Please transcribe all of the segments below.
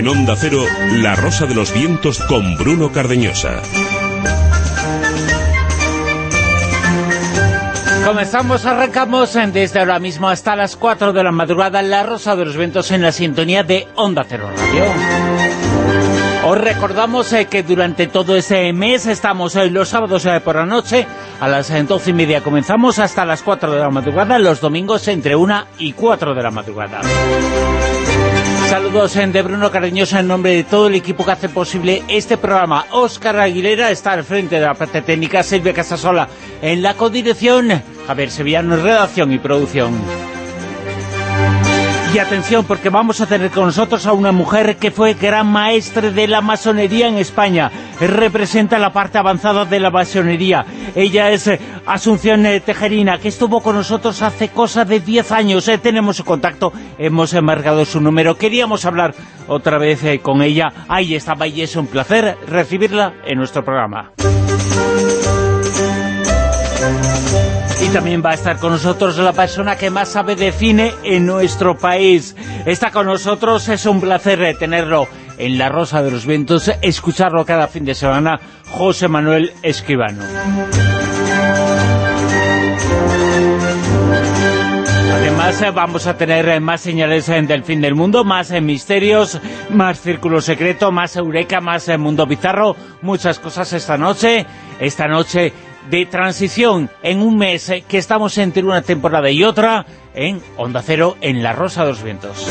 En Onda Cero, La Rosa de los Vientos con Bruno Cardeñosa. Comenzamos, arrancamos desde ahora mismo hasta las 4 de la madrugada La Rosa de los Vientos en la sintonía de Onda Cero Radio. Os recordamos eh, que durante todo ese mes estamos eh, los sábados eh, por la noche, a las 12 y media comenzamos hasta las 4 de la madrugada, los domingos entre 1 y 4 de la madrugada. Saludos de Bruno Cariñoso en nombre de todo el equipo que hace posible este programa. Óscar Aguilera está al frente de la parte técnica, Silvia Casasola en la codirección, Javier Sevillano en redacción y producción. Y atención, porque vamos a tener con nosotros a una mujer que fue gran maestre de la masonería en España. Representa la parte avanzada de la masonería. Ella es eh, Asunción eh, Tejerina, que estuvo con nosotros hace cosa de 10 años. Eh, tenemos su contacto, hemos marcado su número. Queríamos hablar otra vez con ella. Ahí estaba y es un placer recibirla en nuestro programa. También va a estar con nosotros la persona que más sabe de cine en nuestro país. Está con nosotros, es un placer tenerlo en La Rosa de los Vientos, escucharlo cada fin de semana, José Manuel Escribano. Además vamos a tener más señales del fin del mundo, más misterios, más círculo secreto, más eureka, más mundo bizarro, muchas cosas esta noche. Esta noche de transición en un mes eh, que estamos entre una temporada y otra en Onda Cero en La Rosa de los Vientos.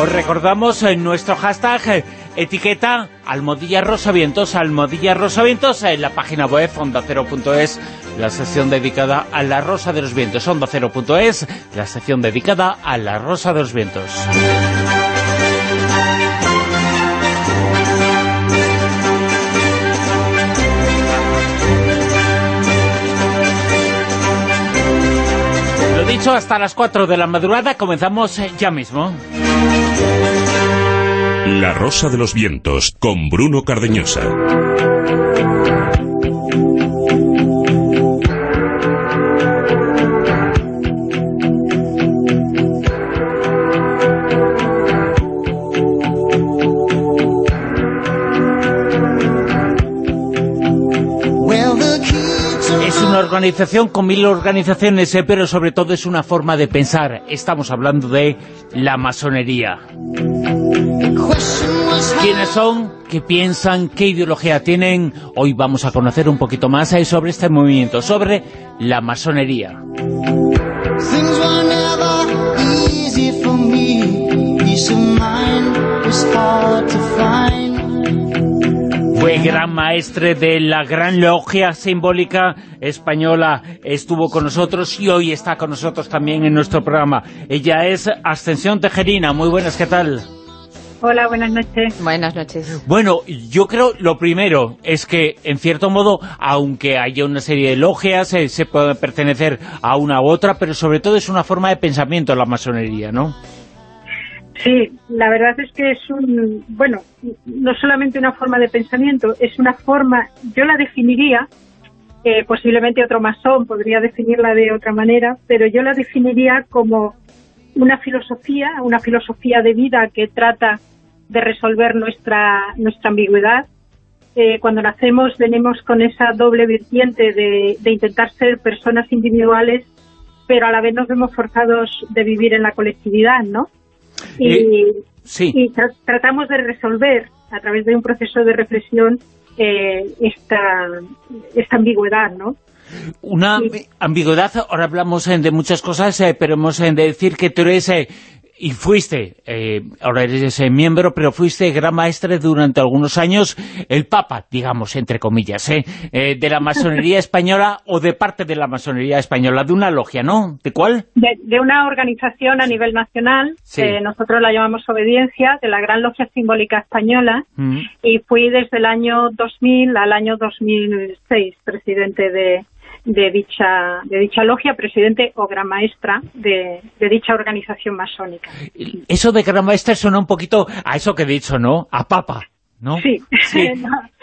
Os recordamos en nuestro hashtag eh, etiqueta Almodilla Rosavientos, Almodilla Rosavientos en la página web ondacero.es, la sección dedicada a la Rosa de los Vientos, ondacero.es, la sección dedicada a la Rosa de los Vientos. Dicho, hasta las 4 de la madrugada comenzamos eh, ya mismo. La Rosa de los Vientos, con Bruno Cardeñosa. Organización con mil organizaciones, eh, pero sobre todo es una forma de pensar. Estamos hablando de la masonería. ¿Quiénes son? ¿Qué piensan? ¿Qué ideología tienen? Hoy vamos a conocer un poquito más eh, sobre este movimiento, sobre la masonería. Fue gran maestre de la gran logia simbólica española, estuvo con nosotros y hoy está con nosotros también en nuestro programa. Ella es Ascensión Tejerina, muy buenas, ¿qué tal? Hola, buenas noches. Buenas noches. Bueno, yo creo lo primero es que, en cierto modo, aunque haya una serie de logias, eh, se puede pertenecer a una u otra, pero sobre todo es una forma de pensamiento la masonería, ¿no? Sí, la verdad es que es un, bueno, no solamente una forma de pensamiento, es una forma, yo la definiría, eh, posiblemente otro masón podría definirla de otra manera, pero yo la definiría como una filosofía, una filosofía de vida que trata de resolver nuestra, nuestra ambigüedad. Eh, cuando nacemos venimos con esa doble vertiente de, de intentar ser personas individuales, pero a la vez nos vemos forzados de vivir en la colectividad, ¿no? Y, sí. tratamos de resolver a través de un proceso de reflexión eh, esta, esta ambigüedad, ¿no? Una ambigüedad, ahora hablamos de muchas cosas, eh, pero hemos de decir que tú eres eh, y fuiste, eh, ahora eres ese miembro, pero fuiste gran maestre durante algunos años, el papa, digamos, entre comillas, ¿eh? eh de la masonería española o de parte de la masonería española, de una logia, ¿no? ¿De cuál? De, una organización a nivel nacional, nosotros la llamamos Obediencia, de la Gran Logia Simbólica Española, mm. y fui desde el año 2000 al año 2006 presidente de, de dicha, de dicha logia, presidente o gran maestra de, dicha organización masónica. Eso de gran maestra suena un poquito a eso que he dicho, ¿no? A papa. ¿no? Sí. sí.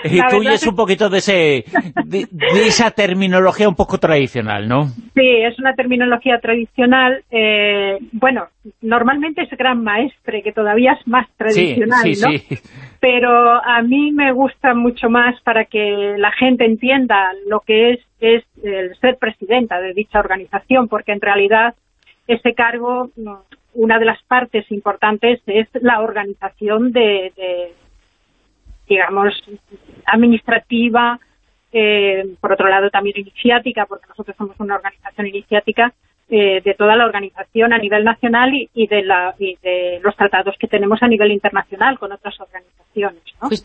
tú es un poquito de, ese, de, esa terminología un poco tradicional, ¿no? Sí, es una terminología tradicional. Eh, bueno, normalmente es gran maestre, que todavía es más tradicional, sí, sí, ¿no? Pero a mí me gusta mucho más para que la gente entienda lo que es, el ser presidenta de dicha organización, porque en realidad ese cargo, una de las partes importantes es la organización de digamos, administrativa, eh, por otro lado también iniciática, porque nosotros somos una organización iniciática, eh, de toda la organización a nivel nacional y, de la, de los tratados que tenemos a nivel internacional con otras organizaciones.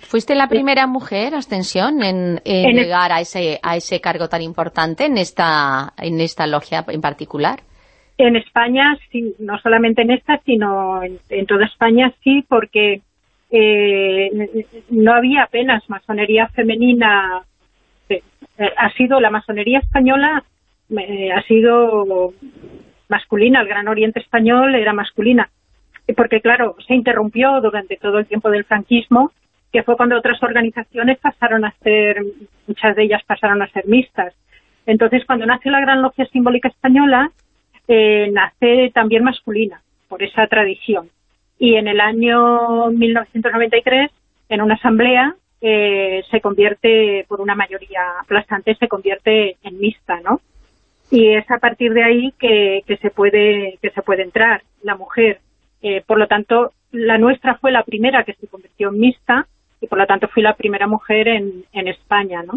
¿Fuiste la primera mujer, Ascensión, en, llegar a ese, a ese cargo tan importante en esta, en esta logia en particular? En España, sí, no solamente en esta, sino en toda España sí, porque eh, no había apenas masonería femenina. Eh, ha sido la masonería española, eh, ha sido masculina, el Gran Oriente Español era masculina. Porque, claro, se interrumpió durante todo el tiempo del franquismo, que fue cuando otras organizaciones pasaron a ser, muchas de ellas pasaron a ser mixtas. Entonces, cuando nace la Gran Logia Simbólica Española, eh, nace también masculina, por esa tradición y en el año 1993, en una asamblea, eh, se convierte, por una mayoría aplastante, se convierte en mixta, ¿no? Y es a partir de ahí que, que se puede que se puede entrar la mujer. Eh, por lo tanto, la nuestra fue la primera que se convirtió en mixta y por lo tanto fui la primera mujer en, en España, ¿no?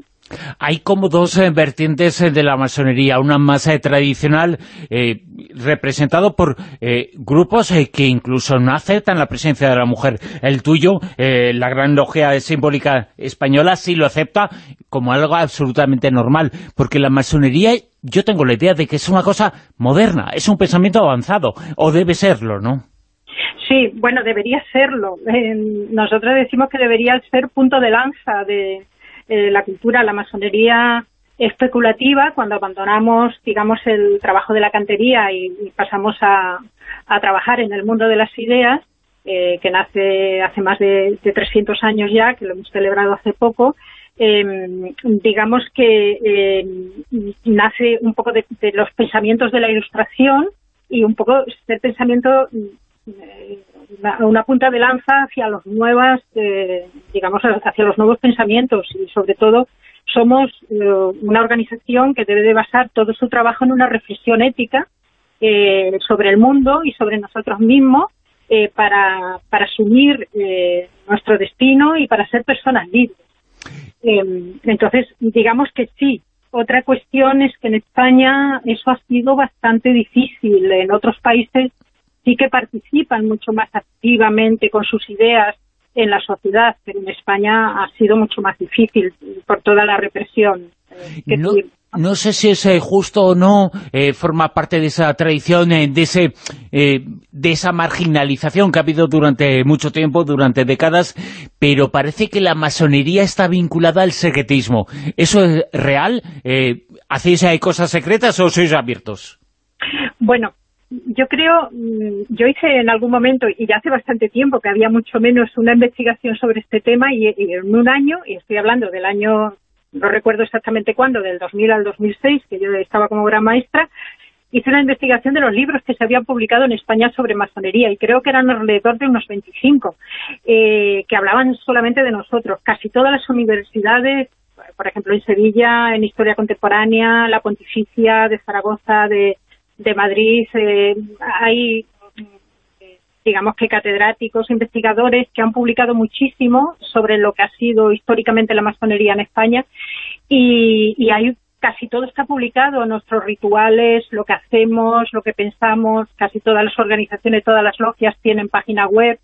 Hay como dos eh, vertientes eh, de la masonería, una más eh, tradicional, representado por grupos que incluso no aceptan la presencia de la mujer. El tuyo, la Gran Logia Simbólica Española, sí lo acepta como algo absolutamente normal, porque la masonería, yo tengo la idea de que es una cosa moderna, es un pensamiento avanzado, o debe serlo, ¿no? Sí, bueno, debería serlo. nosotros decimos que debería ser punto de lanza de eh, la cultura, la masonería especulativa, cuando abandonamos, digamos, el trabajo de la cantería y, pasamos a, trabajar en el mundo de las ideas, eh, que nace hace más de, 300 años ya, que lo hemos celebrado hace poco, em, digamos que em, nace un poco de, los pensamientos de la ilustración y un poco del pensamiento eh, una, punta de lanza hacia los nuevas, eh, digamos, hacia los nuevos pensamientos y sobre todo somos eh, una organización que debe de basar todo su trabajo en una reflexión ética sobre el mundo y sobre nosotros mismos para, para asumir nuestro destino y para ser personas libres. entonces, digamos que sí. Otra cuestión es que en España eso ha sido bastante difícil. En otros países sí que participan mucho más activamente con sus ideas en la sociedad, pero en España ha sido mucho más difícil por toda la represión eh, no, sé si es eh, justo o no, eh, forma parte de esa tradición, de, ese, de esa marginalización que ha habido durante mucho tiempo, durante décadas, pero parece que la masonería está vinculada al secretismo. ¿Eso es real? ¿Hacéis cosas secretas o sois abiertos? Bueno, yo creo, mm, yo hice en algún momento, y ya hace bastante tiempo, que había mucho menos una investigación sobre este tema, y, en un año, y estoy hablando del año, no recuerdo exactamente cuándo, del 2000 al 2006, que yo estaba como gran maestra, hice una investigación de los libros que se habían publicado en España sobre masonería, y creo que eran alrededor de unos 25, eh, que hablaban solamente de nosotros. Casi todas las universidades, por ejemplo en Sevilla, en Historia Contemporánea, la Pontificia de Zaragoza, de de Madrid eh, hay digamos que catedráticos, investigadores que han publicado muchísimo sobre lo que ha sido históricamente la masonería en España y, y hay casi todo está publicado, nuestros rituales, lo que hacemos, lo que pensamos, casi todas las organizaciones, todas las logias tienen página web.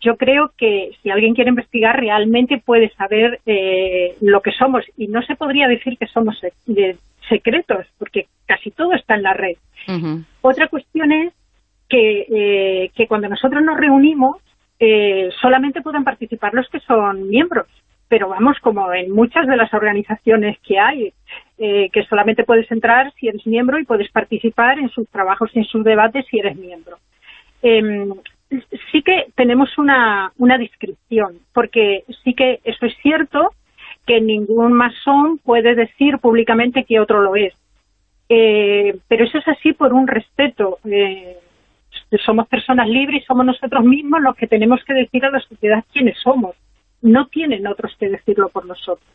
Yo creo que si alguien quiere investigar realmente puede saber eh, lo que somos y no se podría decir que somos secretos porque casi todo está en la red. Otra cuestión es que, eh, que cuando nosotros nos reunimos eh, solamente pueden participar los que son miembros, pero vamos, como en muchas de las organizaciones que hay, eh, que solamente puedes entrar si eres miembro y puedes participar en sus trabajos y en sus debates si eres miembro. Em, sí que tenemos una, una descripción, porque sí que eso es cierto, que ningún masón puede decir públicamente que otro lo es. Eh, pero eso es así por un respeto. Eh, somos personas libres y somos nosotros mismos los que tenemos que decir a la sociedad quiénes somos. No tienen otros que decirlo por nosotros.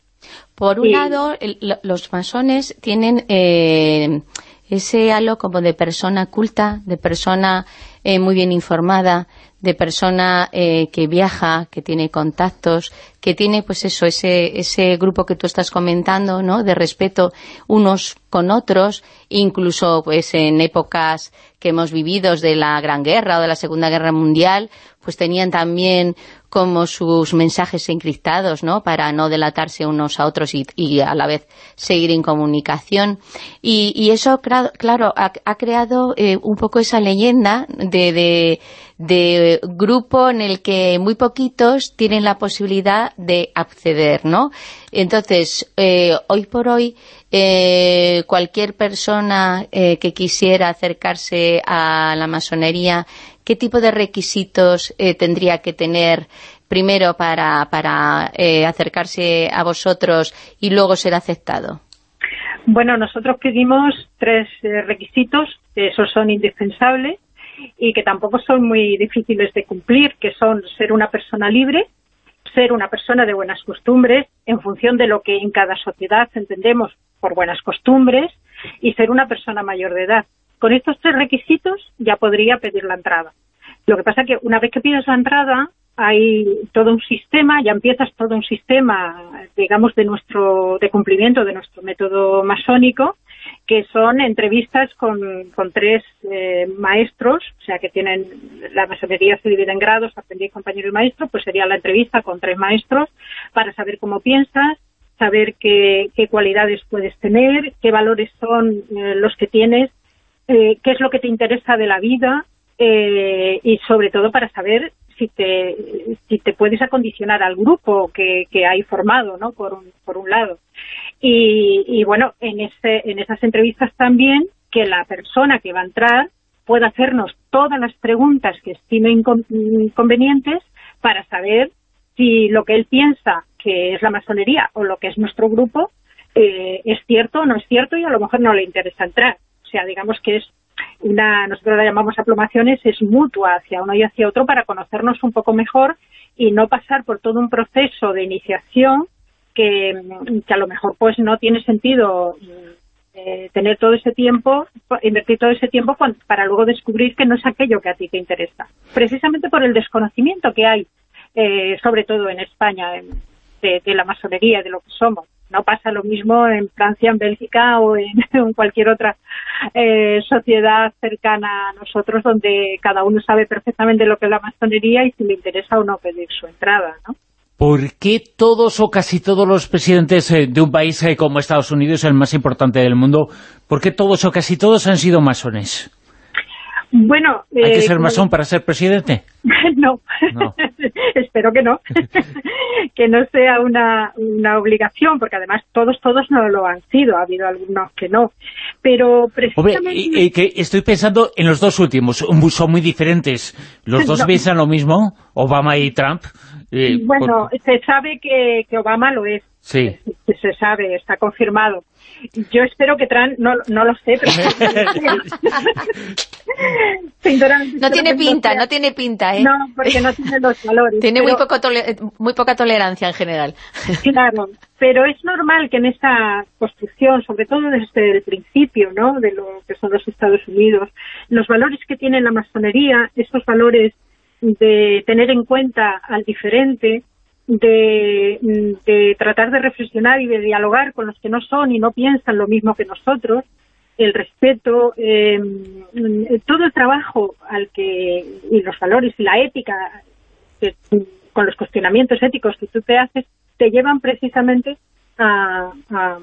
Por un lado, los masones tienen eh, ese halo como de persona culta, de persona muy bien informada, de persona eh, que viaja, que tiene contactos, que tiene pues eso, ese, ese grupo que tú estás comentando, ¿no? De respeto unos con otros, incluso pues en épocas que hemos vivido de la Gran Guerra o de la Segunda Guerra Mundial, pues tenían también como sus mensajes encriptados, ¿no? Para no delatarse unos a otros y, a la vez seguir en comunicación. Y, eso, claro, ha, creado eh, un poco esa leyenda de, de, grupo en el que muy poquitos tienen la posibilidad de acceder, ¿no? Entonces, eh, hoy por hoy, eh, cualquier persona que quisiera acercarse a la masonería ¿qué tipo de requisitos eh, tendría que tener primero para, eh, acercarse a vosotros y luego ser aceptado? Bueno, nosotros pedimos tres eh, requisitos, que esos son indispensables y que tampoco son muy difíciles de cumplir, que son ser una persona libre, ser una persona de buenas costumbres, en función de lo que en cada sociedad entendemos por buenas costumbres, y ser una persona mayor de edad. Con estos tres requisitos ya podría pedir la entrada. Lo que pasa es que una vez que pides la entrada, hay todo un sistema, ya empiezas todo un sistema, digamos, de nuestro de cumplimiento de nuestro método masónico, que son entrevistas con, tres eh, maestros, o sea, que tienen, la masonería se divide en grados, aprendiz, compañero y maestro, pues sería la entrevista con tres maestros para saber cómo piensas, saber qué, cualidades puedes tener, qué valores son eh, los que tienes eh, qué es lo que te interesa de la vida eh, y sobre todo para saber si te, si te puedes acondicionar al grupo que, que hay formado, ¿no? Por un, por un lado. Y, bueno, en, ese, en esas entrevistas también que la persona que va a entrar pueda hacernos todas las preguntas que estime convenientes para saber si lo que él piensa que es la masonería o lo que es nuestro grupo eh, es cierto o no es cierto y a lo mejor no le interesa entrar. O sea, digamos que es una, nosotros la llamamos aplomaciones, es mutua hacia uno y hacia otro para conocernos un poco mejor y no pasar por todo un proceso de iniciación que, a lo mejor pues no tiene sentido eh, tener todo ese tiempo, invertir todo ese tiempo para luego descubrir que no es aquello que a ti te interesa. Precisamente por el desconocimiento que hay, eh, sobre todo en España, de, de la masonería, de lo que somos no pasa lo mismo en Francia, en Bélgica o en, cualquier otra eh, sociedad cercana a nosotros donde cada uno sabe perfectamente lo que es la masonería y si le interesa o no pedir su entrada, ¿no? ¿Por qué todos o casi todos los presidentes eh, de un país eh, como Estados Unidos, el más importante del mundo, por qué todos o casi todos han sido masones? Bueno, ¿Hay que ser masón para ser presidente? no, espero que no, que no sea una, una obligación, porque además todos, todos no lo han sido, ha habido algunos que no, pero precisamente... que estoy pensando en los dos últimos, son muy diferentes, ¿los dos piensan lo mismo, Obama y Trump? Eh, bueno, se sabe que, que Obama lo es, sí. se sabe, está confirmado, yo espero que Trump, no, no lo sé, pero... no tiene pinta, no, tiene pinta, ¿eh? No, porque no tiene los valores. Tiene muy, poco muy poca tolerancia en general. Claro, pero es normal que en esta construcción, sobre todo desde el principio, ¿no?, de lo que son los Estados Unidos, los valores que tiene la masonería, esos valores de tener en cuenta al diferente, de, tratar de reflexionar y de dialogar con los que no son y no piensan lo mismo que nosotros, el respeto, em, todo el trabajo al que y los valores y la ética con los cuestionamientos éticos que tú te haces te llevan precisamente a, a,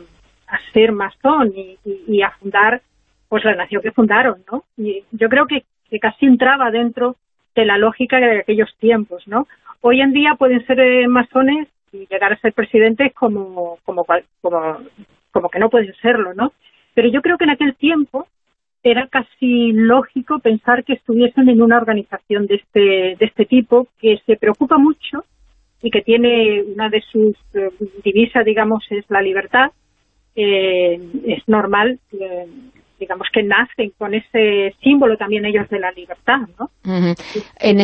ser masón y, a fundar pues la nación que fundaron, ¿no? Y yo creo que, que casi entraba dentro de la lógica de aquellos tiempos, ¿no? Hoy en día pueden ser eh, masones y llegar a ser presidentes como, como, como, como que no pueden serlo, ¿no? Pero yo creo que en aquel tiempo era casi lógico pensar que estuviesen en una organización de este, de este tipo que se preocupa mucho y que tiene una de sus eh, divisas, digamos, es la libertad, eh, es normal que digamos que nacen con ese símbolo también ellos de la libertad, ¿no? en,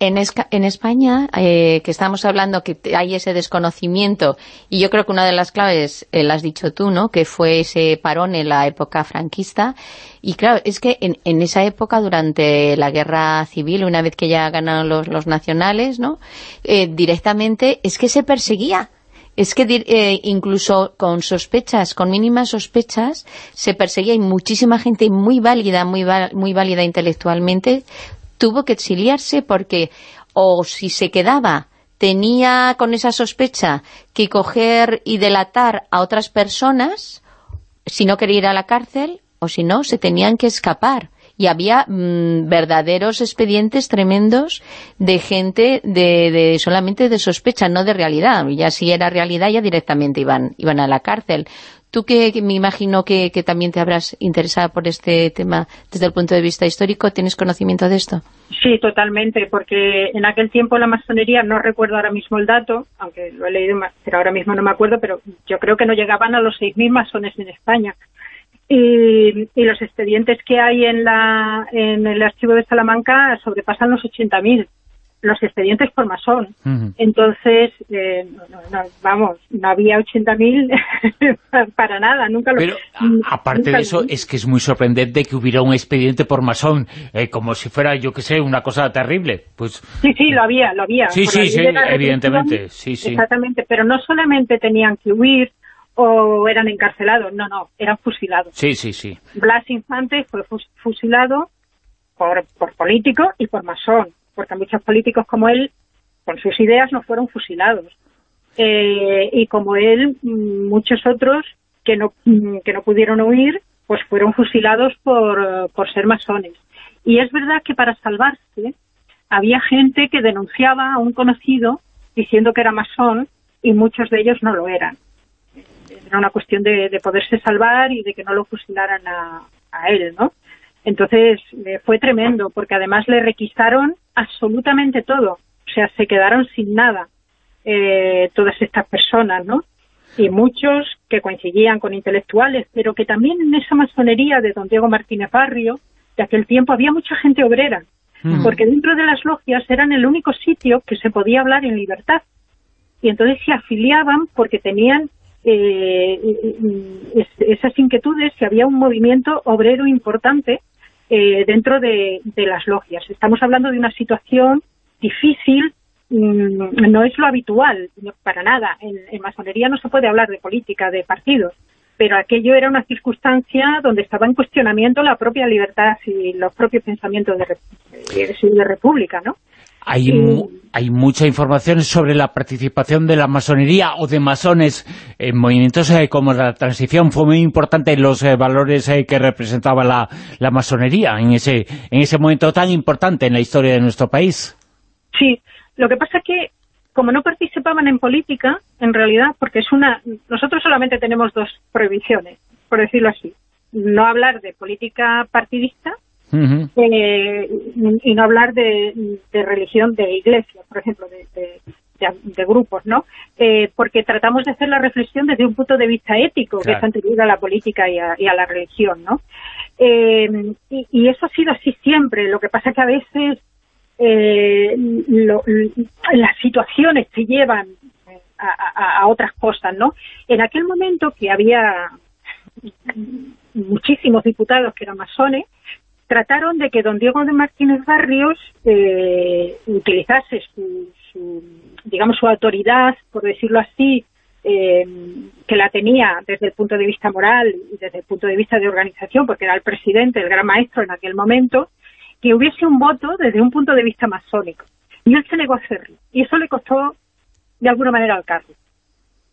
en, España, eh, que estamos hablando que hay ese desconocimiento, y yo creo que una de las claves, eh, la has dicho tú, ¿no?, que fue ese parón en la época franquista, y claro, es que en, en esa época, durante la guerra civil, una vez que ya ganaron los, los nacionales, ¿no?, eh, directamente es que se perseguía es que eh, incluso con sospechas, con mínimas sospechas, se perseguía y muchísima gente muy válida, muy, muy válida intelectualmente, tuvo que exiliarse porque o si se quedaba tenía con esa sospecha que coger y delatar a otras personas si no quería ir a la cárcel o si no, se tenían que escapar y había mm, verdaderos expedientes tremendos de gente de, solamente de sospecha, no de realidad. Ya si era realidad ya directamente iban, iban a la cárcel. Tú que, me imagino que, también te habrás interesado por este tema desde el punto de vista histórico, ¿tienes conocimiento de esto? Sí, totalmente, porque en aquel tiempo la masonería, no recuerdo ahora mismo el dato, aunque lo he leído, pero ahora mismo no me acuerdo, pero yo creo que no llegaban a los 6.000 masones en España. Y, los expedientes que hay en, la, en el archivo de Salamanca sobrepasan los 80.000 los expedientes por masón. Entonces, eh, vamos, no había 80.000 para nada, nunca lo... Pero aparte de eso, es que es muy sorprendente que hubiera un expediente por masón, eh, como si fuera, yo qué sé, una cosa terrible. pues Sí, sí, lo había, lo había. Sí, sí, sí, evidentemente, sí, sí. Exactamente, pero no solamente tenían que huir, o eran encarcelados, no, no, eran fusilados. Sí, sí, sí. Blas Infante fue fusilado por, por político y por masón, porque muchos políticos como él, con sus ideas, no fueron fusilados. Eh, y como él, mm, muchos otros que no, mm, que no pudieron huir, pues fueron fusilados por, por ser masones. Y es verdad que para salvarse había gente que denunciaba a un conocido diciendo que era masón y muchos de ellos no lo eran era una cuestión de, poderse salvar y de que no lo fusilaran a, él, ¿no? Entonces eh, fue tremendo, porque además le requisaron absolutamente todo, o sea, se quedaron sin nada eh, todas estas personas, ¿no? Y muchos que coincidían con intelectuales, pero que también en esa masonería de don Diego Martínez Barrio, de aquel tiempo, había mucha gente obrera, mm. porque dentro de las logias eran el único sitio que se podía hablar en libertad. Y entonces se afiliaban porque tenían eh, esas inquietudes, si había un movimiento obrero importante eh, dentro de, las logias. Estamos hablando de una situación difícil, mm, no es lo habitual, para nada. En, masonería no se puede hablar de política, de partidos, pero aquello era una circunstancia donde estaba en cuestionamiento la propia libertad y los propios pensamientos de, de, de república, ¿no? Hay, hay mucha información sobre la participación de la masonería o de masones en movimientos eh, como la transición. Fue muy importante los eh, valores eh, que representaba la, la, masonería en ese, en ese momento tan importante en la historia de nuestro país. Sí, lo que pasa es que como no participaban en política, en realidad, porque es una... Nosotros solamente tenemos dos prohibiciones, por decirlo así. No hablar de política partidista eh, y no hablar de, religión de iglesia, por ejemplo, de, grupos, ¿no? Eh, porque tratamos de hacer la reflexión desde un punto de vista ético, que es anterior a la política y a, la religión, ¿no? Eh, y, eso ha sido así siempre. Lo que pasa que a veces las situaciones te llevan a, otras cosas, ¿no? En aquel momento que había muchísimos diputados que eran masones, trataron de que don Diego de Martínez Barrios eh, utilizase su, digamos, su autoridad, por decirlo así, eh, que la tenía desde el punto de vista moral y desde el punto de vista de organización, porque era el presidente, el gran maestro en aquel momento, que hubiese un voto desde un punto de vista masónico. Y él se negó a hacerlo. Y eso le costó, de alguna manera, al cargo.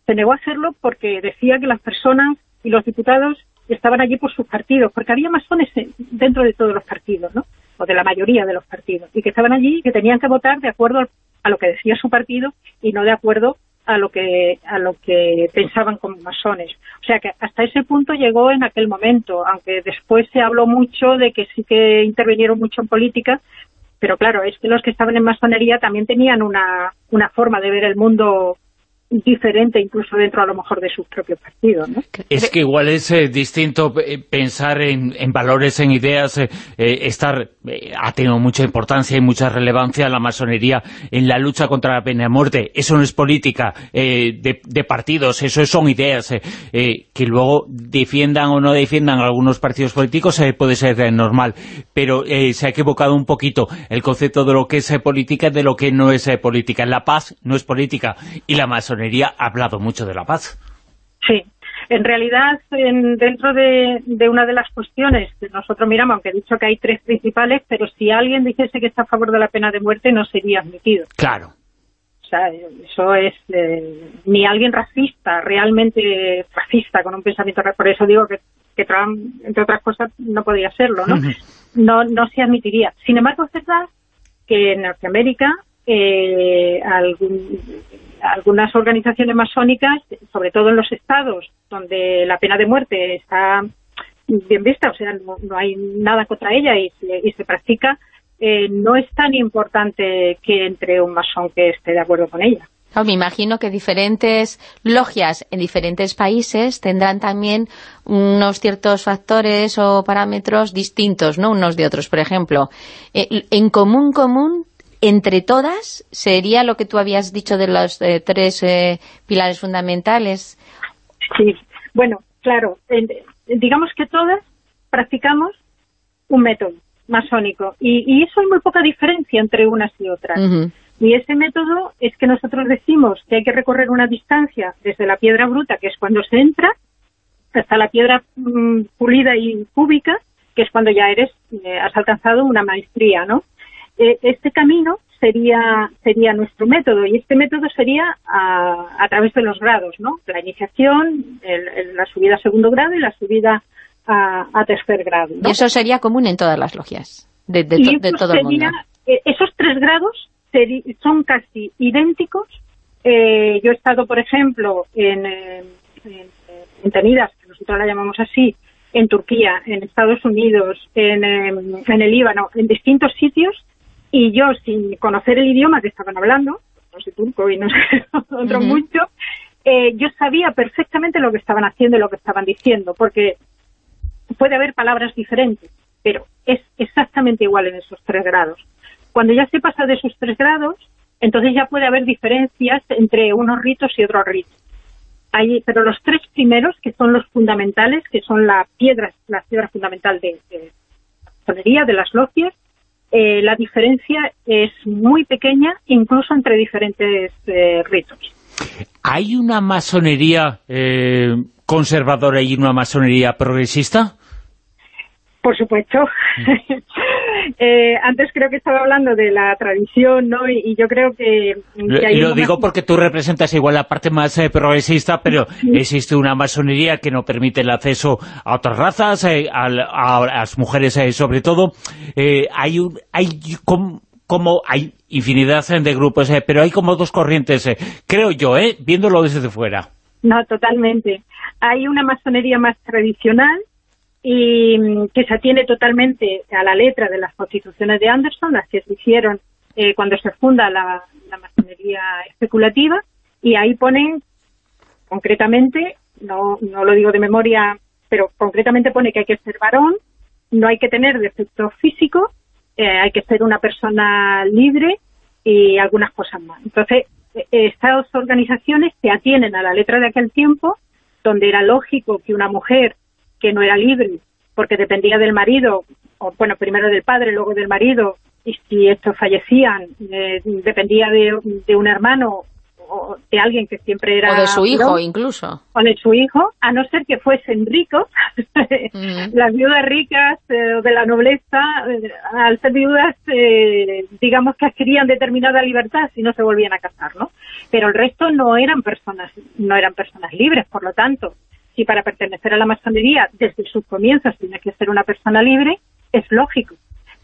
Se negó a hacerlo porque decía que las personas y los diputados estaban allí por sus partidos, porque había masones dentro de todos los partidos, ¿no? o de la mayoría de los partidos, y que estaban allí y que tenían que votar de acuerdo a lo que decía su partido y no de acuerdo a lo que a lo que pensaban como masones. O sea que hasta ese punto llegó en aquel momento, aunque después se habló mucho de que sí que intervinieron mucho en política, pero claro, es que los que estaban en masonería también tenían una, una forma de ver el mundo diferente incluso dentro a lo mejor de sus propios partidos. Es que igual es eh, distinto eh, pensar en, en, valores, en ideas, eh, estar ha tenido mucha importancia y mucha relevancia la masonería en la lucha contra la pena de muerte. Eso no es política de, de, partidos, eso son ideas. que luego defiendan o no defiendan algunos partidos políticos puede ser normal, pero se ha equivocado un poquito el concepto de lo que es política de lo que no es política. La paz no es política y la masonería ha hablado mucho de la paz. Sí, en realidad, dentro de, una de las cuestiones que nosotros miramos, aunque he dicho que hay tres principales, pero si alguien dijese que está a favor de la pena de muerte, no sería admitido. Claro. O sea, eso es eh, ni alguien racista, realmente racista, con un pensamiento... Por eso digo que, que Trump, entre otras cosas, no podía serlo, ¿no? no, no se admitiría. Sin embargo, es verdad que en Norteamérica eh, algún, algunas organizaciones masónicas, sobre todo en los estados donde la pena de muerte está bien vista, o sea, no, hay nada contra ella y se, practica, eh, no es tan importante que entre un masón que esté de acuerdo con ella. me imagino que diferentes logias en diferentes países tendrán también unos ciertos factores o parámetros distintos, ¿no? Unos de otros, por ejemplo. Eh, en común, común, entre todas sería lo que tú habías dicho de los eh, tres eh, pilares fundamentales. Sí, bueno, claro, digamos que todas practicamos un método masónico y, eso hay muy poca diferencia entre unas y otras. Y ese método es que nosotros decimos que hay que recorrer una distancia desde la piedra bruta, que es cuando se entra, hasta la piedra mm, pulida y cúbica, que es cuando ya eres eh, has alcanzado una maestría, ¿no? Eh, este camino sería sería nuestro método y este método sería a, través de los grados, ¿no? La iniciación, la subida a segundo grado y la subida a, tercer grado. Y eso sería común en todas las logias, de, todo el mundo. Eh, esos tres grados son casi idénticos. Eh, yo he estado, por ejemplo, en, en, en Tenidas, que nosotros la llamamos así, en Turquía, en Estados Unidos, en, en el Líbano, en distintos sitios y yo, sin conocer el idioma que estaban hablando, no sé turco y no sé otro mucho, eh, yo sabía perfectamente lo que estaban haciendo y lo que estaban diciendo, porque puede haber palabras diferentes, pero es exactamente igual en esos tres grados. Cuando ya se pasa de esos tres grados, entonces ya puede haber diferencias entre unos ritos y otros ritos. Hay, pero los tres primeros, que son los fundamentales, que son la piedra, la piedra fundamental de, de la de las logias, eh, la diferencia es muy pequeña, incluso entre diferentes eh, ritos. ¿Hay una masonería eh, conservadora y una masonería progresista? Por supuesto. Eh, antes creo que estaba hablando de la tradición, ¿no? Y, yo creo que... y lo digo porque tú representas igual la parte más eh, progresista, pero existe una masonería que no permite el acceso a otras razas, eh, a, las mujeres sobre todo. hay un, hay como, hay infinidad de grupos, pero hay como dos corrientes, creo yo, ¿eh? viéndolo desde fuera. No, totalmente. Hay una masonería más tradicional, y mm, que se atiene totalmente a la letra de las constituciones de Anderson, las que se hicieron eh, cuando se funda la, masonería especulativa, y ahí ponen concretamente, no, no lo digo de memoria, pero concretamente pone que hay que ser varón, no hay que tener defecto físico, eh, hay que ser una persona libre y algunas cosas más. Entonces, eh, estas organizaciones se atienen a la letra de aquel tiempo, donde era lógico que una mujer que no era libre porque dependía del marido, o bueno, primero del padre, luego del marido, y si estos fallecían, eh, dependía de, un hermano o de alguien que siempre era... O de su hijo, incluso. O de su hijo, a no ser que fuesen ricos. Las viudas ricas eh, o de la nobleza, eh, al ser viudas, digamos que adquirían determinada libertad si no se volvían a casar, ¿no? Pero el resto no eran personas, no eran personas libres, por lo tanto, si para pertenecer a la masonería desde sus comienzos tiene que ser una persona libre, es lógico.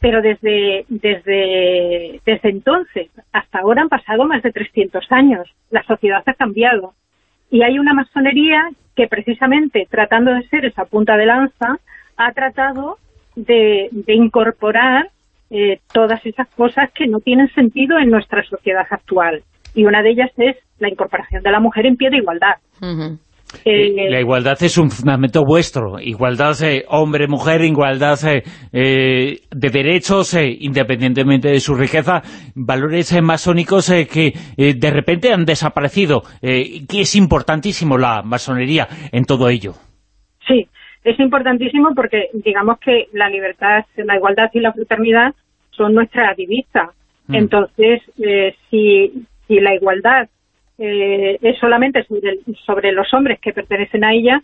pero desde, desde, desde entonces hasta ahora han pasado más de 300 años. La sociedad ha cambiado. Y hay una masonería que precisamente, tratando de ser esa punta de lanza, ha tratado de, de incorporar eh, todas esas cosas que no tienen sentido en nuestra sociedad actual. Y una de ellas es la incorporación de la mujer en pie de igualdad. Eh, la igualdad es un fundamento vuestro, igualdad eh, hombre-mujer, igualdad eh, de derechos, independientemente de su riqueza, valores masónicos que de repente han desaparecido, que es importantísimo la masonería en todo ello. Sí, es importantísimo porque digamos que la libertad, la igualdad y la fraternidad son nuestra divisa. Mm. Entonces, si, si la igualdad eh, es solamente sobre, los hombres que pertenecen a ella,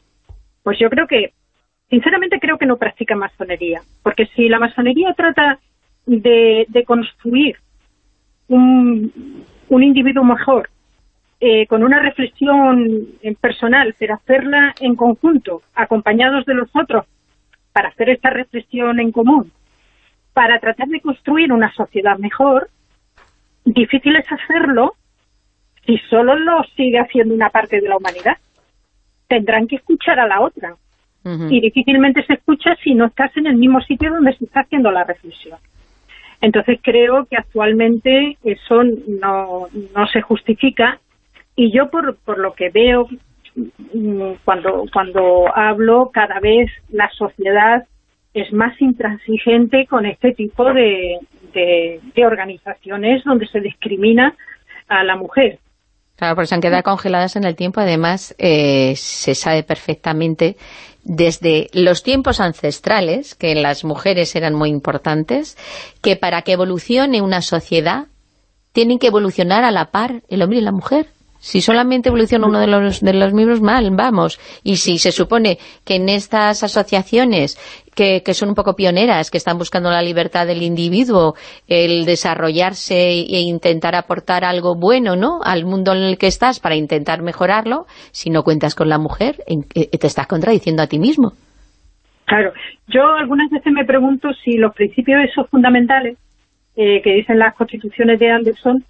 pues yo creo que, sinceramente creo que no practica masonería, porque si la masonería trata de, construir un, individuo mejor, eh, con una reflexión personal, pero hacerla en conjunto, acompañados de los otros, para hacer esta reflexión en común, para tratar de construir una sociedad mejor, difícil es hacerlo si solo lo sigue haciendo una parte de la humanidad, tendrán que escuchar a la otra. Y difícilmente se escucha si no estás en el mismo sitio donde se está haciendo la reflexión. Entonces creo que actualmente eso no, no se justifica y yo por, por lo que veo mm, cuando, cuando hablo cada vez la sociedad es más intransigente con este tipo de, de organizaciones donde se discrimina a la mujer. Claro, porque se han quedado congeladas en el tiempo. Además, eh, se sabe perfectamente desde los tiempos ancestrales, que las mujeres eran muy importantes, que para que evolucione una sociedad tienen que evolucionar a la par el hombre y la mujer. Si solamente evoluciona uno de los, de los miembros, mal, vamos. Y si se supone que en estas asociaciones que, son un poco pioneras, que están buscando la libertad del individuo, el desarrollarse e intentar aportar algo bueno ¿no? al mundo en el que estás para intentar mejorarlo, si no cuentas con la mujer, eh, te estás contradiciendo a ti mismo. Claro. Yo algunas veces me pregunto si los principios esos fundamentales eh, que dicen las constituciones de Anderson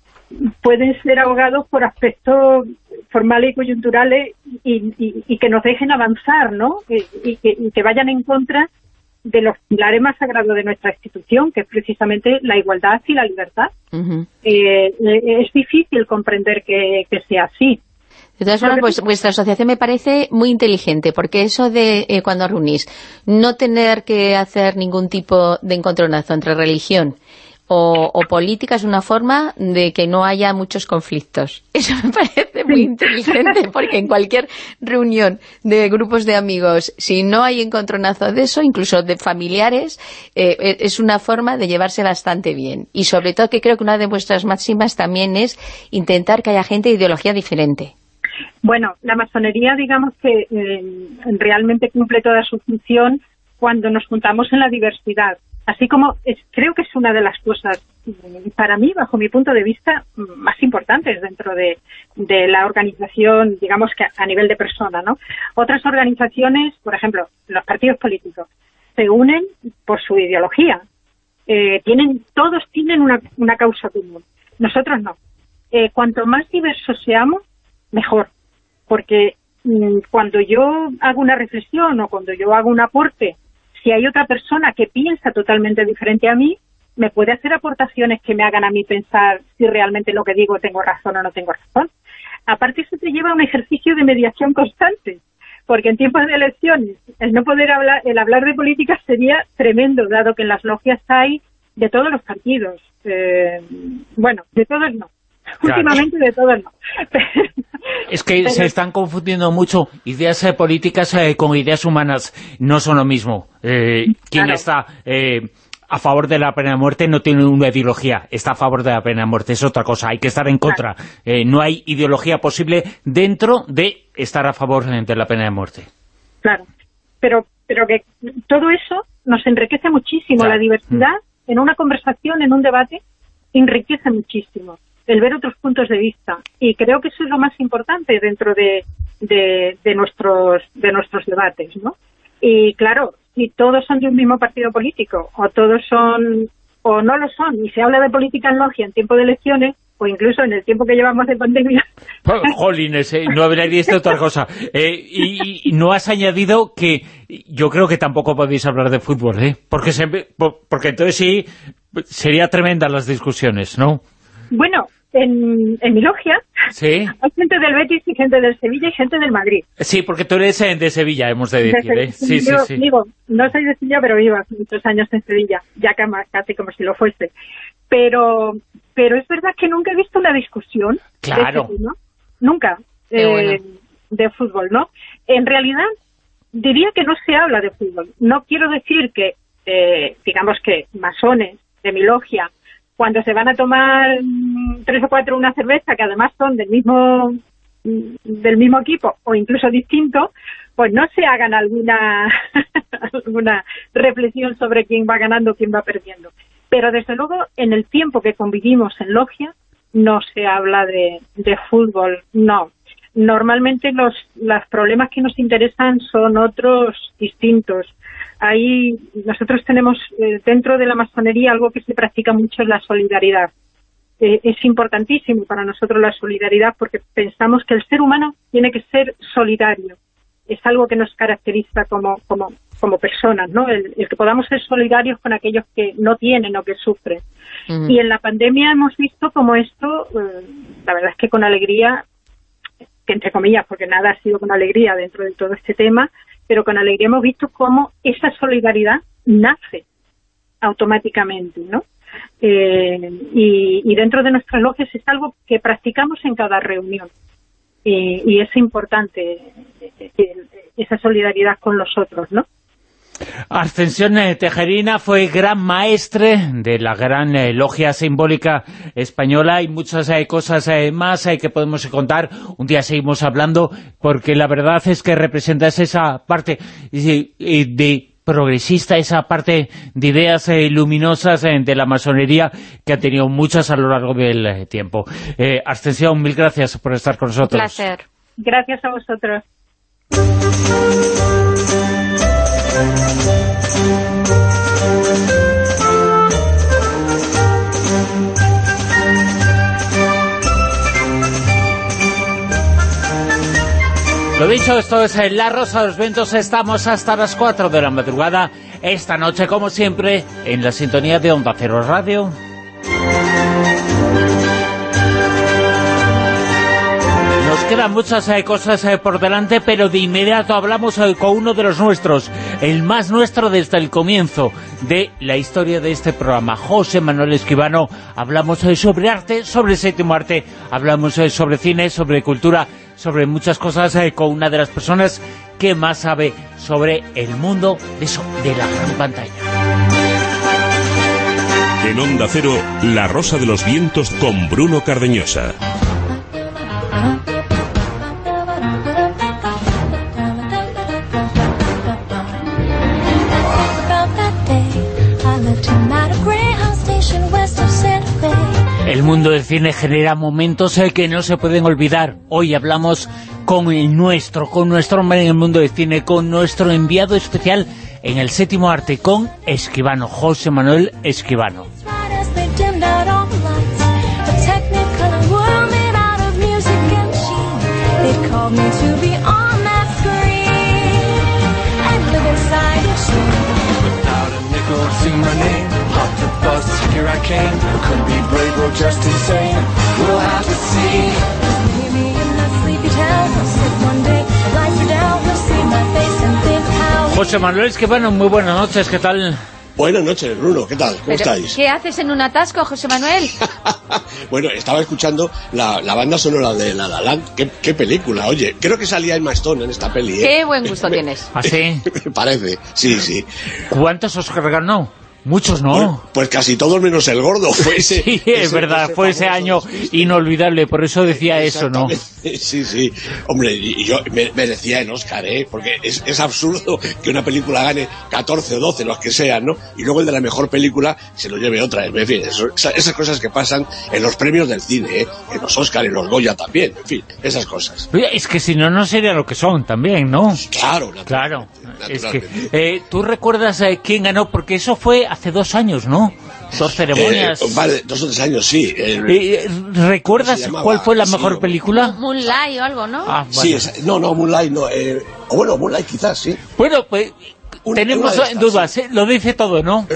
pueden ser abogados por aspectos formales y coyunturales y, que nos dejen avanzar, ¿no? Y, que, vayan en contra de los pilares más sagrados de nuestra institución, que es precisamente la igualdad y la libertad. Eh, es difícil comprender que, sea así. De todas formas, pues vuestra asociación me parece muy inteligente, porque eso de eh, cuando reunís, no tener que hacer ningún tipo de encontronazo entre religión o, política es una forma de que no haya muchos conflictos. Eso me parece muy inteligente porque en cualquier reunión de grupos de amigos, si no hay encontronazo de eso, incluso de familiares, eh, e, es una forma de llevarse bastante bien. Y sobre todo que creo que una de vuestras máximas también es intentar que haya gente de ideología diferente. Bueno, la masonería digamos que eh, realmente cumple toda su función cuando nos juntamos en la diversidad así como creo que es una de las cosas, mm, para mí, bajo mi punto de vista, mm, más importantes dentro de, la organización, digamos que a nivel de persona, ¿no? Otras organizaciones, por ejemplo, los partidos políticos, se unen por su ideología. Eh, tienen Todos tienen una, una, causa común. Nosotros no. Eh, cuanto más diversos seamos, mejor. Porque mm, cuando yo hago una reflexión o cuando yo hago un aporte si hay otra persona que piensa totalmente diferente a mí, me puede hacer aportaciones que me hagan a mí pensar si realmente lo que digo tengo razón o no tengo razón. Aparte, eso te lleva a un ejercicio de mediación constante, porque en tiempos de elecciones el no poder hablar, el hablar de política sería tremendo, dado que en las logias hay de todos los partidos. Eh, bueno, de todos no, Últimamente de todo no. es que se están confundiendo mucho ideas eh, políticas eh, con ideas humanas. No son lo mismo. Eh, quien está a favor de la pena de muerte no tiene una ideología. Está a favor de la pena de muerte. Es otra cosa. Hay que estar en contra. no hay ideología posible dentro de estar a favor de la pena de muerte. Claro. Pero, pero que todo eso nos enriquece muchísimo. La diversidad mm. en una conversación, en un debate, enriquece muchísimo el ver otros puntos de vista. Y creo que eso es lo más importante dentro de, de, nuestros, de nuestros debates, ¿no? Y claro, si todos son de un mismo partido político o todos son o no lo son, y se habla de política en logia en tiempo de elecciones, o incluso en el tiempo que llevamos de pandemia. Jolines, eh, no hablaríais de otra cosa. Eh, y, no has añadido que yo creo que tampoco podéis hablar de fútbol, ¿eh? Porque, porque entonces sí sería tremenda las discusiones, ¿no? Bueno, en, en mi logia hay gente del Betis y gente del Sevilla y gente del Madrid. Sí, porque tú eres eh, de Sevilla, hemos de decir. ¿eh? Sí, sí, sí. Digo, no soy de Sevilla, pero vivo hace muchos años en Sevilla, ya casi como si lo fuese. Pero pero es verdad que nunca he visto una discusión claro. de Nunca. Eh, de fútbol, ¿no? En realidad, diría que no se habla de fútbol. No quiero decir que, eh, digamos que masones de mi logia cuando se van a tomar mm, tres o cuatro una cerveza, que además son del mismo mm, del mismo equipo o incluso distinto, pues no se hagan alguna alguna reflexión sobre quién va ganando, quién va perdiendo. Pero desde luego, en el tiempo que convivimos en logia, no se habla de, de fútbol, no. Normalmente los, los problemas que nos interesan son otros distintos ahí nosotros tenemos eh, dentro de la masonería algo que se practica mucho es la solidaridad. Eh, es importantísimo para nosotros la solidaridad porque pensamos que el ser humano tiene que ser solidario. Es algo que nos caracteriza como, como, como personas, ¿no? El, que podamos ser solidarios con aquellos que no tienen o que sufren. Y en la pandemia hemos visto como esto, eh, la verdad es que con alegría, que entre comillas, porque nada ha sido con alegría dentro de todo este tema, pero con alegría hemos visto cómo esa solidaridad nace automáticamente, ¿no? Eh, y, dentro de nuestras logias es algo que practicamos en cada reunión y es importante eh, esa solidaridad con los otros, ¿no? Ascensión eh, Tejerina fue gran maestre de la gran eh, logia simbólica española y muchas eh, cosas más que podemos contar. Un día seguimos hablando porque la verdad es que representas esa parte de progresista, esa parte de ideas luminosas de la masonería que ha tenido muchas a lo largo del tiempo. Ascensión, mil gracias por estar con nosotros. Un placer. Gracias a vosotros. Lo dicho, esto es La Rosa de los Ventos. Estamos hasta las 4 de la madrugada. Esta noche, como siempre, en la sintonía de Onda Cero Radio. Quedan muchas eh, cosas eh, por delante, pero de inmediato hablamos eh, con uno de los nuestros, el más nuestro desde el comienzo de la historia de este programa, José Manuel Esquivano. Hablamos sobre arte, sobre el séptimo arte, hablamos sobre cine, sobre cultura, sobre muchas cosas con una de las personas que más sabe sobre el mundo de, eso, de la gran pantalla. En Onda Cero, La Rosa de los Vientos con Bruno Cardeñosa. El mundo del cine genera momentos eh, que no se pueden olvidar. Hoy hablamos con el nuestro, con nuestro hombre en el mundo del cine, con nuestro enviado especial en el séptimo arte, con Esquivano, José Manuel Esquivano. José Manuel Esquivano, muy buenas noches, ¿qué tal? Buenas noches, Bruno, ¿qué tal? ¿Cómo estáis? ¿Qué haces en un atasco, José Manuel? bueno, estaba escuchando la, banda sonora de La La Land. ¿Qué, película, oye. Creo que salía Emma Stone en esta peli. ¿eh? Qué buen gusto tienes. ¿Ah, sí? Parece, sí, sí. ¿Cuántos Oscar ganó? Muchos no. Pues, pues casi todos menos el gordo. Fue ese, sí, es verdad, fue ese año inolvidable, por eso decía eso, ¿no? Sí, sí. Hombre, y yo me, merecía el Oscar, ¿eh? Porque es, es, absurdo que una película gane 14 o 12, los que sean, ¿no? Y luego el de la mejor película se lo lleve otra. En fin, eso, esas cosas que pasan en los premios del cine, ¿eh? En los Oscar, en los Goya también, en fin, esas cosas. Es que si no, no sería lo que son también, ¿no? Claro, Claro. Es que, eh, ¿Tú recuerdas eh, quién ganó? Porque eso fue hace dos años, ¿no? Dos ceremonias. Eh, vale, dos o tres años, sí. Eh, ¿Recuerdas cuál fue la mejor sí, película? Moonlight o algo, ¿no? Ah, bueno. Sí, es, no, no, Moonlight no. Eh, o bueno, Moonlight quizás, sí. Bueno, pues una, tenemos una estas, dudas, sí. lo dice todo, ¿no?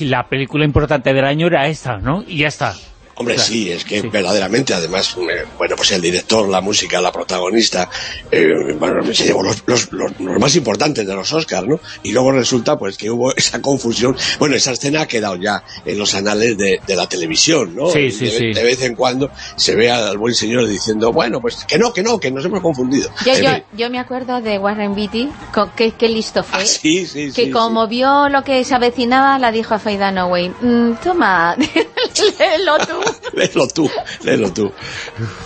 la película importante del año era esta, ¿no? Y ya está. Hombre, claro, sí, es que sí. verdaderamente, además, bueno, pues el director, la música, la protagonista, eh, bueno, se llevó los, los, los, los, más importantes de los Oscars, ¿no? Y luego resulta, pues, que hubo esa confusión. Bueno, esa escena ha quedado ya en los anales de, de la televisión, ¿no? Sí, sí, de, sí. de, vez en cuando se ve al buen señor diciendo, bueno, pues que no, que no, que nos hemos confundido. Yo, yo, yo me acuerdo de Warren Beatty, que, que listo fue. Ah, sí, sí, que sí, como vio lo que se avecinaba, la dijo a Faye Dunaway, mmm, toma, tú. léelo tú, léelo tú.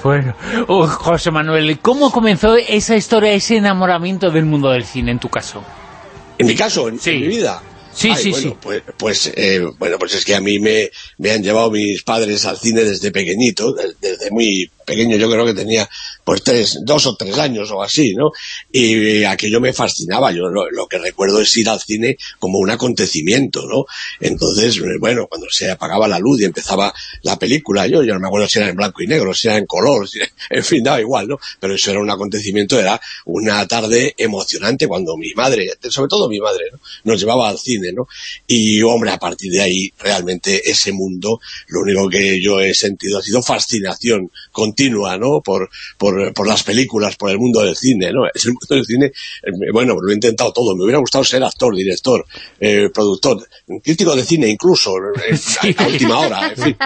Bueno, oh, José Manuel, ¿cómo comenzó esa historia, ese enamoramiento del mundo del cine en tu caso? En mi caso, en, sí. en mi vida. Sí, Ay, sí, bueno, sí. Pues, pues eh, bueno, pues es que a mí me, me han llevado mis padres al cine desde pequeñito, desde, desde muy pequeño, yo creo que tenía pues tres, dos o tres años o así, ¿no? Y aquello me fascinaba, yo lo, lo, que recuerdo es ir al cine como un acontecimiento, ¿no? Entonces, bueno, cuando se apagaba la luz y empezaba la película, yo, yo no me acuerdo si era en blanco y negro, si era en color, si, en fin, daba igual, ¿no? Pero eso era un acontecimiento, era una tarde emocionante cuando mi madre, sobre todo mi madre, ¿no? nos llevaba al cine, ¿no? Y, hombre, a partir de ahí, realmente ese mundo, lo único que yo he sentido ha sido fascinación continua, ¿no? Por, por, por las películas, por el mundo del cine, ¿no? Es el mundo del cine, eh, bueno, lo he intentado todo. Me hubiera gustado ser actor, director, eh, productor, crítico de cine incluso, eh, Sí. a última hora, en fin.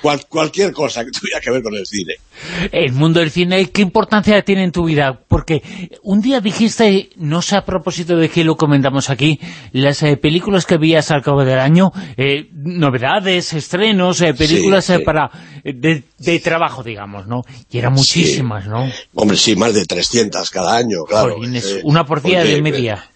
Cual, cualquier cosa que tuviera que ver con el cine. El mundo del cine, ¿qué importancia tiene en tu vida? Porque un día dijiste, no sé a propósito de que lo comentamos aquí, las eh, películas que veías al cabo del año, novedades, estrenos, películas Sí, sí. para de, de trabajo, digamos, ¿no? Y eran muchísimas, Sí. ¿no? Hombre, sí, más de 300 cada año, claro. Jolines, Eh, una por día de media.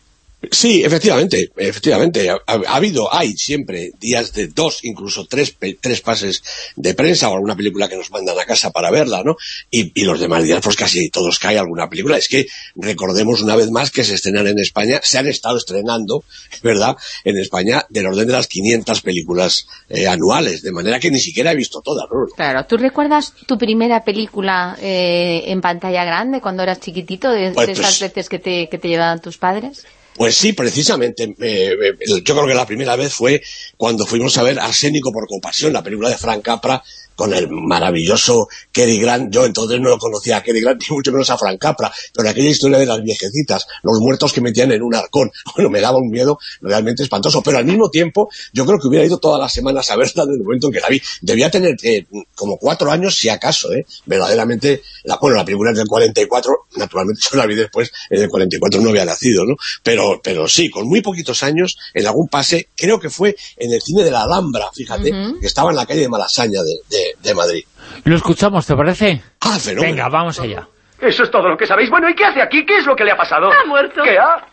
Sí, efectivamente, efectivamente. Ha, ha, habido, hay siempre días de dos, incluso tres, tres pases de prensa o alguna película que nos mandan a casa para verla, ¿no? Y, y los demás días, pues casi todos cae alguna película. Es que recordemos una vez más que se estrenan en España, se han estado estrenando, ¿verdad? En España del orden de las 500 películas eh, anuales, de manera que ni siquiera he visto todas, ¿no? Claro, ¿tú recuerdas tu primera película eh, en pantalla grande cuando eras chiquitito, de, Pues, de esas pues- veces que te, que te llevaban tus padres? Pues sí, precisamente. eh, eh, yo creo que la primera vez fue cuando fuimos a ver Arsénico por compasión, la película de Frank Capra, con el maravilloso Cary Grant. Yo entonces no lo conocía a Cary Grant, ni mucho menos a Frank Capra, pero aquella historia de las viejecitas, los muertos que metían en un arcón, bueno, me daba un miedo realmente espantoso, pero al mismo tiempo yo creo que hubiera ido todas las semanas a verla desde el momento en que la vi. Debía tener eh, como cuatro años, si acaso, ¿eh? Verdaderamente, la, bueno, la película es del 44, naturalmente yo la vi después, en el 44 no había nacido, ¿no? Pero, pero sí, con muy poquitos años, en algún pase, creo que fue en el cine de la Alhambra, fíjate, que estaba en la calle de Malasaña de, de, de Madrid. Lo escuchamos, ¿te parece? Ah, fenómeno. Venga, vamos allá. Eso es todo lo que sabéis. Bueno, ¿y qué hace aquí? ¿Qué es lo que le ha pasado? Ha muerto. ¿Qué ha?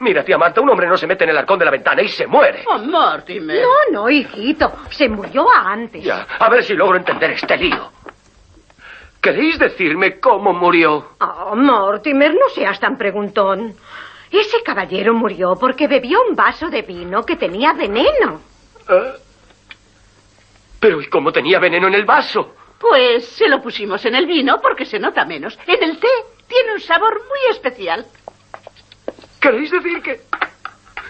Mira, tía Marta, un hombre no se mete en el arcón de la ventana y se muere. Oh, Mortimer. No, no, hijito. Se murió antes. Ya, a ver si logro entender este lío. ¿Queréis decirme cómo murió? Oh, Mortimer, no seas tan preguntón. Ese caballero murió porque bebió un vaso de vino que tenía veneno. ¿Eh? Pero ¿y cómo tenía veneno en el vaso? Pues se lo pusimos en el vino porque se nota menos. En el té tiene un sabor muy especial. ¿Queréis decir que...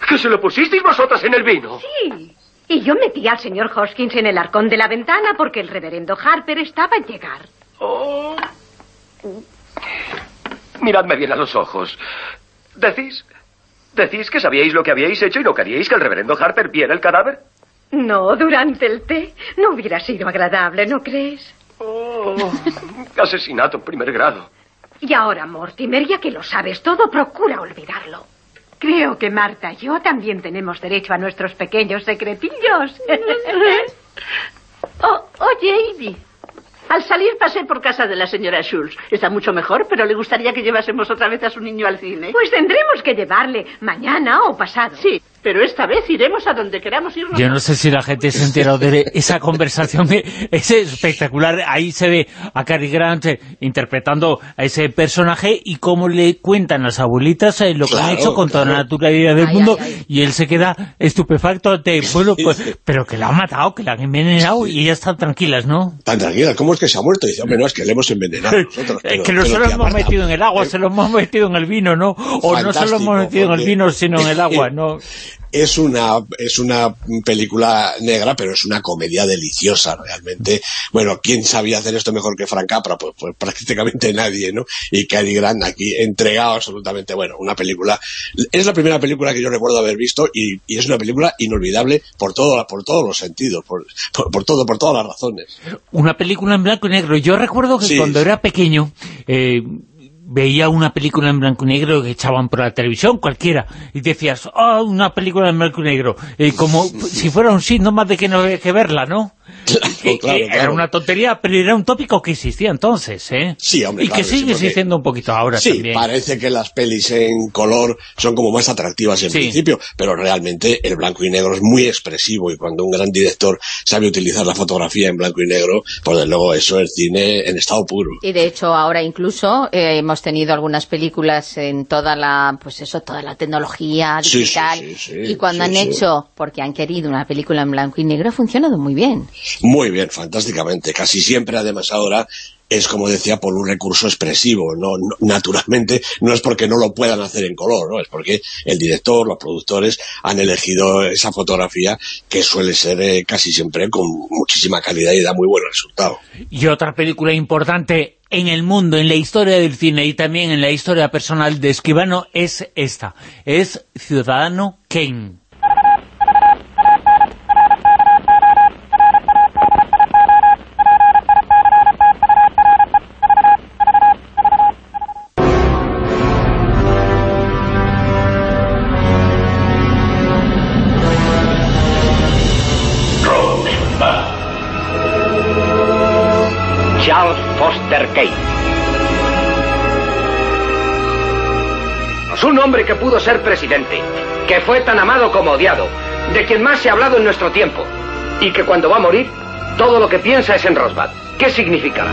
que se lo pusisteis vosotras en el vino? Sí. Y yo metí al señor Hoskins en el arcón de la ventana porque el reverendo Harper estaba en llegar. Oh. Miradme bien a los ojos. ¿Decís... decís que sabíais lo que habíais hecho y no queríais que el reverendo Harper viera el cadáver? No, durante el té no hubiera sido agradable, ¿no crees? Oh, asesinato en primer grado. Y ahora, Mortimer, ya que lo sabes todo, procura olvidarlo. Creo que Marta y yo también tenemos derecho a nuestros pequeños secretillos. Oh, oye, Ivy. Al salir pasé por casa de la señora Schultz. Está mucho mejor, pero le gustaría que llevásemos otra vez a su niño al cine. Pues tendremos que llevarle mañana o pasado. Sí, pero esta vez iremos a donde queramos irnos. Yo no sé si la gente se ha enterado de esa conversación, es espectacular. Ahí se ve a Cary Grant eh, interpretando a ese personaje y cómo le cuentan las abuelitas eh, lo que han Claro, hecho con toda la naturalidad del Ay, mundo ay, ay. y él se queda estupefacto de, bueno, pues, pero que la han matado, que la han envenenado y ellas están tranquilas, ¿no? Tan tranquila, ¿cómo es que se ha muerto? dice, hombre, no, es que le hemos envenenado nosotros. Pero- que no se lo hemos metido en el agua, eh, se lo hemos metido en el vino, ¿no? O no se lo hemos metido en el vino, sino en el agua, ¿no? es una es una película negra, pero es una comedia deliciosa realmente. Bueno, ¿quién sabía hacer esto mejor que Frank Capra? Pues, pues prácticamente nadie, ¿no? Y Cary Grant aquí entregado absolutamente, bueno, una película. Es la primera película que yo recuerdo haber visto y, y es una película inolvidable por todo, por todos los sentidos, por, por, por todo, por todas las razones. Una película en blanco y negro. Yo recuerdo que Sí, cuando era pequeño eh, veía una película en blanco y negro que echaban por la televisión, cualquiera, y decías, ah, una película en blanco y negro, eh, como si fuera un síntoma de que no había que verla, ¿no? Claro, claro, Era una tontería, pero era un tópico que existía entonces, ¿eh? Sí, hombre, Y claro que sigue porque- existiendo un poquito ahora Sí, también. parece que las pelis en color son como más atractivas en Sí. principio, pero realmente el blanco y negro es muy expresivo y cuando un gran director sabe utilizar la fotografía en blanco y negro, pues desde luego eso es cine en estado puro. Y de hecho ahora incluso eh, hemos tenido algunas películas en toda la, pues eso, toda la tecnología Sí, sí, digital. sí, sí, y cuando sí, han sí. hecho, porque han querido una película en blanco y negro, ha funcionado muy bien. Muy bien, fantásticamente. Casi siempre, además, ahora es, como decía, por un recurso expresivo. No, naturalmente, no es porque no lo puedan hacer en color, ¿no? Es porque el director, los productores han elegido esa fotografía que suele ser eh, casi siempre con muchísima calidad y da muy buen resultado. Y otra película importante en el mundo, en la historia del cine y también en la historia personal de Escribano es esta, es Ciudadano Kane. Es un hombre que pudo ser presidente, que fue tan amado como odiado, de quien más se ha hablado en nuestro tiempo, y que cuando va a morir, todo lo que piensa es en Rosebud. ¿Qué significa?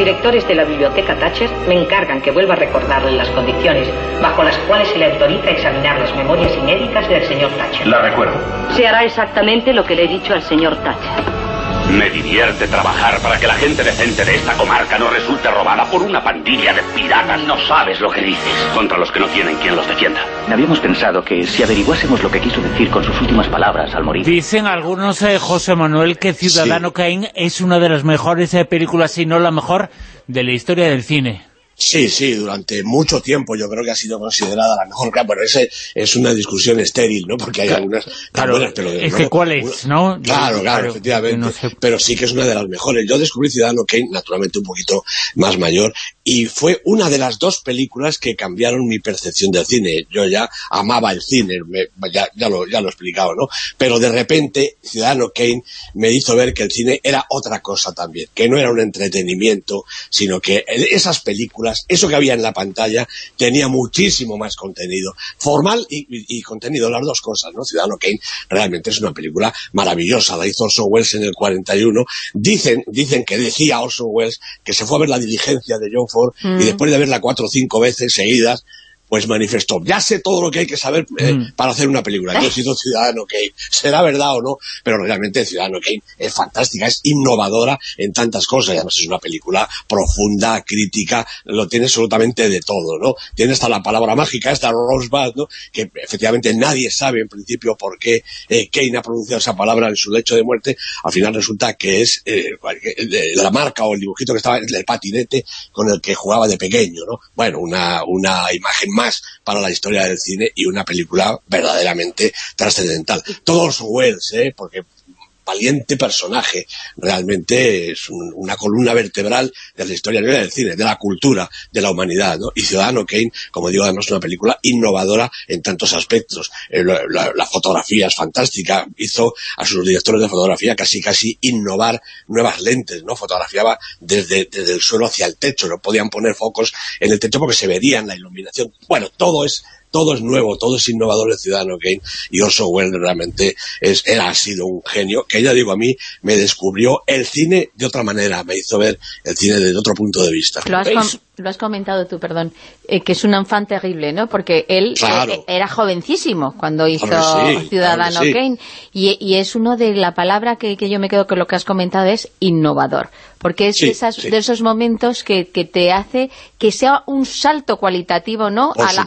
Directores de la biblioteca Thatcher me encargan que vuelva a recordarle las condiciones bajo las cuales se le autoriza examinar las memorias inéditas del señor Thatcher. La recuerdo. Se hará exactamente lo que le he dicho al señor Thatcher. Me divierte trabajar para que la gente decente de esta comarca no resulte robada por una pandilla de piratas. No sabes lo que dices. Contra los que no tienen quien los defienda. Habíamos pensado que si averiguásemos lo que quiso decir con sus últimas palabras al morir. Dicen algunos, eh, José Manuel, que Ciudadano Kane es una de las mejores eh, películas, si no la mejor, de la historia del cine. Sí, sí, durante mucho tiempo yo creo que ha sido considerada la mejor. Claro, Bueno, ese es una discusión estéril, ¿no? Porque hay algunas Claro, buenas, pero... es que luego, ¿cuál es, no? Claro, claro, efectivamente. no sé. Pero sí que es una de las mejores. Yo descubrí Ciudadano Kane, naturalmente un poquito más mayor, y fue una de las dos películas que cambiaron mi percepción del cine. Yo ya amaba el cine, me- ya, ya, lo, ya lo he explicado, ¿no? Pero de repente Ciudadano Kane me hizo ver que el cine era otra cosa también, que no era un entretenimiento, sino que esas películas, eso que había en la pantalla, tenía muchísimo más contenido, formal y, y- y contenido, las dos cosas, ¿no? Ciudadano Kane realmente es una película maravillosa, la hizo Orson Welles en el 41, dicen, dicen que decía Orson Welles que se fue a ver la diligencia de John Ford Mm. y después de verla cuatro o cinco veces seguidas, pues manifestó, ya sé todo lo que hay que saber eh, Mm. para hacer una película. Entonces hizo Ciudadano Kane. Será verdad o no, pero realmente Ciudadano Kane es fantástica, es innovadora en tantas cosas. Además es una película profunda, crítica, lo tiene absolutamente de todo, ¿no? Tiene hasta la palabra mágica, esta Rosebud, ¿no? Que efectivamente nadie sabe en principio por qué eh, Kane ha pronunciado esa palabra en su lecho de muerte. Al final resulta que es eh, la marca o el dibujito que estaba en el patinete con el que jugaba de pequeño, ¿no? Bueno, una, una imagen más para la historia del cine y una película verdaderamente trascendental. Todos Wells, ¿eh? Porque valiente personaje. Realmente es una columna vertebral de la historia del cine, de la cultura, de la humanidad. ¿no? Y Ciudadano Kane, como digo, además es una película innovadora en tantos aspectos. Eh, la, fotografía es fantástica, hizo a sus directores de fotografía casi casi innovar nuevas lentes, ¿no? Fotografiaba desde, desde el suelo hacia el techo, no podían poner focos en el techo porque se verían la iluminación. Bueno, todo es todo es nuevo, todo es innovador el Ciudadano Kane y Orson Welles realmente es, era, ha sido un genio que ya digo a mí me descubrió el cine de otra manera, me hizo ver el cine desde otro punto de vista. Lo has, comentado tú, perdón, eh, que es un enfant terrible, ¿no? Porque él eh, era jovencísimo cuando hizo Ciudadano Kane y, y, es uno de la palabra que, que yo me quedo con lo que has comentado es innovador porque es de, esos momentos que, te hace que sea un salto cualitativo ¿no? A la,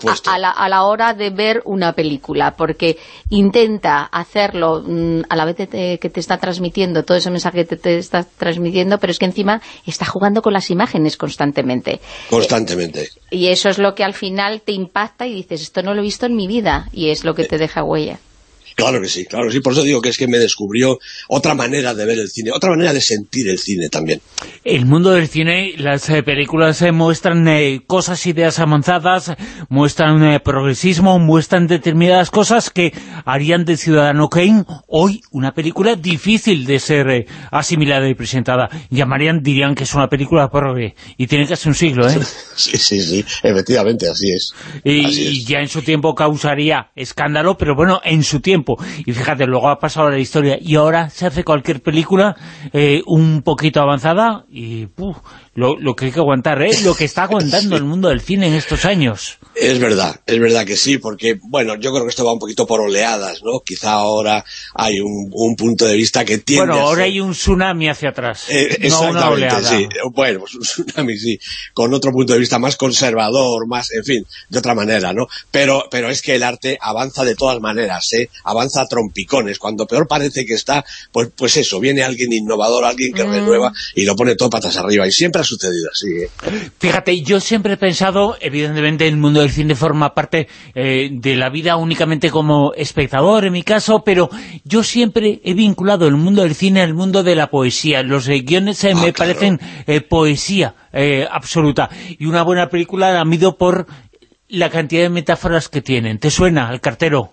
a, la, hora de ver una película, porque intenta hacerlo mm, a la vez que te está transmitiendo todo ese mensaje que te, está transmitiendo, pero es que encima está jugando con las imágenes constantemente. Constantemente. y eso es lo que al final te impacta y dices, esto no lo he visto en mi vida, y es lo que te deja huella. Claro que sí, claro que sí. Por eso digo que es que me descubrió otra manera de ver el cine, otra manera de sentir el cine también. El mundo del cine, las eh, películas eh, muestran eh, cosas, ideas avanzadas, muestran progresismo, muestran determinadas cosas que harían de Ciudadano Kane hoy una película difícil de ser asimilada y presentada. Llamarían, dirían que es una película progre y tiene casi un siglo, ¿eh? sí, sí, sí, efectivamente, así es. y ya en su tiempo causaría escándalo, pero bueno, en su tiempo y fíjate, luego ha pasado la historia y ahora se hace cualquier película eh, un poquito avanzada y lo, que hay que aguantar, ¿eh? lo que está aguantando el mundo del cine en estos años. Es verdad, es verdad que sí, porque, bueno, yo creo que esto va un poquito por oleadas, ¿no? Quizá ahora hay un, punto de vista que tiene Bueno, ahora hay un tsunami hacia atrás, eh, exactamente, sí. Bueno, pues un tsunami, sí, con otro punto de vista más conservador, más, en fin, de otra manera, ¿no? Pero, pero es que el arte avanza de todas maneras, ¿eh? Avanza a trompicones. Cuando peor parece que está, pues, pues eso, viene alguien innovador, alguien que mm. renueva y lo pone todo patas arriba. Y siempre ha sucedido así, ¿eh? Fíjate, yo siempre he pensado, evidentemente el mundo el cine forma parte eh, de la vida únicamente como espectador, en mi caso, pero yo siempre he vinculado el mundo del cine al mundo de la poesía. Los guiones eh, me ah, parecen eh, poesía absoluta. Y una buena película la mido por la cantidad de metáforas que tienen. ¿Te suena, el cartero?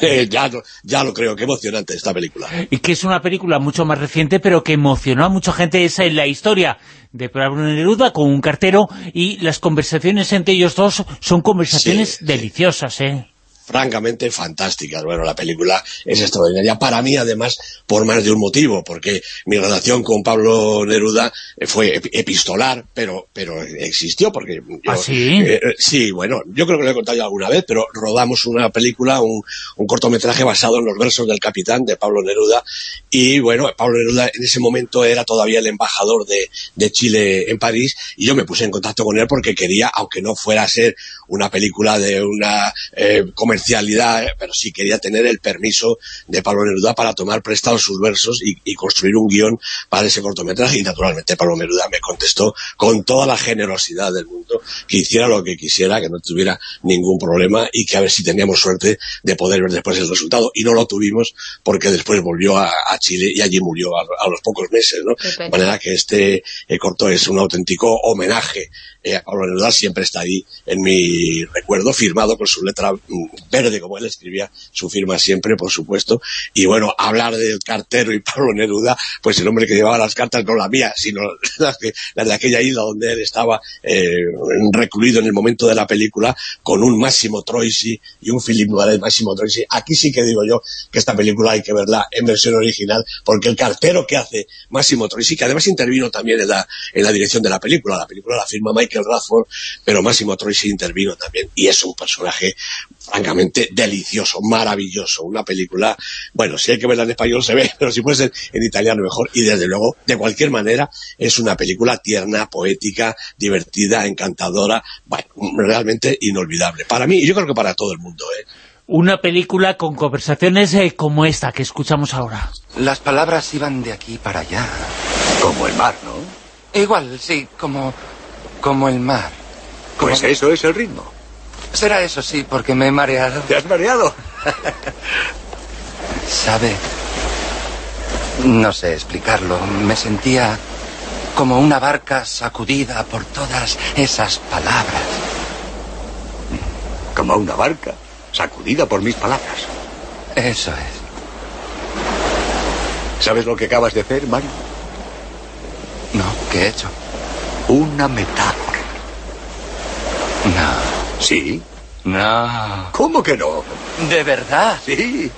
ya, ya lo creo, qué emocionante esta película. Y que es una película mucho más reciente, pero que emocionó a mucha gente. Esa es la historia de Pablo Neruda con un cartero y las conversaciones entre ellos dos son conversaciones deliciosas, ¿eh? Francamente fantásticas. Bueno, la película es extraordinaria. Para mí, además, por más de un motivo, porque mi relación con Pablo Neruda fue epistolar, pero pero existió, porque ¿Ah, sí? Eh, eh, sí, bueno, yo creo que lo he contado ya alguna vez, pero rodamos una película, un, un cortometraje basado en los versos del capitán de Pablo Neruda, y bueno, Pablo Neruda en ese momento era todavía el embajador de, de Chile en París, y yo me puse en contacto con él porque quería, aunque no fuera a ser una película de una eh, comercialidad, pero sí quería tener el permiso de Pablo Neruda para tomar prestados sus versos y, construir un guion para ese cortometraje. Y naturalmente Pablo Neruda me contestó con toda la generosidad del mundo que hiciera lo que quisiera, que no tuviera ningún problema y que a ver si teníamos suerte de poder ver después el resultado. Y no lo tuvimos porque después volvió a, Chile y allí murió a, los pocos meses. ¿no? De manera que este eh, corto es un auténtico homenaje eh, Pablo Neruda, siempre está ahí en mi recuerdo, firmado con su letra verde, como él escribía, su firma siempre, por supuesto. Y bueno, hablar del cartero y Pablo Neruda, pues el hombre que llevaba las cartas, no la mía, sino las, de aquella isla donde él estaba eh, recluido en el momento de la película, con un Máximo Troisi y un Philip Noirel Máximo Troisi. Aquí sí que digo yo que esta película hay que verla en versión original, porque el cartero que hace Máximo Troisi, que además intervino también en la, en la dirección de la película, la película la firma Michael Radford, pero Máximo Troisi intervino también, y es un personaje francamente delicioso, maravilloso, una película, bueno, si hay que verla en español se ve, pero si puede ser en italiano mejor, y desde luego, de cualquier manera, es una película tierna, poética, divertida, encantadora, bueno, realmente inolvidable. Para mí, y yo creo que para todo el mundo, ¿eh? Una película con conversaciones eh, como esta que escuchamos ahora. Las palabras iban de aquí para allá. Como el mar, ¿no? Igual, sí, como, como el mar. Pues eso es el ritmo. Será eso, sí, porque me he mareado. ¿Te has mareado? ¿Sabe? No sé explicarlo. Me sentía como una barca sacudida por todas esas palabras. Como una barca sacudida por mis palabras. Eso es. ¿Sabes lo que acabas de hacer, Mario? No, ¿qué he hecho? Una metáfora. No. ¿Sí? No. ¿Cómo que no? ¿De verdad? Sí.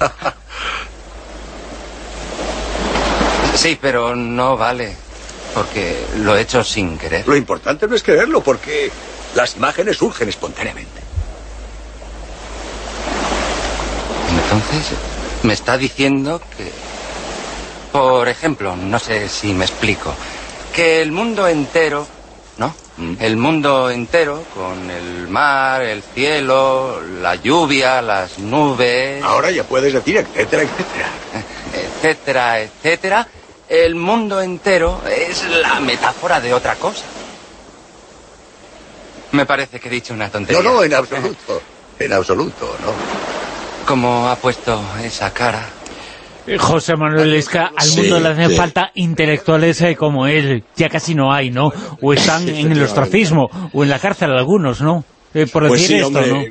sí, pero no vale. Porque lo he hecho sin querer. Lo importante no es quererlo, porque las imágenes surgen espontáneamente. Entonces, me está diciendo que... Por ejemplo, no sé si me explico, que el mundo entero, ¿no? Mm. El mundo entero, con el mar, el cielo, la lluvia, las nubes... Ahora ya puedes decir etcétera, etcétera. Etcétera, etcétera. El mundo entero es la metáfora de otra cosa. Me parece que he dicho una tontería. No, no, en absoluto. En absoluto, no. ¿Cómo ha puesto esa cara? Eh, José Manuel Esca, al Sí, mundo le hacen sí. falta intelectuales eh, como él. Ya casi no hay, ¿no? O están en el ostracismo, o en la cárcel algunos, ¿no? Eh, por Pues decir sí, esto, hombre, ¿no?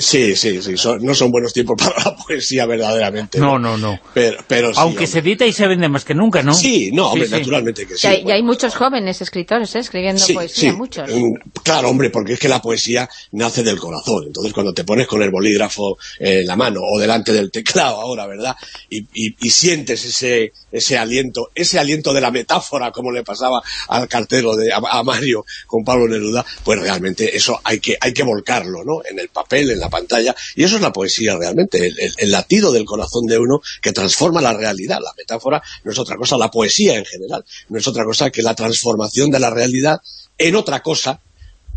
Sí, sí, sí. son- no son buenos tiempos para la poesía, verdaderamente. No, no, no. Pero, pero sí, Aunque hombre. se edita y se vende más que nunca, ¿no? Sí, no, hombre, Sí, sí. naturalmente que sí. y, hay, y hay muchos jóvenes escritores ¿eh? escribiendo Sí, poesía, sí. muchos. Mm, Claro, hombre, porque es que la poesía nace del corazón. Entonces, cuando te pones con el bolígrafo en la mano o delante del teclado ahora, ¿verdad? Y, y- y sientes ese, ese aliento, ese aliento de la metáfora, como le pasaba al cartero de a, a Mario con Pablo Neruda, pues realmente eso hay que, hay que volcarlo, ¿no? En el papel, en la pantalla. Y eso es la poesía realmente, el, el- el latido del corazón de uno que transforma la realidad. La metáfora no es otra cosa, la poesía en general, no es otra cosa que la transformación de la realidad en otra cosa,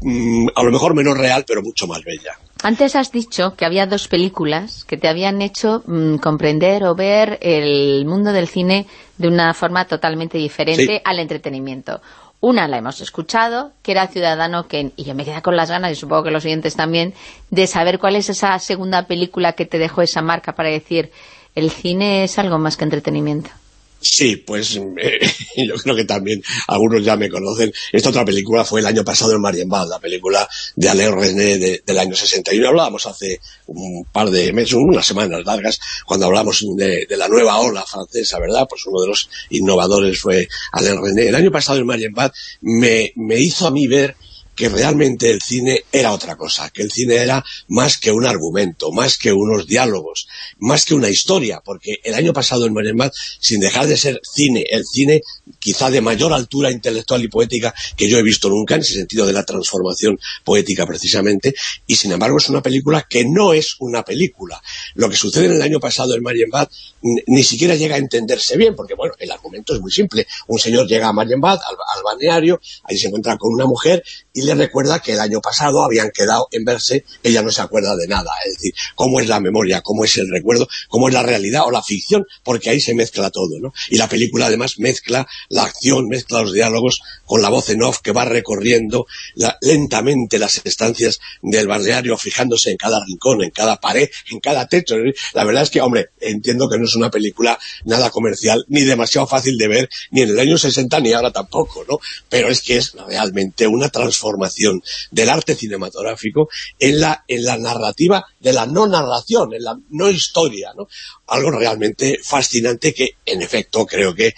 mm, a lo mejor menos real, pero mucho más bella. Antes has dicho que había dos películas que te habían hecho mm, comprender o ver el mundo del cine de una forma totalmente diferente Sí. al entretenimiento. Una la hemos escuchado, que era Ciudadano Ken, y yo me quedé con las ganas, y supongo que los siguientes también, de saber cuál es esa segunda película que te dejó esa marca para decir, el cine es algo más que entretenimiento. Sí, pues eh, yo creo que también algunos ya me conocen. Esta otra película fue el año pasado en Marienbad, la película de Alain René de- del año 61. Hablábamos hace un par de meses, unas semanas largas, cuando hablamos de, de la nueva ola francesa, ¿verdad? Pues uno de los innovadores fue Alain René. El año pasado en Marienbad me, me hizo a mí ver que realmente el cine era otra cosa, que el cine era más que un argumento, más que unos diálogos, más que una historia, porque el año pasado en Marienbad, sin dejar de ser cine, el cine quizá de mayor altura intelectual y poética que yo he visto nunca, en ese sentido de la transformación poética precisamente, y sin embargo es una película que no es una película. Lo que sucede en el año pasado en Marienbad ni siquiera llega a entenderse bien, porque bueno, el argumento es muy simple. Un señor llega a Marienbad, al, al balneario, ahí se encuentra con una mujer y le recuerda que el año pasado habían quedado en verse, ella no se acuerda de nada. Es decir, cómo es la memoria, cómo es el recuerdo, cómo es la realidad o la ficción, porque ahí se mezcla todo, ¿no? Y la película además mezcla la acción, mezcla los diálogos con la voz en off que va recorriendo lentamente las estancias del balneario, fijándose en cada rincón, en cada pared, en cada techo. La verdad es que, hombre, entiendo que no es una película nada comercial, ni demasiado fácil de ver, ni en el año 60 ni ahora tampoco, ¿no? Pero es que es realmente una transformación del arte cinematográfico en la, en la narrativa de la no narración, en la no historia, ¿no? Algo realmente fascinante que, en efecto, creo que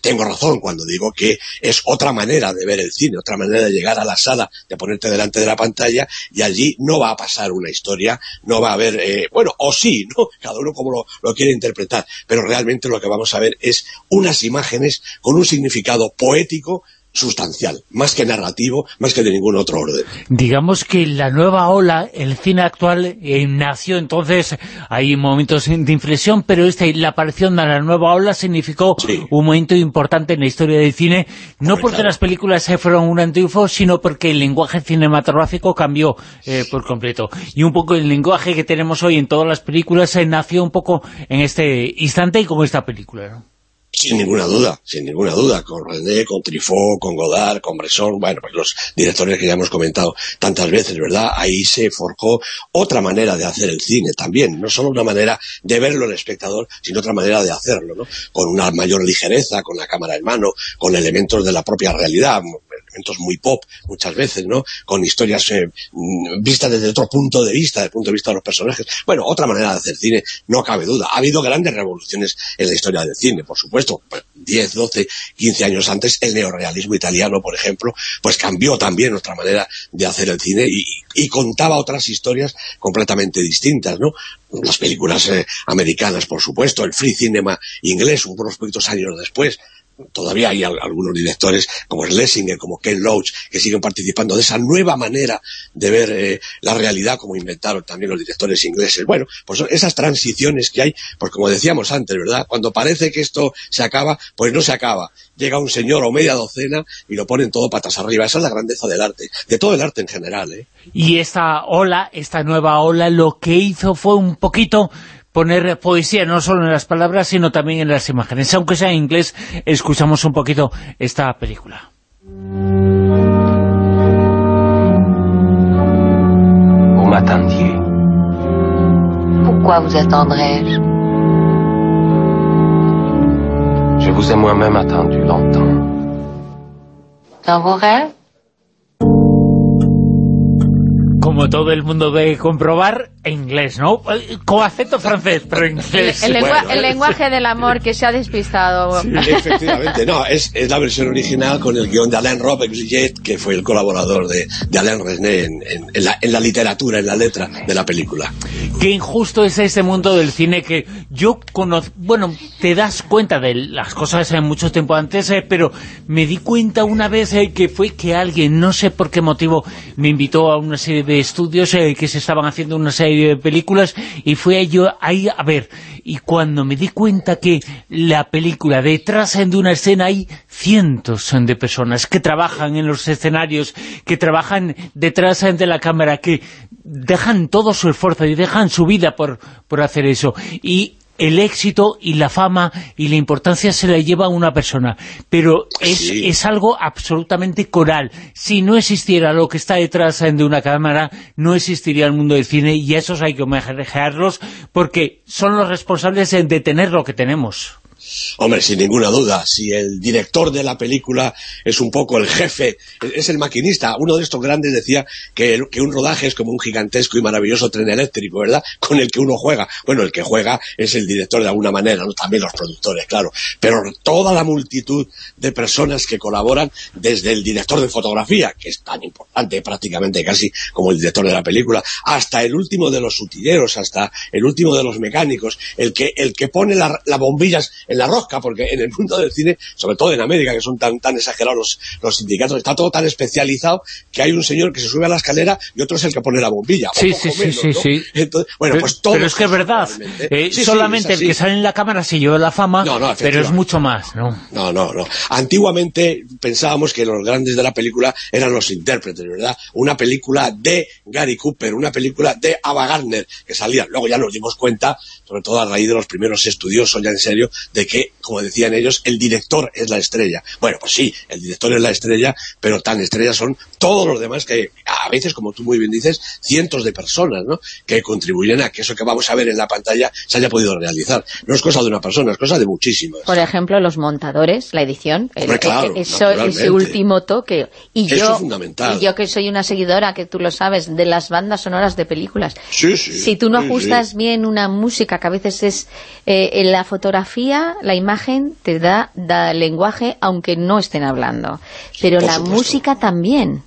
tengo razón cuando digo que es otra manera de ver el cine, otra manera de llegar a la sala, de ponerte delante de la pantalla y allí no va a pasar una historia, no va a haber, eh, bueno, o sí, ¿no? Cada uno como lo quiere interpretar, pero realmente lo que vamos a ver es unas imágenes con un significado poético sustancial, más que narrativo, más que de ningún otro orden. Digamos que la nueva ola, el cine actual, eh, nació entonces, hay momentos de inflexión, pero esta, la aparición de la nueva ola significó un momento importante en la historia del cine, no porque las películas se fueron un triunfo, sino porque el lenguaje cinematográfico cambió eh, por completo. Y un poco el lenguaje que tenemos hoy en todas las películas eh, nació un poco en este instante y con esta película, ¿no? Sin ninguna duda, sin ninguna duda, con René, con Trifó, con Godard, con Bresson, bueno, pues los directores que ya hemos comentado tantas veces, ¿verdad? Ahí se forjó otra manera de hacer el cine también, no solo una manera de verlo el espectador, sino otra manera de hacerlo, ¿no? Con una mayor ligereza, con la cámara en mano, con elementos de la propia realidad, elementos muy pop muchas veces, ¿no? Con historias eh, mm, vistas desde otro punto de vista, desde el punto de vista de los personajes. Bueno, otra manera de hacer cine, no cabe duda. Ha habido grandes revoluciones en la historia del cine, por supuesto. 10, 12, 15 años antes, el neorealismo italiano, por ejemplo, pues cambió también nuestra manera de hacer el cine y, contaba otras historias completamente distintas, ¿no? Las películas eh, americanas, por supuesto, el free cinema inglés, unos poquitos años después, todavía hay algunos directores como Schlesinger, como Ken Loach, que siguen participando de esa nueva manera de ver eh, la realidad, como inventaron también los directores ingleses. Bueno, pues esas transiciones que hay, pues como decíamos antes, ¿verdad? Cuando parece que esto se acaba, pues no se acaba. Llega un señor o media docena y lo ponen todo patas arriba. Esa es la grandeza del arte, de todo el arte en general, ¿eh? Y esta ola, esta nueva ola, lo que hizo fue un poquito poner poesía no solo en las palabras, sino también en las imágenes. Aunque sea en inglés, escuchamos un poquito esta película. Vous m'attendiez. Pourquoi vous attendrais-je Je vous ai moi-même attendu longtemps. Dans vos rêves como todo el mundo debe comprobar, en inglés, ¿no? Con acento francés, pero en inglés. El, lenguaje del amor que se ha despistado. Sí, efectivamente, no, es, la versión original con el guion de Alain Robert-Gillet, que fue el colaborador de, Alain Resnais en, la, literatura, en la letra de la película. Qué injusto es ese mundo del cine que yo conozco... Bueno, te das cuenta de las cosas en mucho tiempo antes, eh, pero me di cuenta una vez eh, que fue que alguien, no sé por qué motivo, me invitó a una serie de estudios eh, que se estaban haciendo una serie de películas y fue yo ahí a ver. Y cuando me di cuenta que la película, detrás de una escena hay cientos de personas que trabajan en los escenarios, que trabajan detrás de la cámara, que dejan todo su esfuerzo y dejan su vida por, por hacer eso. Y el éxito y la fama y la importancia se la lleva a una persona, pero es, es, algo absolutamente coral. Si no existiera lo que está detrás de una cámara, no existiría el mundo del cine y a esos hay que homenajearlos porque son los responsables de tener lo que tenemos. Hombre, sin ninguna duda, si el director de la película es un poco el jefe, es el maquinista, uno de estos grandes decía que, un rodaje es como un gigantesco y maravilloso tren eléctrico, ¿verdad?, con el que uno juega. Bueno, el que juega es el director de alguna manera, ¿no? también los productores, claro, pero toda la multitud de personas que colaboran, desde el director de fotografía, que es tan importante prácticamente casi como el director de la película, hasta el último de los sutileros, hasta el último de los mecánicos, el que, el que pone las bombillas en la rosca, porque en el mundo del cine, sobre todo en América, que son tan, tan exagerados los, sindicatos, está todo tan especializado que hay un señor que se sube a la escalera y otro es el que pone la bombilla. Sí, sí, sí, sí, bueno, pues todo pero es que es verdad, eh, solamente el que sale en la cámara se lleva la fama, pero es mucho más, ¿no? No, no, no. Antiguamente pensábamos que los grandes de la película eran los intérpretes, ¿verdad? Una película de Gary Cooper, una película de Ava Gardner, que salía. Luego ya nos dimos cuenta, sobre todo a raíz de los primeros estudiosos ya en serio, de que, como decían ellos, el director es la estrella. Bueno, pues sí, el director es la estrella, pero tan estrellas son todos los demás que a veces, como tú muy bien dices, cientos de personas, ¿no?, que contribuyen a que eso que vamos a ver en la pantalla se haya podido realizar. No es cosa de una persona, es cosa de muchísimas. Por ejemplo, los montadores, la edición, eso, ese último toque. Y yo, Y yo que soy una seguidora, que tú lo sabes, de las bandas sonoras de películas. si tú no ajustas bien una música, que a veces es eh, en la fotografía, la imagen te da, da lenguaje aunque no estén hablando. Pero la música también.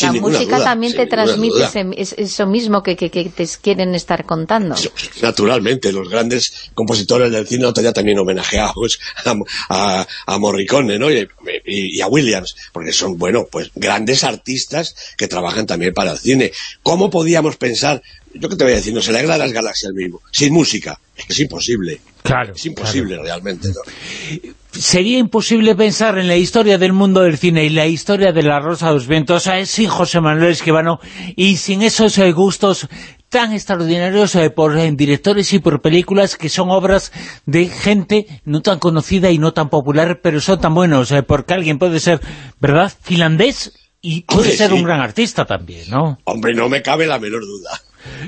la música también te transmite eso mismo que, que, te quieren estar contando. Naturalmente, los grandes compositores del cine ya también homenajeados a, a, Morricone ¿no? Y, y, a Williams, porque son, bueno, pues grandes artistas que trabajan también para el cine. ¿Cómo podíamos pensar yo qué te voy a decir, no se le agrada las galaxias mismo, sin música, es que es imposible. Claro. Es imposible realmente. Sería imposible pensar en la historia del mundo del cine y la historia de la Rosa de los Vientos sin José Manuel Esquivano y sin esos eh, gustos tan extraordinarios eh, por eh, directores y por películas que son obras de gente no tan conocida y no tan popular, pero son tan buenos, eh, porque alguien puede ser, ¿verdad?, finlandés y puede Hombre, ser sí. un gran artista también, ¿no? Hombre, no me cabe la menor duda.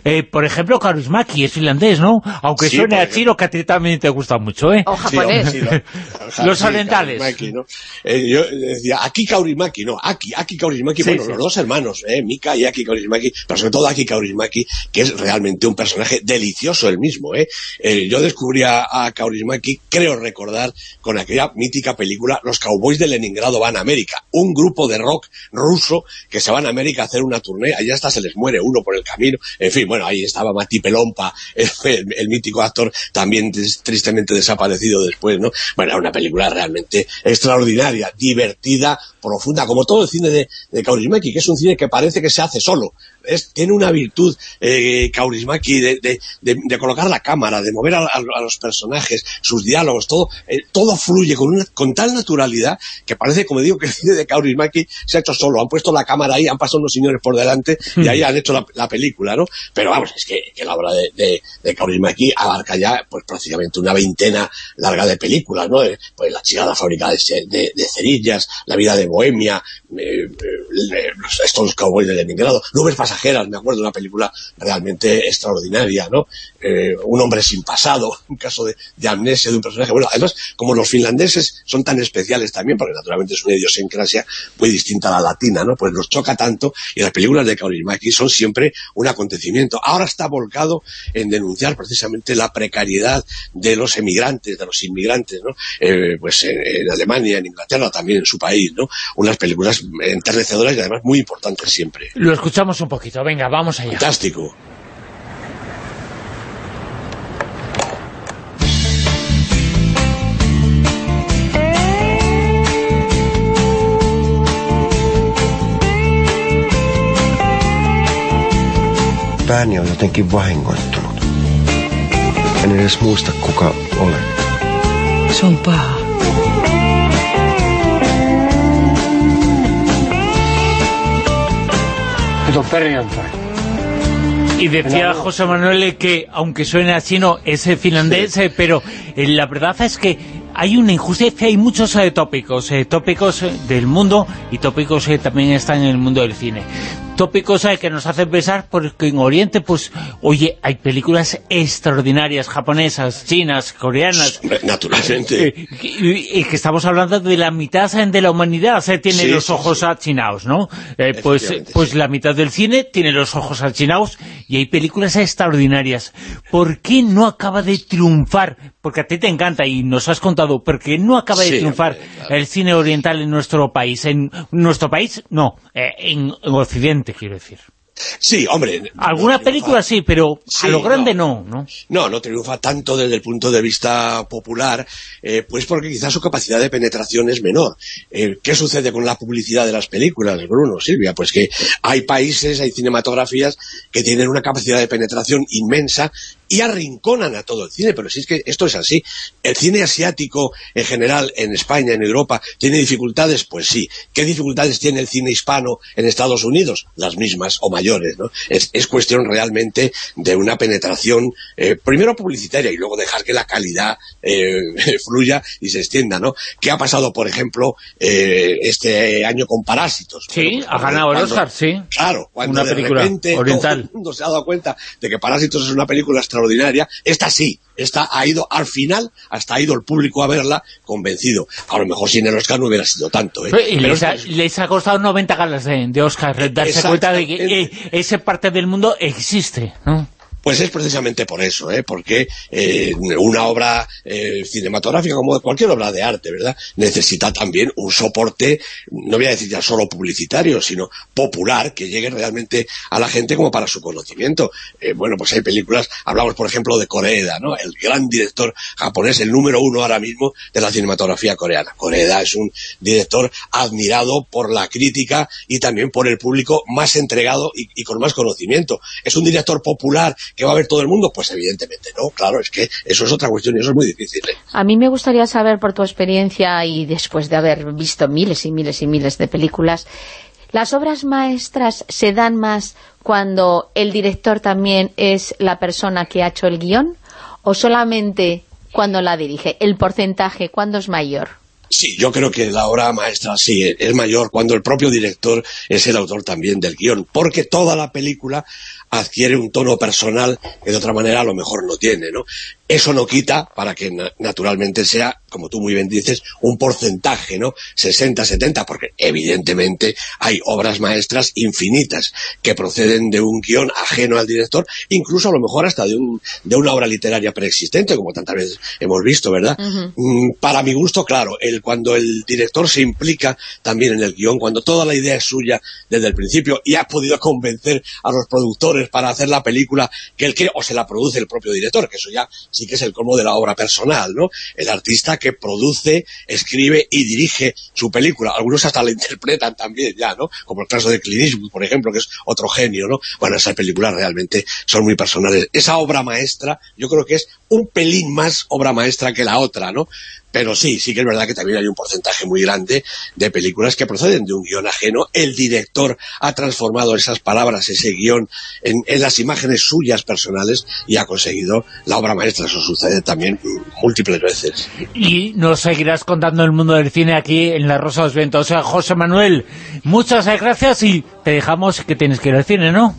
Eh, por ejemplo, Kaurismäki es finlandés, ¿no? Aunque Sí, suene a chino, que a ti también te gusta mucho, ¿eh? O japonés. Sí, hombre, sí, Los sí, orientales. ¿no? Eh, yo decía, Aki Kaurismäki, no, Aki, Aki Kaurismäki, Sí, bueno, sí. los dos hermanos, eh, Mika y Aki Kaurismäki, pero sobre todo Aki Kaurismäki, que es realmente un personaje delicioso el mismo, eh. Eh, yo descubrí a, a Kaurismäki, creo recordar, con aquella mítica película Los Cowboys de Leningrado van a América, un grupo de rock ruso que se van a América a hacer una tournée, allá hasta se les muere uno por el camino, en fin, bueno, ahí estaba Mati Pelompa, el, mítico actor, también tris- tristemente desaparecido después, ¿no? Bueno, era una película realmente extraordinaria, divertida, profunda, como todo el cine de, de Kaurismäki, que es un cine que parece que se hace solo. Es, tiene una virtud, eh, Kaurismäki, de, colocar la cámara, de mover a, los personajes, sus diálogos, todo, eh, todo fluye con, una, con tal naturalidad que parece, como digo, que el cine de Kaurismäki se ha hecho solo. Han puesto la cámara ahí, han pasado unos señores por delante y ahí han hecho la, la película, ¿no? Pero vamos, es que, la obra de, de, de Kaurismäki abarca ya, pues prácticamente una veintena larga de películas, ¿no? Eh, Pues La chica de fábrica de, de- de cerillas, La vida de Bohemia, eh, eh, los- estos cowboys de Leningrado, Nubes pasajeras, me acuerdo, una película realmente extraordinaria, ¿no? Eh, un hombre sin pasado, un caso de, amnesia de un personaje. Bueno, además, como los finlandeses son tan especiales también, porque naturalmente es una idiosincrasia muy distinta a la latina, ¿no? Pues nos choca tanto y las películas de Kaurismäki son siempre un acontecimiento. Ahora está volcado en denunciar precisamente la precariedad de los emigrantes, de los inmigrantes, ¿no? Eh, pues en, en Alemania, en Inglaterra, también en su país, ¿no? Unas películas enternecedoras y además muy importantes siempre. Lo escuchamos un poquito, venga, vamos allá. Fantástico. Pääni on jotenkin vahingoittunut. En edes muista, kuka olen. Se on paha. Perjantai. Y decía José Manuel que, aunque suene a chino, es eh, finlandés, eh, pero eh, la verdad es que hay una injusticia, hay muchos eh, tópicos, eh, tópicos del mundo y tópicos que también están en el mundo del cine. Tópicos que nos hacen pensar porque en Oriente, pues, oye, hay películas extraordinarias, japonesas, chinas, coreanas, Naturalmente. y, y que estamos hablando de la mitad de la humanidad, eh, tiene Sí, los sí, ojos achinados, ¿no? Eh, pues, pues la mitad del cine tiene los ojos achinados y hay películas extraordinarias. ¿Por qué no acaba de triunfar? Porque a ti te encanta y nos has contado, ¿por qué no acaba de Sí, triunfar el cine oriental en nuestro país? En nuestro país, no, eh, en, en Quiero decir. Sí, hombre. Alguna no película sí, pero Sí, a lo grande no. no, ¿no? No, no triunfa tanto desde el punto de vista popular, eh, pues porque quizás su capacidad de penetración es menor. Eh, ¿Qué sucede con la publicidad de las películas, Bruno, Silvia? Pues que hay países, hay cinematografías que tienen una capacidad de penetración inmensa y arrinconan a todo el cine, pero si es que esto es así. El cine asiático en general, en España, en Europa, ¿tiene dificultades? Pues sí. ¿Qué dificultades tiene el cine hispano en Estados Unidos? Las mismas o mayores, ¿no? Es, es cuestión realmente de una penetración, eh, primero publicitaria y luego dejar que la calidad eh, fluya y se extienda, ¿no? ¿Qué ha pasado, por ejemplo, eh, este año con Parásitos? Sí, Bueno, pues ha ganado el Oscar, sí. Claro, cuando Una de película repente oriental. todo el mundo se ha dado cuenta de que Parásitos es una película extraordinaria, esta sí, esta ha ido al final, hasta ha ido el público a verla convencido. A lo mejor sin el Oscar no hubiera sido tanto, ¿eh? Y Pero les, ha, es- les ha costado 90 galas de, de Oscar darse cuenta de que eh, esa parte del mundo existe, ¿no? Pues es precisamente por eso, ¿eh? porque eh, una obra eh, cinematográfica como cualquier obra de arte, ¿verdad? Necesita también un soporte, no voy a decir ya solo publicitario, sino popular, que llegue realmente a la gente como para su conocimiento. Eh, bueno, pues hay películas, hablamos por ejemplo de Koreeda, ¿no? El gran director japonés, el número uno ahora mismo de la cinematografía coreana. Koreeda es un director admirado por la crítica y también por el público más entregado y, y con más conocimiento. ¿Es un director popular que va a ver todo el mundo? Pues evidentemente no, claro, es que eso es otra cuestión y eso es muy difícil. ¿eh? A mí me gustaría saber, por tu experiencia y después de haber visto miles y miles y miles de películas, ¿Las obras maestras se dan más cuando el director también es la persona que ha hecho el guion? ¿O solamente cuando la dirige? ¿El porcentaje cuándo es mayor? Sí, yo creo que la obra maestra sí es mayor cuando el propio director es el autor también del guion, porque toda la película adquiere un tono personal que de otra manera a lo mejor no tiene, ¿no? Eso no quita para que naturalmente sea, como tú muy bien dices, un porcentaje, ¿no? 60, 70, porque evidentemente hay obras maestras infinitas que proceden de un guion ajeno al director, incluso a lo mejor hasta de, un, de una obra literaria preexistente, como tantas veces hemos visto, ¿verdad? Mm, para mi gusto, claro, el, cuando el director se implica también en el guion, cuando toda la idea es suya desde el principio y ha podido convencer a los productores para hacer la película que él quiere, o se la produce el propio director, que eso ya sí que es el colmo de la obra personal, ¿no? El artista que produce, escribe y dirige su película. Algunos hasta la interpretan también ya, ¿no? Como el caso de Clint Eastwood, por ejemplo, que es otro genio, ¿no? Bueno, esas películas realmente son muy personales. Esa obra maestra, yo creo que es un pelín más obra maestra que la otra, ¿no? Pero sí, sí que es verdad que también hay un porcentaje muy grande de películas que proceden de un guion ajeno. El director ha transformado esas palabras, ese guion, en, en, las imágenes suyas personales y ha conseguido la obra maestra. Eso sucede también múltiples veces. Y nos seguirás contando el mundo del cine aquí en La Rosa de los. O sea, José Manuel, muchas gracias y te dejamos que tienes que ir al cine, ¿no?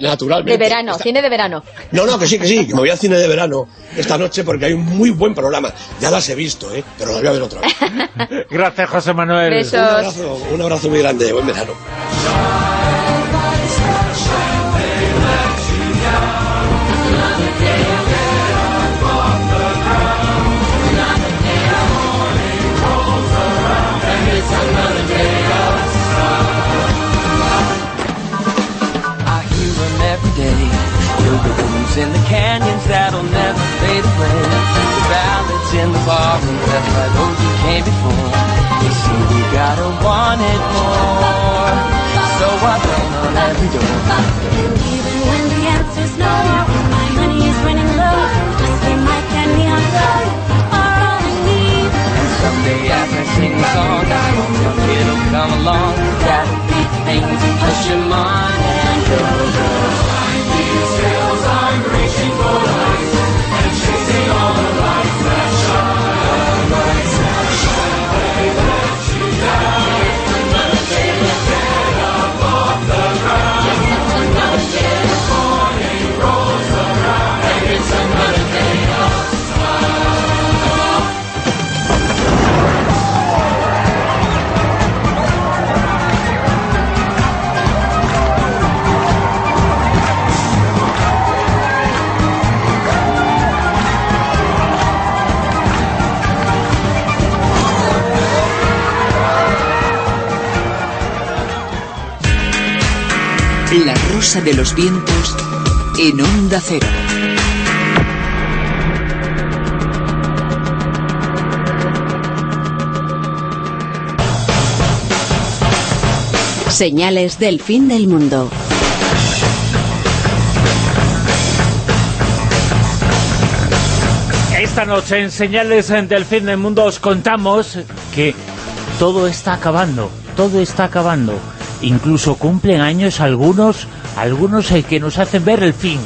Naturalmente. De verano, cine de verano. No, no, que sí, que sí, que me voy al cine de verano esta noche porque hay un muy buen programa. Ya las he visto, ¿eh? Pero las voy a ver otra vez. Gracias, José Manuel. Besos. Un abrazo, un abrazo muy grande. Buen verano. In the canyons that'll never fade away. The ballads in the ballrooms left by those who came before. You see, we gotta want it more. So I bang on every door. And even when the answer's no, my money is running low, Mr. Mike and Neon Glow are all we need. And someday as I sing the song, I hope your kid'll come along. That'll make things push him on and go, go. These hills migration for Rosa de los Vientos en Onda Cero. Señales del fin del mundo. Esta noche en Señales del fin del mundo os contamos que todo está acabando, todo está acabando. Incluso cumplen años algunos, algunos eh, que nos hacen ver el fin.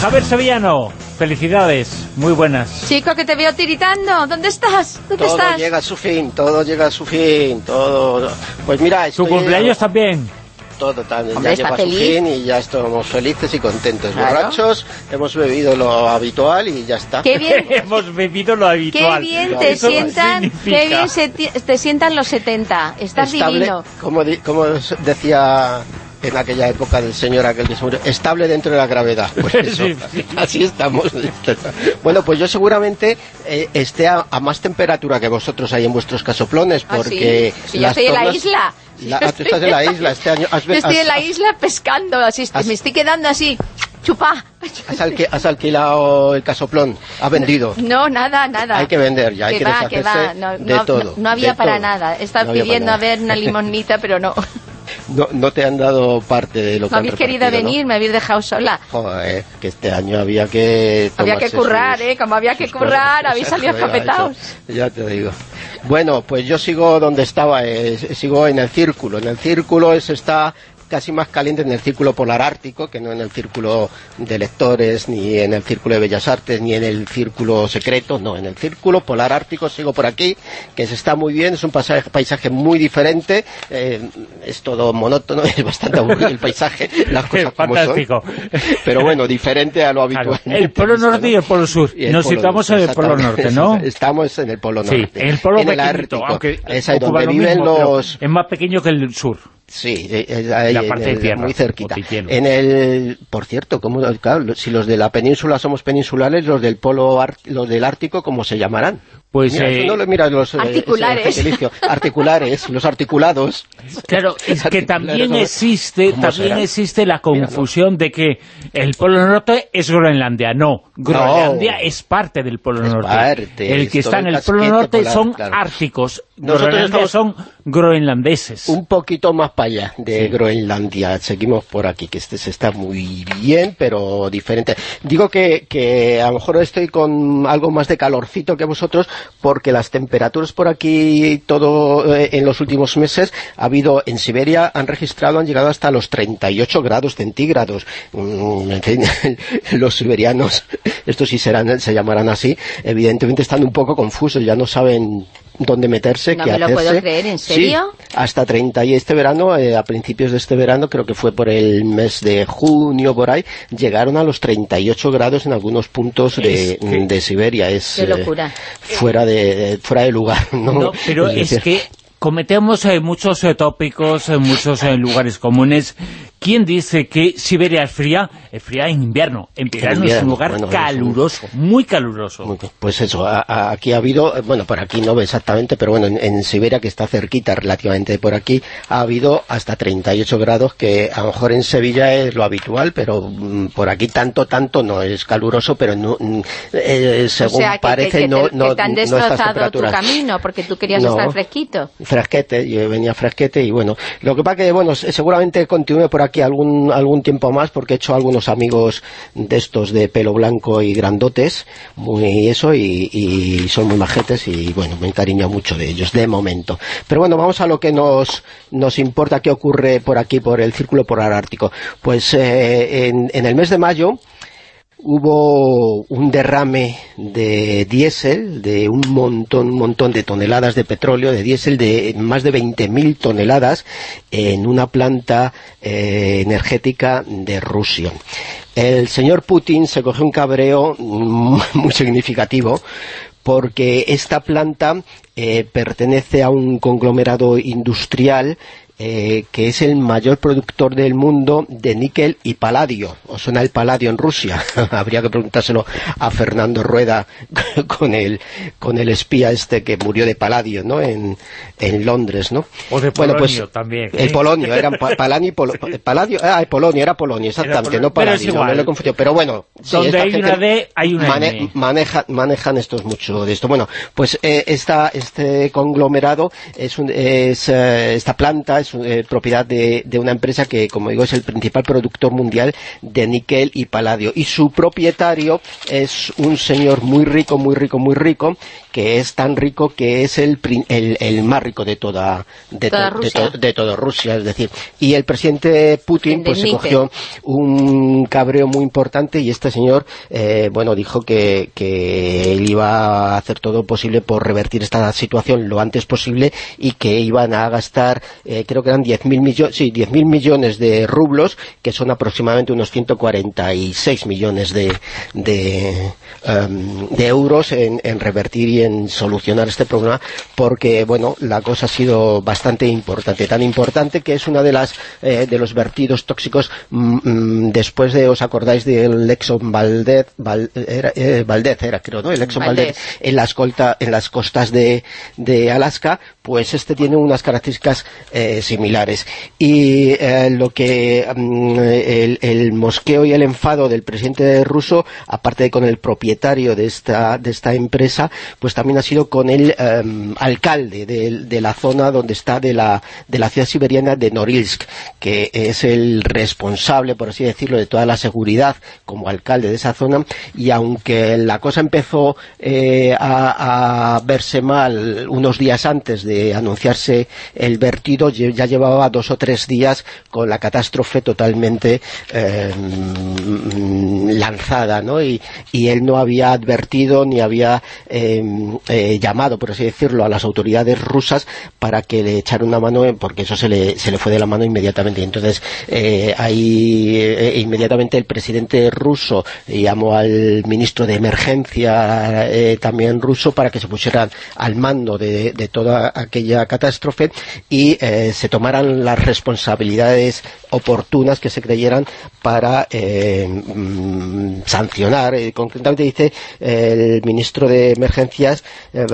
Javier Sevillano, felicidades, muy buenas. Chico, que te veo tiritando. ¿Dónde estás? ¿Dónde todo estás? llega a su fin, todo llega a su fin, todo... Pues mira, ¿Tu estoy- cumpleaños también? Todo también, Hombre, ya está llegó a su fin y ya estamos felices y contentos. Claro. Borrachos, hemos bebido lo habitual y ya está. Qué bien. Hemos bebido lo Qué habitual. bien te Eso sientan, qué bien se te sientan los 70. Estás Estable, divino. como, di- como decía en aquella época del señor aquel que se murió, estable dentro de la gravedad. Pues eso, Sí, sí. así estamos. bueno, pues yo seguramente eh, esté a, a más temperatura que vosotros ahí en vuestros casoplones, Ah, porque... sí. Yo estoy en la isla. La- ah, tú estás en la isla este año. Has, Yo estoy has- en la isla pescando, así, has- me estoy quedando así, chupá. has alqui- has alquilado el casoplón, ha vendido. No, nada, nada. Hay que vender ya, hay que va, que deshacerse va. No, de no, todo, no, no había para todo. nada. Estaba pidiendo a ver una limonita, pero no. No, no te han dado parte de lo que han habéis querido repartido, ¿no? venir, me habéis dejado sola. Joder, que este año había que Había que currar, sus- ¿eh? Como había que currar, cosas. habéis salido escapetados. Ya te digo. Bueno, pues yo sigo donde estaba, eh, sigo en el círculo. En el círculo es está casi más caliente en el círculo polar ártico que no en el círculo de lectores, ni en el círculo de bellas artes, ni en el círculo secreto, no, en el círculo polar ártico sigo por aquí, que se está muy bien, es un paisaje, paisaje muy diferente, eh, es todo monótono, es bastante aburrido el paisaje, las cosas como son. Fantástico. pero bueno, diferente a lo habitual. El Polo Norte y el Polo Sur. El Nos Polo situamos Norte, en el Polo Norte, ¿no? Estamos en el Polo Sí, Norte. en el Polo en el Ártico. aunque es donde lo viven mismo, los... Es más pequeño que el sur. Sí, eh, eh, ahí La en parte de tierra, muy cerquita. En el, por cierto, como, claro, si los de la península somos peninsulares, los del polo, los del Ártico, ¿cómo se llamarán? Pues, mira, eh, no lo- mira, los eh, Articulares. ese articulares, los articulados. Claro, es que también existe, ¿Cómo también existe la confusión de que el Polo Norte es Groenlandia. No, Groenlandia es parte del Polo Norte. parte, el que está en el Polo Norte polar, son claro. árticos. Nosotros son groenlandeses. Un poquito más para allá de Groenlandia. Seguimos por aquí, que este se está muy bien, pero diferente. Digo que, que a lo mejor estoy con algo más de calorcito que vosotros, porque las temperaturas por aquí, todo eh, en los últimos meses, ha habido, en Siberia han registrado, han llegado hasta los 38 grados centígrados. Mm, en fin, los siberianos, estos sí serán, se llamarán así, evidentemente están un poco confusos, ya no saben dónde meterse, No qué me lo puedo creer, ¿en Sí, serio? hasta 30 y este verano, eh, a principios de este verano, creo que fue por el mes de junio por ahí, llegaron a los 38 grados en algunos puntos de, Es que- de Siberia. Es Qué eh, locura. Fuera de fuera de lugar, ¿no? No, pero Es es que cometemos eh, muchos eh, tópicos, en muchos eh, lugares comunes. ¿Quién dice que Siberia es fría? Es fría en invierno. En verano es un lugar bueno, caluroso, muy caluroso. Pues eso, a- a- aquí ha habido, eh, bueno, por aquí no exactamente, pero bueno, en, en Siberia, que está cerquita relativamente por aquí, ha habido hasta 38 grados, que a lo mejor en Sevilla es lo habitual, pero mm, por aquí tanto, tanto no es caluroso, pero no, mm, eh, O según sea, que, parece que, que no, te, no, que te han no destrozado tu temperaturas. camino porque tú querías No. estar fresquito. Fresquete, yo venía fresquete y bueno, lo que pasa que bueno, se- seguramente continúe por aquí algún algún tiempo más porque he hecho algunos amigos de estos de pelo blanco y grandotes, muy eso y, y son muy majetes y bueno, me encariño mucho de ellos de momento. Pero bueno, vamos a lo que nos nos importa qué ocurre por aquí por el círculo polar ártico. Pues eh, en, en el mes de mayo hubo un derrame de diésel, de un montón, un montón de toneladas de petróleo, de diésel de más de 20.000 toneladas en una planta eh, energética de Rusia. El señor Putin se cogió un cabreo muy significativo porque esta planta eh, pertenece a un conglomerado industrial eh, que es el mayor productor del mundo de níquel y paladio. ¿Os suena el paladio en Rusia? Habría que preguntárselo a Fernando Rueda con el, con el espía este que murió de paladio, ¿no? En, en Londres, ¿no? O de Bueno, pues, polonio también. El polonio, eran pa- y Polo- Paladio, ah, el polonio, era polonio, exactamente, polonio, no Paladio, no, me lo he confundido, pero bueno, sí, Donde hay una D, hay una mane- M. maneja- manejan estos mucho de esto. Bueno, pues eh, esta, este conglomerado, es, un- es, eh, esta planta es eh, propiedad de, de una empresa que, como digo, es el principal productor mundial de níquel y paladio. Y su propietario es un señor muy rico, muy rico, muy rico, que es tan rico que es el, el, el más rico de toda, de, Toda to- de, Rusia. to- de toda Rusia, es decir, y el presidente Putin pues se cogió un cabreo muy importante y este señor, eh, bueno, dijo que, que él iba a hacer todo posible por revertir esta situación lo antes posible y que iban a gastar, eh, creo que eran 10.000 millones, sí, 10.000 millones de rublos, que son aproximadamente unos 146 millones de, de, em, de euros en, en revertir y en solucionar este problema, porque, bueno, la cosa ha sido bastante importante, tan importante que es una de las eh, de los vertidos tóxicos mm, mm, después de, ¿os acordáis del Exxon Valdez, Val- era, eh, Valdez era creo, ¿no? El Exxon Valdez, Valdez. en las, colta- en las costas de, de Alaska, pues este tiene unas características eh, similares. Y lo que mm, el, el mosqueo y el enfado del presidente ruso, aparte de con el propietario de esta, de esta empresa, pues también ha sido con el em, alcalde de, la zona donde está de la, de la ciudad siberiana de Norilsk, que es el responsable, por así decirlo, de toda la seguridad como alcalde de esa zona, y aunque la cosa empezó eh, a, verse mal unos días antes de anunciarse el vertido, ya llevaba dos o tres días con la catástrofe totalmente mm, lanzada, ¿no? Y, él no había advertido ni había eh, eh, llamado, por así decirlo, a las autoridades rusas para que le echaran una mano, eh, porque eso se le, se le fue de la mano inmediatamente. Entonces, eh, ahí eh, inmediatamente el presidente ruso llamó al ministro de emergencia también ruso para que se pusieran al mando de, de toda aquella catástrofe y se tomaran las responsabilidades oportunas que se creyeran para mm, sancionar. Concretamente dice el ministro de Eh,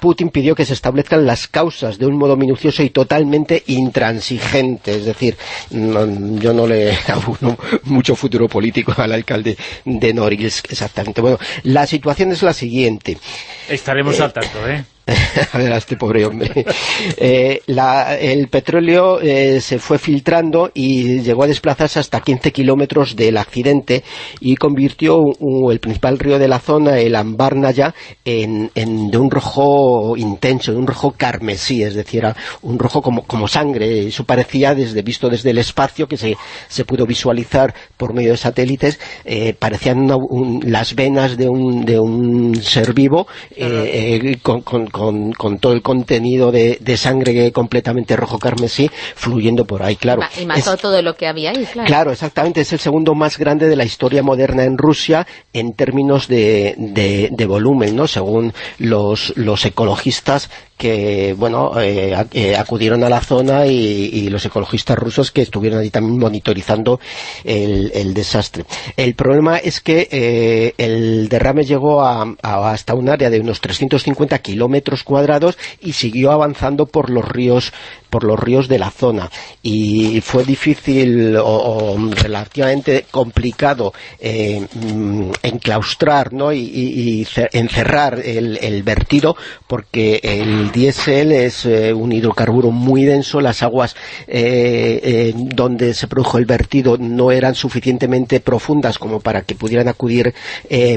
Putin pidió que se establezcan las causas de un modo minucioso y totalmente intransigente. Es decir, no- yo no le auguro mucho futuro político al alcalde de Norilsk, exactamente. Bueno, la situación es la siguiente. Estaremos Eh, al tanto, ¿eh? a ver a este pobre hombre. Eh, la- el petróleo eh, se fue filtrando y llegó a desplazarse hasta 15 kilómetros del accidente y convirtió el principal río de la zona, el Ambarnaya, en, en de un rojo intenso, de un rojo carmesí, es decir, era un rojo como, como sangre. Eso parecía, desde visto desde el espacio, que se, se pudo visualizar por medio de satélites, eh, parecían una- un- las venas de un, de un ser vivo eh, con, con- con- con todo el contenido de, de sangre completamente rojo carmesí fluyendo por ahí, claro. Y mató Es- todo lo que había ahí, claro. Claro, exactamente, es el segundo más grande de la historia moderna en Rusia en términos de, de- de volumen, ¿no? Según los, los ecologistas que, bueno, eh, eh, acudieron a la zona y, y los ecologistas rusos que estuvieron allí también monitorizando el, el desastre. El problema es que eh, el derrame llegó a, a- hasta un área de unos 350 kilómetros cuadrados y siguió avanzando por los ríos por los ríos de la zona y fue difícil o, relativamente complicado eh, mm, enclaustrar ¿no? y, y- y ce- encerrar el, el vertido porque el diésel es eh, un hidrocarburo muy denso, las aguas eh, donde se produjo el vertido no eran suficientemente profundas como para que pudieran acudir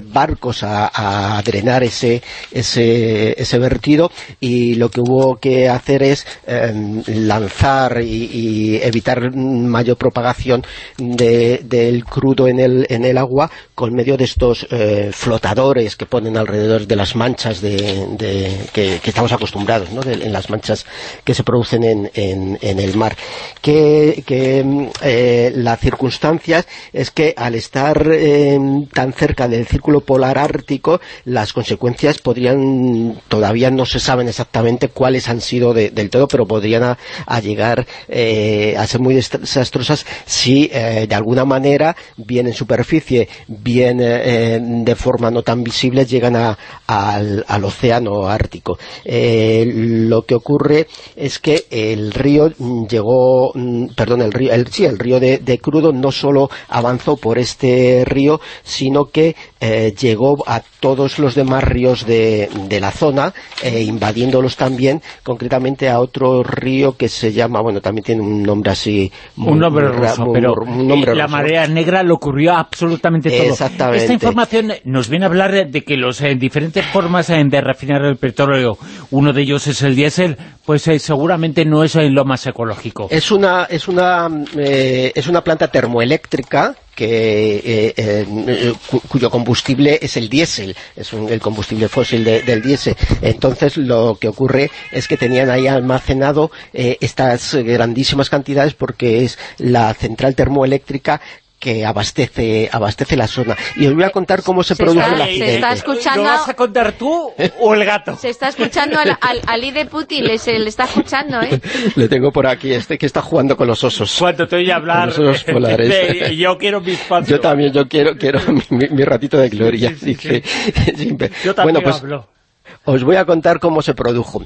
barcos a, a drenar ese, ese, ese vertido y lo que hubo que hacer es eh, lanzar y, evitar mayor propagación de- del crudo en el, en el agua con medio de estos eh, flotadores que ponen alrededor de las manchas de, de- que, que estamos acostumbrados, ¿no? De- en las manchas que se producen en, en- en el mar. Que, que, mm, eh, las circunstancias es que al estar eh, tan cerca del círculo polar ártico, las consecuencias podrían, todavía no se saben exactamente cuáles han sido de- del todo, pero podrían a, llegar eh, a ser muy desastrosas si eh, de alguna manera, bien en superficie, bien eh, de forma no tan visible, llegan a- al, al océano ártico. Lo que ocurre es que el río llegó, mm, perdón, el río, el, sí, el río de, de crudo no solo avanzó por este río, sino que eh, llegó a todos los demás ríos de, de la zona, eh, invadiéndolos también, concretamente a otro río que se llama, bueno, también tiene un nombre así... muy- un nombre muy ruso, muy- pero nombre eh, la ruso. marea negra lo ocurrió absolutamente todo. Exactamente. Esta información nos viene a hablar de, que las diferentes formas eh, de refinar el petróleo, uno de ellos es el diésel, pues eh, seguramente no es eh, lo más ecológico. Es una, es una, eh, es una planta termoeléctrica que eh, eh, cu- cuyo combustible es el diésel, es un- el combustible fósil de- del diésel. Entonces lo que ocurre es que tenían ahí almacenado eh, estas grandísimas cantidades porque es la central termoeléctrica que abastece abastece la zona. Y os voy a contar cómo se, Se produjo está- el se está escuchando- ¿Lo vas a contar tú o el gato? Se está escuchando al, al, al I de Putin, le, se le está escuchando, ¿eh? Le tengo por aquí, este que está jugando con los osos. Cuando te oye hablar Con los osos polares. de- yo quiero mi espacio. Yo también, yo quiero, quiero mi, mi- mi ratito de gloria. dice. Yo también bueno, pues hablo. os voy a contar cómo se produjo.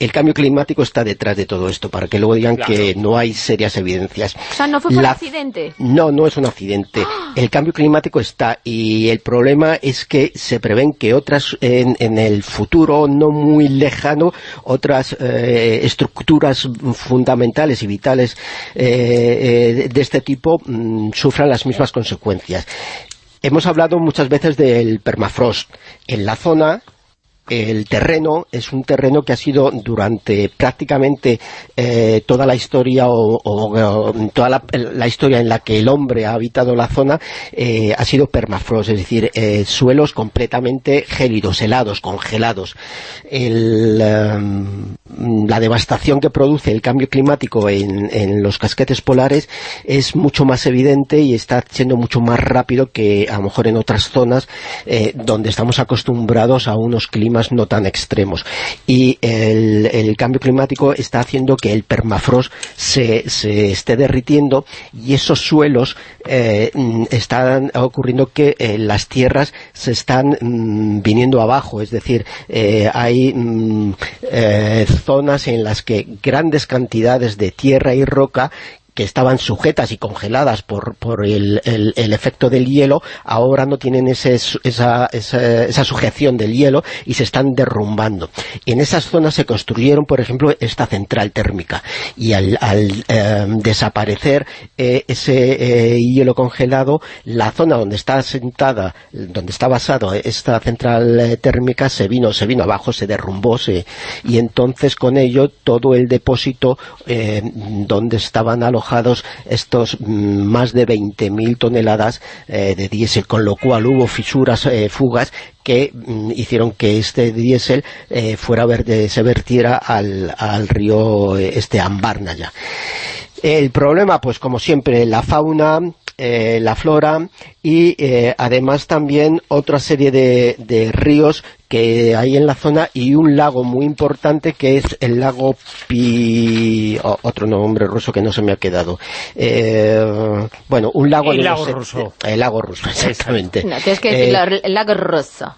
El cambio climático está detrás de todo esto, para que luego digan que no hay serias evidencias. O sea, no fue por La- accidente. No, no es un accidente. El cambio climático está y el problema es que se prevén que otras, en, en el futuro no muy lejano, otras eh, estructuras fundamentales y vitales eh, eh, de este tipo mm, sufran las mismas consecuencias. Hemos hablado muchas veces del permafrost. En la zona el terreno es un terreno que ha sido durante prácticamente eh, toda la historia o, toda la, historia en la que el hombre ha habitado la zona eh, ha sido permafrost, es decir, eh, suelos completamente gélidos, helados, congelados. El, em, la devastación que produce el cambio climático en, los casquetes polares es mucho más evidente y está siendo mucho más rápido que a lo mejor en otras zonas donde estamos acostumbrados a unos climas no tan extremos. Y el, cambio climático está haciendo que el permafrost se, se esté derritiendo y esos suelos eh, mm, están ocurriendo que eh, las tierras se están mm, viniendo abajo, es decir, eh, hay mm, zonas en las que grandes cantidades de tierra y roca que estaban sujetas y congeladas por, por el, el- efecto del hielo, ahora no tienen ese, esa, esa, esa sujeción del hielo y se están derrumbando. En esas zonas se construyeron, por ejemplo, esta central térmica. Y al, eh, desaparecer eh, ese eh, hielo congelado, la zona donde está sentada, donde está basado esta central eh, térmica, se vino, se vino abajo, se derrumbó, se, y entonces con ello todo el depósito donde estaban alojados estos mm, más de 20.000 toneladas eh, de diésel, con lo cual hubo fisuras, eh, fugas que mm, hicieron que este diésel eh, fuera a ver, eh, se vertiera al, al río este Ambarna ya. El problema, pues como siempre, la fauna, la flora y además también otra serie de, de ríos que hay en la zona y un lago muy importante que es el lago Pi... otro nombre ruso que no se me ha quedado. Eh, bueno, un lago... El de lago los- ruso. El lago ruso, exactamente. No, tienes que Eh, decirlo, el lago rosa.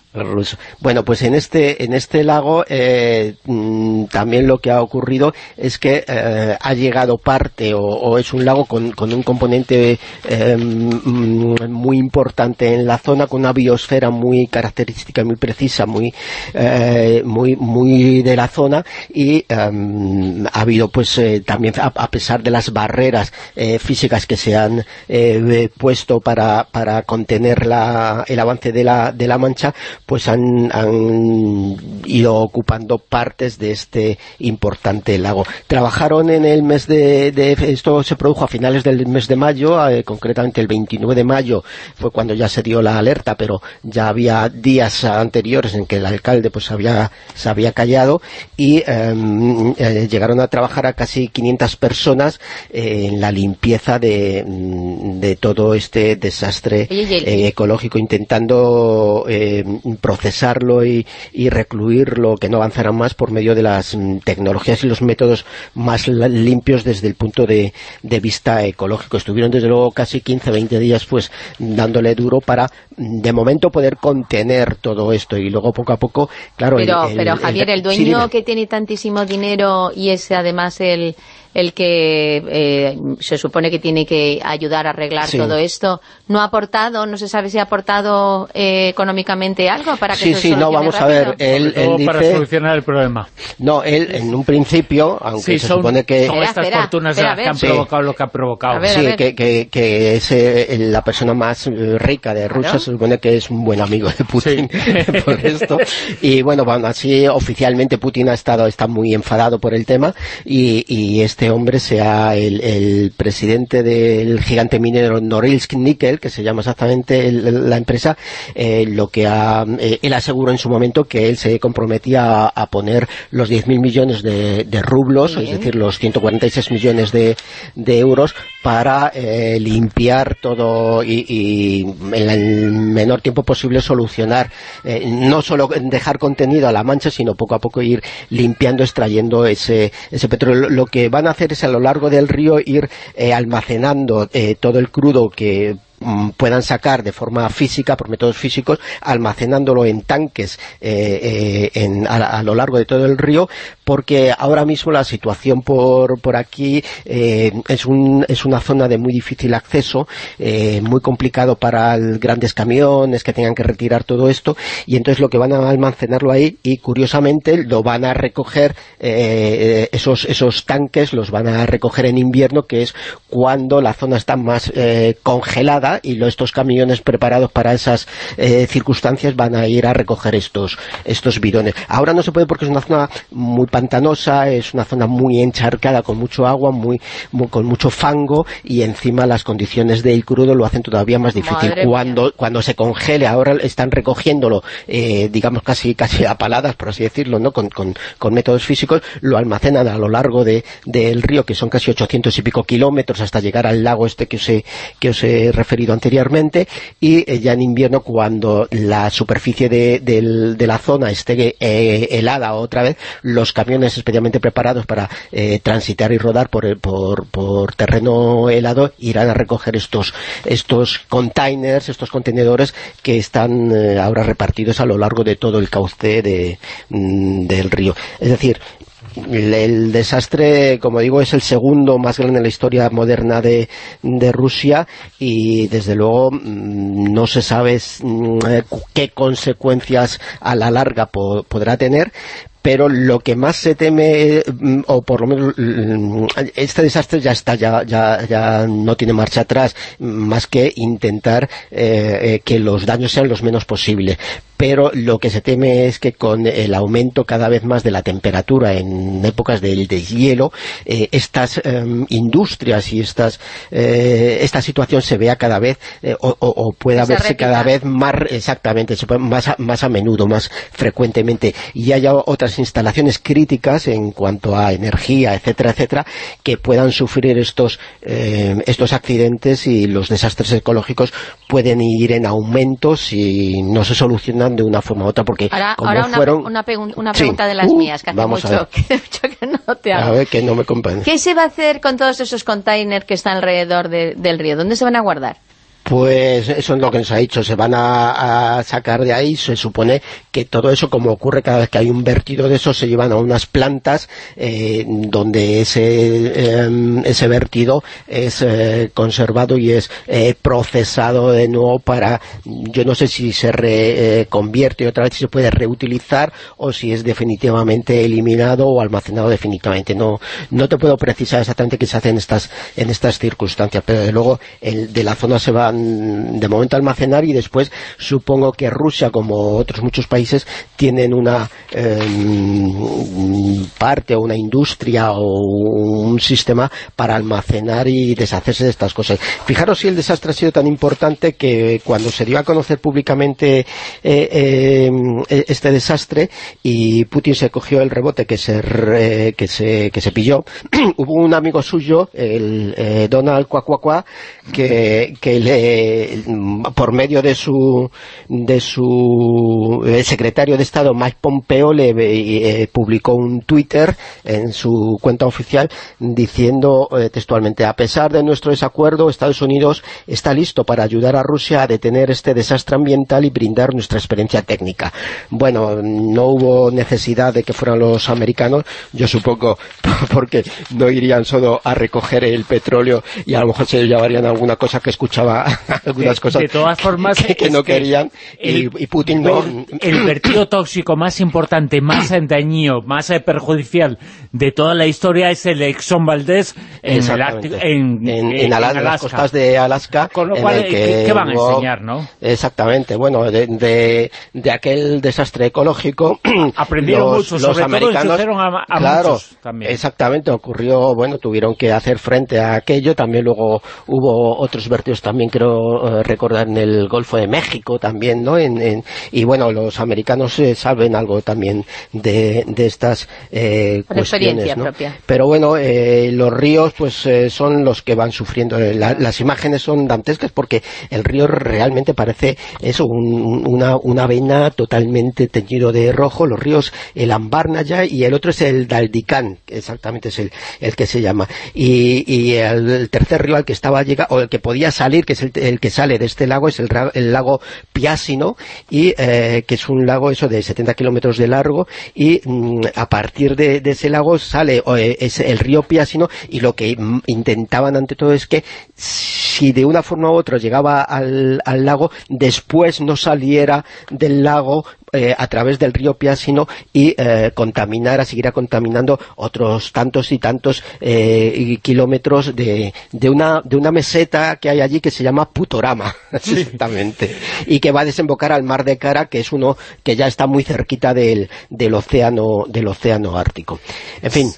Bueno, pues en este en este lago eh, mm, también lo que ha ocurrido es que eh, ha llegado parte o, es un lago con, con un componente eh, mm, muy importante en la zona, con una biosfera muy característica, muy precisa, muy muy muy de la zona y em, ha habido pues también a, a pesar de las barreras físicas que se han puesto para, para contener la, el avance de la, de la mancha pues han, han ido ocupando partes de este importante lago. Trabajaron en el mes de, de- esto se produjo a finales del mes de mayo, eh, concretamente el 29 de mayo fue cuando ya se dio la alerta, pero ya había días anteriores en que el alcalde pues había, se había callado y em, eh, llegaron a trabajar a casi 500 personas en la limpieza de, de todo este desastre eh, ecológico, intentando eh, procesarlo y, y recluirlo, que no avanzara más por medio de las mm, tecnologías y los métodos más limpios desde el punto de, de vista ecológico. Estuvieron desde luego casi 15, 20 días pues dándole duro para de momento poder contener todo esto y luego poco a poco, claro... el- Pero, el- pero Javier, el dueño que tiene tantísimo dinero y es además el, el que eh, se supone que tiene que ayudar a arreglar Sí. todo esto, ¿no ha aportado, no se sabe si ha aportado eh, económicamente algo para que Sí, se sí, no, solucione vamos a ver, él, él para dice... solucionar el problema. No, él en un principio, aunque Sí, se son, supone que... son estas Espera, fortunas espera, las que han. Sí. provocado lo que ha provocado. A ver, sí, que, que, que es eh, la persona más eh, rica de Rusia, Claro. Se supone que es un buen amigo de Putin por esto. Y bueno, bueno, así oficialmente Putin ha estado está muy enfadado por el tema y, y este hombre sea el, el presidente del gigante minero Norilsk Nickel, que se llama exactamente el- la empresa, eh, lo que ha, eh, él aseguró en su momento que él se comprometía a, a poner los 10.000 millones de, de rublos, es decir, los 146 millones de, de euros para eh, limpiar todo y, y en el menor tiempo posible solucionar, eh, no solo dejar contenido a la mancha, sino poco a poco ir limpiando, extrayendo ese, ese petróleo. Lo que van a hacer es a lo largo del río ir eh, almacenando eh, todo el crudo que mm, puedan sacar de forma física, por métodos físicos, almacenándolo en tanques en- a, a lo largo de todo el río porque ahora mismo la situación por, por aquí eh, es, un, es una zona de muy difícil acceso, eh, muy complicado para el- grandes camiones que tengan que retirar todo esto, y entonces lo que van a almacenarlo ahí, y curiosamente lo van a recoger, eh, esos, esos tanques los van a recoger en invierno, que es cuando la zona está más eh, congelada, y lo- estos camiones preparados para esas eh, circunstancias van a ir a recoger estos, estos bidones. Ahora no se puede porque es una zona muy pantanosa, es una zona muy encharcada con mucho agua, muy, muy- con mucho fango y encima las condiciones del crudo lo hacen todavía más difícil. Madre Cuando, cuando se congele, ahora están recogiéndolo, eh, digamos casi casi a paladas, por así decirlo, ¿no? con, con- con métodos físicos, lo almacenan a lo largo de, del río, que son casi 800 y pico kilómetros hasta llegar al lago este que os he, que os he referido anteriormente, y eh, ya en invierno cuando la superficie de, del- de la zona esté eh, helada otra vez, los camiones especialmente preparados para eh, transitar y rodar por, por, por terreno helado irán a recoger estos, estos containers, estos contenedores que están eh, ahora repartidos a lo largo de todo el cauce de, mm, del río. Es decir, el, desastre, como digo, es el segundo más grande en la historia moderna de, de Rusia y desde luego mm, no se sabe mm, qué consecuencias a la larga po- podrá tener pero lo que más se teme, mm, o por lo menos mm, este desastre ya está, ya, ya, ya no tiene marcha atrás, mm, más que intentar eh, eh, que los daños sean los menos posibles. Pero lo que se teme es que con el aumento cada vez más de la temperatura en épocas del deshielo, eh, estas em, industrias y estas eh, esta situación se vea cada vez, eh, o, pueda se verse repita. cada vez más, exactamente, más a, más a menudo, más frecuentemente, y haya otras instalaciones críticas en cuanto a energía, etcétera, etcétera, que puedan sufrir estos, eh, estos accidentes y los desastres ecológicos pueden ir en aumento si no se solucionan de una forma u otra, porque Ahora, como ahora una, fueron... una, pregun- una Sí. pregunta de las Uh, mías, que hace vamos a mucho, que, mucho que no te A hago. ver, que no me comprende. ¿Qué se va a hacer con todos esos containers que están alrededor de- del río? ¿Dónde se van a guardar? Pues eso es lo que nos ha dicho, se van a, sacar de ahí, se supone que todo eso, como ocurre cada vez que hay un vertido de eso, se llevan a unas plantas eh, donde ese, em, ese vertido es eh, conservado y es eh, procesado de nuevo para, yo no sé si se re- eh, otra vez, si se puede reutilizar o si es definitivamente eliminado o almacenado definitivamente. No, no te puedo precisar exactamente qué se hace en estas, en estas circunstancias, pero de luego el, de la zona se van de momento almacenar y después supongo que Rusia, como otros muchos países, tienen una em, parte o una industria o un sistema para almacenar y deshacerse de estas cosas. Fijaros si el desastre ha sido tan importante que cuando se dio a conocer públicamente eh, em, este desastre y Putin se cogió el rebote que se, re- que se, que se pilló, hubo un amigo suyo, el eh, Donald Cuacuacua, que, que le, por medio de su, de su eh, secretario de Estado, Mike Pompeo, le eh, publicó un Twitter en su cuenta oficial diciendo eh, textualmente, a pesar de nuestro desacuerdo, Estados Unidos está listo para ayudar a Rusia a detener este desastre ambiental y brindar nuestra experiencia técnica. Bueno, no hubo necesidad de que fueran los americanos, yo supongo, porque no irían solo a recoger el petróleo y a lo mejor se llevarían alguna cosa que escuchaba, algunas De- cosas de todas formas, que, que no que querían el y, y Putin no... el vertido tóxico más importante, más dañino, más eh, perjudicial de toda la historia es el Exxon Valdez en, el. Ártico- en, en, en Ala- en las Alaska. costas de Alaska. Con lo cual, eh, que ¿qué, van a enseñar, no? Exactamente, bueno, de, de, de aquel desastre ecológico Aprendieron los, mucho, los sobre todo americanos, ensuciaron a- a claro, muchos también. exactamente, ocurrió, bueno, tuvieron que hacer frente a aquello, también luego hubo otros vertidos también, creo eh, recordar, en el Golfo de México también, ¿no? En, en- y bueno, los americanos eh, saben algo también de, de estas eh, cuestiones, ¿no? propia. Pero bueno, eh, los ríos pues eh, son los que van sufriendo. La- las imágenes son dantescas porque el río realmente parece eso, un- una, una vena totalmente teñido de rojo. Los ríos, el Ambarnaya y el otro es el Daldicán, que exactamente es el, el que se llama. Y, y el, el tercer río al que estaba llega, o el que podía salir, que es el el, que sale de este lago es el, lago Piasino, y eh, que es un lago eso de 70 kilómetros de largo, y mm, a partir de, ese lago sale eh, es el río Piasino, y lo que mm, intentaban ante todo es que si de una forma u otra llegaba al lago, después no saliera del lago eh, a través del río Piasino y eh, contaminara, siguiera contaminando otros tantos y tantos eh, kilómetros de, de, una, de una meseta que hay allí que se llama Putorama, exactamente, y que va a desembocar al mar de Kara, que es uno que ya está muy cerquita del, del océano del océano Ártico. En fin,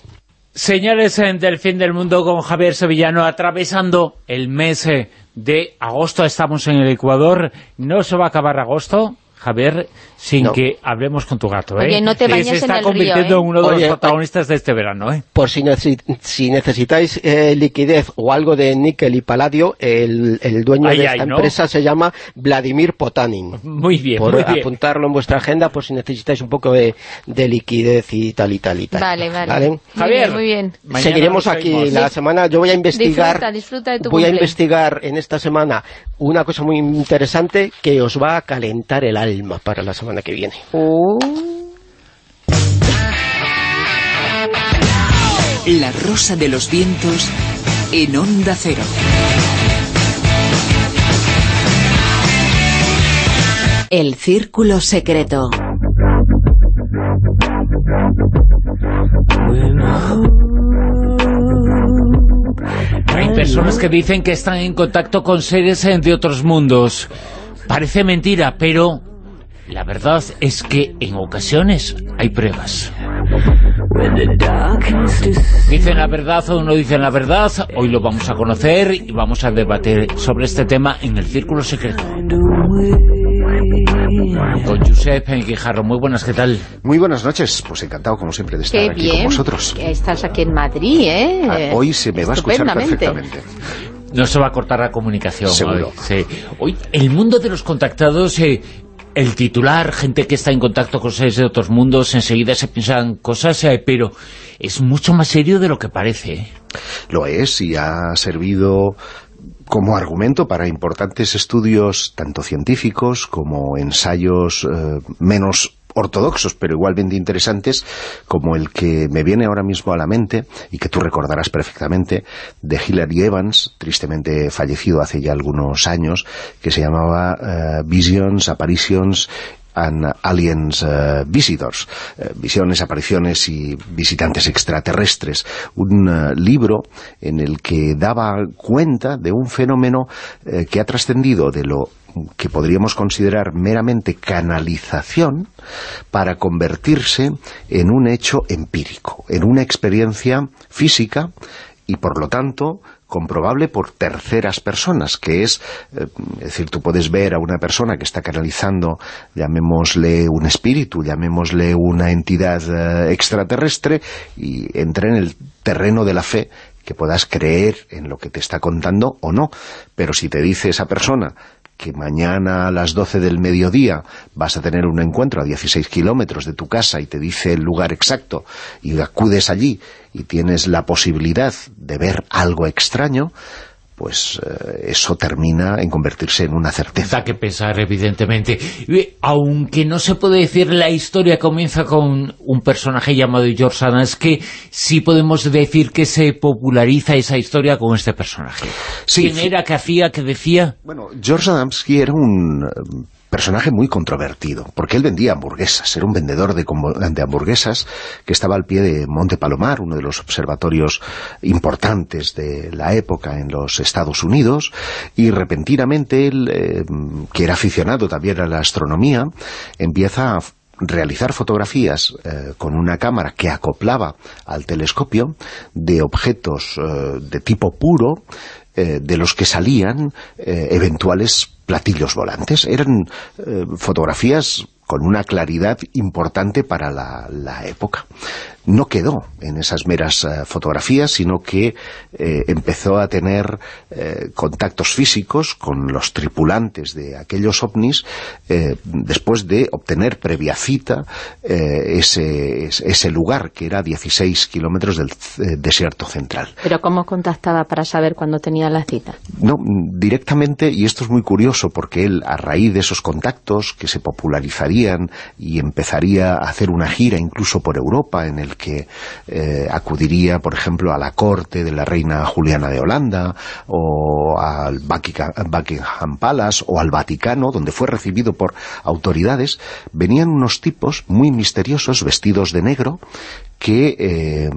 Señales del fin del mundo con Javier Sevillano atravesando el mes eh, de agosto. Estamos en el Ecuador. No se va a acabar agosto, Javier, sin No. que hablemos con tu gato. ¿eh? Oye, no te bañes se en está el convirtiendo río, ¿eh? en uno de Oye, los protagonistas de este verano. ¿eh? por si, necesi- si necesitáis eh, liquidez o algo de níquel y paladio, el, el dueño Ay, de ay, esta ¿no? empresa se llama Vladimir Potanin. Muy bien, por muy bien. apuntarlo en vuestra agenda por si necesitáis un poco de, de liquidez y tal y tal y tal. Vale, vale. Muy Javier, bien, muy bien. Seguiremos aquí la semana. Yo voy a investigar. Disfruta, disfruta de tu voy a investigar en esta semana una cosa muy interesante que os va a calentar el alma para la semana que viene. La rosa de los vientos en Onda Cero. El círculo secreto. Hay personas que dicen que están en contacto con seres de otros mundos. Parece mentira, pero la verdad es que en ocasiones hay pruebas. ¿Dicen la verdad o no dicen la verdad? Hoy lo vamos a conocer y vamos a debatir sobre este tema en el Círculo Secreto. Con Josep Guijarro. Muy buenas, ¿qué tal? Muy buenas noches, pues encantado como siempre de estar Qué aquí bien. con vosotros. estás aquí en Madrid, ¿eh? Ah, Hoy se me va a escuchar perfectamente. No se va a cortar la comunicación. Seguro. Hoy, sí. Hoy, el mundo de los contactados, eh, el titular, gente que está en contacto con seres de otros mundos, enseguida se piensan cosas, eh, pero es mucho más serio de lo que parece. ¿eh? Lo es y ha servido como argumento para importantes estudios tanto científicos como ensayos eh, menos ortodoxos, pero igualmente interesantes, como el que me viene ahora mismo a la mente, y que tú recordarás perfectamente, de Hilary Evans, tristemente fallecido hace ya algunos años, que se llamaba eh, Visions, Apparitions and Aliens eh, Visitors, eh, visiones, apariciones y visitantes extraterrestres, un eh, libro en el que daba cuenta de un fenómeno que ha trascendido de lo que podríamos considerar meramente canalización para convertirse en un hecho empírico, en una experiencia física y por lo tanto comprobable por terceras personas, que es, eh, es decir, tú puedes ver a una persona que está canalizando, llamémosle un espíritu, llamémosle una entidad eh, extraterrestre, y entra en el terreno de la fe que puedas creer en lo que te está contando o no, pero si te dice esa persona que mañana a las 12 del mediodía vas a tener un encuentro a 16 kilómetros de tu casa y te dice el lugar exacto y acudes allí y tienes la posibilidad de ver algo extraño, pues eh, eso termina en convertirse en una certeza. Da que pensar, evidentemente. Aunque no se puede decir la historia comienza con un personaje llamado George Adams, que sí podemos decir que se populariza esa historia con este personaje. Sí, ¿Quién era, qué hacía, qué decía? Bueno, George Adamski era un eh, personaje muy controvertido, porque él vendía hamburguesas, era un vendedor de, hamburguesas que estaba al pie de Monte Palomar, uno de los observatorios importantes de la época en los Estados Unidos, y repentinamente él, eh, que era aficionado también a la astronomía, empieza a realizar fotografías eh, con una cámara que acoplaba al telescopio de objetos eh, de tipo puro de los que salían eventuales platillos volantes. Eran eh, fotografías con una claridad importante para la, la época. No quedó en esas meras eh, fotografías, sino que eh, empezó a tener eh, contactos físicos con los tripulantes de aquellos ovnis eh, después de obtener previa cita ese, ese lugar, que era 16 kilómetros del desierto central. Pero ¿cómo contactaba para saber cuándo tenía la cita? No, directamente, y esto es muy curioso, porque él, a raíz de esos contactos que se popularizarían y empezaría a hacer una gira incluso por Europa, en el que eh, acudiría, por ejemplo, a la corte de la reina Juliana de Holanda, o al Buckingham, Palace, o al Vaticano, donde fue recibido por autoridades, venían unos tipos muy misteriosos, vestidos de negro, que eh,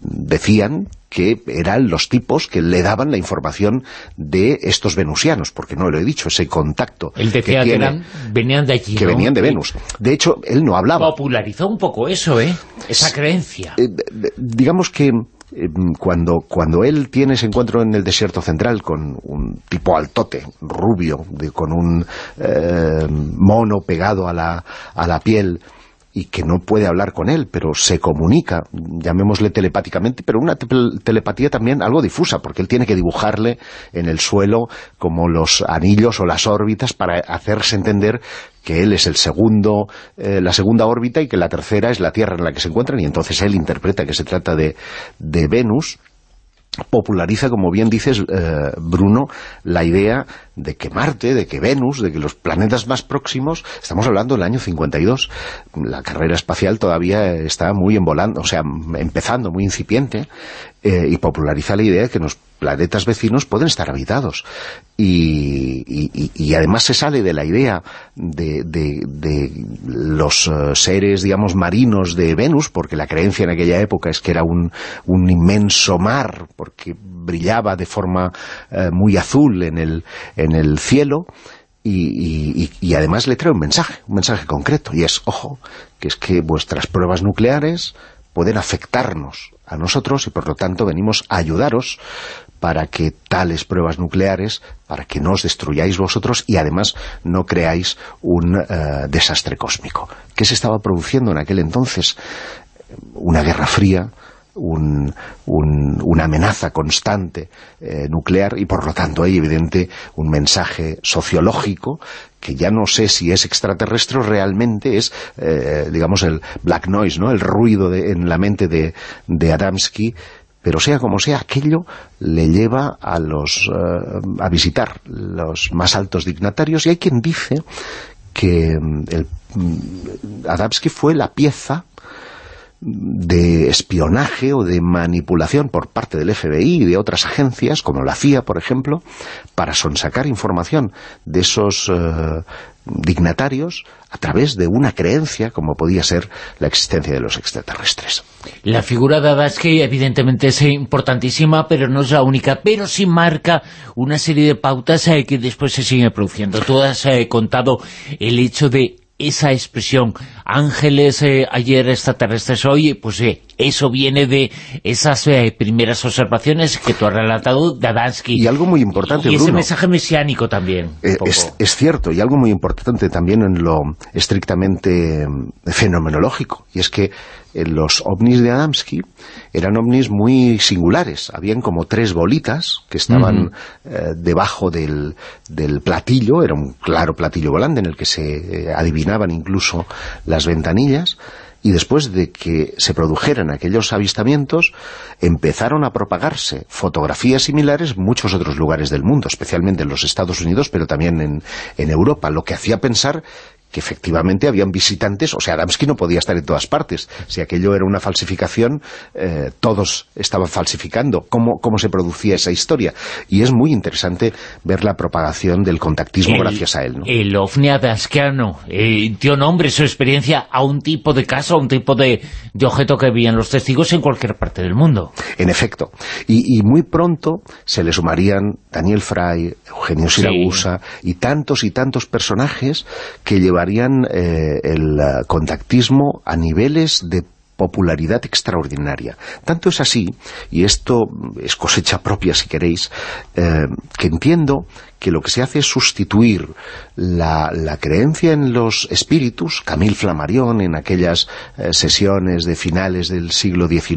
decían que eran los tipos que le daban la información de estos venusianos, porque no lo he dicho, ese contacto Él decía que, tiene- eran, venían de allí, que ¿no? venían de Venus. De hecho, él no hablaba. Popularizó un poco eso, ¿eh? Esa creencia. Eh, digamos que eh, cuando, cuando él tiene ese encuentro en el desierto central con un tipo altote, rubio, de, con un eh, mono pegado a la, a la piel y que no puede hablar con él, pero se comunica, llamémosle telepáticamente, pero una te- telepatía también algo difusa, porque él tiene que dibujarle en el suelo como los anillos o las órbitas para hacerse entender que él es el segundo, eh, la segunda órbita y que la tercera es la Tierra en la que se encuentran, y entonces él interpreta que se trata de, de Venus, populariza, como bien dices, eh, Bruno, la idea de que Marte, de que Venus, de que los planetas más próximos, estamos hablando del año 52, la carrera espacial todavía está muy envolando, o sea, empezando, muy incipiente, eh, y populariza la idea de que los planetas vecinos pueden estar habitados. Y, y- y- además se sale de la idea de, de- de los eh, seres, digamos, marinos de Venus, porque la creencia en aquella época es que era un, un inmenso mar, porque brillaba de forma eh, muy azul en el, el cielo, y además le trae un mensaje, un mensaje concreto, y es, ojo, que es que vuestras pruebas nucleares pueden afectarnos a nosotros y por lo tanto venimos a ayudaros para que tales pruebas nucleares, para que no os destruyáis vosotros y además no creáis un eh, desastre cósmico. ¿Qué se estaba produciendo en aquel entonces? Una guerra fría, un- un- una amenaza constante eh, nuclear y por lo tanto hay evidente un mensaje sociológico que ya no sé si es extraterrestre o realmente es, eh, digamos, el black noise, ¿no? el ruido de- en la mente de, de Adamski, pero sea como sea, aquello le lleva a los eh, a visitar los más altos dignatarios y hay quien dice que mm, el, mm, Adamski fue la pieza de espionaje o de manipulación por parte del FBI y de otras agencias, como la CIA, por ejemplo, para sonsacar información de esos eh, dignatarios a través de una creencia como podía ser la existencia de los extraterrestres. La figura de Adasky evidentemente es importantísima, pero no es la única, pero sí marca una serie de pautas eh, que después se siguen produciendo. Tú has eh, contado el hecho de esa expresión, ángeles eh, ayer, extraterrestres hoy, pues eh, eso viene de esas eh, primeras observaciones que tú has relatado de Adamski. Y algo muy importante, Y ese Bruno. mensaje mesiánico también. Eh, es, es cierto, y algo muy importante también en lo estrictamente fenomenológico, y es que los ovnis de Adamski eran ovnis muy singulares. Habían como tres bolitas que estaban debajo del, del platillo, era un claro platillo volante en el que se adivinaban incluso las ventanillas, y después de que se produjeran aquellos avistamientos, empezaron a propagarse fotografías similares en muchos otros lugares del mundo, especialmente en los Estados Unidos, pero también en, en Europa, lo que hacía pensar que efectivamente habían visitantes, o sea, Adamski no podía estar en todas partes. Si aquello era una falsificación, eh, todos estaban falsificando. ¿Cómo, ¿Cómo se producía esa historia? Y es muy interesante ver la propagación del contactismo El- gracias a él. ¿no? El ovni adaskiano eh, dio nombre, su experiencia, a un tipo de caso, a un tipo de, de objeto que veían los testigos en cualquier parte del mundo. En efecto. Y, y muy pronto se le sumarían Daniel Fry, Eugenio Sí. Siragusa y tantos y tantos personajes que llevarían eh, el eh, contactismo a niveles de popularidad extraordinaria. Tanto es así, y esto es cosecha propia si queréis, eh, que entiendo que lo que se hace es sustituir la, la creencia en los espíritus, Camille Flammarion en aquellas eh, sesiones de finales del siglo XIX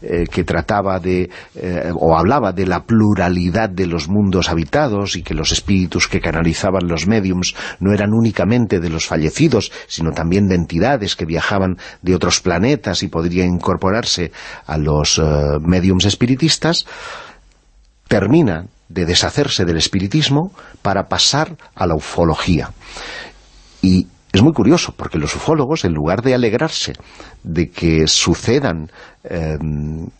eh, que trataba de, eh, o hablaba de la pluralidad de los mundos habitados y que los espíritus que canalizaban los médiums no eran únicamente de los fallecidos, sino también de entidades que viajaban de otros planetas y podrían incorporarse a los médiums espiritistas, termina de deshacerse del espiritismo para pasar a la ufología. Y es muy curioso, porque los ufólogos, en lugar de alegrarse de que sucedan eh,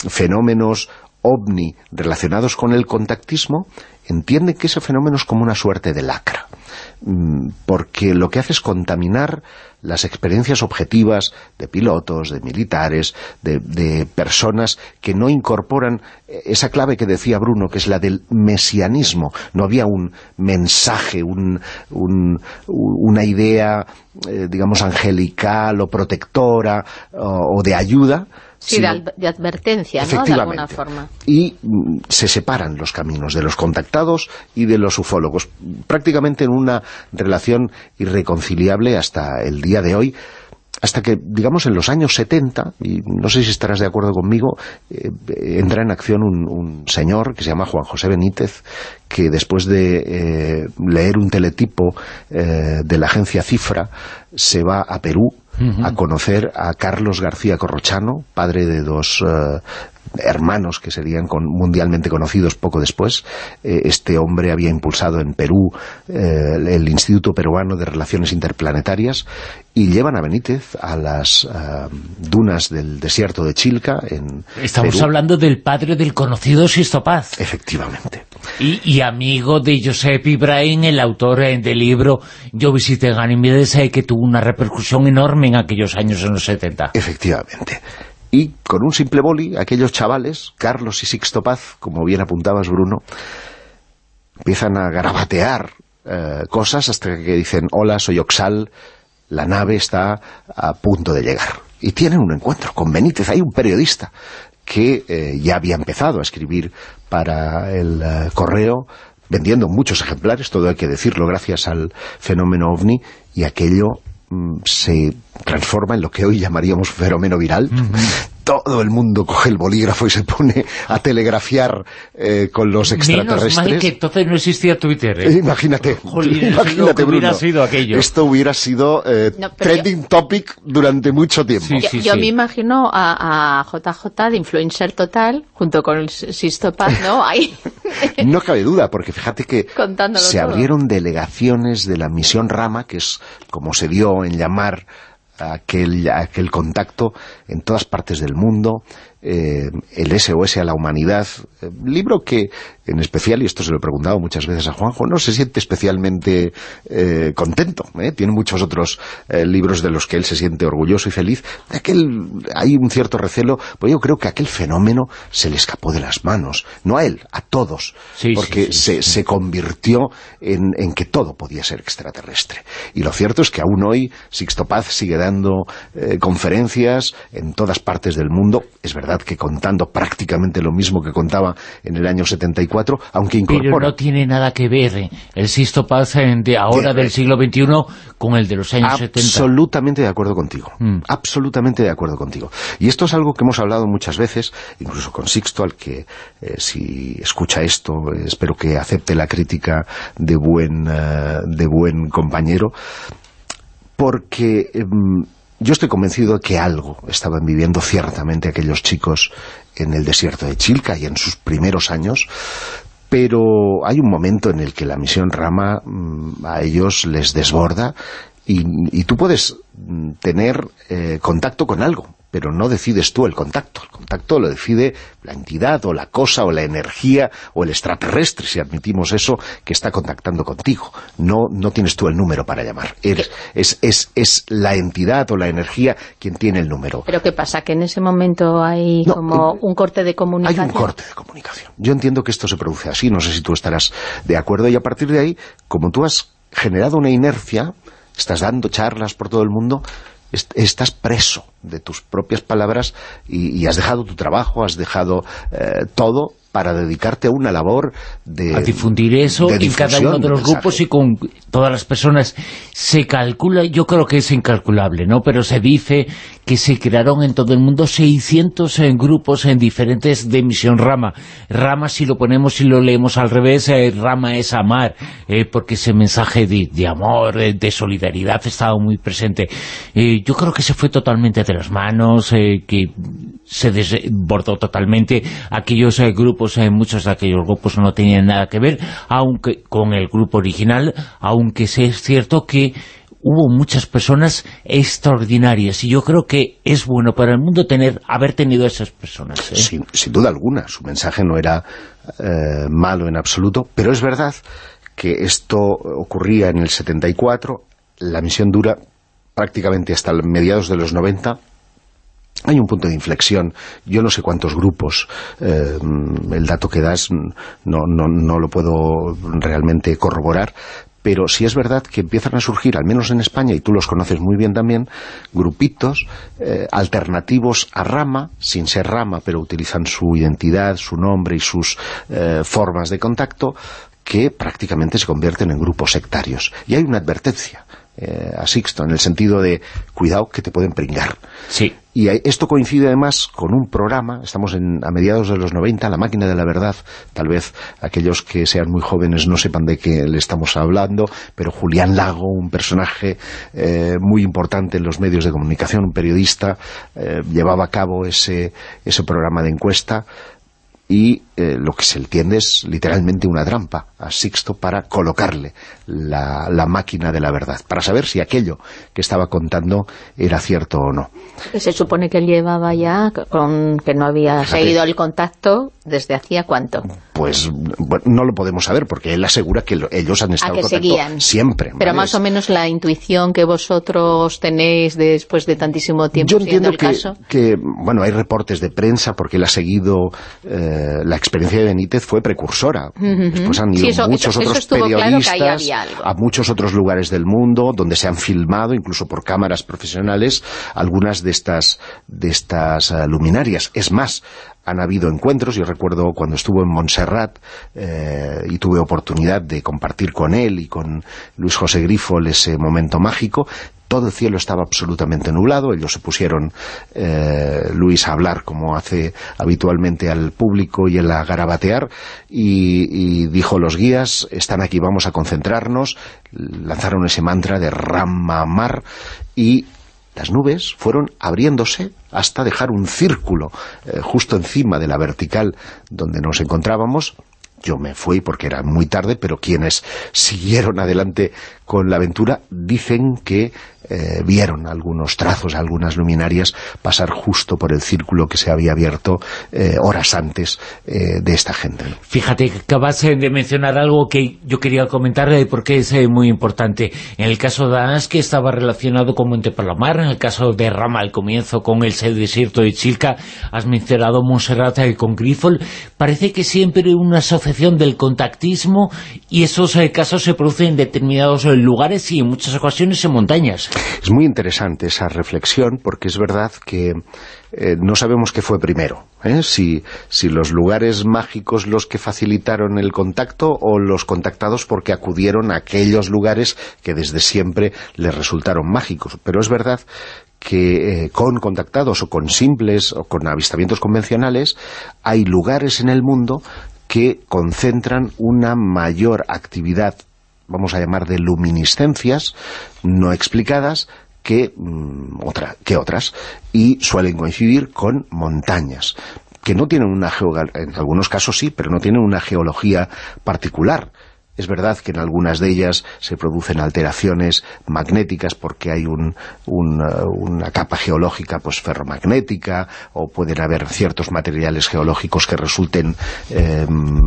fenómenos ovni relacionados con el contactismo, entienden que ese fenómeno es como una suerte de lacra, Mm, porque lo que hace es contaminar las experiencias objetivas de pilotos, de militares, de, personas que no incorporan esa clave que decía Bruno, que es la del mesianismo. No había un mensaje, un, un, una idea, eh, digamos, angelical o protectora o de ayuda, Sí, sino- de, de advertencia, ¿no? De alguna forma. y mm, se separan los caminos de los contactados y de los ufólogos, prácticamente en una relación irreconciliable hasta el día de hoy, hasta que, digamos, en los años 70, y no sé si estarás de acuerdo conmigo, eh, entra en acción un, un señor que se llama Juan José Benítez, que después de eh, leer un teletipo eh, de la agencia Cifra, se va a Perú a conocer a Carlos García Corrochano, padre de dos eh, hermanos que serían con- mundialmente conocidos poco después. Eh, este hombre había impulsado en Perú eh, el Instituto Peruano de Relaciones Interplanetarias y llevan a Benítez a las eh, dunas del desierto de Chilca en Estamos Perú. hablando del padre del conocido Sisto Paz. Efectivamente. Y, y amigo de Josep Ibrahim, el autor del libro Yo visité Ganímedes, eh, que tuvo una repercusión enorme en aquellos años en los 70. Efectivamente. Y con un simple boli, aquellos chavales, Carlos y Sixto Paz, como bien apuntabas Bruno, empiezan a garabatear eh, cosas hasta que dicen, hola, soy Oxal, la nave está a punto de llegar. Y tienen un encuentro con Benítez, hay un periodista que eh, ya había empezado a escribir para el eh, correo, vendiendo muchos ejemplares, todo hay que decirlo, gracias al fenómeno OVNI, y aquello se transforma en lo que hoy llamaríamos fenómeno viral. Todo el mundo coge el bolígrafo y se pone a telegrafiar eh, con los Menos extraterrestres. mal que entonces no existía Twitter. ¿eh? Imagínate, Jolín, imagínate, lo que hubiera Bruno. sido aquello. Esto hubiera sido eh, No, trending topic durante mucho tiempo. yo yo me imagino a, a JJ de influencer total, junto con el Sisto Paz, ¿no? Ahí, No cabe duda, porque fíjate que Contándolo se todo. abrieron delegaciones de la misión Rama, que es como se dio en llamar aquel, aquel contacto en todas partes del mundo, eh, el SOS a la humanidad, eh, libro que en especial, y esto se lo he preguntado muchas veces a Juanjo, no se siente especialmente eh, contento, ¿eh? tiene muchos otros eh, libros de los que él se siente orgulloso y feliz, de aquel, hay un cierto recelo, pues yo creo que aquel fenómeno se le escapó de las manos, no a él, a todos, Sí, porque sí, sí, se, se convirtió en, en que todo podía ser extraterrestre. Y lo cierto es que aún hoy Sixto Paz sigue dando eh, conferencias en todas partes del mundo, es verdad que contando prácticamente lo mismo que contaba en el año 74, aunque Pero incorpora... no tiene nada que ver eh, el Sisto Paz eh, de ahora del siglo XXI con el de los años 70. Absolutamente de acuerdo contigo. Mm. Absolutamente de acuerdo contigo. Y esto es algo que hemos hablado muchas veces, incluso con Sixto, al que eh, si escucha esto, eh, espero que acepte la crítica de buen, eh, de buen compañero, porque em, yo estoy convencido de que algo estaban viviendo ciertamente aquellos chicos en el desierto de Chilca y en sus primeros años, pero hay un momento en el que la misión Rama mm, a ellos les desborda y, tú puedes mm, tener eh, contacto con algo, pero no decides tú el contacto. El contacto lo decide la entidad o la cosa o la energía o el extraterrestre, si admitimos eso, que está contactando contigo. No, no tienes tú el número para llamar. Eres- es, es, es la entidad o la energía quien tiene el número. Pero ¿qué pasa? ¿Que en ese momento hay como un corte de comunicación? Hay un corte de comunicación. Yo entiendo que esto se produce así, no sé si tú estarás de acuerdo, y a partir de ahí, como tú has generado una inercia, estás dando charlas por todo el mundo, est- estás preso de tus propias palabras y, has dejado tu trabajo, has dejado eh, todo para dedicarte a una labor de a difundir eso en cada uno de los grupos y con todas las personas. Se calcula, yo creo que es incalculable, ¿no? Pero se dice que se crearon en todo el mundo 600 en grupos en diferentes de misión rama. Rama, si lo ponemos y lo leemos al revés, eh, rama es amar, eh, porque ese mensaje de, de amor, eh, de solidaridad estaba muy presente. Eh, yo creo que se fue totalmente de las manos, eh, que se desbordó totalmente aquellos eh, grupos, eh, muchos de aquellos grupos no tenían nada que ver aunque con el grupo original, aunque sí es cierto que hubo muchas personas extraordinarias y yo creo que es bueno para el mundo tener haber tenido esas personas. ¿eh? Sin, sin duda alguna, su mensaje no era eh, malo en absoluto, pero es verdad que esto ocurría en el 74, la misión dura prácticamente hasta mediados de los 90, hay un punto de inflexión. Yo no sé cuántos grupos, eh, el dato que das no, no, no lo puedo realmente corroborar, pero sí es verdad que empiezan a surgir, al menos en España, y tú los conoces muy bien también, grupitos eh, alternativos a Rama, sin ser Rama, pero utilizan su identidad, su nombre y sus eh, formas de contacto, que prácticamente se convierten en grupos sectarios. Y hay una advertencia eh, a Sixto, en el sentido de, cuidado que te pueden pringar. Sí. Y esto coincide además con un programa, estamos en, a mediados de los 90, La máquina de la verdad, tal vez aquellos que sean muy jóvenes no sepan de qué le estamos hablando, pero Julián Lago, un personaje eh, muy importante en los medios de comunicación, un periodista, eh, llevaba a cabo ese, ese programa de encuesta y eh, lo que se entiende es literalmente una trampa a Sixto para colocarle la, la máquina de la verdad, para saber si aquello que estaba contando era cierto o no. Se supone que él llevaba ya con que no había Fíjate. seguido el contacto desde hacía cuánto. Pues bueno, no lo podemos saber porque él asegura que lo- ellos han estado en contacto seguían. siempre. Pero ¿vale? más o menos la intuición que vosotros tenéis después de tantísimo tiempo Yo entiendo el que, caso. que, bueno, hay reportes de prensa porque él ha seguido eh, la experiencia de Benítez fue precursora. Después han ido Sí, eso- muchos eso- otros periodistas a muchos otros lugares del mundo donde se han filmado, incluso por cámaras profesionales, algunas de estas, de estas eh, luminarias. Es más, han habido encuentros, yo recuerdo cuando estuvo en Montserrat eh, y tuve oportunidad de compartir con él y con Luis José Grifol ese momento mágico, todo el cielo estaba absolutamente nublado, ellos se pusieron, eh, Luis, a hablar como hace habitualmente al público y él a garabatear, y, y dijo los guías, están aquí, vamos a concentrarnos, lanzaron ese mantra de Ramamar, y las nubes fueron abriéndose hasta dejar un círculo eh, justo encima de la vertical donde nos encontrábamos, yo me fui porque era muy tarde, pero quienes siguieron adelante con la aventura dicen que eh, vieron algunos trazos, algunas luminarias pasar justo por el círculo que se había abierto eh, horas antes eh, de esta gente. Fíjate que acabas de mencionar algo que yo quería comentar eh, porque es muy importante. En el caso de Anaski estaba relacionado con Monte Palomar, en el caso de Rama al comienzo con el Desierto de Chilca, has mencionado Montserrat con Grifol. Parece que siempre hay una asociación del contactismo y esos casos se producen en determinados lugares y en muchas ocasiones en montañas. Es muy interesante esa reflexión porque es verdad que eh, no sabemos qué fue primero, ¿eh? si, si los lugares mágicos los que facilitaron el contacto o los contactados porque acudieron a aquellos lugares que desde siempre les resultaron mágicos. Pero es verdad que eh, con contactados o con simples o con avistamientos convencionales hay lugares en el mundo que concentran una mayor actividad vamos a llamar de luminiscencias no explicadas que, mm, que otras y suelen coincidir con montañas que no tienen una geoga- en algunos casos sí, pero no tienen una geología particular. Es verdad que en algunas de ellas se producen alteraciones magnéticas porque hay un, eh, una capa geológica pues ferromagnética o pueden haber ciertos materiales geológicos que resulten eh,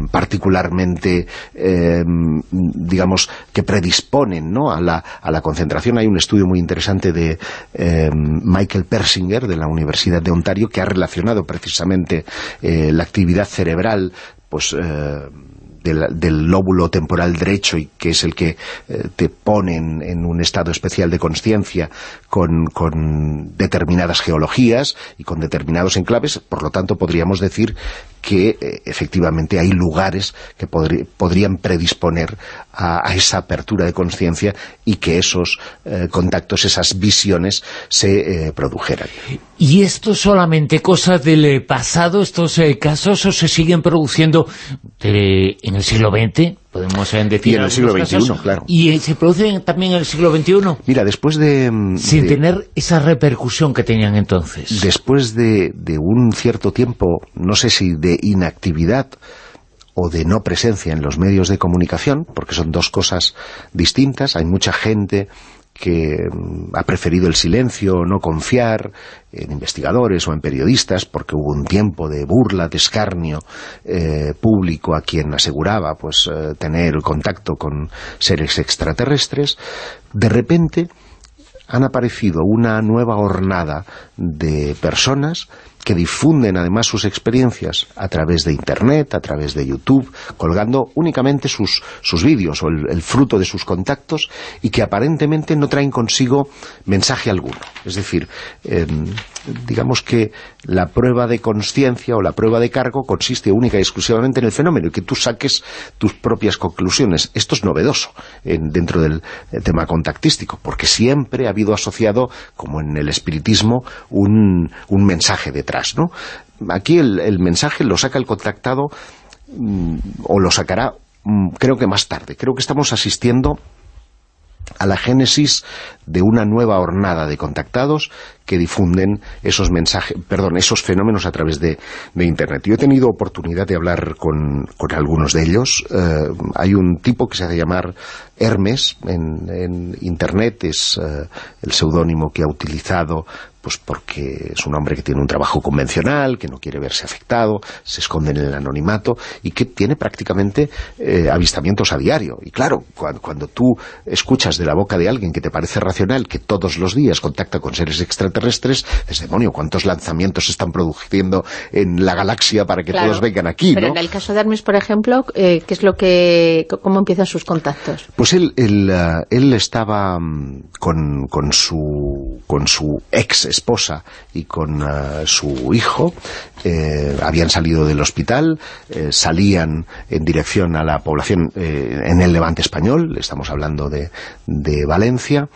particularmente eh, digamos que predisponen ¿no? a, la, a la concentración. Hay un estudio muy interesante de eh, Michael Persinger de la Universidad de Ontario que ha relacionado precisamente eh, la actividad cerebral pues eh, del, del lóbulo temporal derecho y que es el que eh, te pone en, en un estado especial de conciencia con, con determinadas geologías y con determinados enclaves, por lo tanto podríamos decir que eh, efectivamente hay lugares que podrían predisponer a, esa apertura de conciencia y que esos eh, contactos, esas visiones se eh, produjeran. ¿Y esto solamente cosas del pasado, estos casos, o se siguen produciendo en el siglo XX? Podemos eh, decir Y en el siglo XXI, casos. claro. ¿Y eh, se producen también en el siglo XXI? Mira, después de... mm, Sin de- tener esa repercusión que tenían entonces. después de, de un cierto tiempo, no sé si de inactividad o de no presencia en los medios de comunicación, porque son dos cosas distintas, hay mucha gente que mm, ha preferido el silencio, no confiar en investigadores o en periodistas, porque hubo un tiempo de burla, de escarnio eh, público a quien aseguraba pues eh, tener contacto con seres extraterrestres, de repente han aparecido una nueva hornada de personas que difunden además sus experiencias a través de Internet, a través de YouTube, colgando únicamente sus, sus vídeos o el, fruto de sus contactos y que aparentemente no traen consigo mensaje alguno. Es decir, em, digamos que la prueba de conciencia o la prueba de cargo consiste única y exclusivamente en el fenómeno y que tú saques tus propias conclusiones. Esto es novedoso en- dentro del eh, tema contactístico, porque siempre ha habido asociado, como en el espiritismo, un, un mensaje detrás, Aquí el, el mensaje lo saca el contactado mm, o lo sacará mm, creo que más tarde. Creo que estamos asistiendo a la génesis de una nueva hornada de contactados que difunden esos mensajes, perdón, esos fenómenos a través de, de Internet. Yo he tenido oportunidad de hablar con, con algunos de ellos. Eh, hay un tipo que se hace llamar Hermes en, en Internet, es eh, el seudónimo que ha utilizado pues porque es un hombre que tiene un trabajo convencional, que no quiere verse afectado, se esconde en el anonimato y que tiene prácticamente eh, avistamientos a diario. Y claro, cuando, cuando tú escuchas de la boca de alguien que te parece racional, que todos los días contacta con seres extraterrestres, es demonio, ¿cuántos lanzamientos se están produciendo en la galaxia para que Claro. todos vengan aquí? Pero ¿no? en el caso de Hermes, por ejemplo, eh, ¿qué es lo que, ¿cómo empiezan sus contactos? Pues él, él, ah, él estaba mm, con, con su, con su ex esposa y con ah, su hijo, eh, habían salido del hospital, eh, salían en dirección a la población en el Levante español, estamos hablando de, de Valencia,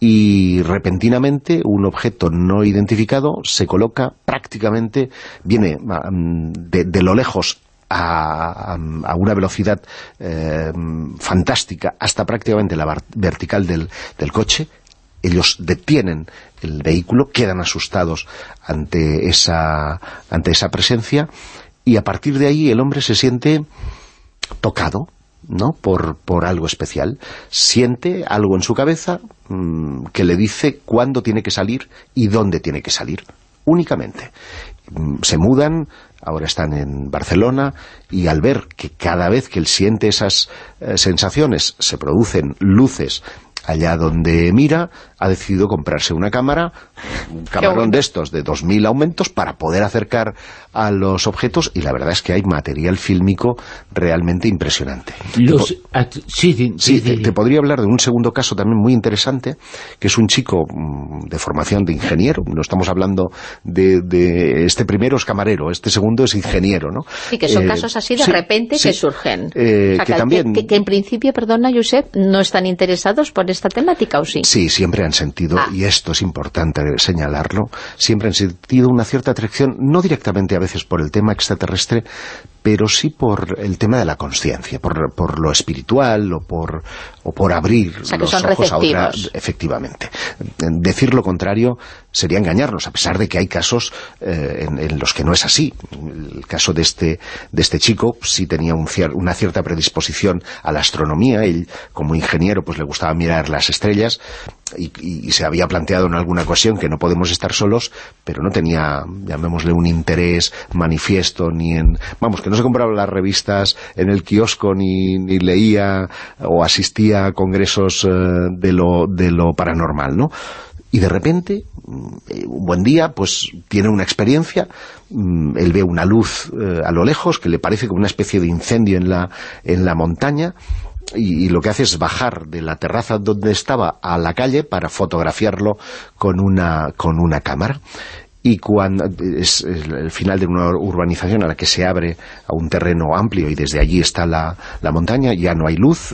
y repentinamente un objeto no identificado se coloca prácticamente, viene mm, de, lo lejos a, a- una velocidad eh, fantástica hasta prácticamente la vertical del, del coche, ellos detienen el vehículo, quedan asustados ante esa, ante esa presencia y a partir de ahí el hombre se siente tocado, ¿no? Por, por algo especial. Siente algo en su cabeza mm, que le dice cuándo tiene que salir y dónde tiene que salir, únicamente. Mm, Se mudan, ahora están en Barcelona, y al ver que cada vez que él siente esas eh, sensaciones se producen luces allá donde mira, ha decidido comprarse una cámara, un camarón bueno. de estos de 2.000 aumentos para poder acercar a los objetos y la verdad es que hay material fílmico realmente impresionante. Los, sí, Sí, di- te, te podría hablar de un segundo caso también muy interesante, que es un chico mm, de formación de ingeniero. No estamos hablando de, de- Este primero es camarero, este segundo es ingeniero, ¿no? Sí, que son Eh, casos así de sí, repente sí. que surgen. Eh, O sea, que también- que, que en principio, perdona, Josep, no están interesados por esta temática, ¿o sí? Sí, siempre han sentido, Ah. y esto es importante señalarlo, siempre han sentido una cierta atracción, no directamente a veces por el tema extraterrestre, pero sí por el tema de la conciencia, por, por lo espiritual o por, o por abrir O sea, los ojos a otra... Efectivamente. Decir lo contrario sería engañarnos, a pesar de que hay casos eh, en, en los que no es así. El caso de este, de este chico sí tenía un cier- una cierta predisposición a la astronomía, él como ingeniero pues le gustaba mirar las estrellas y, y- y se había planteado en alguna ocasión que no podemos estar solos, pero no tenía, llamémosle, un interés manifiesto ni en... Vamos, que no se compraba las revistas en el kiosco ni, ni leía o asistía a congresos eh, de, lo, de lo paranormal, ¿no? y de repente, mm, un buen día, pues tiene una experiencia, mm, él ve una luz eh, a lo lejos que le parece como una especie de incendio en la, en la montaña, y, y lo que hace es bajar de la terraza donde estaba a la calle para fotografiarlo con una, con una cámara y cuando es el final de una urbanización a la que se abre a un terreno amplio y desde allí está la, la montaña, ya no hay luz,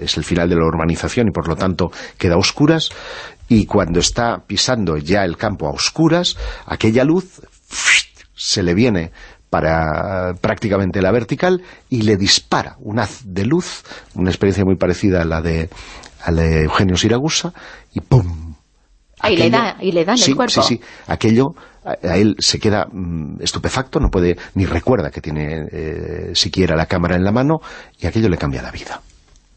es el final de la urbanización y por lo tanto queda a oscuras y cuando está pisando ya el campo a oscuras, aquella luz se le viene para prácticamente la vertical y le dispara un haz de luz, una experiencia muy parecida a la de, a la de Eugenio Siragusa, y ¡pum! Ah, y le da, y le da en sí, el cuerpo. Sí, sí, aquello a, él se queda mm, estupefacto, no puede ni recuerda que tiene eh, siquiera la cámara en la mano y aquello le cambia la vida.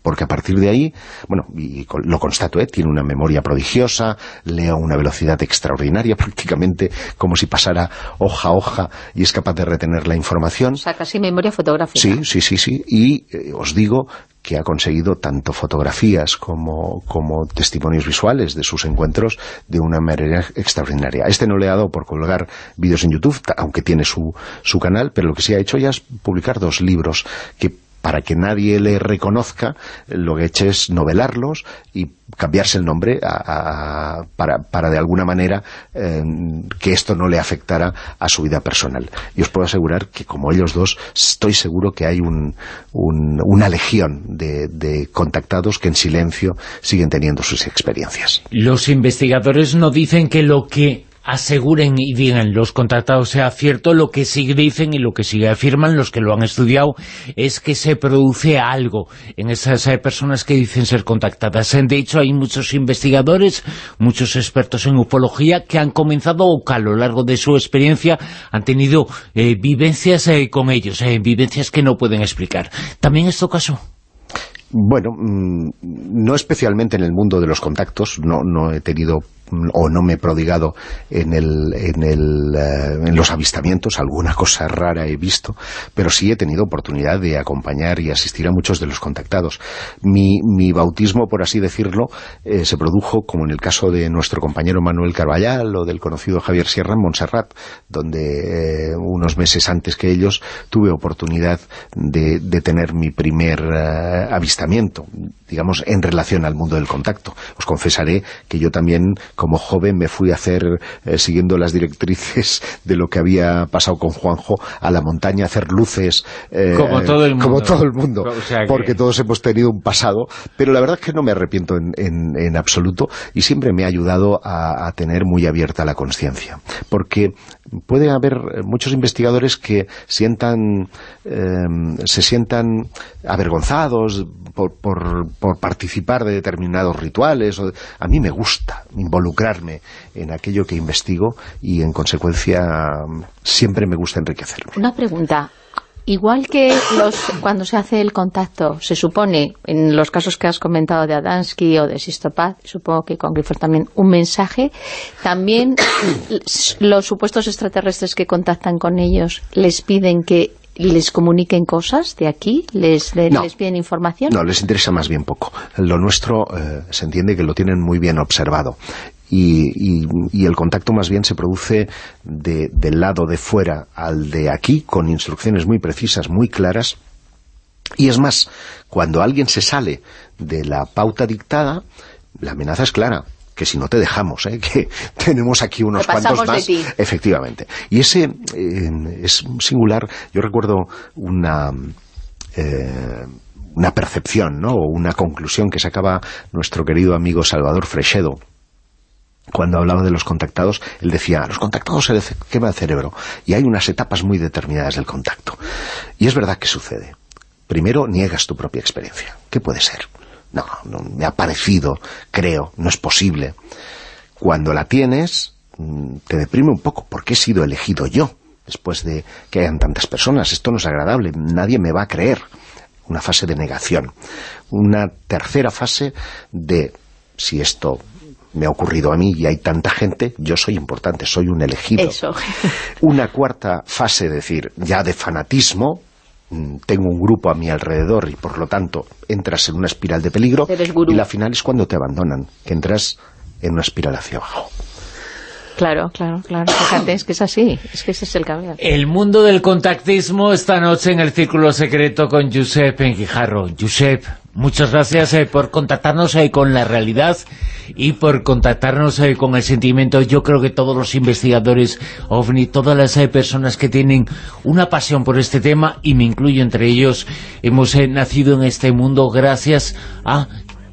Porque a partir de ahí, bueno, y lo constato, ¿eh? tiene una memoria prodigiosa, lee a una velocidad extraordinaria, prácticamente como si pasara hoja a hoja y es capaz de retener la información. O sea, casi memoria fotográfica. Sí, sí, sí, sí. Y eh, os digo que ha conseguido tanto fotografías como, como testimonios visuales de sus encuentros de una manera extraordinaria. Este no le ha dado por colgar vídeos en YouTube, aunque tiene su, su canal, pero lo que sí ha hecho ya es publicar dos libros que para que nadie le reconozca, lo que ha hecho es novelarlos y cambiarse el nombre a- para, para de alguna manera eh, que esto no le afectara a su vida personal. Y os puedo asegurar que como ellos dos, estoy seguro que hay un- una legión de, de contactados que en silencio siguen teniendo sus experiencias. Los investigadores no dicen que lo que aseguren y digan los contactados sea cierto, lo que sí dicen y lo que sí afirman los que lo han estudiado es que se produce algo en esas eh, personas que dicen ser contactadas. De hecho, hay muchos investigadores, muchos expertos en ufología que han comenzado o que a lo largo de su experiencia han tenido eh, vivencias eh, con ellos, vivencias que no pueden explicar. ¿También es tu caso? Bueno, mm, no especialmente en el mundo de los contactos, no, no he tenido o no me he prodigado en, el, en, el, eh, en los avistamientos, alguna cosa rara he visto, pero sí he tenido oportunidad de acompañar y asistir a muchos de los contactados. Mi, mi bautismo, por así decirlo, eh, se produjo, como en el caso de nuestro compañero Manuel Carballal o del conocido Javier Sierra en Montserrat, donde eh, unos meses antes que ellos tuve oportunidad de, de tener mi primer avistamiento, digamos, en relación al mundo del contacto. Os confesaré que yo también, como joven, me fui a hacer, eh, siguiendo las directrices de lo que había pasado con Juanjo, a la montaña a hacer luces. eh, Como todo el mundo. Como todo el mundo, O sea que- porque todos hemos tenido un pasado, pero la verdad es que no me arrepiento en, en- en absoluto y siempre me ha ayudado a, a tener muy abierta la conciencia, porque puede haber eh, muchos investigadores que sientan eh, se sientan avergonzados por, por- por participar de determinados rituales. a mí me gusta involucrarme en aquello que investigo y en consecuencia siempre me gusta enriquecerme. Una pregunta. Igual que los cuando se hace el contacto, se supone, en los casos que has comentado de Adansky o de Sistopaz, supongo que con Clifford también, un mensaje, también los supuestos extraterrestres que contactan con ellos les piden que les comuniquen cosas de aquí, les, No. les piden información. No, les interesa más bien poco. Lo nuestro eh, se entiende que lo tienen muy bien observado. Y, y- y el contacto más bien se produce de- del lado de fuera al de aquí, con instrucciones muy precisas, muy claras. Y es más, cuando alguien se sale de la pauta dictada, la amenaza es clara que si no te dejamos, ¿eh? que tenemos aquí unos cuantos de más. ti. Efectivamente. Y ese eh, es singular. Yo recuerdo una... eh, una percepción, ¿no? o una conclusión que sacaba nuestro querido amigo Salvador Fresedo cuando hablaba de los contactados, él decía, los contactados se les quema el cerebro y hay unas etapas muy determinadas del contacto. Y es verdad que sucede. Primero niegas tu propia experiencia. ¿Qué puede ser? No, no me ha parecido, creo, no es posible. Cuando la tienes, mm, te deprime un poco, porque he sido elegido yo, después de que hayan tantas personas. Esto no es agradable, nadie me va a creer. Una fase de negación. Una tercera fase de, si esto me ha ocurrido a mí y hay tanta gente, yo soy importante, soy un elegido. Eso. Una cuarta fase, es decir, ya de fanatismo, mm, tengo un grupo a mi alrededor y por lo tanto entras en una espiral de peligro Eres gurú. y la final es cuando te abandonan, que entras en una espiral hacia abajo. Claro, claro, claro. Fíjate, es que es así. Es que ese es el cambio. El mundo del contactismo esta noche en el Círculo Secreto con Josep Enguijarro. Josep, muchas gracias eh, por contactarnos eh, con la realidad y por contactarnos eh, con el sentimiento. Yo creo que todos los investigadores OVNI, todas las eh, personas que tienen una pasión por este tema, y me incluyo entre ellos, hemos eh, nacido en este mundo gracias a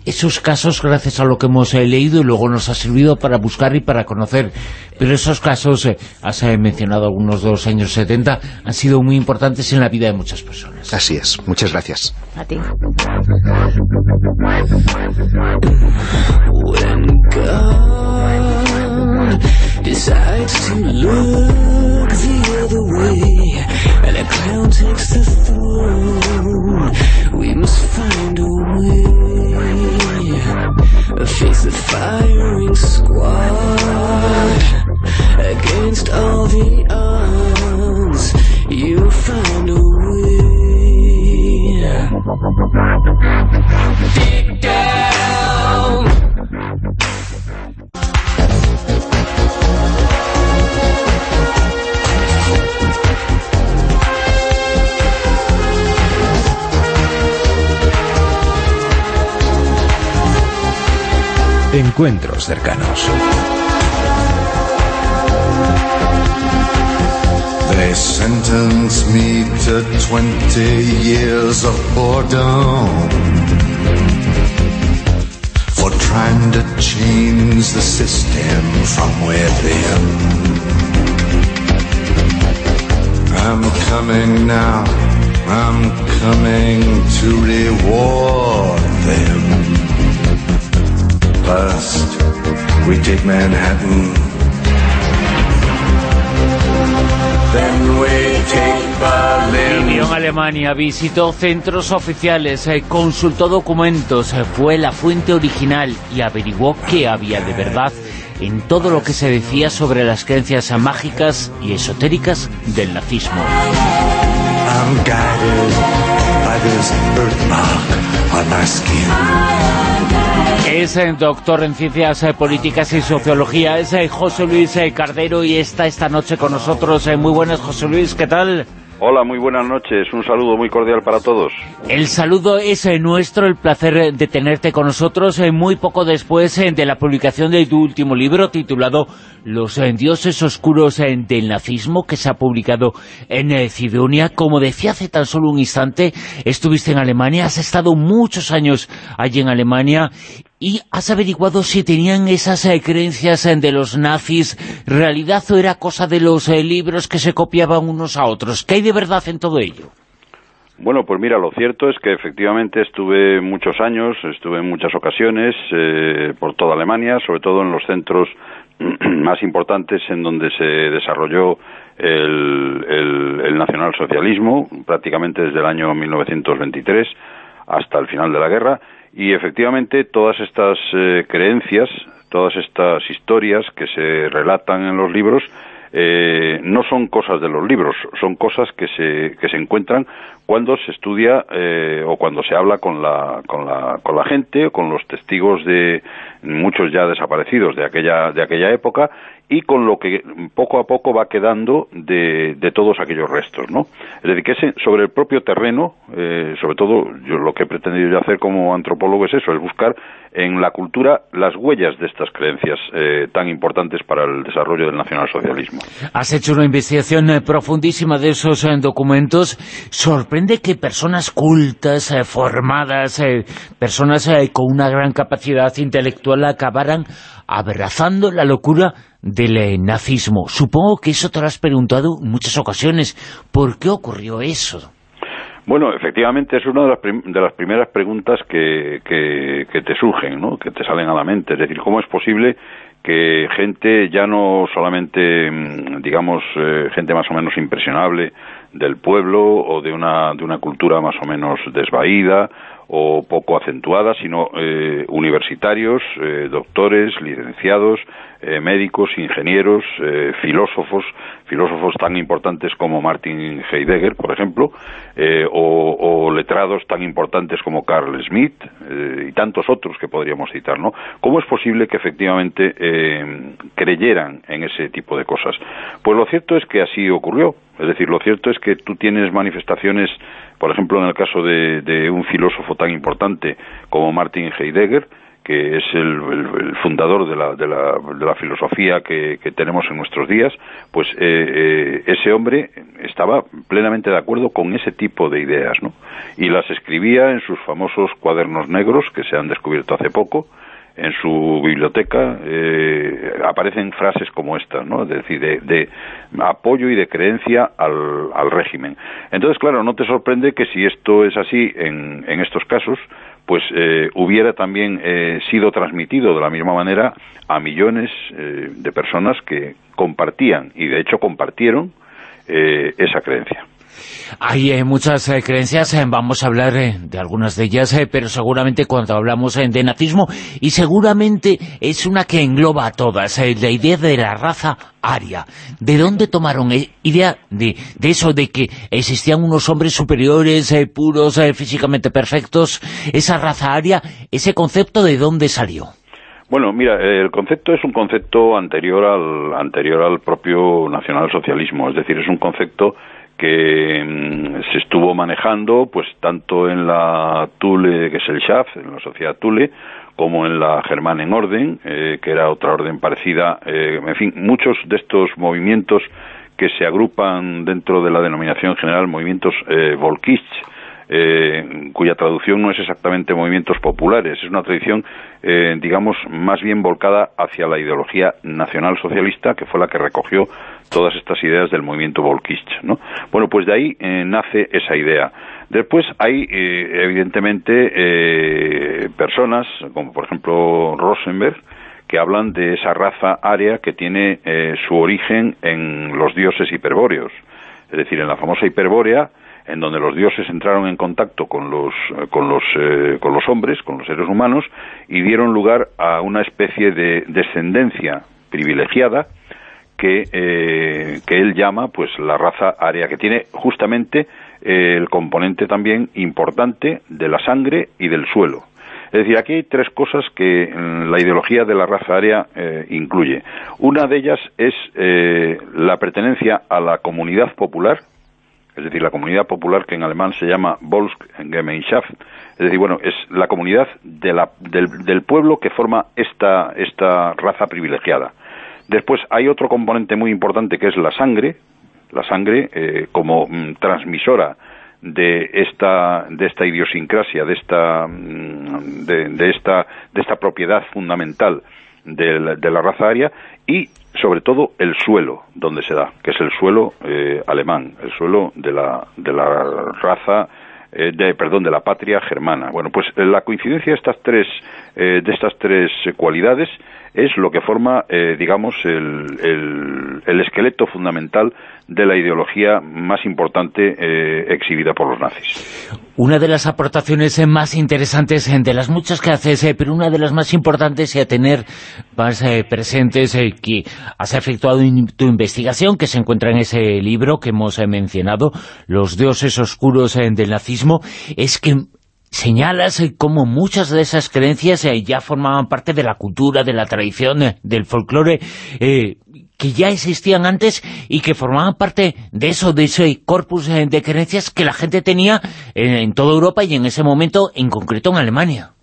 esos casos gracias a lo que hemos eh, leído y luego nos ha servido para buscar y para conocer. Pero esos casos, eh, has eh, mencionado algunos de los años 70, han sido muy importantes en la vida de muchas personas. Así es. Muchas gracias. A ti. We must find a way. Face the firing squad against all the odds. You find a way. Dig down. Encuentros cercanos. They sentenced me to 20 years of boredom for trying to change the system from within. I'm coming now, I'm coming to reward them. First, we take Manhattan. Then we take Berlin. Vivió en Alemania, visitó centros oficiales, eh, consultó documentos, eh, fue la fuente original y averiguó qué había de verdad en todo lo que se decía sobre las creencias mágicas y esotéricas del nazismo. Es eh, doctor en Ciencias eh, Políticas y Sociología, es eh, José Luis Cardero y está esta noche con nosotros. Muy buenas, José Luis, ¿qué tal? Hola, muy buenas noches. Un saludo muy cordial para todos. El saludo es eh, nuestro, el placer eh, de tenerte con nosotros eh, muy poco después de la publicación de tu último libro titulado Los dioses oscuros del nazismo que se ha publicado en Cidonia. Como decía hace tan solo un instante, estuviste en Alemania, has estado muchos años allí en Alemania y has averiguado si tenían esas eh, creencias de los nazis realidad o era cosa de los eh, libros que se copiaban unos a otros. ¿Qué hay de verdad en todo ello? Bueno, pues mira, lo cierto es que efectivamente estuve muchos años, estuve en muchas ocasiones eh, por toda Alemania, sobre todo en los centros más importantes en donde se desarrolló el, el, el nacionalsocialismo, prácticamente desde el año 1923 hasta el final de la guerra, y efectivamente todas estas eh, creencias, todas estas historias que se relatan en los libros, eh, no son cosas de los libros, son cosas que se, que se encuentran cuando se estudia eh, o cuando se habla con la, con la, con la gente, con los testigos de muchos ya desaparecidos de aquella, de aquella época y con lo que poco a poco va quedando de, todos aquellos restos, ¿no? Es decir, que sobre el propio terreno, eh, sobre todo yo lo que he pretendido yo hacer como antropólogo es eso, es buscar en la cultura las huellas de estas creencias eh, tan importantes para el desarrollo del nacionalsocialismo. Has hecho una investigación eh, profundísima de esos documentos. Sorprende que personas cultas, formadas, personas con una gran capacidad intelectual acabaran abrazando la locura del nazismo. Supongo que eso te lo has preguntado en muchas ocasiones. ¿Por qué ocurrió eso? Bueno, efectivamente es una de las, prim- de las primeras preguntas que, que, que te surgen, ¿no? que te salen a la mente. Es decir, ¿cómo es posible que gente ya no solamente, mm, digamos, eh, gente más o menos impresionable del pueblo o de una, de una cultura más o menos desvaída o poco acentuadas, sino eh, universitarios, eh, doctores, licenciados, eh, médicos, ingenieros, eh, filósofos, filósofos tan importantes como Martin Heidegger, por ejemplo, eh, o, letrados tan importantes como Carl Smith eh, y tantos otros que podríamos citar, ¿no? ¿Cómo es posible que efectivamente creyeran en ese tipo de cosas? Pues lo cierto es que así ocurrió. Es decir, lo cierto es que tú tienes manifestaciones, por ejemplo, en el caso de, de un filósofo tan importante como Martin Heidegger, que es el, fundador de la, de la, de la filosofía que, que tenemos en nuestros días, pues eh, eh, ese hombre estaba plenamente de acuerdo con ese tipo de ideas, ¿no? Y las escribía en sus famosos cuadernos negros, que se han descubierto hace poco, en su biblioteca eh, aparecen frases como estas, ¿no? Es decir, de, de apoyo y de creencia al, al régimen. Entonces, claro, no te sorprende que si esto es así en, estos casos, pues eh, hubiera también eh, sido transmitido de la misma manera a millones eh, de personas que compartían, y de hecho compartieron, eh, esa creencia. Hay eh, muchas eh, creencias, eh, vamos a hablar de algunas de ellas, pero seguramente cuando hablamos de nazismo, y seguramente es una que engloba a todas, la idea de la raza aria. ¿De dónde tomaron idea de, de eso, de que existían unos hombres superiores, puros, físicamente perfectos? Esa raza aria, ese concepto, ¿de dónde salió? Bueno, mira, el concepto es un concepto anterior al anterior al propio nacionalsocialismo, es decir, es un concepto que mm, se estuvo manejando pues tanto en la Thule Gesellschaft, en la sociedad Thule, como en la Germanen Orden, eh, que era otra orden parecida, eh, en fin, muchos de estos movimientos que se agrupan dentro de la denominación general movimientos eh, Volkisch, eh, cuya traducción no es exactamente movimientos populares, es una tradición, eh, digamos, más bien volcada hacia la ideología nacional socialista, que fue la que recogió todas estas ideas del movimiento Volkisch, ¿no? Bueno, pues de ahí eh, nace esa idea. Después hay, eh, evidentemente, eh, personas, como por ejemplo Rosenberg, que hablan de esa raza aria que tiene eh, su origen en los dioses hiperbóreos, es decir, en la famosa hiperbórea, en donde los dioses entraron en contacto con los eh, con los eh, con los hombres, con los seres humanos y dieron lugar a una especie de descendencia privilegiada que eh, que él llama pues la raza aria que tiene justamente eh, el componente también importante de la sangre y del suelo. Es decir, aquí hay tres cosas que mm, la ideología de la raza aria eh, incluye. Una de ellas es eh, la pertenencia a la comunidad popular, es decir, la comunidad popular que en alemán se llama Volksgemeinschaft, es decir, bueno, es la comunidad de la- del, del pueblo que forma esta, esta raza privilegiada. Después hay otro componente muy importante que es la sangre, la sangre eh, como mm, transmisora de esta de esta idiosincrasia, de esta mm, de, de esta de esta propiedad fundamental de la, de la raza aria y sobre todo el suelo donde se da, que es el suelo eh, alemán, el suelo de la de la raza eh, de perdón de la patria germana. Bueno, pues eh, la coincidencia de estas tres eh, de estas tres cualidades es lo que forma, eh, digamos, el, el, el esqueleto fundamental de la ideología más importante eh, exhibida por los nazis. Una de las aportaciones eh, más interesantes, de las muchas que haces, pero una de las más importantes y a tener más presentes que has efectuado tu investigación, que se encuentra en ese libro que hemos mencionado, Los dioses oscuros del nazismo, es que señalas eh, cómo muchas de esas creencias eh, ya formaban parte de la cultura, de la tradición, eh, del folclore, eh, que ya existían antes y que formaban parte de eso, de ese corpus de creencias que la gente tenía en, en toda Europa y en ese momento, en concreto en Alemania.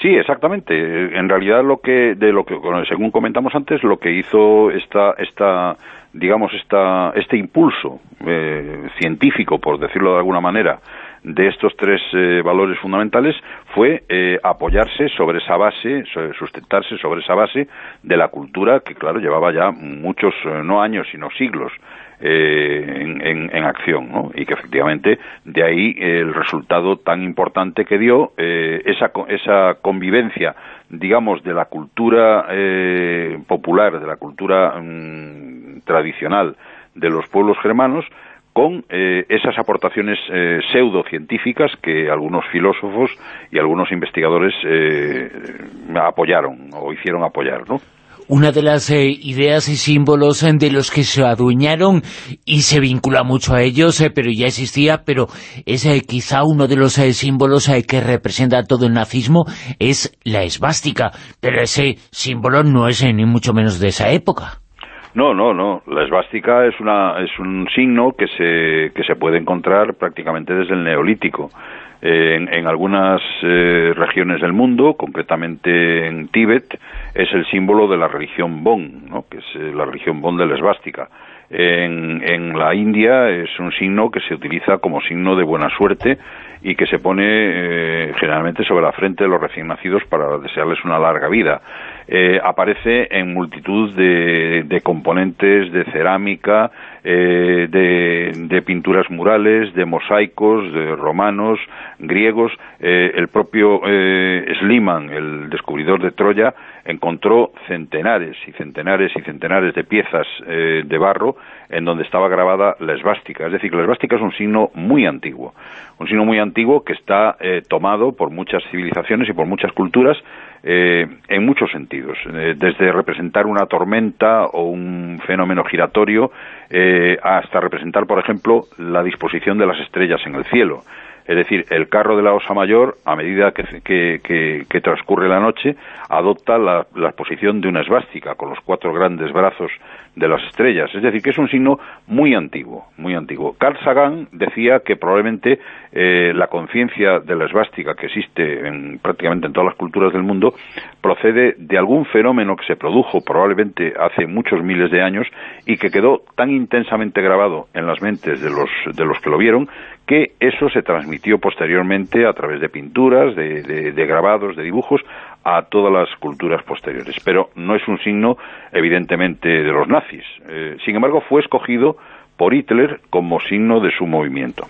Sí, exactamente. En realidad lo que de lo que según comentamos antes, lo que hizo esta esta digamos esta este impulso eh, científico, por decirlo de alguna manera, de estos tres eh, valores fundamentales fue eh, apoyarse sobre esa base, sustentarse sobre esa base de la cultura que, claro, llevaba ya muchos, eh, no años, sino siglos eh, en, en- acción, ¿no? Y que efectivamente de ahí eh, el resultado tan importante que dio esa, esa convivencia, digamos, de la cultura popular, de la cultura mm, tradicional de los pueblos germanos con eh, esas aportaciones eh, pseudocientíficas que algunos filósofos y algunos investigadores eh, apoyaron o hicieron apoyar, ¿no? Una de las eh, ideas y símbolos de los que se adueñaron y se vincula mucho a ellos, pero ya existía, pero es quizá uno de los símbolos que representa todo el nazismo, es la esvástica. Pero ese símbolo no es ni mucho menos de esa época. No, no, no. La esvástica es, una, es un signo que se, que se puede encontrar prácticamente desde el Neolítico. Eh, en, en algunas eh, regiones del mundo, concretamente en Tíbet, es el símbolo de la religión Bon, ¿no? que es eh, la religión Bon de la esvástica. En, en la India es un signo que se utiliza como signo de buena suerte y que se pone eh, generalmente sobre la frente de los recién nacidos para desearles una larga vida. Eh, aparece en multitud de, de componentes de cerámica, eh, de, de pinturas murales, de mosaicos, de romanos, griegos. Eh, el propio eh, Schliemann, el descubridor de Troya, encontró centenares y centenares y centenares de piezas eh, de barro en donde estaba grabada la esvástica. Es decir, la esvástica es un signo muy antiguo, un signo muy antiguo que está tomado por muchas civilizaciones y por muchas culturas eh, en muchos sentidos, eh, desde representar una tormenta o un fenómeno giratorio eh, hasta representar, por ejemplo, la disposición de las estrellas en el cielo. Es decir, el carro de la Osa Mayor, a medida que, que, que, transcurre la noche, adopta la, la, posición de una esvástica, con los cuatro grandes brazos de las estrellas. Es decir, que es un signo muy antiguo, muy antiguo. Carl Sagan decía que probablemente eh, la conciencia de la esvástica que existe en, prácticamente en todas las culturas del mundo procede de algún fenómeno que se produjo probablemente hace muchos miles de años y que quedó tan intensamente grabado en las mentes de los, de los que lo vieron que eso se transmitió posteriormente a través de pinturas, de, de, de, grabados, de dibujos, a todas las culturas posteriores. Pero no es un signo, evidentemente, de los nazis. Eh, sin embargo, fue escogido por Hitler como signo de su movimiento.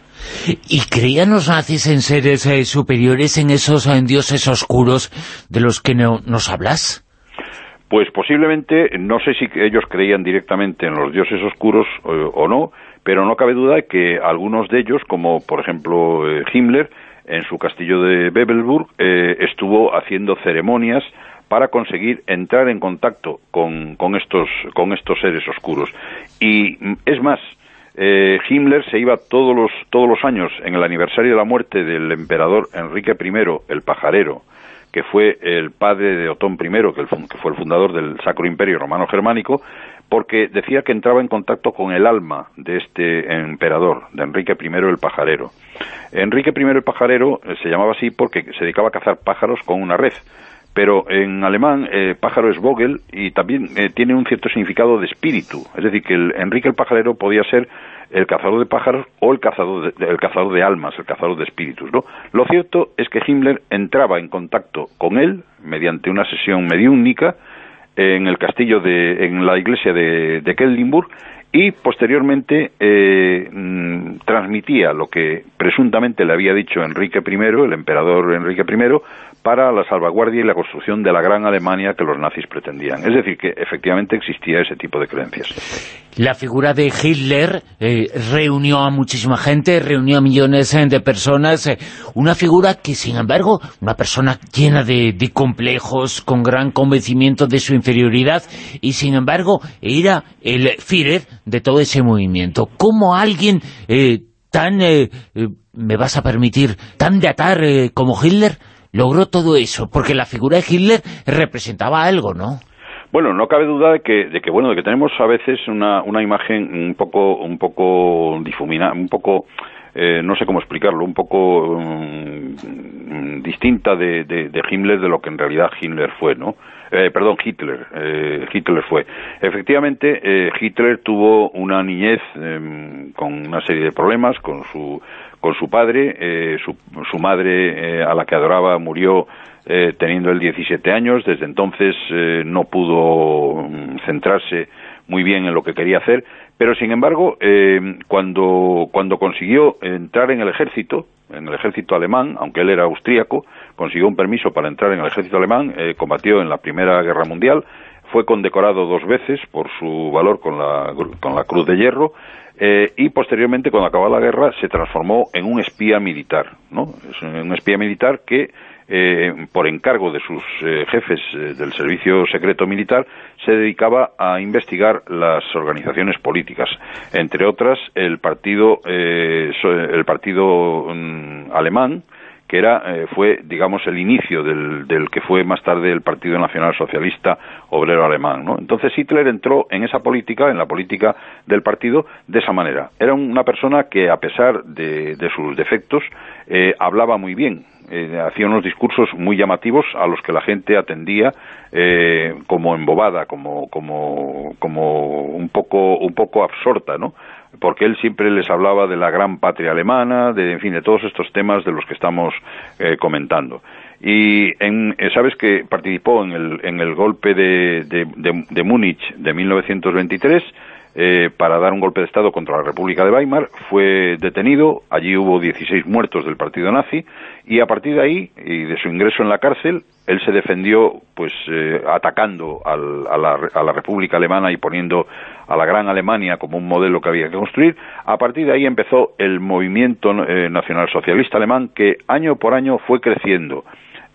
¿Y creían los nazis en seres eh, superiores, en esos en dioses oscuros de los que no, nos hablas? Pues posiblemente, no sé si ellos creían directamente en los dioses oscuros eh, o no, pero no cabe duda de que algunos de ellos, como por ejemplo Himmler, en su castillo de Bebelburg, eh, estuvo haciendo ceremonias para conseguir entrar en contacto con, con, estos, con estos seres oscuros. Y es más, eh, Himmler se iba todos los, todos los años, en el aniversario de la muerte del emperador Enrique I, el pajarero, que fue el padre de Otón I, que, el, que fue el fundador del Sacro Imperio Romano Germánico, porque decía que entraba en contacto con el alma de este emperador, de Enrique I el pajarero. Enrique I el pajarero eh, se llamaba así porque se dedicaba a cazar pájaros con una red, pero en alemán eh, pájaro es Vogel y también eh, tiene un cierto significado de espíritu, es decir, que el Enrique el pajarero podía ser el cazador de pájaros o el cazador de, el cazador de almas, el cazador de espíritus, ¿no? Lo cierto es que Himmler entraba en contacto con él mediante una sesión mediúnica en el castillo de, en la iglesia de, de y posteriormente eh, mm, transmitía lo que presuntamente le había dicho Enrique I, el emperador Enrique I, para la salvaguardia y la construcción de la gran Alemania que los nazis pretendían. Es decir, que efectivamente existía ese tipo de creencias. La figura de Hitler eh, reunió a muchísima gente, reunió a millones eh, de personas, eh, una figura que, sin embargo, una persona llena de, complejos, con gran convencimiento de su inferioridad, y sin embargo, era el Führer de todo ese movimiento. ¿Cómo alguien eh, tan, me vas a permitir, tan de atar como Hitler logró todo eso? Porque la figura de Hitler representaba algo, ¿no? Bueno, no cabe duda de que, de que bueno, de que tenemos a veces una, una imagen un poco, un poco difuminada, un poco, eh, no sé cómo explicarlo, un poco um, distinta de, de, de, Himmler de lo que en realidad Himmler fue, ¿no? Eh, perdón, Hitler, eh, Hitler fue. Efectivamente, eh, Hitler tuvo una niñez em, con una serie de problemas con su con su padre, eh, su, su madre eh, a la que adoraba murió eh, teniendo él 17 años, desde entonces eh, no pudo mm, centrarse muy bien en lo que quería hacer, pero sin embargo, eh, cuando, cuando consiguió entrar en el ejército, en el ejército alemán, aunque él era austríaco, consiguió un permiso para entrar en el ejército alemán, eh, combatió en la Primera Guerra Mundial, fue condecorado dos veces por su valor con la, con la Cruz de Hierro, eh, y posteriormente, cuando acabó la guerra, se transformó en un espía militar, ¿no? Es un espía militar que, eh, por encargo de sus eh, jefes eh, del servicio secreto militar, se dedicaba a investigar las organizaciones políticas, entre otras el partido, el partido mm, alemán, que era eh, fue digamos el inicio del, del que fue más tarde el Partido Nacional Socialista Obrero Alemán ¿no? entonces Hitler entró en esa política en la política del partido de esa manera era una persona que a pesar de, sus defectos eh, hablaba muy bien eh, hacía unos discursos muy llamativos a los que la gente atendía eh, como embobada como como como un poco un poco absorta no porque él siempre les hablaba de la gran patria alemana, de, en fin, de todos estos temas de los que estamos eh, comentando. Y en, eh, sabes que participó en el, en el golpe de, de, de- de Múnich de 1923 eh, para dar un golpe de Estado contra la República de Weimar, fue detenido, allí hubo 16 muertos del partido nazi, y a partir de ahí, y de su ingreso en la cárcel, él se defendió pues eh, atacando al- a, la, a la República Alemana y poniendo a la Gran Alemania como un modelo que había que construir. A partir de ahí empezó el movimiento eh, nacionalsocialista alemán que año por año fue creciendo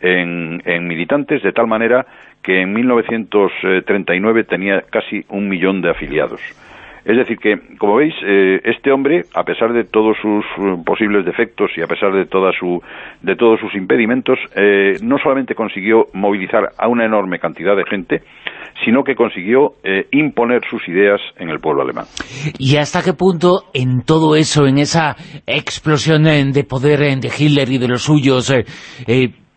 en, militantes de tal manera que en 1939 tenía casi un millón de afiliados. Es decir que, como veis, eh, este hombre, a pesar de todos sus eh, posibles defectos y a pesar de toda su, de todos sus impedimentos, eh, no solamente consiguió movilizar a una enorme cantidad de gente, sino que consiguió imponer sus ideas en el pueblo alemán. ¿Y hasta qué punto en todo eso, en esa explosión de poder de Hitler y de los suyos,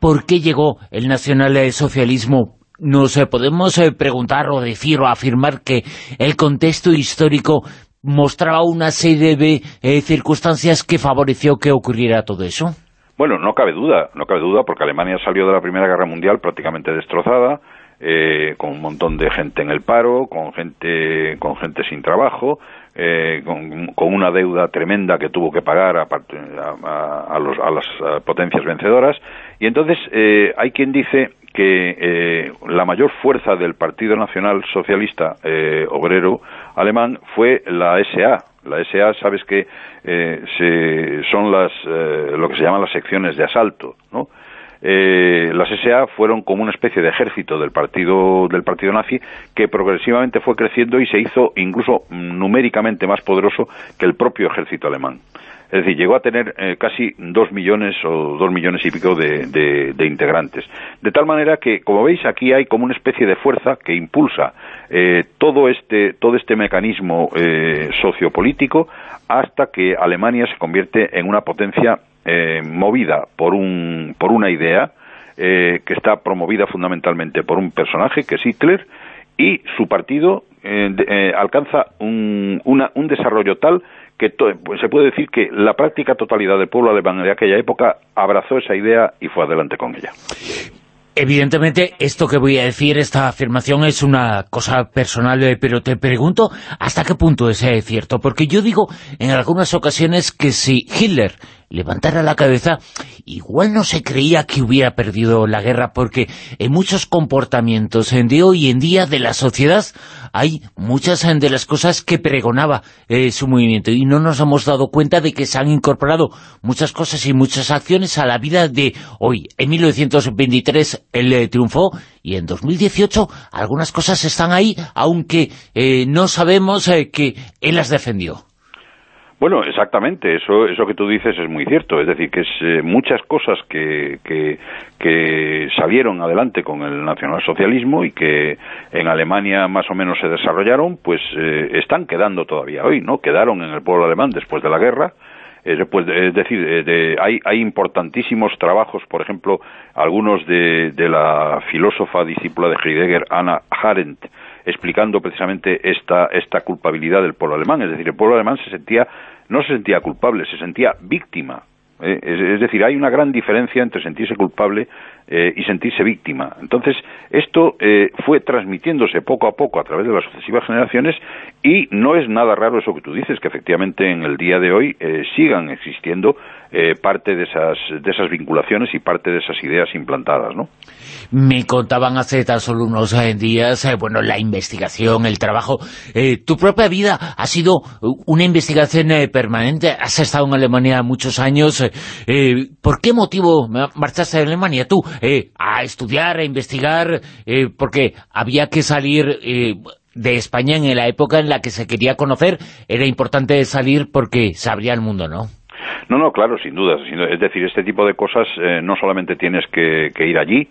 por qué llegó el nacionalsocialismo? Nos podemos eh, preguntar o decir o afirmar que el contexto histórico mostraba una serie de eh, circunstancias que favoreció que ocurriera todo eso. Bueno, no cabe duda, no cabe duda, porque Alemania salió de la Primera Guerra Mundial prácticamente destrozada, eh, con un montón de gente en el paro, con gente, con gente sin trabajo, eh, con, una deuda tremenda que tuvo que pagar a- a los- a las eh, potencias vencedoras. Y entonces eh, hay quien dice que eh, la mayor fuerza del Partido Nacional Socialista eh, Obrero Alemán fue la SA. La SA, sabes que eh, se- son las, eh, lo que se llaman las secciones de asalto, ¿no? Eh, las SA fueron como una especie de ejército del partido del partido nazi que progresivamente fue creciendo y se hizo incluso numéricamente más poderoso que el propio ejército alemán. Es decir, llegó a tener eh, casi dos millones o dos millones y pico de, integrantes. De tal manera que, como veis, aquí hay como una especie de fuerza que impulsa eh, todo este todo este mecanismo eh, sociopolítico hasta que Alemania se convierte en una potencia eh, movida por un por una idea eh, que está promovida fundamentalmente por un personaje que es Hitler y su partido eh, alcanza un, una- un desarrollo tal que pues se puede decir que la práctica totalidad del pueblo alemán de aquella época abrazó esa idea y fue adelante con ella. Evidentemente, esto que voy a decir, esta afirmación es una cosa personal, eh, pero te pregunto hasta qué punto es eh, cierto, porque yo digo en algunas ocasiones que si Hitler levantara la cabeza, igual no se creía que hubiera perdido la guerra, porque en muchos comportamientos de hoy en día de la sociedad hay muchas de las cosas que pregonaba eh, su movimiento, y no nos hemos dado cuenta de que se han incorporado muchas cosas y muchas acciones a la vida de hoy. En 1923 él eh, triunfó y en 2018 algunas cosas están ahí, aunque eh, no sabemos que él las defendió. Bueno, exactamente, eso, eso que tú dices es muy cierto, es decir, que es, eh, muchas cosas que, que, que salieron adelante con el nacionalsocialismo y que en Alemania más o menos se desarrollaron, pues eh, están quedando todavía hoy, ¿no? Quedaron en el pueblo alemán después de la guerra, de- es decir, eh, de- hay, hay importantísimos trabajos, por ejemplo, algunos de, de la filósofa discípula de Heidegger, Anna Arendt, explicando precisamente esta, esta culpabilidad del pueblo alemán. Es decir, el pueblo alemán se sentía, no se sentía culpable, se sentía víctima. ¿eh? Es, es decir, hay una gran diferencia entre sentirse culpable eh, y sentirse víctima. Entonces, esto eh, fue transmitiéndose poco a poco a través de las sucesivas generaciones y no es nada raro eso que tú dices, que efectivamente en el día de hoy eh, sigan existiendo eh, parte de esas, de esas vinculaciones y parte de esas ideas implantadas, ¿no? Me contaban hace tan solo unos eh, días, eh, bueno, la investigación, el trabajo. Eh, tu propia vida ha sido una investigación permanente. Has estado en Alemania muchos años. ¿Por qué motivo marchaste a Alemania tú? A estudiar, a investigar, porque había que salir... de España en la época en la que se quería conocer, era importante salir porque se abría el mundo, ¿no? No, no, claro, sin duda. Es decir, este tipo de cosas eh, no solamente tienes que, que ir allí,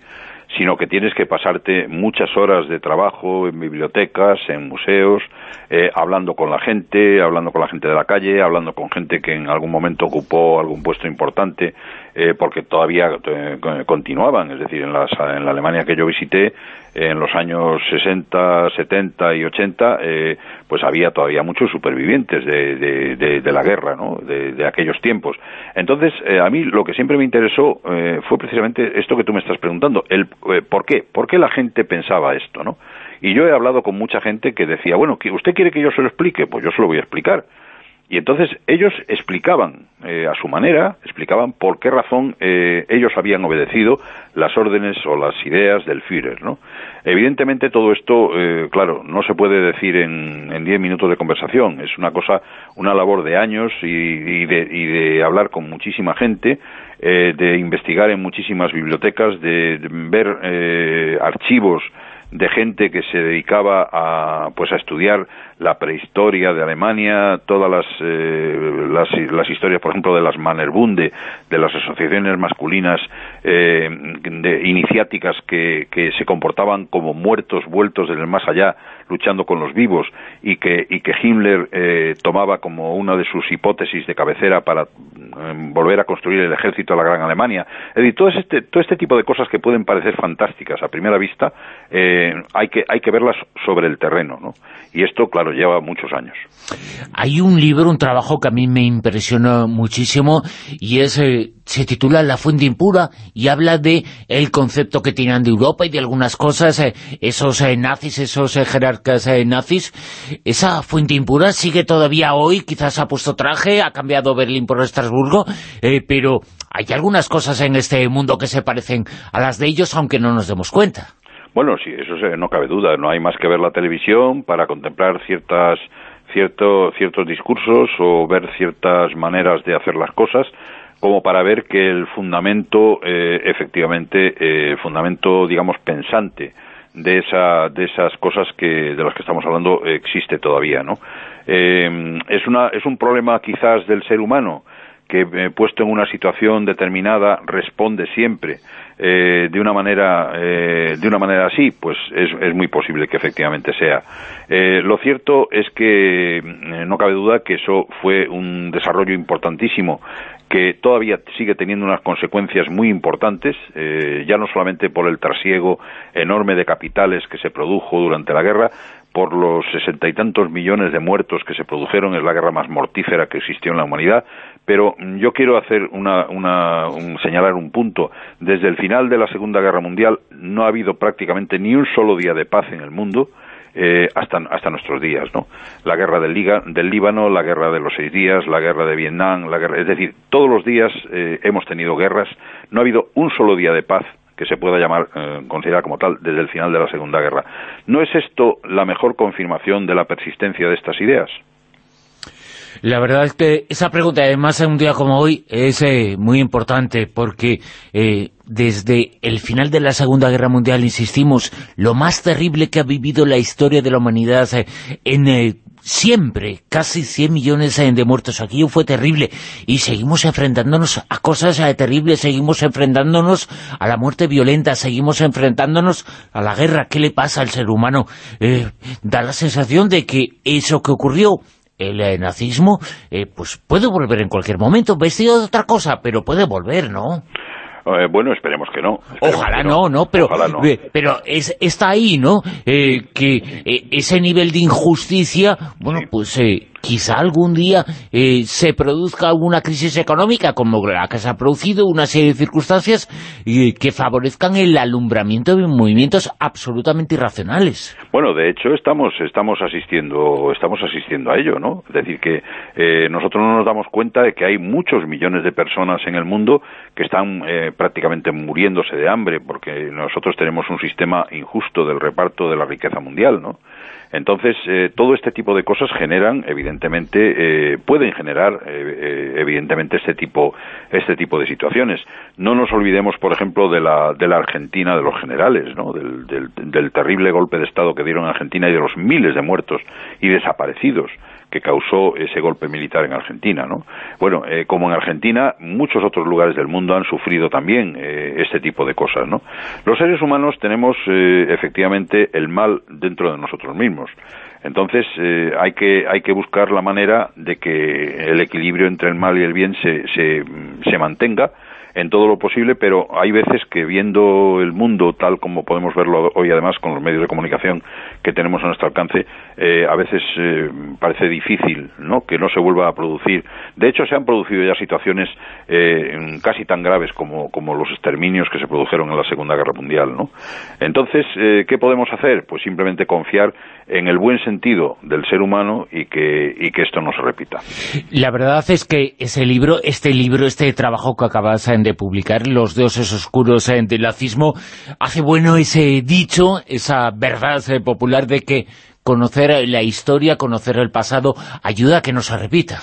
sino que tienes que pasarte muchas horas de trabajo en bibliotecas, en museos, eh, hablando con la gente, hablando con la gente de la calle, hablando con gente que en algún momento ocupó algún puesto importante, eh, porque todavía eh, continuaban, es decir, en, en la Alemania que yo visité, en los años 60, 70 y 80, eh, pues había todavía muchos supervivientes de, de- la guerra, ¿no? de, aquellos tiempos. Entonces, eh, a mí lo que siempre me interesó eh, fue precisamente esto que tú me estás preguntando, el eh, ¿por qué? ¿Por qué la gente pensaba esto? ¿no? Y yo he hablado con mucha gente que decía, bueno, ¿que ¿usted quiere que yo se lo explique? Pues yo se lo voy a explicar. Y entonces ellos explicaban eh, a su manera, explicaban por qué razón eh, ellos habían obedecido las órdenes o las ideas del Führer, ¿no? Evidentemente todo esto, eh, claro, no se puede decir en, diez minutos de conversación. Es una cosa, una labor de años y, y de, y de hablar con muchísima gente, eh, de investigar en muchísimas bibliotecas, de, de ver eh, archivos de gente que se dedicaba a pues a estudiar la prehistoria de Alemania, todas las, eh, las, historias, por ejemplo, de las Mannerbunde, de las asociaciones masculinas eh, de, iniciáticas que, que se comportaban como muertos vueltos del más allá, luchando con los vivos, y que, y que Himmler eh, tomaba como una de sus hipótesis de cabecera para eh, volver a construir el ejército de la Gran Alemania. Es decir, todo este, todo este tipo de cosas que pueden parecer fantásticas a primera vista, eh, hay, que, hay que verlas sobre el terreno, ¿no? Y esto, claro, lleva muchos años. Hay un libro, un trabajo que a mí me impresionó muchísimo y es eh, se titula La fuente impura y habla de el concepto que tenían de Europa y de algunas cosas, eh, esos eh, nazis, esos eh, jerarcas nazis. Esa fuente impura sigue todavía hoy, quizás ha puesto traje, ha cambiado Berlín por Estrasburgo, pero hay algunas cosas en este mundo que se parecen a las de ellos, aunque no nos demos cuenta. Bueno, sí, eso no cabe duda. No hay más que ver la televisión para contemplar ciertas cierto, ciertos discursos o ver ciertas maneras de hacer las cosas como para ver que el fundamento, eh, efectivamente, eh, fundamento, digamos, pensante de, esa, de esas cosas que de las que estamos hablando existe todavía, ¿no? Eh, es, una, es un problema quizás del ser humano que eh, puesto en una situación determinada responde siempre eh, de una manera eh, de una manera así pues es, es muy posible que efectivamente sea. Eh, lo cierto es que eh, no cabe duda que eso fue un desarrollo importantísimo que todavía sigue teniendo unas consecuencias muy importantes, ya no solamente por el trasiego enorme de capitales que se produjo durante la guerra, por los sesenta y tantos millones de muertos que se produjeron, es la guerra más mortífera que existió en la humanidad, pero yo quiero hacer una, una, un- señalar un punto. Desde el final de la Segunda Guerra Mundial no ha habido prácticamente ni un solo día de paz en el mundo, eh, hasta, hasta nuestros días, ¿no? La guerra del, Liga- del Líbano, la guerra de los seis días, la guerra de Vietnam, la guerra, es decir, todos los días eh, hemos tenido guerras, no ha habido un solo día de paz que se pueda llamar, eh, considerar como tal, desde el final de la Segunda Guerra. ¿No es esto la mejor confirmación de la persistencia de estas ideas? La verdad es que esa pregunta, además en un día como hoy, es eh, muy importante porque eh, desde el final de la Segunda Guerra Mundial, insistimos, lo más terrible que ha vivido la historia de la humanidad eh, en eh, siempre, casi 100 millones de muertos. Aquí fue terrible y seguimos enfrentándonos a cosas terribles, seguimos enfrentándonos a la muerte violenta, seguimos enfrentándonos a la guerra. ¿Qué le pasa al ser humano? Da la sensación de que eso que ocurrió el nazismo, eh, pues puede volver en cualquier momento, vestido de otra cosa, pero puede volver, ¿no? Eh, bueno, esperemos que no. Esperemos Ojalá que no, no, pero, no. eh, pero es, está ahí, ¿no? Eh, que eh, ese nivel de injusticia, bueno, pues eh, quizá algún día eh, se produzca alguna crisis económica como la que se ha producido, una serie de circunstancias que favorezcan el alumbramiento de movimientos absolutamente irracionales. Bueno, de hecho estamos estamos asistiendo estamos asistiendo a ello, ¿no? Es decir que eh, nosotros no nos damos cuenta de que hay muchos millones de personas en el mundo que están eh, prácticamente muriéndose de hambre porque nosotros tenemos un sistema injusto del reparto de la riqueza mundial, ¿no? Entonces, eh, todo este tipo de cosas generan, evidentemente, eh, pueden generar, eh, eh, evidentemente, este tipo, este tipo de situaciones. No nos olvidemos, por ejemplo, de la, de la Argentina de los generales, ¿no? Del, del, del terrible golpe de Estado que dieron en Argentina y de los miles de muertos y desaparecidos que causó ese golpe militar en Argentina, ¿no? Bueno, eh, como en Argentina, muchos otros lugares del mundo han sufrido también eh, este tipo de cosas, ¿no? Los seres humanos tenemos eh, efectivamente el mal dentro de nosotros mismos. Entonces eh, hay que hay que buscar la manera de que el equilibrio entre el mal y el bien se, se, se mantenga en todo lo posible, pero hay veces que viendo el mundo tal como podemos verlo hoy además con los medios de comunicación que tenemos a nuestro alcance, eh, a veces eh, parece difícil ¿no? que no se vuelva a producir. De hecho, se han producido ya situaciones eh, casi tan graves como, los exterminios que se produjeron en la Segunda Guerra Mundial. ¿no? Entonces, eh, ¿qué podemos hacer? Pues simplemente confiar en el buen sentido del ser humano y que, y que esto no se repita. La verdad es que ese libro, este libro, este trabajo que acabas eh, de publicar, Los dioses oscuros eh, del nazismo, hace bueno ese dicho, esa verdad eh, popular de que conocer la historia, conocer el pasado, ayuda a que no se repita.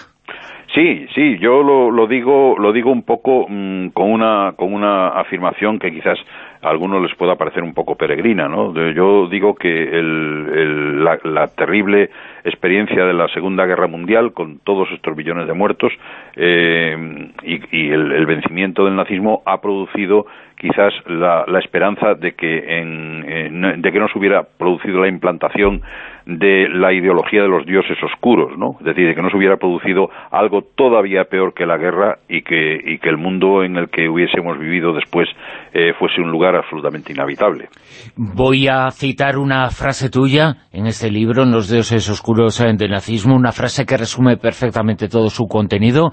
Sí, sí, yo lo, lo digo lo digo un poco mm, con una con una afirmación que quizás a algunos les pueda parecer un poco peregrina, ¿no? Yo digo que el, la, la terrible experiencia de la Segunda Guerra Mundial con todos estos millones de muertos eh, y, el, vencimiento del nazismo ha producido quizás la, la esperanza de que en- de que no se hubiera producido la implantación de la ideología de los dioses oscuros, ¿no? Es decir, de que no se hubiera producido algo todavía peor que la guerra y que, y que el mundo en el que hubiésemos vivido después eh, fuese un lugar absolutamente inhabitable. Voy a citar una frase tuya en este libro, en Los dioses oscuros eh, del nazismo, una frase que resume perfectamente todo su contenido.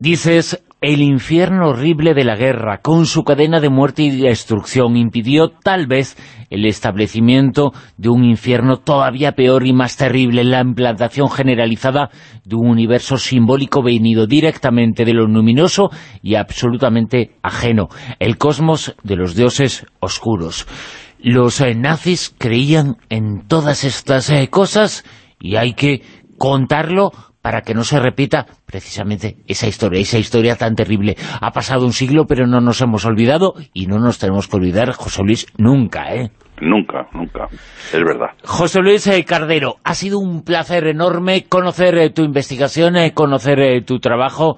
Dices, el infierno horrible de la guerra, con su cadena de muerte y destrucción, impidió tal vez el establecimiento de un infierno todavía peor y más terrible, la implantación generalizada de un universo simbólico venido directamente de lo luminoso y absolutamente ajeno, el cosmos de los dioses oscuros. Los eh, nazis creían en todas estas eh, cosas y hay que contarlo para que no se repita precisamente esa historia, esa historia tan terrible. Ha pasado un siglo, pero no nos hemos olvidado y no nos tenemos que olvidar, José Luis, nunca, ¿eh? Nunca, nunca. Es verdad. José Luis eh, Cardero, ha sido un placer enorme conocer eh, tu investigación, eh, conocer tu trabajo,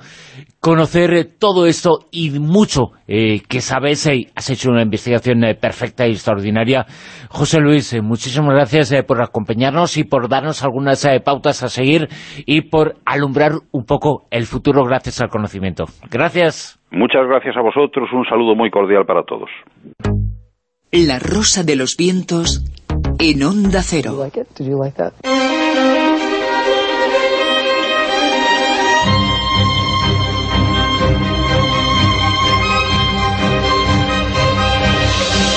conocer todo esto y mucho eh, que sabes. has hecho una investigación perfecta y extraordinaria. José Luis, muchísimas gracias por acompañarnos y por darnos algunas pautas a seguir y por alumbrar un poco el futuro gracias al conocimiento. Gracias. Muchas gracias a vosotros, un saludo muy cordial para todos. La rosa de los vientos en Onda Cero.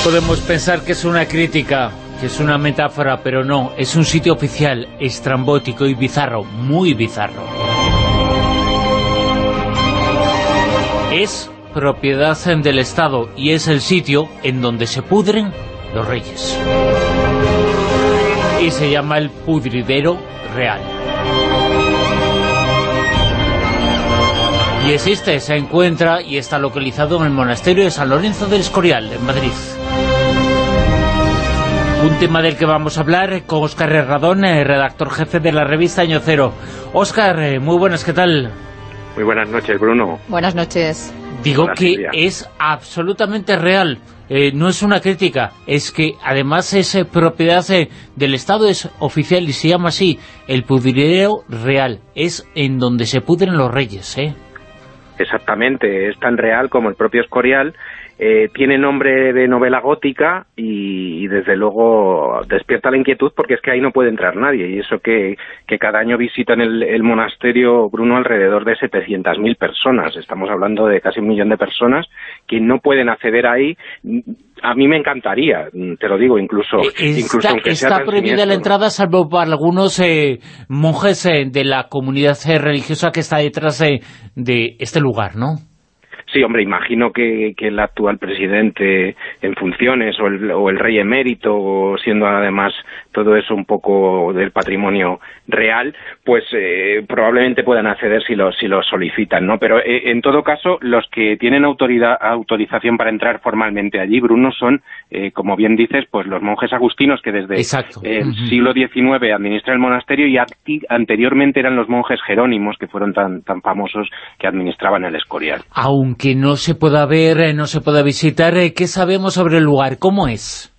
Podemos pensar que es una crítica, que es una metáfora, pero no, es un sitio oficial, estrambótico y bizarro, muy bizarro. Es propiedad del Estado y es el sitio en donde se pudren los reyes. Y se llama el pudridero real. Y existe, se encuentra y está localizado en el monasterio de San Lorenzo del Escorial, en Madrid. Un tema del que vamos a hablar con Óscar Herradón, eh, redactor jefe de la revista Año Cero. Óscar, eh, muy buenas, ¿qué tal? Muy buenas noches, Bruno. Buenas noches. Digo que es absolutamente real. Eh, no es una crítica, es que además es eh, propiedad eh, del Estado, es oficial y se llama así, el pudridero real. Es en donde se pudren los reyes, ¿eh? Exactamente, es tan real como el propio Escorial. Eh, tiene nombre de novela gótica y, y, desde luego despierta la inquietud porque es que ahí no puede entrar nadie. Y eso que, que cada año visitan el, el monasterio Bruno alrededor de 700.000 personas, estamos hablando de casi un millón de personas que no pueden acceder ahí. A mí me encantaría, te lo digo, incluso, está, incluso aunque sea está prohibida la entrada salvo para algunos eh, monjes eh, de la comunidad eh, religiosa que está detrás eh, de este lugar, ¿no? Sí, hombre, imagino que, que el actual presidente en funciones o el, o el rey emérito, o siendo además todo eso un poco del patrimonio real, pues eh, probablemente puedan acceder si lo, si lo solicitan, ¿no? Pero eh, en todo caso, los que tienen autoridad, autorización para entrar formalmente allí, Bruno, son, eh, como bien dices, pues los monjes agustinos que desde el siglo XIX administran el monasterio y anteriormente eran los monjes jerónimos que fueron tan, tan famosos que administraban el Escorial. Aunque no se pueda ver, eh, no se pueda visitar, eh, ¿qué sabemos sobre el lugar? ¿Cómo es?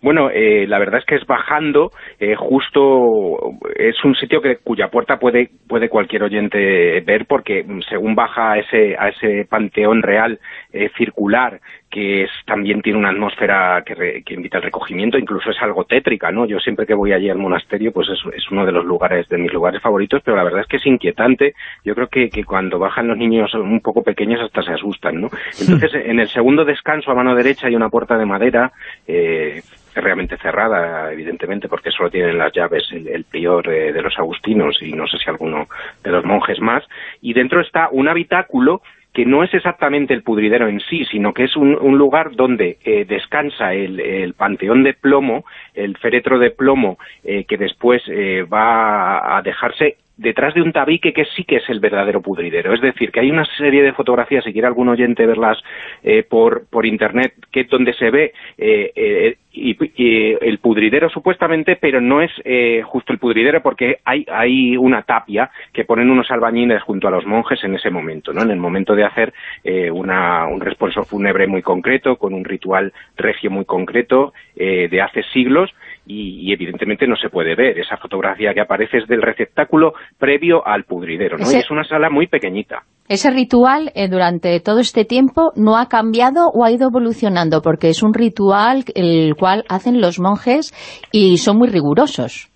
Bueno, eh, la verdad es que es bajando, eh, justo es un sitio que cuya puerta puede puede cualquier oyente ver porque mm, según baja a ese a ese panteón real eh, circular que es, también tiene una atmósfera que, re- que invita al recogimiento, incluso es algo tétrica, ¿no? Yo siempre que voy allí al monasterio, pues es, es uno de los lugares, de mis lugares favoritos, pero la verdad es que es inquietante. Yo creo que, que cuando bajan los niños un poco pequeños hasta se asustan, ¿no? Entonces, en el segundo descanso a mano derecha hay una puerta de madera, eh, realmente cerrada, evidentemente, porque solo tienen las llaves el, el prior eh, de los agustinos y no sé si alguno de los monjes más, y dentro está un habitáculo que no es exactamente el pudridero en sí, sino que es un, un lugar donde eh, descansa el, el panteón de plomo, el féretro de plomo, eh, que después eh, va a dejarse detrás de un tabique que sí que es el verdadero pudridero. Es decir, que hay una serie de fotografías, si quiere algún oyente verlas eh, por, por internet, que donde se ve eh, eh, y, y el pudridero supuestamente, pero no es eh, justo el pudridero porque hay, hay una tapia que ponen unos albañiles junto a los monjes en ese momento, ¿no? En el momento de hacer eh, una, un responso fúnebre muy concreto, con un ritual regio muy concreto eh, de hace siglos y, y evidentemente no se puede ver. Esa fotografía que aparece es del receptáculo previo al pudridero, ¿no? Ese- Y es una sala muy pequeñita. Ese ritual eh, durante todo este tiempo no ha cambiado o ha ido evolucionando, porque es un ritual el cual hacen los monjes y son muy rigurosos.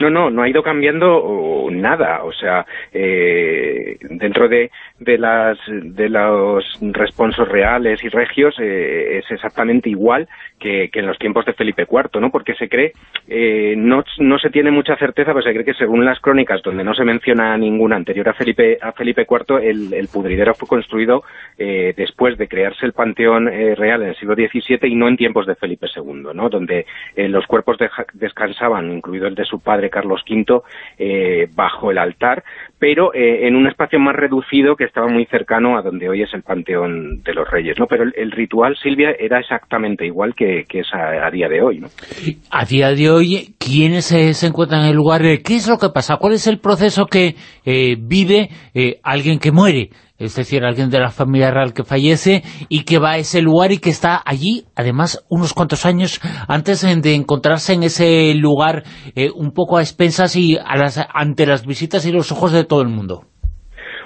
No, no, no ha ido cambiando nada. O sea, eh, dentro de, de las de los responsos reales y regios eh, es exactamente igual que, en los tiempos de Felipe IV, ¿no? Porque se cree, eh, no, no se tiene mucha certeza, pero se cree que según las crónicas, donde no se menciona ninguna anterior a Felipe a Felipe IV, el, pudridero fue construido eh, después de crearse el panteón eh, real en el siglo XVII y no en tiempos de Felipe II, ¿no? Donde eh, los cuerpos deja- descansaban, incluido el de su padre Carlos V, eh, bajo el altar, pero eh, en un espacio más reducido que estaba muy cercano a donde hoy es el Panteón de los Reyes, ¿no? Pero el, ritual, Silvia, era exactamente igual que, es a, a día de hoy, ¿no? A día de hoy, ¿quiénes eh, se encuentran en el lugar? Eh, ¿Qué es lo que pasa? ¿Cuál es el proceso que eh, vive eh, alguien que muere? Es decir, alguien de la familia real que fallece y que va a ese lugar y que está allí, además, unos cuantos años antes de encontrarse en ese lugar eh, un poco a expensas y a las, ante las visitas y los ojos de todo el mundo.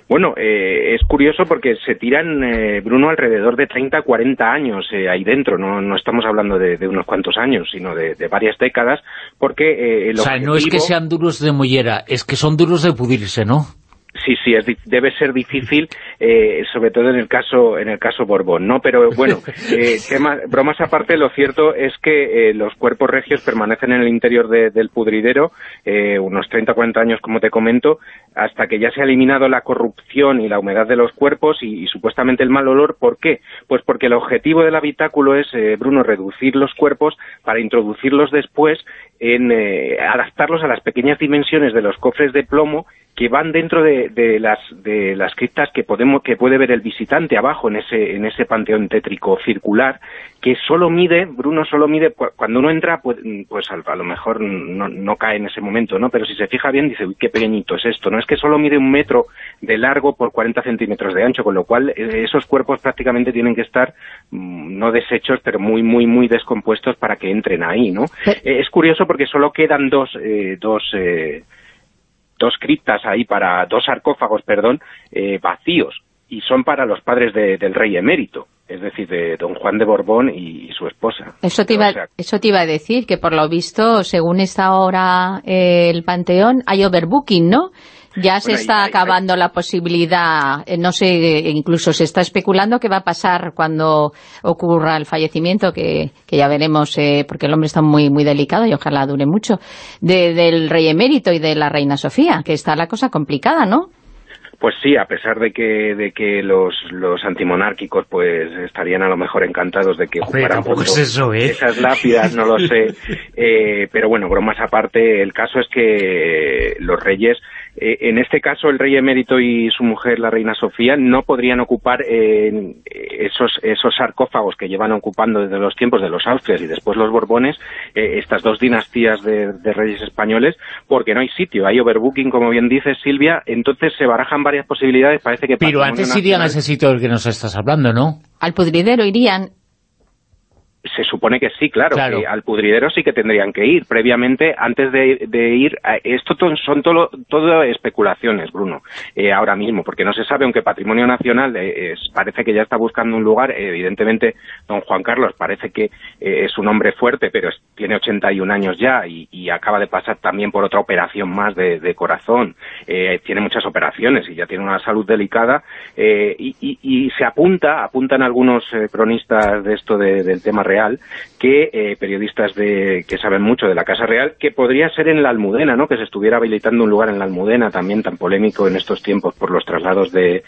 Bueno, eh, es curioso porque se tiran, eh, Bruno, alrededor de 30, 40 años eh, ahí dentro. No, no estamos hablando de, de unos cuantos años, sino de, de varias décadas, porque eh, el o sea, no es que sean duros de mollera, es que son duros de pudrirse, ¿no? Sí, sí, es, debe ser difícil, eh, sobre todo en el caso en el caso Borbón, ¿no? Pero bueno, eh, tema- bromas aparte, lo cierto es que eh, los cuerpos regios permanecen en el interior de- del pudridero eh, unos 30 40 años, como te comento, hasta que ya se ha eliminado la corrupción y la humedad de los cuerpos y, y supuestamente el mal olor. ¿Por qué? Pues porque el objetivo del habitáculo es, eh, Bruno, reducir los cuerpos para introducirlos después en eh, adaptarlos a las pequeñas dimensiones de los cofres de plomo que van dentro de, de las de las criptas que podemos que puede ver el visitante abajo en ese en ese panteón tétrico circular que solo mide Bruno solo mide cu- cuando uno entra pues, pues a, a lo mejor no, no cae en ese momento no pero si se fija bien dice uy qué pequeñito es esto no es que solo mide un metro de largo por 40 centímetros de ancho con lo cual eh, esos cuerpos prácticamente tienen que estar mm, no deshechos pero muy muy muy descompuestos para que entren ahí no Eh, es curioso porque solo quedan dos eh, dos eh, dos criptas ahí para, dos sarcófagos, perdón, eh, vacíos, y son para los padres de- del rey emérito. es decir, de don Juan de Borbón y, y su esposa. Eso te, iba, O sea, eso te iba a decir, que por lo visto, según está ahora eh, el Panteón, hay overbooking, ¿no? Ya se Bueno, está hay- acabando la posibilidad, eh, no sé, incluso se está especulando qué va a pasar cuando ocurra el fallecimiento, que, que ya veremos, eh, porque el hombre está muy muy delicado y ojalá dure mucho, de- del rey emérito y de la reina Sofía, que está la cosa complicada, ¿no? Pues sí, a pesar de que de que los, los antimonárquicos pues estarían a lo mejor encantados de que ocuparan es eso, ¿eh? esas lápidas, no lo sé. Eh, pero bueno, bromas aparte, el caso es que los reyes, eh, en este caso el rey emérito y su mujer, la reina Sofía, no podrían ocupar eh, esos, esos sarcófagos que llevan ocupando desde los tiempos de los Austrias y después los Borbones, eh, estas dos dinastías de, de reyes españoles, porque no hay sitio, hay overbooking, como bien dice Silvia, entonces se barajan varias posibilidades, parece que... Pero antes irían a ese sitio del que nos estás hablando, ¿no? Al pudridero irían, Se supone que sí, claro, Claro. que al pudridero sí que tendrían que ir. Previamente, antes de, de ir, a- esto to- son todo, todo especulaciones, Bruno, eh, ahora mismo, porque no se sabe, aunque Patrimonio Nacional eh, es- parece que ya está buscando un lugar, eh, evidentemente don Juan Carlos parece que eh, es un hombre fuerte, pero es- tiene 81 años ya y, y acaba de pasar también por otra operación más de, de corazón, eh, tiene muchas operaciones y ya tiene una salud delicada eh, y, y- y se apunta, apuntan algunos eh, cronistas de esto de- del tema real, que eh, periodistas de, que saben mucho de la Casa Real, que podría ser en la Almudena, ¿no? que se estuviera habilitando un lugar en la Almudena, también tan polémico en estos tiempos por los traslados de,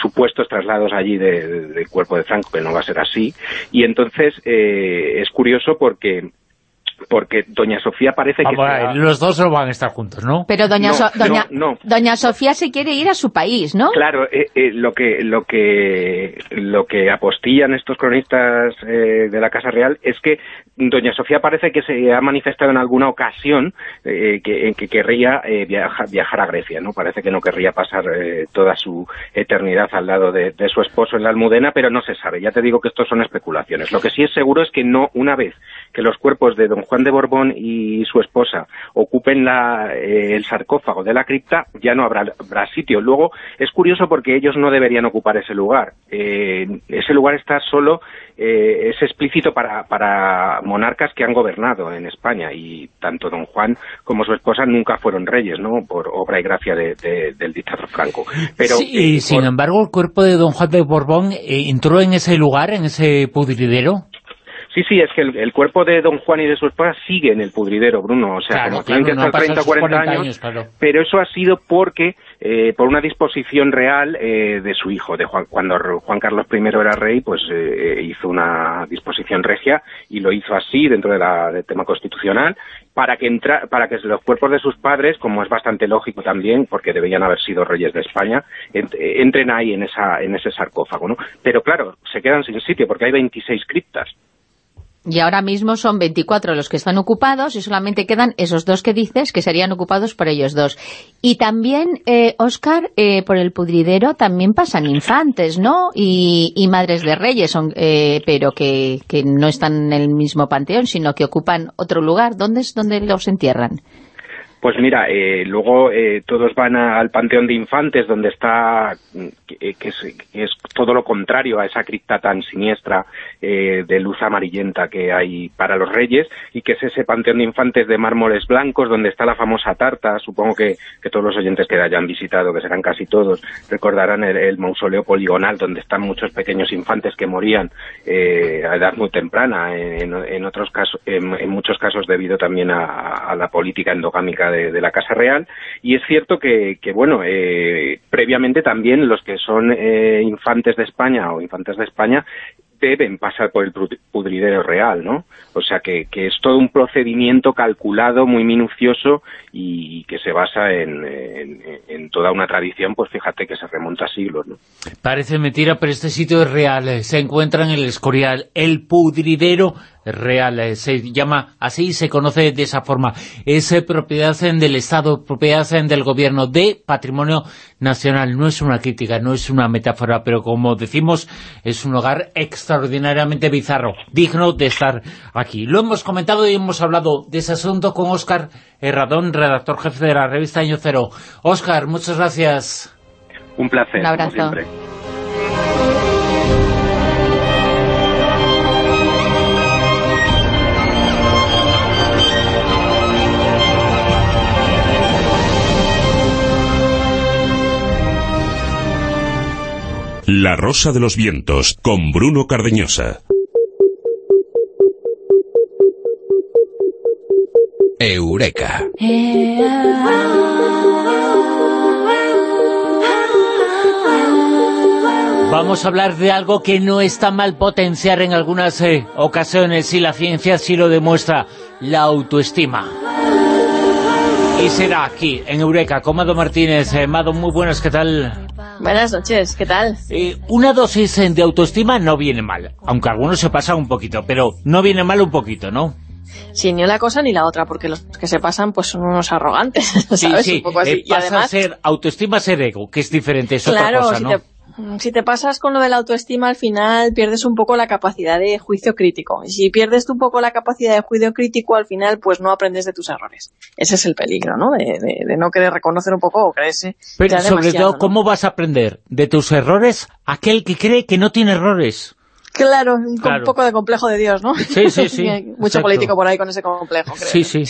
supuestos traslados allí de- de- del cuerpo de Franco, que no va a ser así. Y entonces eh, es curioso porque porque doña Sofía parece que... Vamos a se ha- ver, los dos no van a estar juntos, ¿no? pero doña, No, So- doña, no, no. doña Sofía se quiere ir a su país, ¿no? Claro, eh, eh, lo que lo que lo que apostillan estos cronistas eh, de la Casa Real es que doña Sofía parece que se ha manifestado en alguna ocasión eh, que, en que querría eh, viaja- viajar a Grecia, ¿no? Parece que no querría pasar eh, toda su eternidad al lado de, su esposo en la Almudena, pero no se sabe. Ya te digo que esto son especulaciones. Lo que sí es seguro es que no una vez que los cuerpos de don Juan de Borbón y su esposa ocupen la, eh, el sarcófago de la cripta, ya no habrá, habrá sitio. Luego, es curioso porque ellos no deberían ocupar ese lugar. Eh, ese lugar está solo, eh, es explícito para, para monarcas que han gobernado en España y tanto don Juan como su esposa nunca fueron reyes, ¿no? Por obra y gracia de- de- del dictador Franco. Pero, Sí, y eh, sin embargo, el cuerpo de don Juan de Borbón eh, entró en ese lugar, en ese pudridero. Sí, sí, es que el, el cuerpo de don Juan y de su esposa sigue en el pudridero, Bruno. O sea, Claro, como tienen claro, que no estar han 30 o pasado 40, sus 40 años, años, claro. pero eso ha sido porque, eh, por una disposición real eh, de su hijo, de Juan, cuando Juan Carlos I era rey, pues eh, hizo una disposición regia y lo hizo así dentro de la- del tema constitucional para que entra, para que los cuerpos de sus padres, como es bastante lógico también, porque deberían haber sido reyes de España, ent- eh, entren ahí en esa en ese sarcófago, ¿no? Pero claro, se quedan sin sitio porque hay 26 criptas. Y ahora mismo son 24 los que están ocupados y solamente quedan esos dos que dices que serían ocupados por ellos dos. Y también, eh, Óscar, eh, por el pudridero también pasan infantes, ¿no? Y, y madres de reyes, son, eh, pero que, que no están en el mismo panteón, sino que ocupan otro lugar. ¿Dónde es donde los entierran? Pues mira, eh, luego eh, todos van a- al Panteón de Infantes, donde está, mm, que, es, todo lo contrario a esa cripta tan siniestra eh, de luz amarillenta que hay para los reyes, y que es ese Panteón de Infantes de mármoles blancos, donde está la famosa tarta, supongo que, que todos los oyentes que hayan visitado, que serán casi todos, recordarán el, mausoleo poligonal, donde están muchos pequeños infantes que morían eh, a edad muy temprana, en, en otros casos, en, en muchos casos debido también a, a la política endogámica de, la Casa Real. Y es cierto que, bueno, eh, previamente también los que son eh, infantes de España o infantes de España deben pasar por el pudridero real, ¿no? O sea que, que es todo un procedimiento calculado, muy minucioso y que se basa en, en- toda una tradición, pues fíjate que se remonta a siglos, ¿no? Parece mentira, pero este sitio es real. Se encuentra en el Escorial, el pudridero real. eh, Se llama así, se conoce de esa forma. Es eh, propiedad eh, del Estado, propiedad del Gobierno de Patrimonio Nacional. No es una crítica, no es una metáfora, pero como decimos, es un lugar extraordinariamente bizarro, digno de estar aquí. Lo hemos comentado y hemos hablado de ese asunto con Óscar Herradón, redactor jefe de la revista Año Cero. Óscar, muchas gracias. Un placer, Un abrazo. como siempre. La Rosa de los Vientos, con Bruno Cardeñosa. Eureka. Vamos a hablar de algo que no está mal potenciar en algunas eh, ocasiones y la ciencia sí lo demuestra, la autoestima. Y será aquí, en Eureka, con Mado Martínez. Eh, Mado, muy buenas, ¿qué tal? Buenas noches, ¿qué tal? Eh, una dosis eh, de autoestima no viene mal, aunque algunos se pasan un poquito, pero no viene mal un poquito, ¿no? Sí, ni una cosa ni la otra, porque los que se pasan pues son unos arrogantes, Sí, ¿sabes? sí, Un poco así. eh, Y pasa a ser autoestima a ser ego, que es diferente, es claro, otra cosa, si, ¿no? te, si te pasas con lo de la autoestima, al final pierdes un poco la capacidad de juicio crítico. Y si pierdes tú un poco la capacidad de juicio crítico, al final pues no aprendes de tus errores. Ese es el peligro, ¿no? De, de- de no querer reconocer un poco o creerse Pero sobre todo, ¿no? ¿cómo vas a aprender de tus errores aquel que cree que no tiene errores? Claro, un, co- Claro. un poco de complejo de Dios, ¿no? Sí, sí, sí, Mucho exacto. político por ahí con ese complejo, creo. Sí, sí.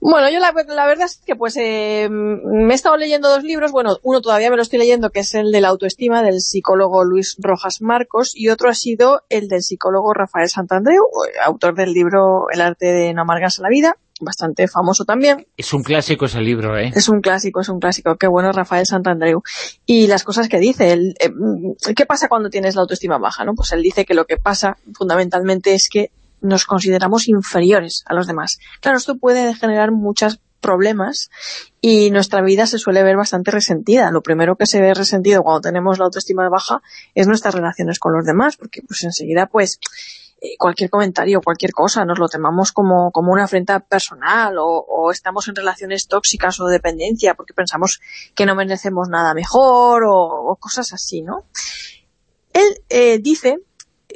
Bueno, yo la, la verdad es que pues eh, me he estado leyendo dos libros, bueno, uno todavía me lo estoy leyendo, que es el de la autoestima del psicólogo Luis Rojas Marcos, y otro ha sido el del psicólogo Rafael Santandreu, autor del libro El arte de no amargarse la vida, bastante famoso también. Es un clásico ese libro, ¿eh? Es un clásico, es un clásico. Qué bueno Rafael Santandreu. Y las cosas que dice. él, eh, ¿Qué pasa cuando tienes la autoestima baja? no Pues él dice que lo que pasa fundamentalmente es que nos consideramos inferiores a los demás. Claro, esto puede generar muchos problemas y nuestra vida se suele ver bastante resentida. Lo primero que se ve resentido cuando tenemos la autoestima baja es nuestras relaciones con los demás, porque pues enseguida pues eh, cualquier comentario, cualquier cosa, nos lo tomamos como, como una afrenta personal o, estamos en relaciones tóxicas o de dependencia porque pensamos que no merecemos nada mejor o, o cosas así, ¿no? Él eh, dice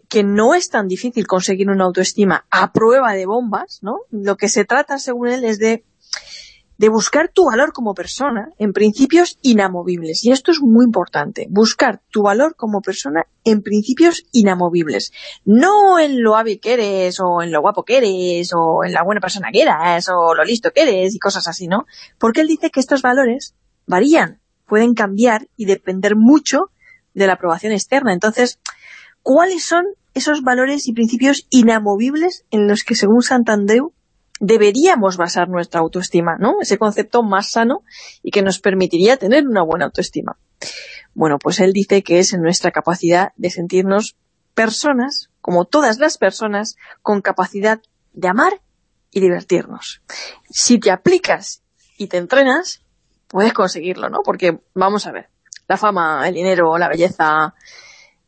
que no es tan difícil conseguir una autoestima a prueba de bombas, ¿no? Lo que se trata, según él, es de de buscar tu valor como persona en principios inamovibles. Y esto es muy importante, buscar tu valor como persona en principios inamovibles. No en lo hábil que eres, o en lo guapo que eres, o en la buena persona que eres, o lo listo que eres, y cosas así, ¿no? Porque él dice que estos valores varían, pueden cambiar y depender mucho de la aprobación externa. Entonces, ¿cuáles son esos valores y principios inamovibles en los que, según Santandreu, deberíamos basar nuestra autoestima, ¿no? Ese concepto más sano y que nos permitiría tener una buena autoestima. Bueno, pues él dice que es en nuestra capacidad de sentirnos personas, como todas las personas, con capacidad de amar y divertirnos. Si te aplicas y te entrenas, puedes conseguirlo, ¿no? Porque, vamos a ver, la fama, el dinero, la belleza,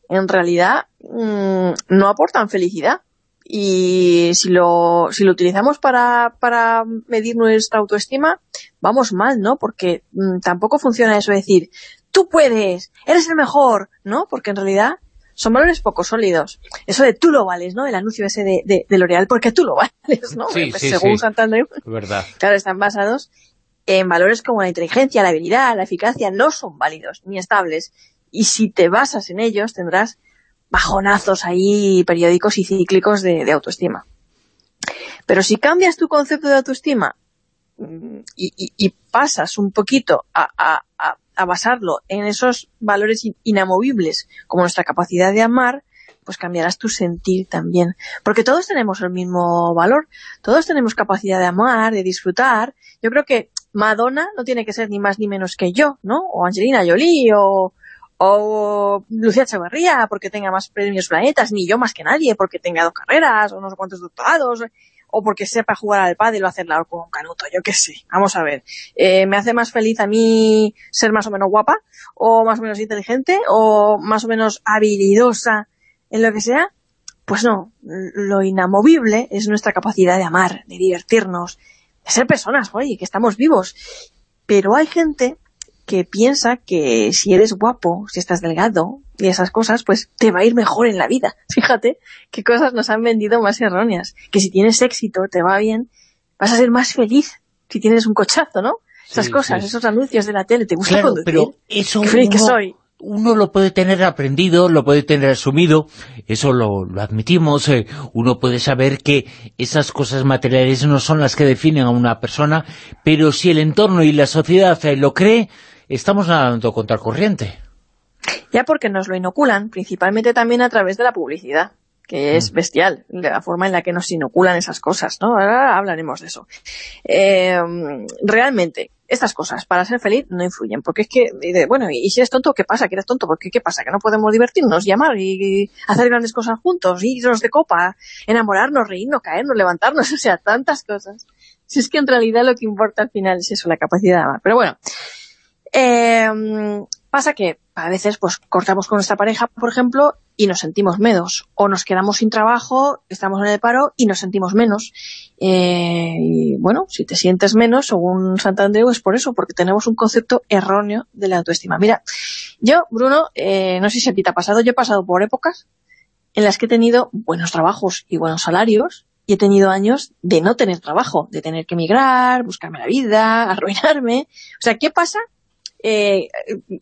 en realidad mmm, no aportan felicidad y si lo, si lo utilizamos para, para medir nuestra autoestima, vamos mal, ¿no? Porque mmm, tampoco funciona eso de decir, tú puedes, eres el mejor, ¿no? Porque en realidad son valores poco sólidos. Eso de tú lo vales, ¿no? El anuncio ese de, de, de L'Oreal, porque tú lo vales, ¿no? Sí, Pues sí, Según sí. Santander, verdad. claro, están basados en valores como la inteligencia, la habilidad, la eficacia, no son válidos ni estables. Y si te basas en ellos, tendrás bajonazos ahí periódicos y cíclicos de, autoestima. Pero si cambias tu concepto de autoestima mm, y, y- y pasas un poquito a, a- basarlo en esos valores in- inamovibles, como nuestra capacidad de amar, pues cambiarás tu sentir también. Porque todos tenemos el mismo valor, todos tenemos capacidad de amar, de disfrutar. Yo creo que Madonna no tiene que ser ni más ni menos que yo, ¿no? O Angelina Jolie, o, o Lucía Echeverría porque tenga más premios planetas, ni yo más que nadie porque tenga dos carreras o no sé cuántos doctorados, o porque sepa jugar al pádel o hacerla con un canuto, yo qué sé. Vamos a ver, eh, ¿me hace más feliz a mí ser más o menos guapa, o más o menos inteligente, o más o menos habilidosa en lo que sea? Pues no, lo inamovible es nuestra capacidad de amar, de divertirnos, de ser personas, oye, que estamos vivos. Pero hay gente que piensa que si eres guapo, si estás delgado y esas cosas, pues te va a ir mejor en la vida. Fíjate qué cosas nos han vendido más erróneas. Que si tienes éxito, te va bien, vas a ser más feliz si tienes un cochazo, ¿no? Esas Sí, cosas, sí. esos anuncios de la tele, ¿te gusta Claro, conducir? pero eso Qué feliz que uno- soy. uno lo puede tener aprendido, lo puede tener asumido, eso lo, lo admitimos, eh, uno puede saber que esas cosas materiales no son las que definen a una persona, pero si el entorno y la sociedad eh, lo cree, estamos nadando contra corriente. Ya porque nos lo inoculan, principalmente también a través de la publicidad, que es bestial, de la forma en la que nos inoculan esas cosas, ¿no? Ahora hablaremos de eso. Eh, realmente, estas cosas para ser feliz no influyen, porque es que, bueno, y si eres tonto, ¿qué pasa? Que eres tonto, porque ¿qué pasa? Que no podemos divertirnos, llamar y, y hacer grandes cosas juntos, irnos de copa, enamorarnos, reírnos, caernos, levantarnos, o sea, tantas cosas. Si es que en realidad lo que importa al final es eso, la capacidad de amar. Pero bueno, eh, pasa que a veces pues cortamos con nuestra pareja, por ejemplo, y nos sentimos menos. O nos quedamos sin trabajo, estamos en el paro y nos sentimos menos. Eh, y bueno, si te sientes menos, según Santandreu, es por eso, porque tenemos un concepto erróneo de la autoestima. Mira, yo, Bruno, eh, no sé si a ti te ha pasado, yo he pasado por épocas en las que he tenido buenos trabajos y buenos salarios, y he tenido años de no tener trabajo, de tener que emigrar, buscarme la vida, arruinarme. O sea, ¿qué pasa? Eh,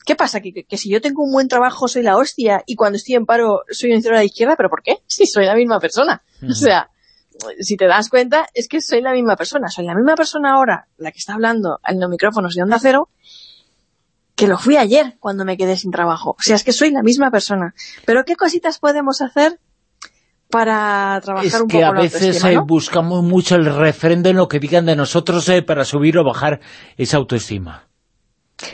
¿Qué pasa? ¿Que, si yo tengo un buen trabajo soy la hostia y cuando estoy en paro soy un cero a la izquierda, ¿pero por qué? Si soy la misma persona. O sea, si te das cuenta, es que soy la misma persona. Soy la misma persona ahora, la que está hablando en los micrófonos de Onda Cero, que lo fui ayer cuando me quedé sin trabajo. O sea, es que soy la misma persona. Pero ¿qué cositas podemos hacer para trabajar Es un que poco a la veces autoestima, eh, ¿no? buscamos mucho el refrendo en lo que digan de nosotros eh, para subir o bajar esa autoestima.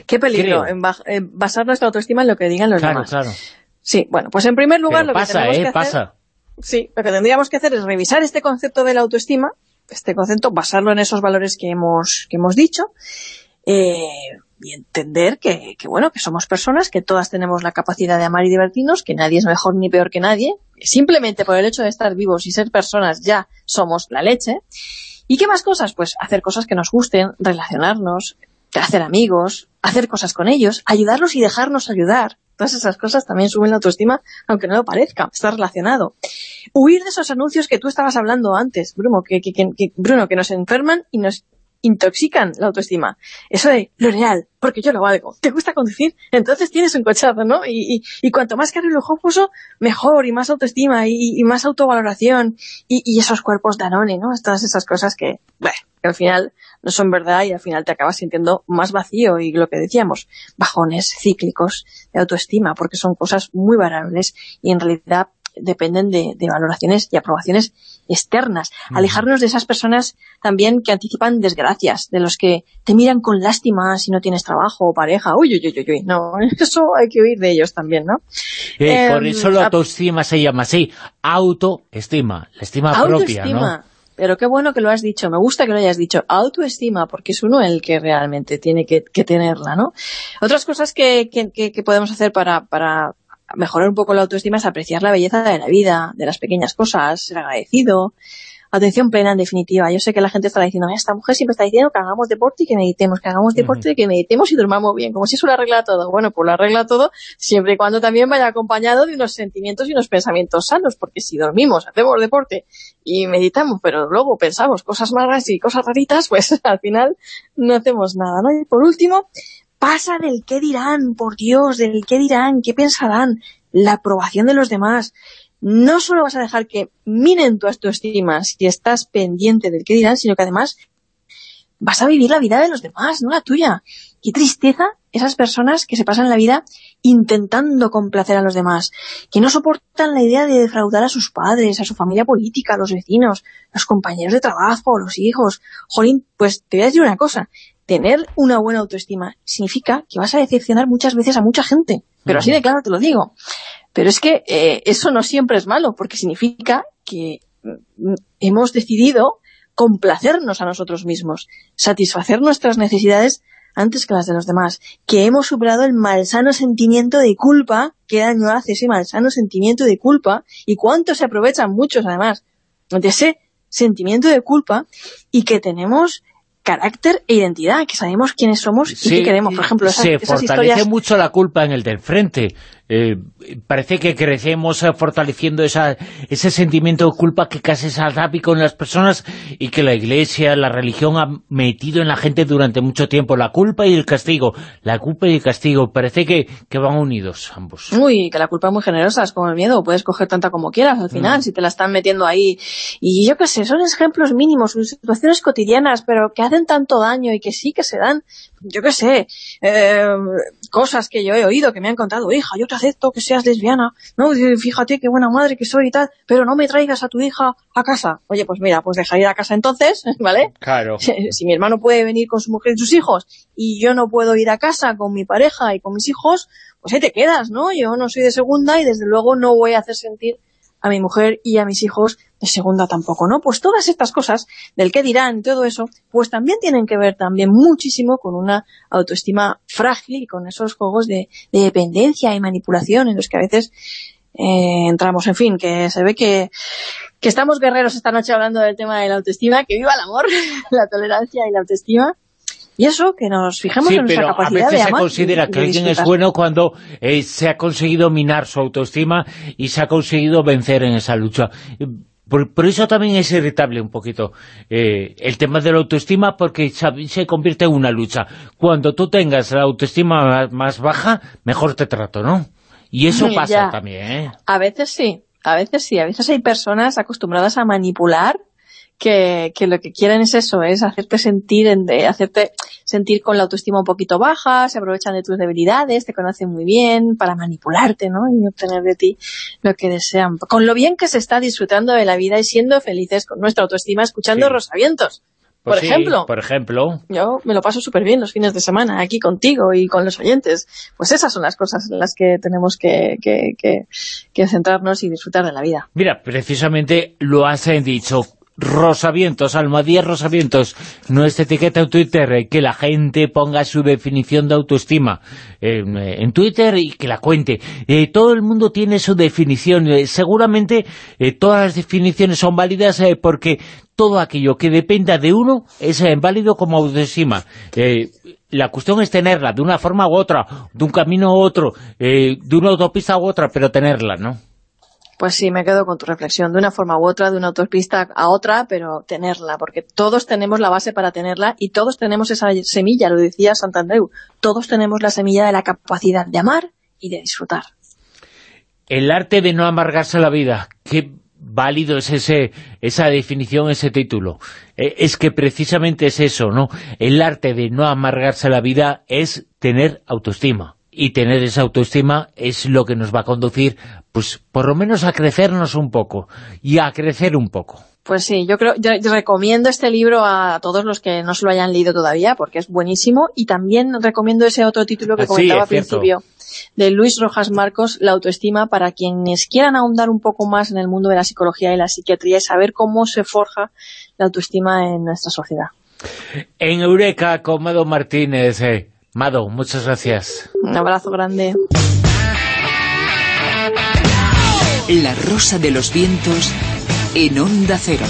Qué peligro en, en basar nuestra autoestima en lo que digan los Claro, demás. claro. Sí, bueno, pues en primer lugar Pero lo que tenemos ¿eh? que hacer... Pasa. Sí, lo que tendríamos que hacer es revisar este concepto de la autoestima, este concepto, basarlo en esos valores que hemos, que hemos dicho, eh, y entender que, que, bueno, que somos personas, que todas tenemos la capacidad de amar y divertirnos, que nadie es mejor ni peor que nadie, simplemente por el hecho de estar vivos y ser personas ya somos la leche. ¿Y qué más cosas? Pues hacer cosas que nos gusten, relacionarnos, hacer amigos, hacer cosas con ellos, ayudarlos y dejarnos ayudar. Todas esas cosas también suben la autoestima, aunque no lo parezca, está relacionado. Huir de esos anuncios que tú estabas hablando antes, Bruno, que, que- que- Bruno, que nos enferman y nos intoxican la autoestima. Eso de L'Oreal, porque yo lo valgo. ¿Te gusta conducir? Entonces tienes un cochazo, ¿no? Y, cuanto más caro y lujoso, mejor, y más autoestima, y, más autovaloración, y, y esos cuerpos Danone, ¿no? Todas esas cosas que, bueno, que al final no son verdad y al final te acabas sintiendo más vacío y lo que decíamos, bajones cíclicos de autoestima, porque son cosas muy variables y en realidad dependen de, de valoraciones y aprobaciones externas. Alejarnos de esas personas también que anticipan desgracias, de los que te miran con lástima si no tienes trabajo o pareja. Uy, uy, uy, uy. No, eso hay que huir de ellos también, ¿no? Eh, por Em, eso la autoestima se llama así, autoestima, la estima propia. ¿no? Pero qué bueno que lo has dicho, me gusta que lo hayas dicho, autoestima, porque es uno el que realmente tiene que, que tenerla, ¿no? Otras cosas que, que- que- podemos hacer para, para mejorar un poco la autoestima es apreciar la belleza de la vida, de las pequeñas cosas, ser agradecido, atención plena en definitiva. Yo sé que la gente estará diciendo, esta mujer siempre está diciendo que hagamos deporte y que meditemos, que hagamos deporte y que meditemos y durmamos bien, como si eso lo arregla todo. Bueno, pues lo arregla todo siempre y cuando también vaya acompañado de unos sentimientos y unos pensamientos sanos, porque si dormimos, hacemos deporte y meditamos, pero luego pensamos cosas malas y cosas raritas, pues al final no hacemos nada, ¿no? Y por último, pasa del qué dirán, por Dios, del qué dirán, qué pensarán, la aprobación de los demás. No solo vas a dejar que miren tu autoestima si estás pendiente del qué dirán, sino que además vas a vivir la vida de los demás, no la tuya. Qué tristeza esas personas que se pasan la vida intentando complacer a los demás, que no soportan la idea de defraudar a sus padres, a su familia política, a los vecinos, los compañeros de trabajo, los hijos. Jolín, pues te voy a decir una cosa, tener una buena autoestima significa que vas a decepcionar muchas veces a mucha gente, pero así de claro te lo digo. Pero es que eh, eso no siempre es malo, porque significa que mm, hemos decidido complacernos a nosotros mismos, satisfacer nuestras necesidades antes que las de los demás, que hemos superado el malsano sentimiento de culpa, qué daño hace ese malsano sentimiento de culpa, y cuánto se aprovechan muchos además de ese sentimiento de culpa, y que tenemos carácter e identidad, que sabemos quiénes somos y qué queremos. Por ejemplo, esas, se esas fortalece historias... mucho la culpa en el del frente. Eh, parece que crecemos eh, fortaleciendo esa, ese sentimiento de culpa que casi es atápico en las personas y que la Iglesia, la religión ha metido en la gente durante mucho tiempo. La culpa y el castigo. La culpa y el castigo. Parece que, que van unidos ambos. Uy, que la culpa es muy generosa, es como el miedo, puedes coger tanta como quieras al final, Mm. si te la están metiendo ahí. Y yo qué sé, son ejemplos mínimos, son situaciones cotidianas, pero que hacen tanto daño y que sí que se dan, yo qué sé, eh, cosas que yo he oído, que me han contado, hija, yo te acepto que seas lesbiana, no, fíjate qué buena madre que soy y tal, pero no me traigas a tu hija a casa. Oye, pues mira, pues deja ir a casa entonces, ¿vale? Claro. Si mi hermano puede venir con su mujer y sus hijos y yo no puedo ir a casa con mi pareja y con mis hijos, pues ahí te quedas, ¿no? Yo no soy de segunda y desde luego no voy a hacer sentir a mi mujer y a mis hijos de segunda tampoco, ¿no? Pues todas estas cosas del que dirán, todo eso, pues también tienen que ver también muchísimo con una autoestima frágil y con esos juegos de, de dependencia y manipulación en los que a veces eh, entramos, en fin, que se ve que, que estamos guerreros esta noche hablando del tema de la autoestima, que viva el amor, la tolerancia y la autoestima, y eso, que nos fijemos Sí, en nuestra pero a capacidad veces de se considera y que alguien es bueno cuando eh, se ha conseguido minar su autoestima y se ha conseguido vencer en esa lucha. Por, por eso también es irritable un poquito eh, el tema de la autoestima, porque se, se convierte en una lucha. Cuando tú tengas la autoestima más, más baja, mejor te trato, ¿no? Y eso pasa también, ¿eh? A veces sí, a veces sí. A veces hay personas acostumbradas a manipular que, que lo que quieren es eso, es hacerte sentir en- de- hacerte sentir con la autoestima un poquito baja, se aprovechan de tus debilidades, te conocen muy bien para manipularte, ¿no? Y obtener de ti lo que desean. Con lo bien que se está disfrutando de la vida y siendo felices con nuestra autoestima, escuchando Sí. Rosavientos. Pues por sí, ejemplo. Por ejemplo. Yo me lo paso súper bien los fines de semana aquí contigo y con los oyentes. Pues esas son las cosas en las que tenemos que, que, que, que centrarnos y disfrutar de la vida. Mira, precisamente lo has dicho. Rosavientos, Almadía Rosavientos, nuestra etiqueta en Twitter, eh, que la gente ponga su definición de autoestima en, eh, en Twitter y que la cuente. Eh, todo el mundo tiene su definición, seguramente todas las definiciones son válidas porque todo aquello que dependa de uno es válido como autoestima. La cuestión es tenerla de una forma u otra, de un camino u otro, de una autopista u otra, pero tenerla, ¿no? Pues sí, me quedo con tu reflexión, de una forma u otra, de una autopista a otra, pero tenerla, porque todos tenemos la base para tenerla y todos tenemos esa semilla, lo decía Santandreu, todos tenemos la semilla de la capacidad de amar y de disfrutar. El arte de no amargarse la vida. Qué válido es ese, esa definición, ese título. Eh, es que precisamente es eso, ¿no? El arte de no amargarse la vida es tener autoestima. Y tener esa autoestima es lo que nos va a conducir, pues, por lo menos a crecernos un poco. Y a crecer un poco. Pues sí, yo creo, yo, yo recomiendo este libro a todos los que no se lo hayan leído todavía, porque es buenísimo, y también recomiendo ese otro título que Ah, sí, comentaba al principio, de Luis Rojas Marcos, La autoestima, para quienes quieran ahondar un poco más en el mundo de la psicología y la psiquiatría y saber cómo se forja la autoestima en nuestra sociedad. En Eureka con Mado Martínez. eh. Mado, muchas gracias. Un abrazo grande. La rosa de los vientos en Onda Cero.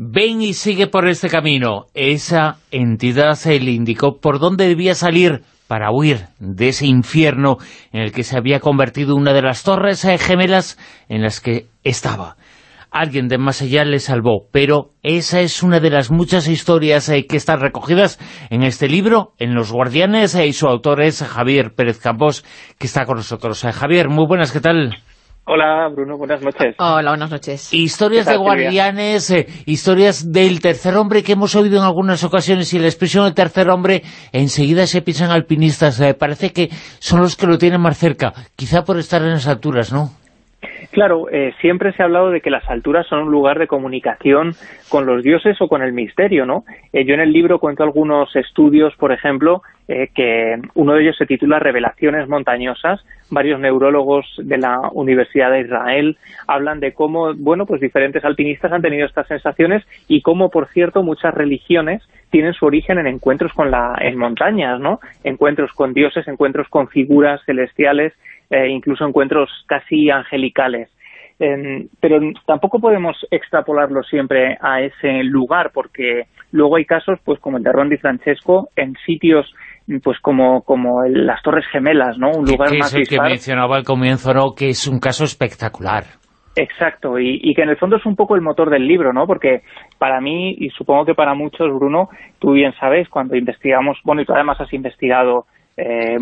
Ven y sigue por este camino. Esa entidad se le indicó por dónde debía salir para huir de ese infierno en el que se había convertido una de las torres eh, gemelas en las que estaba. Alguien de más allá le salvó, pero esa es una de las muchas historias eh, que están recogidas en este libro, en Los Guardianes, eh, y su autor es Javier Pérez Campos, que está con nosotros. Eh, Javier, muy buenas, ¿qué tal? Hola, Bruno, buenas noches. Hola, buenas noches. Historias ¿Qué de guardianes, eh, historias del tercer hombre que hemos oído en algunas ocasiones y la expresión del tercer hombre enseguida se piensan alpinistas. eh, parece que son los que lo tienen más cerca, quizá por estar en las alturas, ¿no? Claro, eh, siempre se ha hablado de que las alturas son un lugar de comunicación con los dioses o con el misterio, ¿no? Eh, yo en el libro cuento algunos estudios, por ejemplo, eh, que uno de ellos se titula Revelaciones montañosas. Varios neurólogos de la Universidad de Israel hablan de cómo, bueno, pues diferentes alpinistas han tenido estas sensaciones y cómo, por cierto, muchas religiones tienen su origen en encuentros con la, en montañas, ¿no? Encuentros con dioses, encuentros con figuras celestiales, eh, incluso encuentros casi angelicales. Eh, pero tampoco podemos extrapolarlo siempre a ese lugar, porque luego hay casos, pues como el de Rondi Francesco, en sitios pues como, como el- las Torres Gemelas, ¿no? Un lugar más es el que mencionaba al comienzo, ¿no? Que es un caso espectacular. Exacto, y, y que en el fondo es un poco el motor del libro, ¿no? Porque para mí, y supongo que para muchos, Bruno, tú bien sabes, cuando investigamos, bueno, y tú además has investigado eh,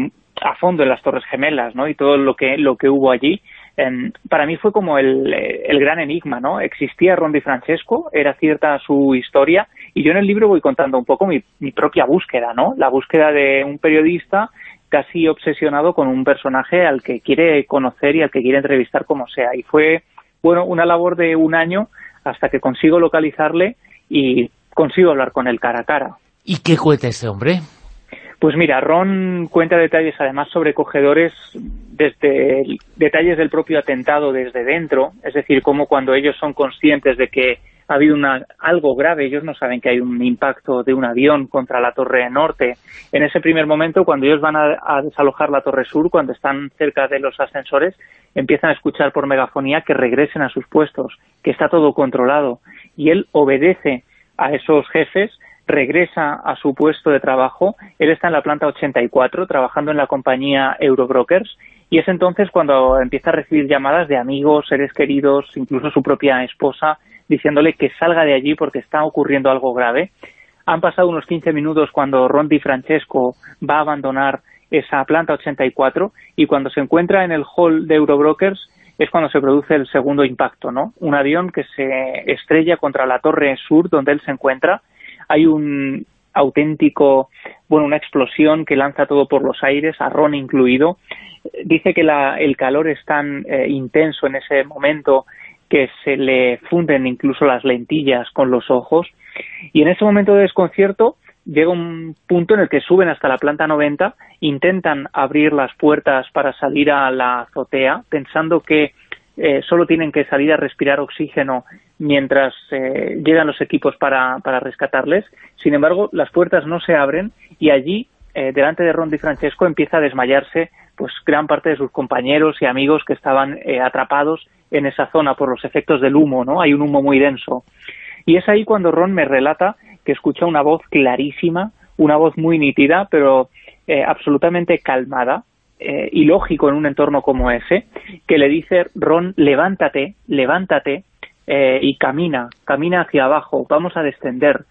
a fondo en las Torres Gemelas, ¿no? Y todo lo que, lo que hubo allí, em, para mí fue como el, eh, el gran enigma, ¿no? Existía Ron Di Francesco, era cierta su historia, y yo en el libro voy contando un poco mi, mi propia búsqueda, ¿no? La búsqueda de un periodista casi obsesionado con un personaje al que quiere conocer y al que quiere entrevistar como sea. Y fue, bueno, una labor de un año hasta que consigo localizarle y consigo hablar con él cara a cara. ¿Y qué cuenta este hombre? Pues mira, Ron cuenta detalles además sobrecogedores desde detalles del propio atentado desde dentro, es decir, como cuando ellos son conscientes de que ha habido una, algo grave, ellos no saben que hay un impacto de un avión contra la Torre Norte. En ese primer momento, cuando ellos van a desalojar la Torre Sur, cuando están cerca de los ascensores, empiezan a escuchar por megafonía que regresen a sus puestos, que está todo controlado. Y él obedece a esos jefes regresa a su puesto de trabajo, él está en la planta 84 trabajando en la compañía Eurobrokers y es entonces cuando empieza a recibir llamadas de amigos, seres queridos, incluso su propia esposa, diciéndole que salga de allí porque está ocurriendo algo grave. Han pasado unos 15 minutos cuando Ron Di Francesco va a abandonar esa planta 84 y cuando se encuentra en el hall de Eurobrokers es cuando se produce el segundo impacto, ¿no? Un avión que se estrella contra la torre sur donde él se encuentra. Hay un auténtico, bueno, una explosión que lanza todo por los aires, a Ron incluido. Dice que la- el calor es tan eh, intenso en ese momento que se le funden incluso las lentillas con los ojos. Y en ese momento de desconcierto llega un punto en el que suben hasta la planta 90, intentan abrir las puertas para salir a la azotea, pensando que eh, solo tienen que salir a respirar oxígeno mientras eh, llegan los equipos para, para rescatarles. Sin embargo, las puertas no se abren y allí, eh, delante de Ron Di Francesco, empieza a desmayarse pues gran parte de sus compañeros y amigos que estaban eh, atrapados en esa zona por los efectos del humo, ¿no? Hay un humo muy denso. Y es ahí cuando Ron me relata que escucha una voz clarísima, una voz muy nítida, pero eh, absolutamente calmada eh, y lógico en un entorno como ese, que le dice, Ron, levántate, levántate eh, y camina, camina hacia abajo, vamos a descender.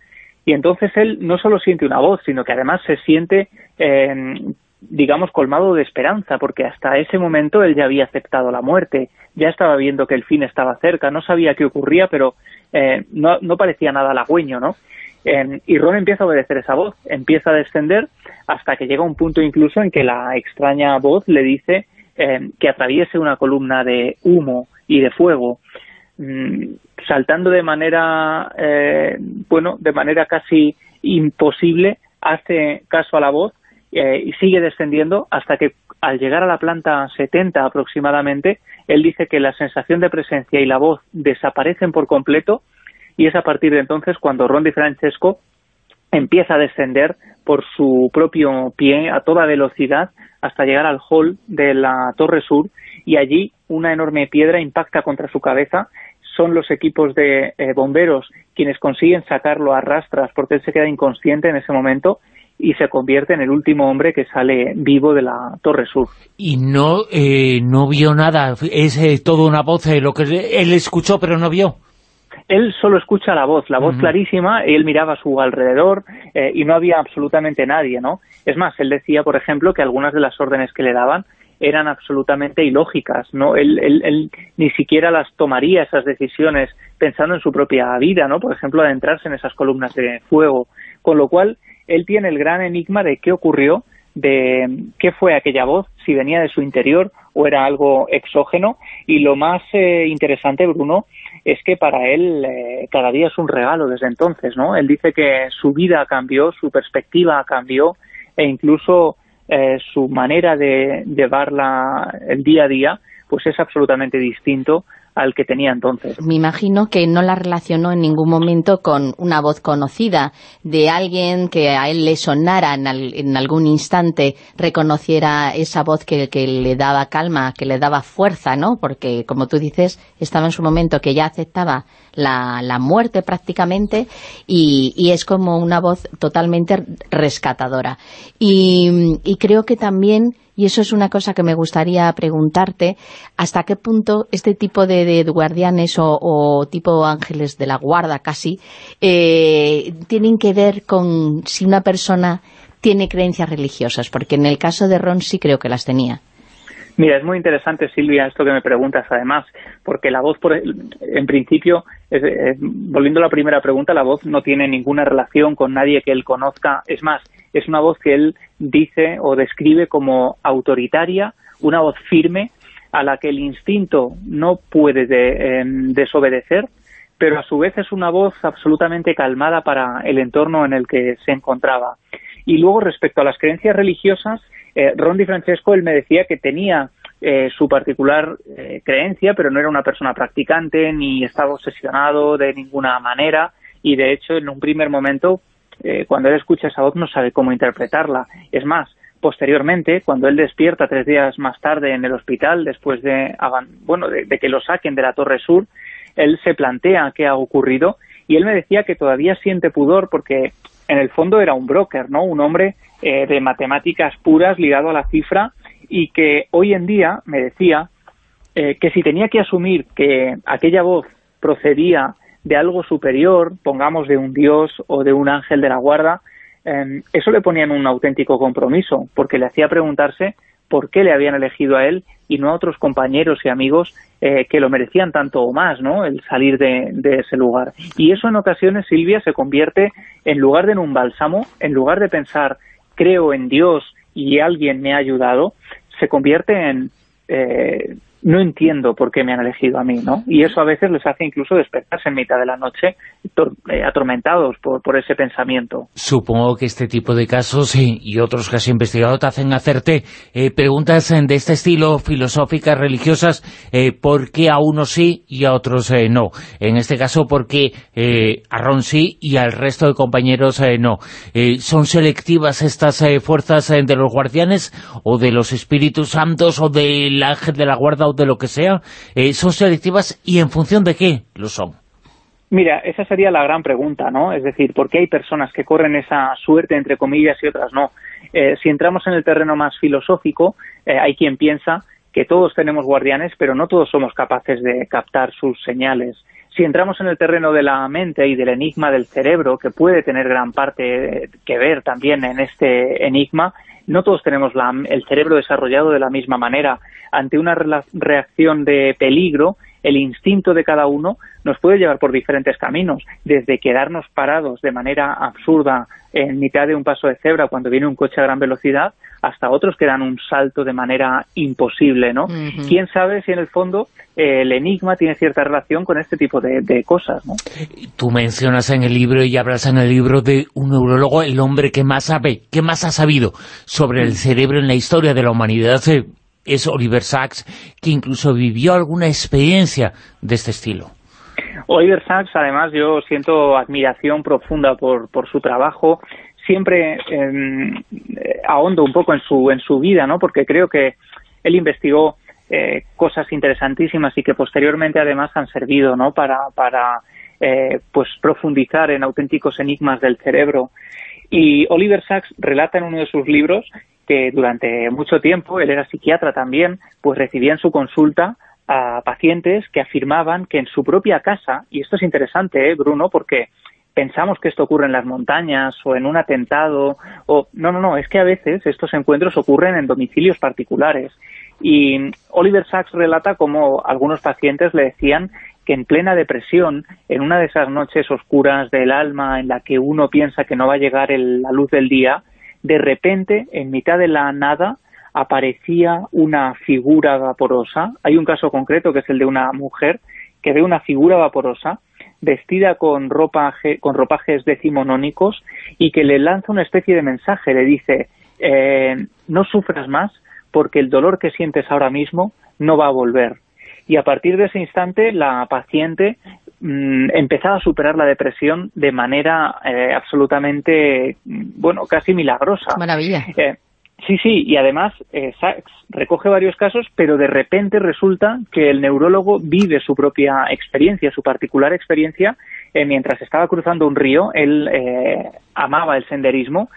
Y entonces él no solo siente una voz, sino que además se siente, eh, digamos, colmado de esperanza, porque hasta ese momento él ya había aceptado la muerte, ya estaba viendo que el fin estaba cerca, no sabía qué ocurría, pero eh, no, no parecía nada halagüeño, ¿no? Y Ron empieza a obedecer esa voz, empieza a descender hasta que llega un punto incluso en que la extraña voz le dice eh, que atraviese una columna de humo y de fuego, mm, saltando de manera, eh, bueno, de manera casi imposible, hace caso a la voz eh, y sigue descendiendo hasta que al llegar a la planta 70 aproximadamente, él dice que la sensación de presencia y la voz desaparecen por completo y es a partir de entonces cuando Ron Di Francesco empieza a descender por su propio pie a toda velocidad hasta llegar al hall de la Torre Sur y allí una enorme piedra impacta contra su cabeza. Son los equipos de eh, bomberos quienes consiguen sacarlo a rastras porque él se queda inconsciente en ese momento y se convierte en el último hombre que sale vivo de la Torre Sur. Y no, eh, no vio nada, es eh, todo una voz, eh, lo que él escuchó pero no vio. Él solo escucha la voz, la voz Ujú. clarísima, él miraba a su alrededor eh, y no había absolutamente nadie, ¿no? Es más, él decía, por ejemplo, que algunas de las órdenes que le daban eran absolutamente ilógicas, ¿no? Él, él- él ni siquiera las tomaría esas decisiones pensando en su propia vida, ¿no? Por ejemplo, adentrarse en esas columnas de fuego, con lo cual él tiene el gran enigma de qué ocurrió, de qué fue aquella voz, si venía de su interior o era algo exógeno, y lo más eh, interesante, Bruno, es que para él eh, cada día es un regalo desde entonces, ¿no? Él dice que su vida cambió, su perspectiva cambió e incluso eh, su manera de llevar la- el día a día pues es absolutamente distinto al que tenía entonces. Me imagino que no la relacionó en ningún momento con una voz conocida de alguien que a él le sonara en, al- en algún instante, reconociera esa voz que, le daba calma, que le daba fuerza, ¿no? Porque, como tú dices, estaba en su momento que ya aceptaba la, muerte prácticamente y, es como una voz totalmente rescatadora. Y creo que también y eso es una cosa que me gustaría preguntarte, hasta qué punto este tipo de, guardianes o, tipo ángeles de la guarda casi, eh, tienen que ver con si una persona tiene creencias religiosas, porque en el caso de Ron sí creo que las tenía. Mira, es muy interesante, Silvia, esto que me preguntas, además, porque la voz, por, en principio, volviendo a la primera pregunta, la voz no tiene ninguna relación con nadie que él conozca. Es más, es una voz que él dice o describe como autoritaria, una voz firme, a la que el instinto no puede de- em, desobedecer, pero a su vez es una voz absolutamente calmada para el entorno en el que se encontraba. Y luego, respecto a las creencias religiosas, eh, Ron Di Francesco, él me decía que tenía eh, su particular eh, creencia, pero no era una persona practicante ni estaba obsesionado de ninguna manera y, de hecho, en un primer momento, eh, cuando él escucha esa voz, no sabe cómo interpretarla. Es más, posteriormente, cuando él despierta tres días más tarde en el hospital, después de, bueno, de que lo saquen de la Torre Sur, él se plantea qué ha ocurrido y él me decía que todavía siente pudor porque en el fondo era un broker, ¿no? Un hombre eh, de matemáticas puras ligado a la cifra y que hoy en día me decía eh, que si tenía que asumir que aquella voz procedía de algo superior, pongamos de un dios o de un ángel de la guarda, eh, eso le ponía en un auténtico compromiso, porque le hacía preguntarse por qué le habían elegido a él y no a otros compañeros y amigos eh, que lo merecían tanto o más, ¿no? El salir de, de ese lugar. Y eso en ocasiones, Silvia, se convierte, en lugar de en un bálsamo, en lugar de pensar, creo en Dios y alguien me ha ayudado, se convierte en, eh, no entiendo por qué me han elegido a mí, ¿no? Y eso a veces les hace incluso despertarse en mitad de la noche eh, atormentados por, por ese pensamiento. Supongo que este tipo de casos y, otros que has investigado te hacen hacerte eh, preguntas de este estilo, filosóficas, religiosas, eh, por qué a unos sí y a otros eh, no. En este caso, por qué a Ron sí y al resto de compañeros no. ¿Son selectivas estas fuerzas de los guardianes o de los espíritus santos o del ángel de la guarda de lo que sea? Eh, ¿Son selectivas y en función de qué lo son? Mira, esa sería la gran pregunta, ¿no? Es decir, ¿por qué hay personas que corren esa suerte, entre comillas, y otras no? Eh, si entramos en el terreno más filosófico, eh, hay quien piensa que todos tenemos guardianes, pero no todos somos capaces de captar sus señales. Si entramos en el terreno de la mente y del enigma del cerebro, que puede tener gran parte que ver también en este enigma, no todos tenemos la- el cerebro desarrollado de la misma manera. Ante una reacción de peligro, el instinto de cada uno nos puede llevar por diferentes caminos, desde quedarnos parados de manera absurda en mitad de un paso de cebra cuando viene un coche a gran velocidad, hasta otros que dan un salto de manera imposible, ¿no? ¿Quién sabe si en el fondo eh, el enigma tiene cierta relación con este tipo de, de cosas, ¿no? Tú mencionas en el libro y hablas en el libro de un neurólogo, el hombre que más sabe, que más ha sabido sobre el cerebro en la historia de la humanidad es Oliver Sacks, que incluso vivió alguna experiencia de este estilo. Oliver Sacks, además, yo siento admiración profunda por, su trabajo. Siempre em, eh, ahondo un poco en su, en su vida, ¿no? Porque creo que él investigó eh, cosas interesantísimas y que posteriormente además han servido, ¿no? Para, para eh, pues profundizar en auténticos enigmas del cerebro. Y Oliver Sacks relata en uno de sus libros que durante mucho tiempo, él era psiquiatra también, pues recibía en su consulta a pacientes que afirmaban que en su propia casa, y esto es interesante, ¿eh, Bruno, porque pensamos que esto ocurre en las montañas o en un atentado, o no, no, no, es que a veces estos encuentros ocurren en domicilios particulares. Y Oliver Sacks relata cómo algunos pacientes le decían que en plena depresión, en una de esas noches oscuras del alma en la que uno piensa que no va a llegar el- la luz del día, de repente, en mitad de la nada, aparecía una figura vaporosa. Hay un caso concreto que es el de una mujer que ve una figura vaporosa vestida con, con ropajes decimonónicos y que le lanza una especie de mensaje. Le dice, eh, no sufras más porque el dolor que sientes ahora mismo no va a volver. Y a partir de ese instante la paciente empezaba a superar la depresión de manera eh, absolutamente, mm, bueno, casi milagrosa. Maravilla. Eh, sí, sí, y además eh, Sachs recoge varios casos, pero de repente resulta que el neurólogo vive su propia experiencia, su particular experiencia, eh, mientras estaba cruzando un río, él eh, amaba el senderismo,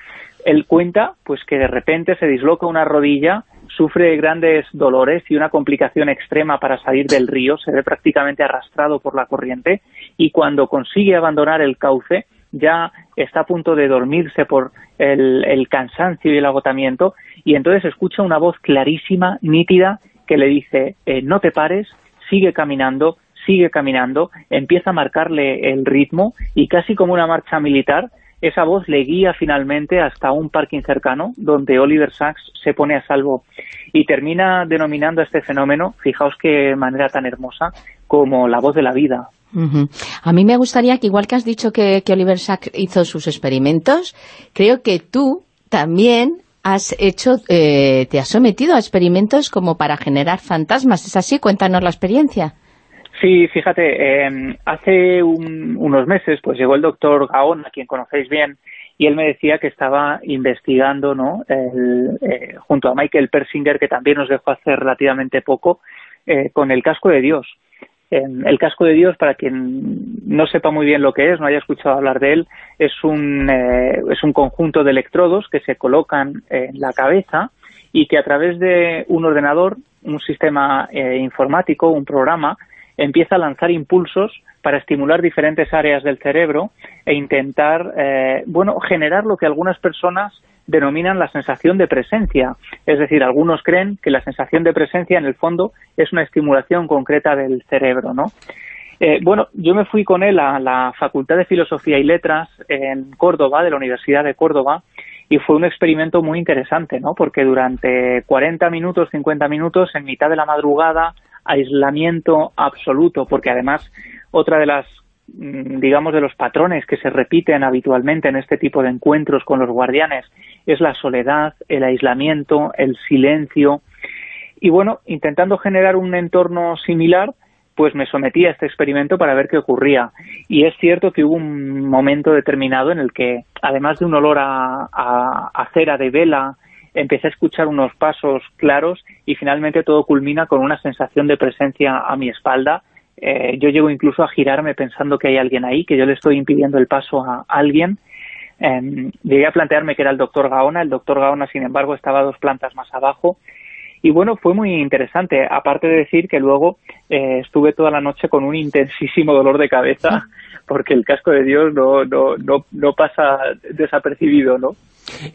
él cuenta pues que de repente se disloca una rodilla, sufre grandes dolores y una complicación extrema para salir del río, se ve prácticamente arrastrado por la corriente y cuando consigue abandonar el cauce ya está a punto de dormirse por el, cansancio y el agotamiento, y entonces escucha una voz clarísima, nítida, que le dice, eh, no te pares, sigue caminando, sigue caminando, empieza a marcarle el ritmo y casi como una marcha militar, esa voz le guía finalmente hasta un parking cercano donde Oliver Sacks se pone a salvo y termina denominando este fenómeno, fijaos qué manera tan hermosa, como la voz de la vida. A mí me gustaría que, igual que has dicho que, que Oliver Sacks hizo sus experimentos, creo que tú también has hecho, eh, te has sometido a experimentos como para generar fantasmas. ¿Es así? Cuéntanos la experiencia. Sí, fíjate, eh, hace un- unos meses pues llegó el doctor Gaón, a quien conocéis bien, y él me decía que estaba investigando, ¿no? El, eh, junto a Michael Persinger, que también nos dejó hace relativamente poco, eh, con el casco de Dios. Eh, el casco de Dios, para quien no sepa muy bien lo que es, no haya escuchado hablar de él, es un, eh, es un conjunto de electrodos que se colocan en la cabeza y que a través de un ordenador, un sistema eh, informático, un programa, empieza a lanzar impulsos para estimular diferentes áreas del cerebro e intentar, eh, bueno, generar lo que algunas personas denominan la sensación de presencia. Es decir, algunos creen que la sensación de presencia en el fondo es una estimulación concreta del cerebro, ¿no? Eh, bueno, yo me fui con él a la Facultad de Filosofía y Letras en Córdoba, de la Universidad de Córdoba, y fue un experimento muy interesante, ¿no? Porque durante 40 minutos, 50 minutos, en mitad de la madrugada, aislamiento absoluto, porque además otra de las mm, digamos de los patrones que se repiten habitualmente en este tipo de encuentros con los guardianes es la soledad, el aislamiento, el silencio y bueno, intentando generar un entorno similar pues me sometí a este experimento para ver qué ocurría. Y es cierto que hubo un momento determinado en el que, además de un olor a, a, cera de vela, empecé a escuchar unos pasos claros y finalmente todo culmina con una sensación de presencia a mi espalda. Eh, yo llego incluso a girarme pensando que hay alguien ahí, que yo le estoy impidiendo el paso a alguien. Eh, llegué a plantearme que era el doctor Gaona. El doctor Gaona, sin embargo, estaba dos plantas más abajo. Y bueno, fue muy interesante, aparte de decir que luego eh, estuve toda la noche con un intensísimo dolor de cabeza, porque el casco de Dios no, no, no, no pasa desapercibido, ¿no?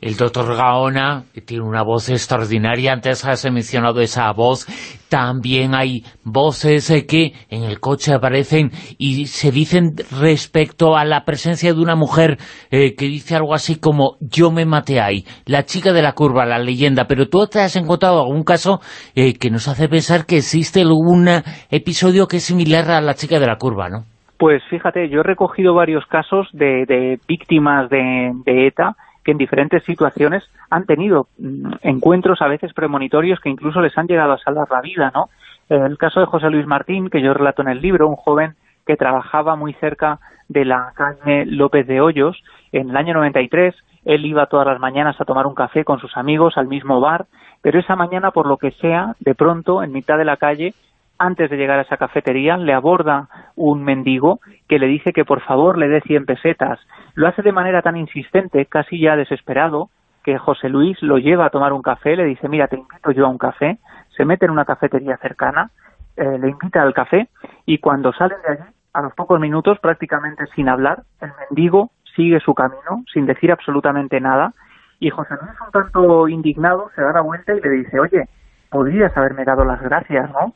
El doctor Gaona tiene una voz extraordinaria. Antes has mencionado esa voz. También hay voces eh, que en el coche aparecen y se dicen respecto a la presencia de una mujer eh, que dice algo así como yo me maté ahí, la chica de la curva, la leyenda. Pero tú te has encontrado algún caso eh, que nos hace pensar que existe algún episodio que es similar a la chica de la curva, ¿no? Pues fíjate, yo he recogido varios casos de, de víctimas de, de ETA que en diferentes situaciones han tenido mm, encuentros a veces premonitorios que incluso les han llegado a salvar la vida, ¿no? El caso de José Luis Martín, que yo relato en el libro, un joven que trabajaba muy cerca de la calle López de Hoyos, en el año 93, él iba todas las mañanas a tomar un café con sus amigos al mismo bar, pero esa mañana, por lo que sea, de pronto, en mitad de la calle, antes de llegar a esa cafetería, le aborda un mendigo que le dice que por favor le dé 100 pesetas. Lo hace de manera tan insistente, casi ya desesperado, que José Luis lo lleva a tomar un café, le dice, mira, te invito yo a un café, se mete en una cafetería cercana, eh, le invita al café y cuando salen de allí, a los pocos minutos, prácticamente sin hablar, el mendigo sigue su camino, sin decir absolutamente nada, y José Luis, un tanto indignado, se da la vuelta y le dice, oye, podrías haberme dado las gracias, ¿no?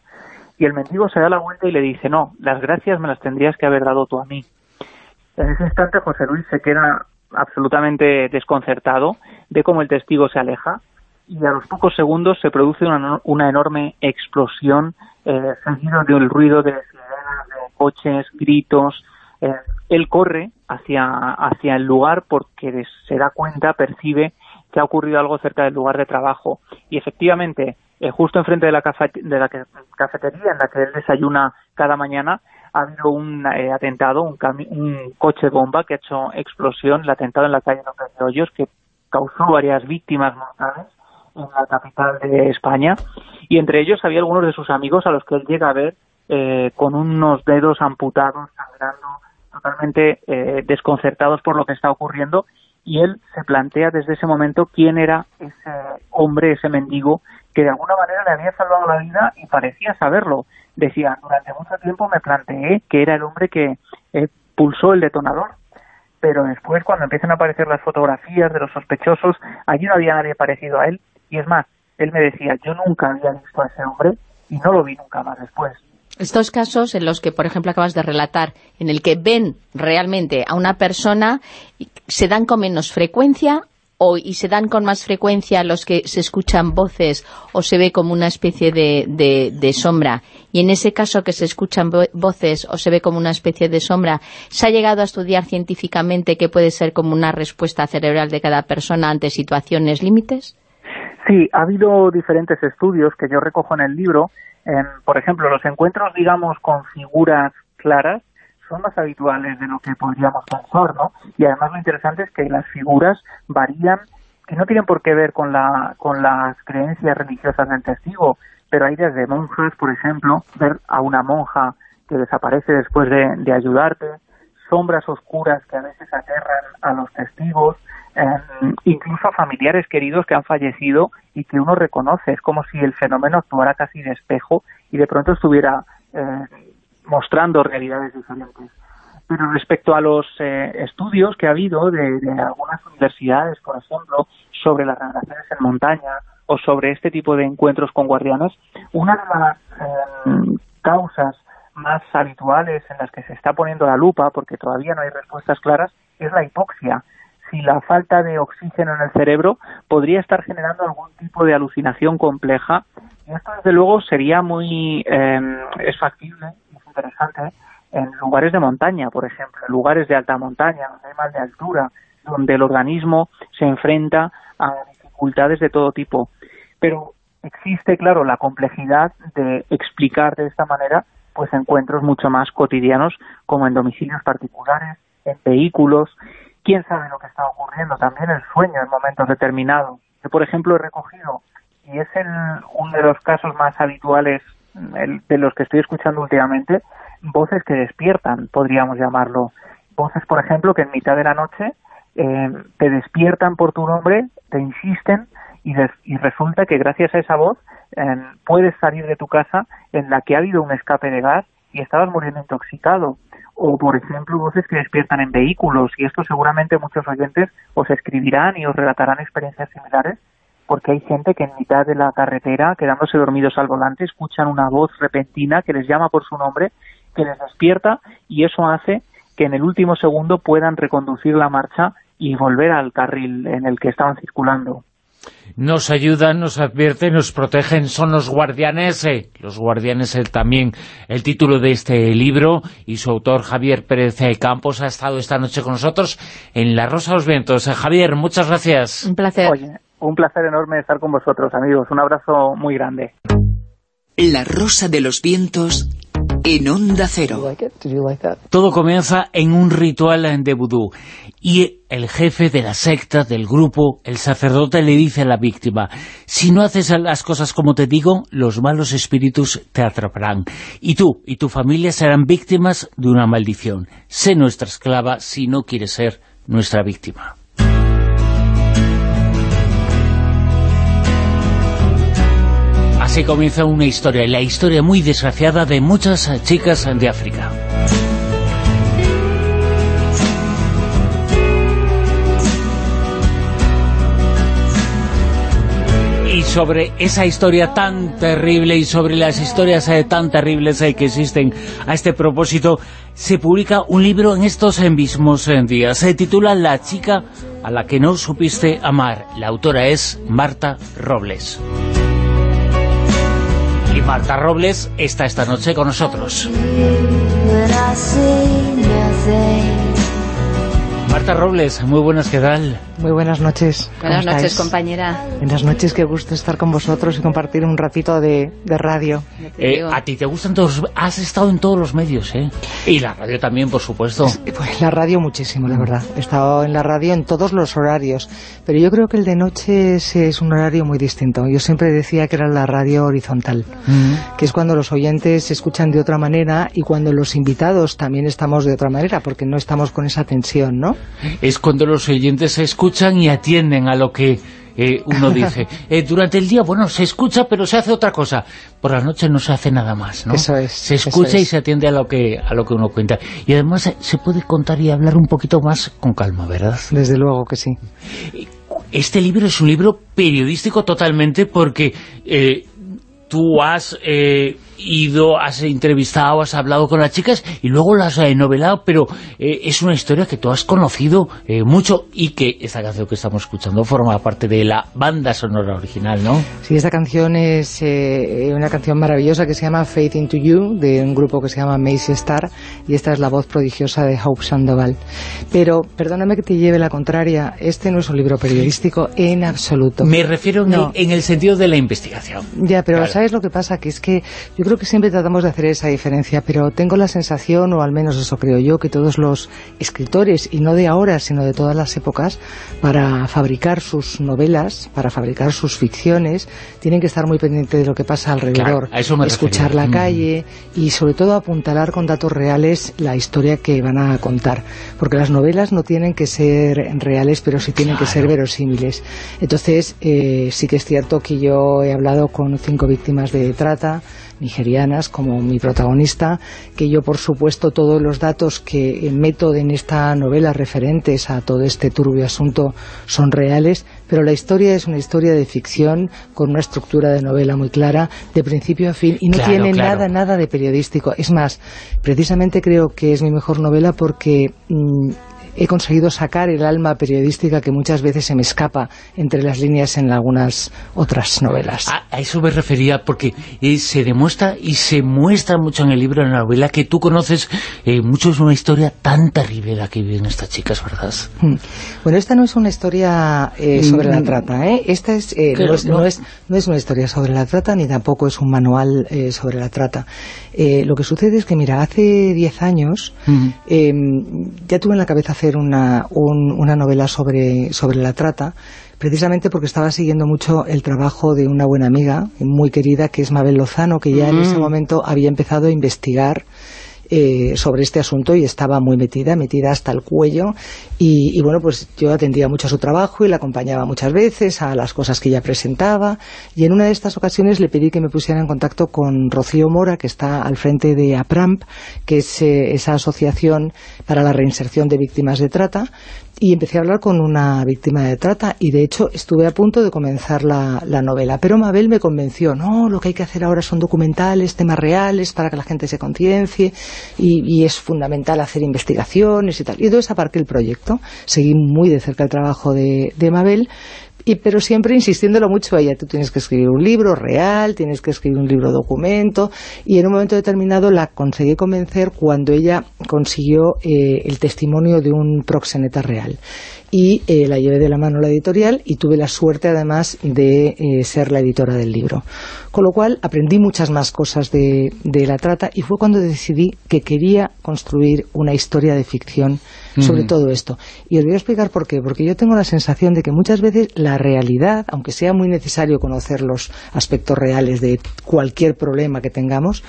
Y el mendigo se da la vuelta y le dice, no, las gracias me las tendrías que haber dado tú a mí. En ese instante José Luis se queda absolutamente desconcertado, ve cómo el testigo se aleja y a los pocos segundos se produce una, una enorme explosión eh, seguido del ruido de sirenas, de coches, gritos. Eh, él corre hacia, hacia el lugar porque se da cuenta, percibe que ha ocurrido algo cerca del lugar de trabajo. Y efectivamente eh, justo enfrente de la, de la cafetería en la que él desayuna cada mañana ha habido un eh, atentado, un, un, coche bomba que ha hecho explosión, el atentado en la calle López de Hoyos que causó varias víctimas mortales en la capital de España. Y entre ellos había algunos de sus amigos a los que él llega a ver eh, con unos dedos amputados, sangrando, totalmente desconcertados por lo que está ocurriendo y él se plantea desde ese momento quién era ese hombre, ese mendigo, que de alguna manera le había salvado la vida y parecía saberlo. Decía, durante mucho tiempo me planteé que era el hombre que eh, pulsó el detonador. pero después cuando empiezan a aparecer las fotografías de los sospechosos, allí no había nadie parecido a él, y es más, él me decía, yo nunca había visto a ese hombre y no lo vi nunca más después. Estos casos en los que, por ejemplo, acabas de relatar, en el que ven realmente a una persona, ¿se dan con menos frecuencia o, y se dan con más frecuencia los que se escuchan voces o se ve como una especie de, sombra? Y en ese caso que se escuchan vo voces o se ve como una especie de sombra, ¿se ha llegado a estudiar científicamente que puede ser como una respuesta cerebral de cada persona ante situaciones límites? Sí, ha habido diferentes estudios que yo recojo en el libro. En, por ejemplo, los encuentros, digamos, con figuras claras son más habituales de lo que podríamos pensar, ¿no? Y además lo interesante es que las figuras varían, que no tienen por qué ver con, la, con las creencias religiosas del testigo, pero hay desde monjas, por ejemplo, ver a una monja que desaparece después de, de ayudarte, sombras oscuras que a veces aterran a los testigos, eh, incluso a familiares queridos que han fallecido y que uno reconoce. Es como si el fenómeno actuara casi de espejo y de pronto estuviera eh, mostrando realidades diferentes. Pero respecto a los eh, estudios que ha habido de, algunas universidades, por ejemplo, sobre las relaciones en montaña o sobre este tipo de encuentros con guardianes, una de las eh, causas más habituales en las que se está poniendo la lupa, porque todavía no hay respuestas claras, es la hipoxia. Si la falta de oxígeno en el cerebro podría estar generando algún tipo de alucinación compleja, y esto desde luego sería muy, eh, es factible, es interesante, en lugares de montaña, por ejemplo, en lugares de alta montaña, donde hay más de altura, donde el organismo se enfrenta a dificultades de todo tipo. Pero existe, claro, la complejidad de explicar de esta manera pues encuentros mucho más cotidianos como en domicilios particulares, en vehículos, quién sabe lo que está ocurriendo, también el sueño en momentos determinados. Yo, por ejemplo, he recogido, y es el, uno de los casos más habituales el, de los que estoy escuchando últimamente, voces que despiertan, podríamos llamarlo. Voces, por ejemplo, que en mitad de la noche eh, te despiertan por tu nombre, te insisten y, des, y resulta que gracias a esa voz puedes salir de tu casa en la que ha habido un escape de gas y estabas muriendo intoxicado. O, por ejemplo, voces que despiertan en vehículos y esto seguramente muchos oyentes os escribirán y os relatarán experiencias similares porque hay gente que en mitad de la carretera, quedándose dormidos al volante, escuchan una voz repentina que les llama por su nombre, que les despierta y eso hace que en el último segundo puedan reconducir la marcha y volver al carril en el que estaban circulando. Nos ayudan, nos advierten, nos protegen, son los guardianes, eh, los guardianes eh, también, el título de este libro y su autor Javier Pérez eh, Campos ha estado esta noche con nosotros en La Rosa de los Vientos. Eh, Javier, muchas gracias. Un placer. Oye, un placer enorme estar con vosotros, amigos. Un abrazo muy grande. La Rosa de los Vientos en Onda Cero. Todo comienza en un ritual de vudú y el jefe de la secta, del grupo, el sacerdote le dice a la víctima si no haces las cosas como te digo, los malos espíritus te atraparán y tú y tu familia serán víctimas de una maldición. Sé nuestra esclava si no quieres ser nuestra víctima. Así comienza una historia, la historia muy desgraciada de muchas chicas de África. Y sobre esa historia tan terrible y sobre las historias eh, tan terribles eh, que existen a este propósito, se publica un libro en estos mismos eh, días. Se titula La chica a la que no supiste amar. La autora es Marta Robles. Marta Robles está esta noche con nosotros. Marta Robles, muy buenas, ¿qué tal? Muy buenas noches. Buenas noches, compañera. Buenas noches, qué gusto estar con vosotros y compartir un ratito de, de radio. Eh, a ti te gustan todos, has estado en todos los medios, ¿eh? Y la radio también, por supuesto. Pues la radio muchísimo, la verdad. He estado en la radio en todos los horarios, pero yo creo que el de noche es, es un horario muy distinto. Yo siempre decía que era la radio horizontal, Mm. que es cuando los oyentes se escuchan de otra manera y cuando los invitados también estamos de otra manera, porque no estamos con esa tensión, ¿no? Es cuando los oyentes se escuchan y atienden a lo que eh, uno dice, eh, durante el día, bueno, se escucha, pero se hace otra cosa. Por la noche no se hace nada más, ¿no? Eso es, Se eso escucha y se atiende a lo que a lo que uno cuenta. Y además eh, se puede contar y hablar un poquito más con calma, ¿verdad? Desde luego que sí. Este libro es un libro periodístico totalmente porque eh, tú has eh, ido, has entrevistado, has hablado con las chicas y luego las has novelado, pero eh, es una historia que tú has conocido eh, mucho y que esta canción que estamos escuchando forma parte de la banda sonora original, ¿no? Sí, esta canción es eh, una canción maravillosa que se llama Faith into You, de un grupo que se llama Macy Star, y esta es la voz prodigiosa de Hope Sandoval. Pero, perdóname que te lleve la contraria, este no es un libro periodístico en absoluto. Me refiero en, No. el, en el sentido de la investigación. Ya, pero Claro. ¿sabes lo que pasa? Que es que yo creo que siempre tratamos de hacer esa diferencia, pero tengo la sensación, o al menos eso creo yo, que todos los escritores, y no de ahora, sino de todas las épocas, para fabricar sus novelas, para fabricar sus ficciones, tienen que estar muy pendientes de lo que pasa alrededor, Claro, a eso me escuchar refería. la Mm. calle y sobre todo apuntalar con datos reales la historia que van a contar, porque las novelas no tienen que ser reales, pero sí tienen que ser verosímiles. Entonces, eh, sí que es cierto que yo he hablado con cinco víctimas de trata, nigerianas como mi protagonista, que yo por supuesto todos los datos que meto en esta novela referentes a todo este turbio asunto son reales, pero la historia es una historia de ficción con una estructura de novela muy clara, de principio a fin, y no Claro, tiene claro. nada, nada de periodístico. Es más, precisamente creo que es mi mejor novela porque mm, he conseguido sacar el alma periodística que muchas veces se me escapa entre las líneas en algunas otras novelas. A, a eso me refería porque eh, se demuestra y se muestra mucho en el libro, en la novela, que tú conoces eh, mucho es una historia tan terrible la que viven estas chicas, ¿verdad? Mm. Bueno, esta no es una historia eh, sobre la Mm. trata, ¿eh? Esta es, eh, Pero no, es, no- no es- no es una historia sobre la trata, ni tampoco es un manual eh, sobre la trata. Eh, lo que sucede es que, mira, hace 10 años eh, ya tuve en la cabeza hacer una, un- una novela sobre, sobre la trata, precisamente porque estaba siguiendo mucho el trabajo de una buena amiga, muy querida, que es Mabel Lozano, que ya en Mm. ese momento había empezado a investigar eh, sobre este asunto y estaba muy metida, metida hasta el cuello. Y, bueno, pues yo atendía mucho a su trabajo y la acompañaba muchas veces a las cosas que ella presentaba. Y en una de estas ocasiones le pedí que me pusiera en contacto con Rocío Mora, que está al frente de APRAMP, que es eh, esa asociación para la reinserción de víctimas de trata y empecé a hablar con una víctima de trata y de hecho estuve a punto de comenzar la, la novela, pero Mabel me convenció, no, lo que hay que hacer ahora son documentales, temas reales para que la gente se conciencie y, y es fundamental hacer investigaciones y tal. Y entonces aparqué el proyecto, seguí muy de cerca el trabajo de Mabel, y, pero siempre insistiéndolo mucho a ella, tú tienes que escribir un libro real, tienes que escribir un libro documento, y en un momento determinado la conseguí convencer cuando ella consiguió eh, el testimonio de un proxeneta real. Y eh, la llevé de la mano a la editorial y tuve la suerte además de eh, ser la editora del libro. Con lo cual aprendí muchas más cosas de, de la trata y fue cuando decidí que quería construir una historia de ficción sobre todo esto. Y os voy a explicar por qué. Porque yo tengo la sensación de que muchas veces la realidad, aunque sea muy necesario conocer los aspectos reales de cualquier problema que tengamos,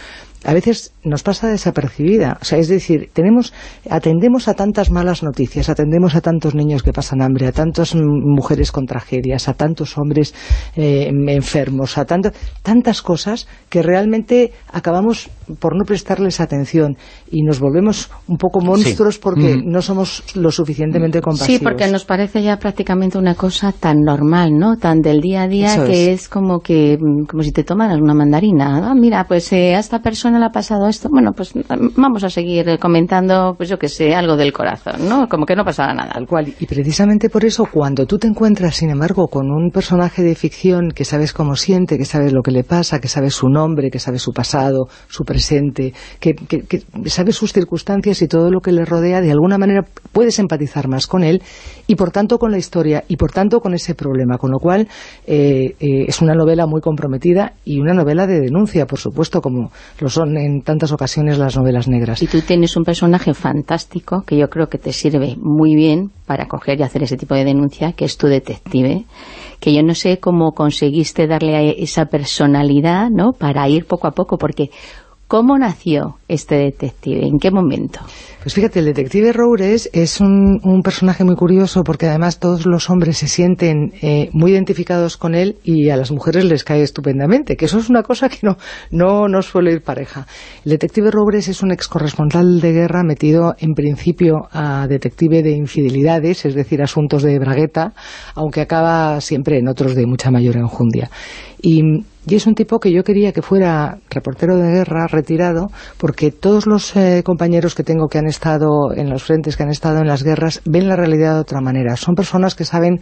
a veces nos pasa desapercibida. O sea, es decir, tenemos, atendemos a tantas malas noticias, atendemos a tantos niños que pasan hambre, a tantas mujeres con tragedias, a tantos hombres eh, enfermos, a tanto, tantas cosas que realmente acabamos por no prestarles atención y nos volvemos un poco monstruos porque Mm. no somos lo suficientemente compasivos. Sí, porque nos parece ya prácticamente una cosa tan normal, ¿no? Tan del día a día Eso que es. es. como que mm, como si te tomaras una mandarina. Ah, mira, pues eh, a esta persona le ha pasado esto. Bueno, pues mm, vamos a seguir eh, comentando, pues yo que sé, algo del corazón, ¿no? Como que no pasaba nada. Tal cual. Y precisamente por eso, cuando tú te encuentras, sin embargo, con un personaje de ficción que sabes cómo siente, que sabes lo que le pasa, que sabes su nombre, que sabes su pasado, su presente, que, sabes sus circunstancias y todo lo que le rodea, de alguna manera puedes empatizar más con él y por tanto con la historia y por tanto con ese problema. Con lo cual eh, eh, es una novela muy comprometida y una novela de denuncia, por supuesto, como lo son en tantas ocasiones las novelas negras. Y tú tienes un personaje fantástico que yo creo que te sirve muy bien para coger y hacer ese tipo de denuncia, que es tu detective, que yo no sé cómo conseguiste darle a esa personalidad, ¿no?, para ir poco a poco, porque ¿Cómo nació este detective? ¿En qué momento? Pues fíjate, el detective Roures es un, personaje muy curioso porque además todos los hombres se sienten eh, muy identificados con él y a las mujeres les cae estupendamente, que eso es una cosa que no, no, no suele ir pareja. El detective Roures es un ex corresponsal de guerra metido en principio a detective de infidelidades, es decir, asuntos de bragueta, aunque acaba siempre en otros de mucha mayor enjundia. Y, y es un tipo que yo quería que fuera reportero de guerra, retirado, porque todos los eh, compañeros que tengo que han estado en los frentes, que han estado en las guerras, ven la realidad de otra manera. Son personas que saben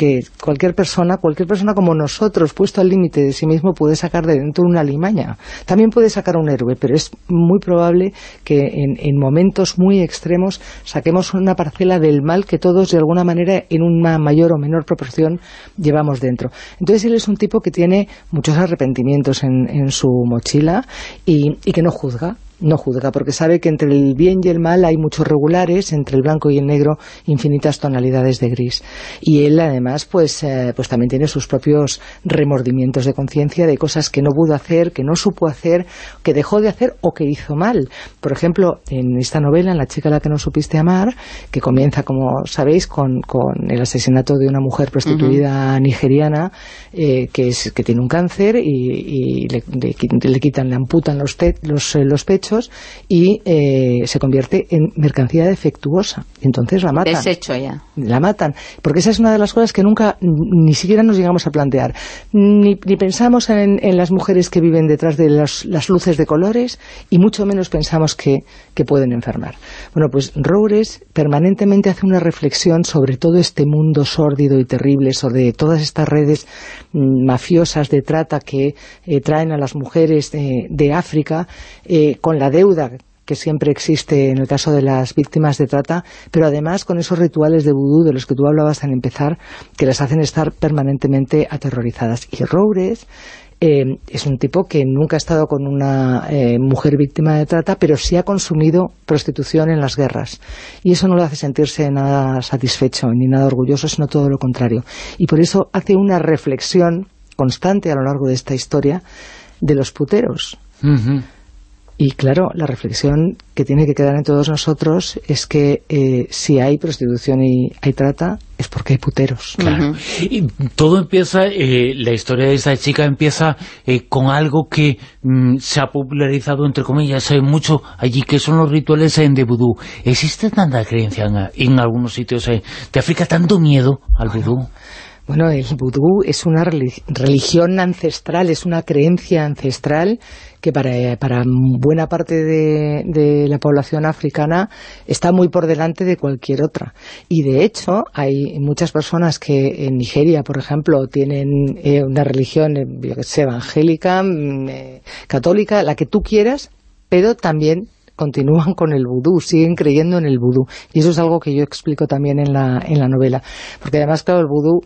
que cualquier persona, cualquier persona como nosotros, puesto al límite de sí mismo, puede sacar de dentro una limaña. También puede sacar un héroe, pero es muy probable que en, en momentos muy extremos saquemos una parcela del mal que todos, de alguna manera, en una mayor o menor proporción, llevamos dentro. Entonces él es un tipo que tiene muchos arrepentimientos en, su mochila y que no juzga no juzga, porque sabe que entre el bien y el mal hay muchos regulares, entre el blanco y el negro infinitas tonalidades de gris. Y él además pues, eh, pues también tiene sus propios remordimientos de conciencia de cosas que no pudo hacer, que no supo hacer, que dejó de hacer o que hizo mal. Por ejemplo, en esta novela, en La chica a la que no supiste amar, que comienza, como sabéis, con, con el asesinato de una mujer prostituida nigeriana eh, que, es, que tiene un cáncer y, y le, le, le quitan, le amputan los, te, los, eh, los pechos y eh, se convierte en mercancía defectuosa. Entonces la matan. Desecho ya. La matan. Porque esa es una de las cosas que nunca, ni siquiera nos llegamos a plantear. Ni, ni pensamos en, en, las mujeres que viven detrás de las luces de colores y mucho menos pensamos que, que pueden enfermar. Bueno, pues Roures permanentemente hace una reflexión sobre todo este mundo sórdido y terrible, sobre todas estas redes mm, mafiosas de trata que eh, traen a las mujeres de, de África eh, con la deuda que siempre existe en el caso de las víctimas de trata, pero además con esos rituales de vudú de los que tú hablabas al empezar, que las hacen estar permanentemente aterrorizadas. Y Roures eh, es un tipo que nunca ha estado con una eh, mujer víctima de trata, pero sí ha consumido prostitución en las guerras. Y eso no le hace sentirse nada satisfecho ni nada orgulloso, sino todo lo contrario. Y por eso hace una reflexión constante a lo largo de esta historia de los puteros. Y claro, la reflexión que tiene que quedar en todos nosotros es que eh, si hay prostitución y hay trata, es porque hay puteros. Claro. Uh -huh. Y todo empieza, eh, la historia de esta chica empieza eh, con algo que mm, se ha popularizado, entre comillas, hay mucho allí, que son los rituales de vudú. ¿Existe tanta creencia en, en algunos sitios de África, tanto miedo al vudú? Bueno, el vudú es una religión ancestral, es una creencia ancestral que para, para buena parte de, de, la población africana está muy por delante de cualquier otra. Y de hecho, hay muchas personas que en Nigeria, por ejemplo, tienen eh, una religión eh, evangélica, eh, católica, la que tú quieras, pero también continúan con el vudú, siguen creyendo en el vudú. Y eso es algo que yo explico también en la, en la novela. Porque además, claro, el vudú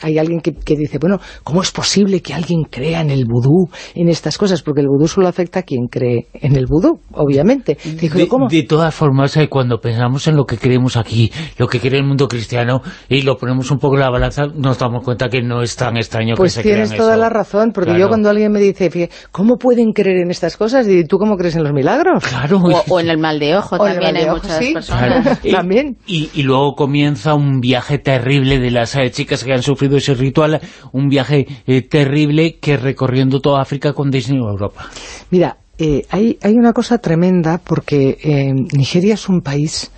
hay alguien que, que, dice, bueno, ¿cómo es posible que alguien crea en el vudú, en estas cosas? Porque el vudú solo afecta a quien cree en el vudú, obviamente. Dijo, de, ¿cómo? de, todas formas, eh, cuando pensamos en lo que creemos aquí, lo que cree el mundo cristiano, y lo ponemos un poco en la balanza, nos damos cuenta que no es tan extraño pues que se tienes toda eso. la razón, porque claro. yo cuando alguien me dice, ¿cómo pueden creer en estas cosas? Y tú, ¿cómo crees en los milagros? Claro. O, o en el mal de ojo, también hay ojo, muchas sí. personas. Claro. también. Y, y, luego comienza un viaje terrible de las eh, chicas que han sufrido ese ritual un viaje eh, terrible que recorriendo toda África con Disney a Europa. Mira, eh, hay, hay una cosa tremenda porque eh, Nigeria es un país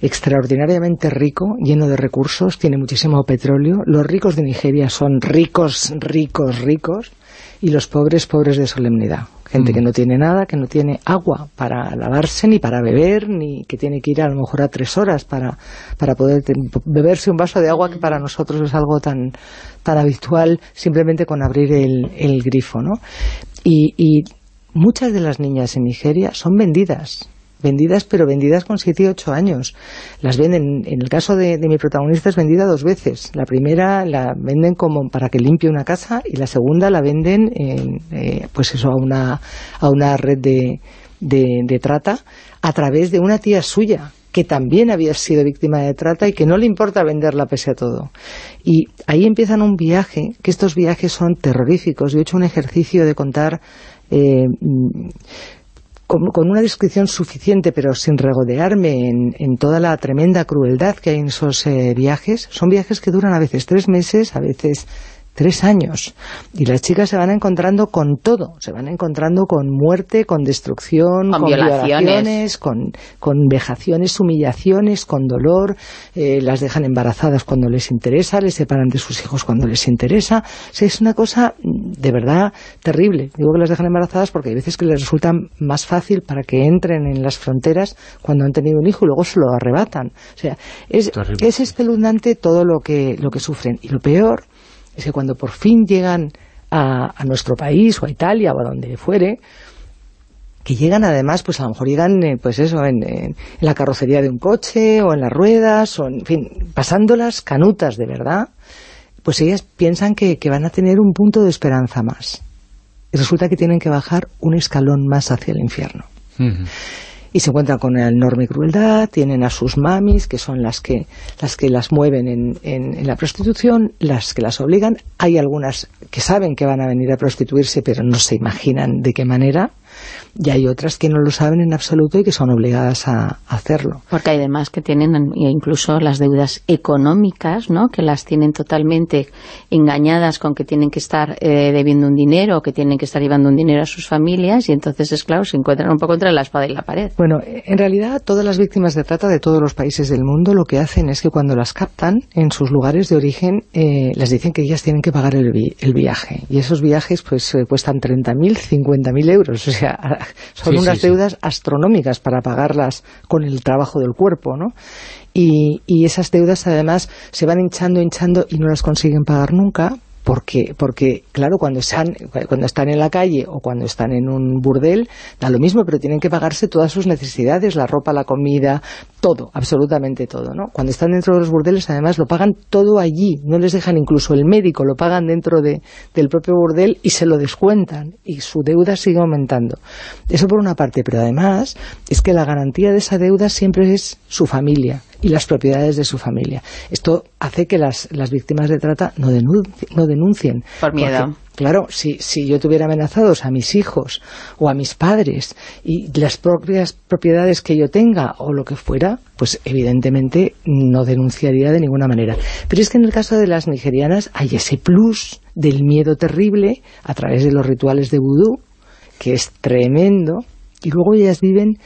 extraordinariamente rico, lleno de recursos, tiene muchísimo petróleo. Los ricos de Nigeria son ricos, ricos, ricos, y los pobres, pobres de solemnidad. Gente mm. que no tiene nada, que no tiene agua para lavarse, ni para beber, ni que tiene que ir a lo mejor a tres horas para, para poder beberse un vaso de agua que para nosotros es algo tan, tan habitual simplemente con abrir el, el grifo, ¿no? Y, y muchas de las niñas en Nigeria son vendidas vendidas, pero vendidas con 7 y 8 años. Las venden, en el caso de, de, mi protagonista es vendida dos veces. La primera la venden como para que limpie una casa y la segunda la venden en, eh, pues eso, a una, a una red de, de, de trata a través de una tía suya que también había sido víctima de trata y que no le importa venderla pese a todo. Y ahí empiezan un viaje, que estos viajes son terroríficos. Yo he hecho un ejercicio de contar eh, con, con una descripción suficiente, pero sin regodearme en, en toda la tremenda crueldad que hay en esos eh, viajes, son viajes que duran a veces tres meses, a veces tres años. Y las chicas se van encontrando con todo, se van encontrando con muerte, con destrucción, Con con, violaciones. violaciones, con, con vejaciones, humillaciones, con dolor, eh, las dejan embarazadas cuando les interesa, les separan de sus hijos cuando les interesa. O sea, es una cosa mm, de verdad terrible. Digo que las dejan embarazadas porque hay veces que les resulta más fácil para que entren en las fronteras cuando han tenido un hijo y luego se lo arrebatan. O sea, es, Terrible, es espeluznante todo lo que, lo que sufren. Y lo peor es que cuando por fin llegan a, nuestro país o a Italia o a donde fuere, que llegan además, pues a lo mejor llegan, eh, pues eso, en, la carrocería de un coche o en las ruedas, o en, fin, pasándolas canutas de verdad, pues ellas piensan que van a tener un punto de esperanza más. Y resulta que tienen que bajar un escalón más hacia el infierno y se encuentran con una enorme crueldad, tienen a sus mamis, que son las que las, que las mueven en, en- en la prostitución, las que las obligan. Hay algunas que saben que van a venir a prostituirse, pero no se imaginan de qué manera. Y hay otras que no lo saben en absoluto y que son obligadas a, a hacerlo. Porque hay demás que tienen incluso las deudas económicas, ¿no? Que las tienen totalmente engañadas con que tienen que estar eh, debiendo un dinero o que tienen que estar llevando un dinero a sus familias y entonces, es claro, se encuentran un poco entre la espada y la pared. Bueno, en realidad todas las víctimas de trata de todos los países del mundo lo que hacen es que cuando las captan en sus lugares de origen eh, les dicen que ellas tienen que pagar el, vi- el viaje y esos viajes pues eh, cuestan 30.000, 50.000 euros, o sea, son Sí, unas sí. deudas astronómicas para pagarlas con el trabajo del cuerpo, ¿no? Y, y esas deudas además se van hinchando, hinchando y no las consiguen pagar nunca porque, porque claro, cuando están, cuando están en la calle o cuando están en un burdel, da lo mismo, pero tienen que pagarse todas sus necesidades, la ropa, la comida, todo, absolutamente todo, ¿no? Cuando están dentro de los burdeles, además, lo pagan todo allí, no les dejan incluso el médico, lo pagan dentro de, del propio burdel y se lo descuentan, y su deuda sigue aumentando. Eso por una parte, pero además, es que la garantía de esa deuda siempre es su familia y las propiedades de su familia. Esto hace que las, las víctimas de trata no denuncien. No denuncien Por miedo. Porque, claro, si, si yo tuviera amenazados a mis hijos o a mis padres y las propias propiedades que yo tenga o lo que fuera, pues evidentemente no denunciaría de ninguna manera. Pero es que en el caso de las nigerianas hay ese plus del miedo terrible a través de los rituales de vudú, que es tremendo, y luego ellas viven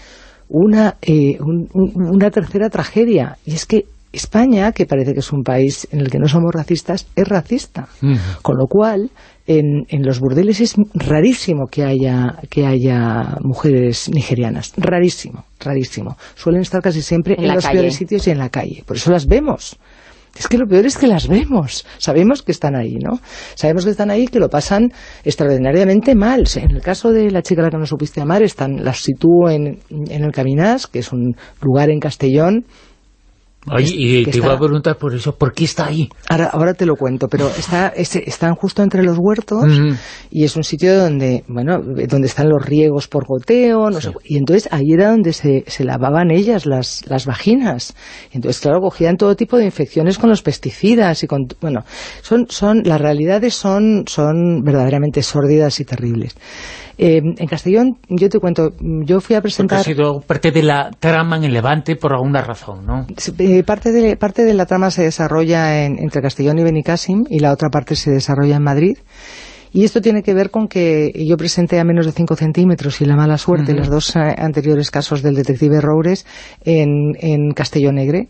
una, eh, un- un- una tercera tragedia, y es que España, que parece que es un país en el que no somos racistas, es racista. Con lo cual, en, en los burdeles es rarísimo que haya, que haya mujeres nigerianas. Rarísimo, rarísimo. Suelen estar casi siempre En los calle. peores sitios y en la calle. Por eso las vemos. Es que lo peor es que las vemos. Sabemos que están ahí, ¿no? Sabemos que están ahí, que lo pasan extraordinariamente mal. En el caso de la chica a la que no supiste amar, están, las sitúo en, en el Caminás, que es un lugar en Castellón, Oye, y te iba a está- preguntar por eso, ¿por qué está ahí? Ahora, ahora te lo cuento, pero está, es- están justo entre los huertos y es un sitio donde, bueno, donde están los riegos por goteo, no sé, y entonces ahí era donde se, se lavaban ellas las, las vaginas. Entonces, claro, cogían todo tipo de infecciones con los pesticidas y con, bueno, son, son, las realidades son, son verdaderamente sórdidas y terribles. Eh, en Castellón, yo te cuento, yo fui a Porque presentar... ha sido parte de la trama en el Levante por alguna razón, ¿no? Eh, parte, de, parte de la trama se desarrolla en- entre Castellón y Benicàssim y la otra parte se desarrolla en Madrid. Y esto tiene que ver con que yo presenté a menos de 5 centímetros y la mala suerte, Ujú. los dos eh, anteriores casos del detective Roures en, en Castellón Negre.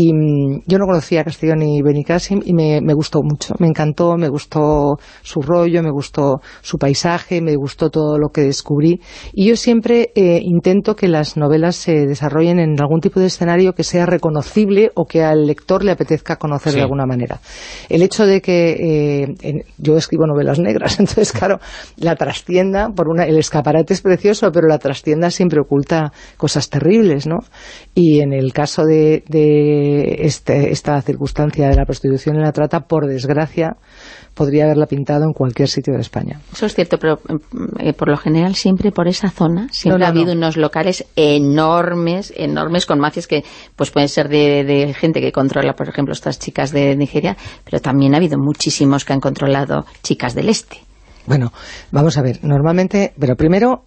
Y mm, yo no conocía Castellón y Benicàssim y me, me gustó mucho, me encantó, me gustó su rollo, me gustó su paisaje, me gustó todo lo que descubrí. Y yo siempre eh, intento que las novelas se desarrollen en algún tipo de escenario que sea reconocible o que al lector le apetezca conocer Sí. de alguna manera. El hecho de que eh, en- yo escribo novelas negras, entonces claro, la trastienda, por una, el escaparate es precioso, pero la trastienda siempre oculta cosas terribles, ¿no? Y en el caso de, de este- esta circunstancia de la prostitución y la trata, por desgracia, podría haberla pintado en cualquier sitio de España. Eso es cierto, pero eh, por lo general siempre por esa zona siempre No, no, ha habido no. unos locales enormes, enormes con mafias que pues pueden ser de, de gente que controla, por ejemplo, estas chicas de Nigeria, pero también ha habido muchísimos que han controlado chicas del este. Bueno, vamos a ver, normalmente, pero primero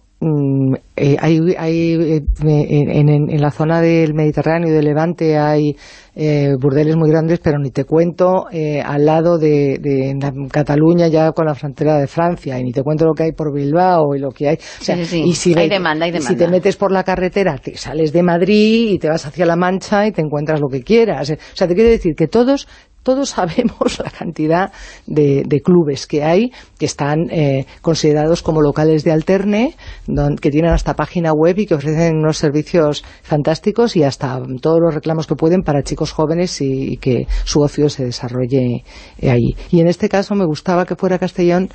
eh, hay, hay, eh, en, en- en la zona del Mediterráneo y del Levante hay eh, burdeles muy grandes, pero ni te cuento eh, al lado de, de Cataluña ya con la frontera de Francia, y ni te cuento lo que hay por Bilbao y lo que hay. O sea, Sí, sí, sí. Y si Hay demanda, hay y Si demanda. te metes por la carretera, te sales de Madrid y te vas hacia La Mancha y te encuentras lo que quieras. O sea, te quiero decir que todos todos sabemos la cantidad de, de clubes que hay que están eh, considerados como locales de alterne, don- que tienen hasta página web y que ofrecen unos servicios fantásticos y hasta todos los reclamos que pueden para chicos jóvenes y, y que su ocio se desarrolle eh, ahí. Y en este caso me gustaba que fuera Castellón,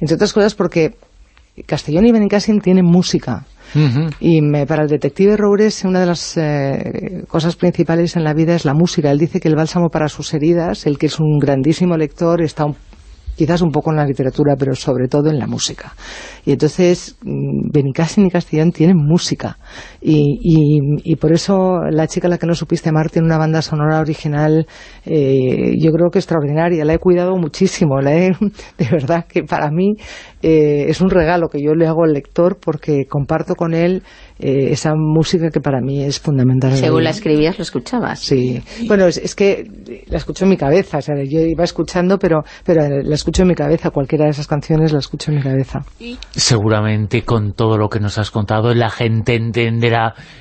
entre otras cosas porque Castellón y Benicassim tienen música. Y me- para el detective Roures una de las eh, cosas principales en la vida es la música. Él dice que el bálsamo para sus heridas, el que es un grandísimo lector, está un- quizás un poco en la literatura, pero sobre todo en la música. Y entonces mm, Benicassim y Castellón tienen música. Y, y- y por eso La chica a la que no supiste amar tiene una banda sonora original, eh, yo creo que extraordinaria. La he cuidado muchísimo. La he, de verdad que para mí eh, es un regalo que yo le hago al lector porque comparto con él eh, esa música que para mí es fundamental. en Según la escribías, lo escuchabas. Sí, bueno, es, es que la escucho en mi cabeza, o sea, yo iba escuchando, pero, pero la escucho en mi cabeza, cualquiera de esas canciones la escucho en mi cabeza. Seguramente con todo lo que nos has contado la gente entenderá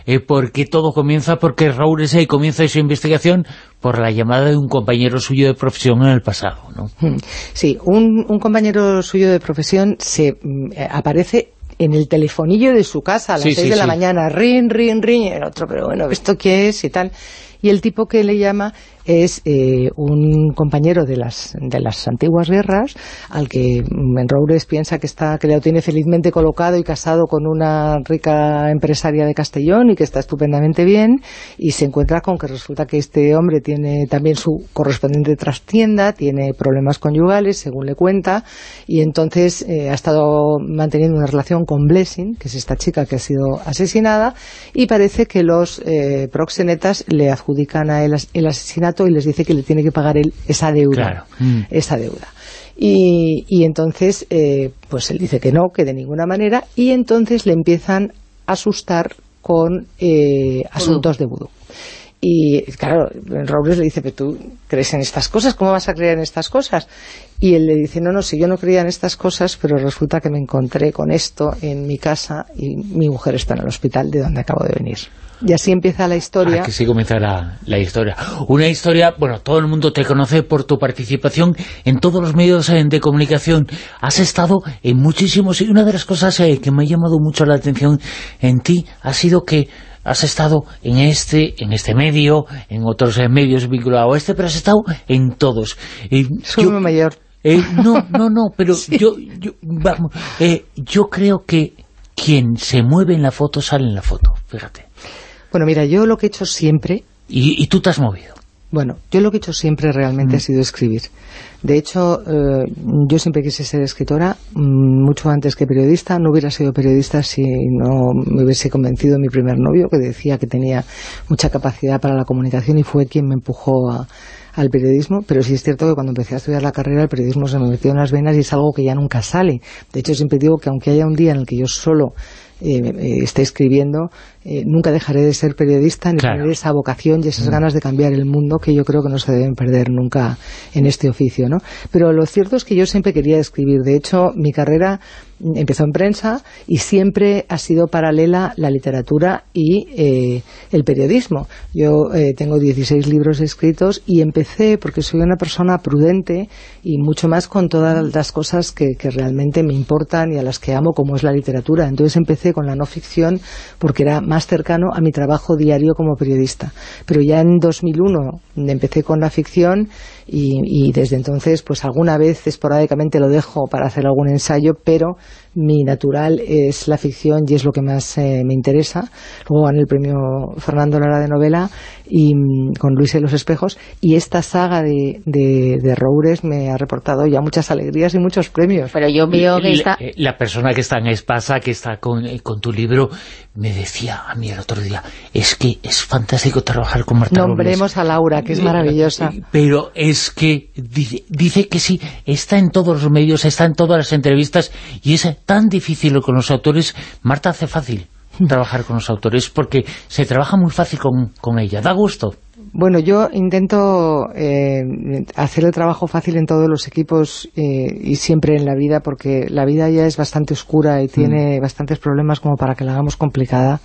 eh, por qué todo comienza, porque Roures eh, comienza su investigación por la llamada de un compañero suyo de profesión en el pasado, ¿no? Mm. Sí, un, un compañero suyo de profesión se mm, eh, aparece en el telefonillo de su casa a las Sí, 6 sí, de la sí. mañana, rin, rin, rin, y el otro, pero bueno, ¿esto qué es? y tal. Y el tipo que le llama es eh, un compañero de las, de las antiguas guerras, al que mm, Roures piensa que está que lo tiene felizmente colocado y casado con una rica empresaria de Castellón y que está estupendamente bien, y se encuentra con que resulta que este hombre tiene también su correspondiente trastienda, tiene problemas conyugales, según le cuenta, y entonces eh, ha estado manteniendo una relación con Blessing, que es esta chica que ha sido asesinada, y parece que los eh, proxenetas le adjudican a él el asesinato y les dice que le tiene que pagar él esa deuda. Claro. Mm. Esa deuda. Y, y entonces, eh, pues él dice que no, que de ninguna manera, y entonces le empiezan a asustar con eh, asuntos de vudú. Y claro, Robles le dice, pero tú crees en estas cosas, ¿cómo vas a creer en estas cosas? Y él le dice, no, no, si yo no creía en estas cosas, pero resulta que me encontré con esto en mi casa y mi mujer está en el hospital de donde acabo de venir. Y así empieza la historia. Que sí comienza la, la historia. Una historia, bueno, todo el mundo te conoce por tu participación en todos los medios eh, de comunicación. Has estado en muchísimos, y una de las cosas eh, que me ha llamado mucho la atención en ti ha sido que has estado en este, en este medio, en otros medios vinculados a este, pero has estado en todos. Eh, Soy yo- muy mayor. eh, no, no, no, pero yo, yo, vamos, eh, yo creo que quien se mueve en la foto sale en la foto, fíjate. Bueno, mira, yo lo que he hecho siempre, Y, y tú te has movido. Bueno, yo lo que he hecho siempre realmente ha sido escribir. De hecho, eh, yo siempre quise ser escritora, mm, mucho antes que periodista. No hubiera sido periodista si no me hubiese convencido mi primer novio, que decía que tenía mucha capacidad para la comunicación y fue quien me empujó a- al periodismo, pero sí es cierto que cuando empecé a estudiar la carrera el periodismo se me metió en las venas y es algo que ya nunca sale. De hecho, siempre digo que aunque haya un día en el que yo solo eh, eh, esté escribiendo, eh, nunca dejaré de ser periodista ni Claro. tener esa vocación y esas ganas de cambiar el mundo que yo creo que no se deben perder nunca en este oficio, ¿no? Pero lo cierto es que yo siempre quería escribir. De hecho, mi carrera mm, empezó en prensa y siempre ha sido paralela la literatura y eh, el periodismo. Yo eh, tengo 16 libros escritos y empecé porque soy una persona prudente y mucho más con todas las cosas que, que realmente me importan y a las que amo, como es la literatura. Entonces empecé con la no ficción porque era más cercano a mi trabajo diario como periodista. Pero ya en 2001 empecé con la ficción y, y desde entonces pues alguna vez esporádicamente lo dejo para hacer algún ensayo, pero mi natural es la ficción y es lo que más eh, me interesa. Luego gané el premio Fernando Lara de novela y mm, con Luis y los espejos y esta saga de, de, de Roures me ha reportado ya muchas alegrías y muchos premios. Pero yo veo que La- está... eh, La persona que está en Espasa, que está con, eh, con tu libro, me decía a mí el otro día, es que es fantástico trabajar con Marta Robles". Nombremos a Laura, que es maravillosa. Pero es que dice, dice que sí, está en todos los medios, está en todas las entrevistas y es tan difícil con los autores, Marta hace fácil trabajar con los autores porque se trabaja muy fácil con, con ella, da gusto. Bueno, yo intento eh, hacer el trabajo fácil en todos los equipos eh, y siempre en la vida, porque la vida ya es bastante oscura y tiene bastantes problemas como para que la hagamos complicada.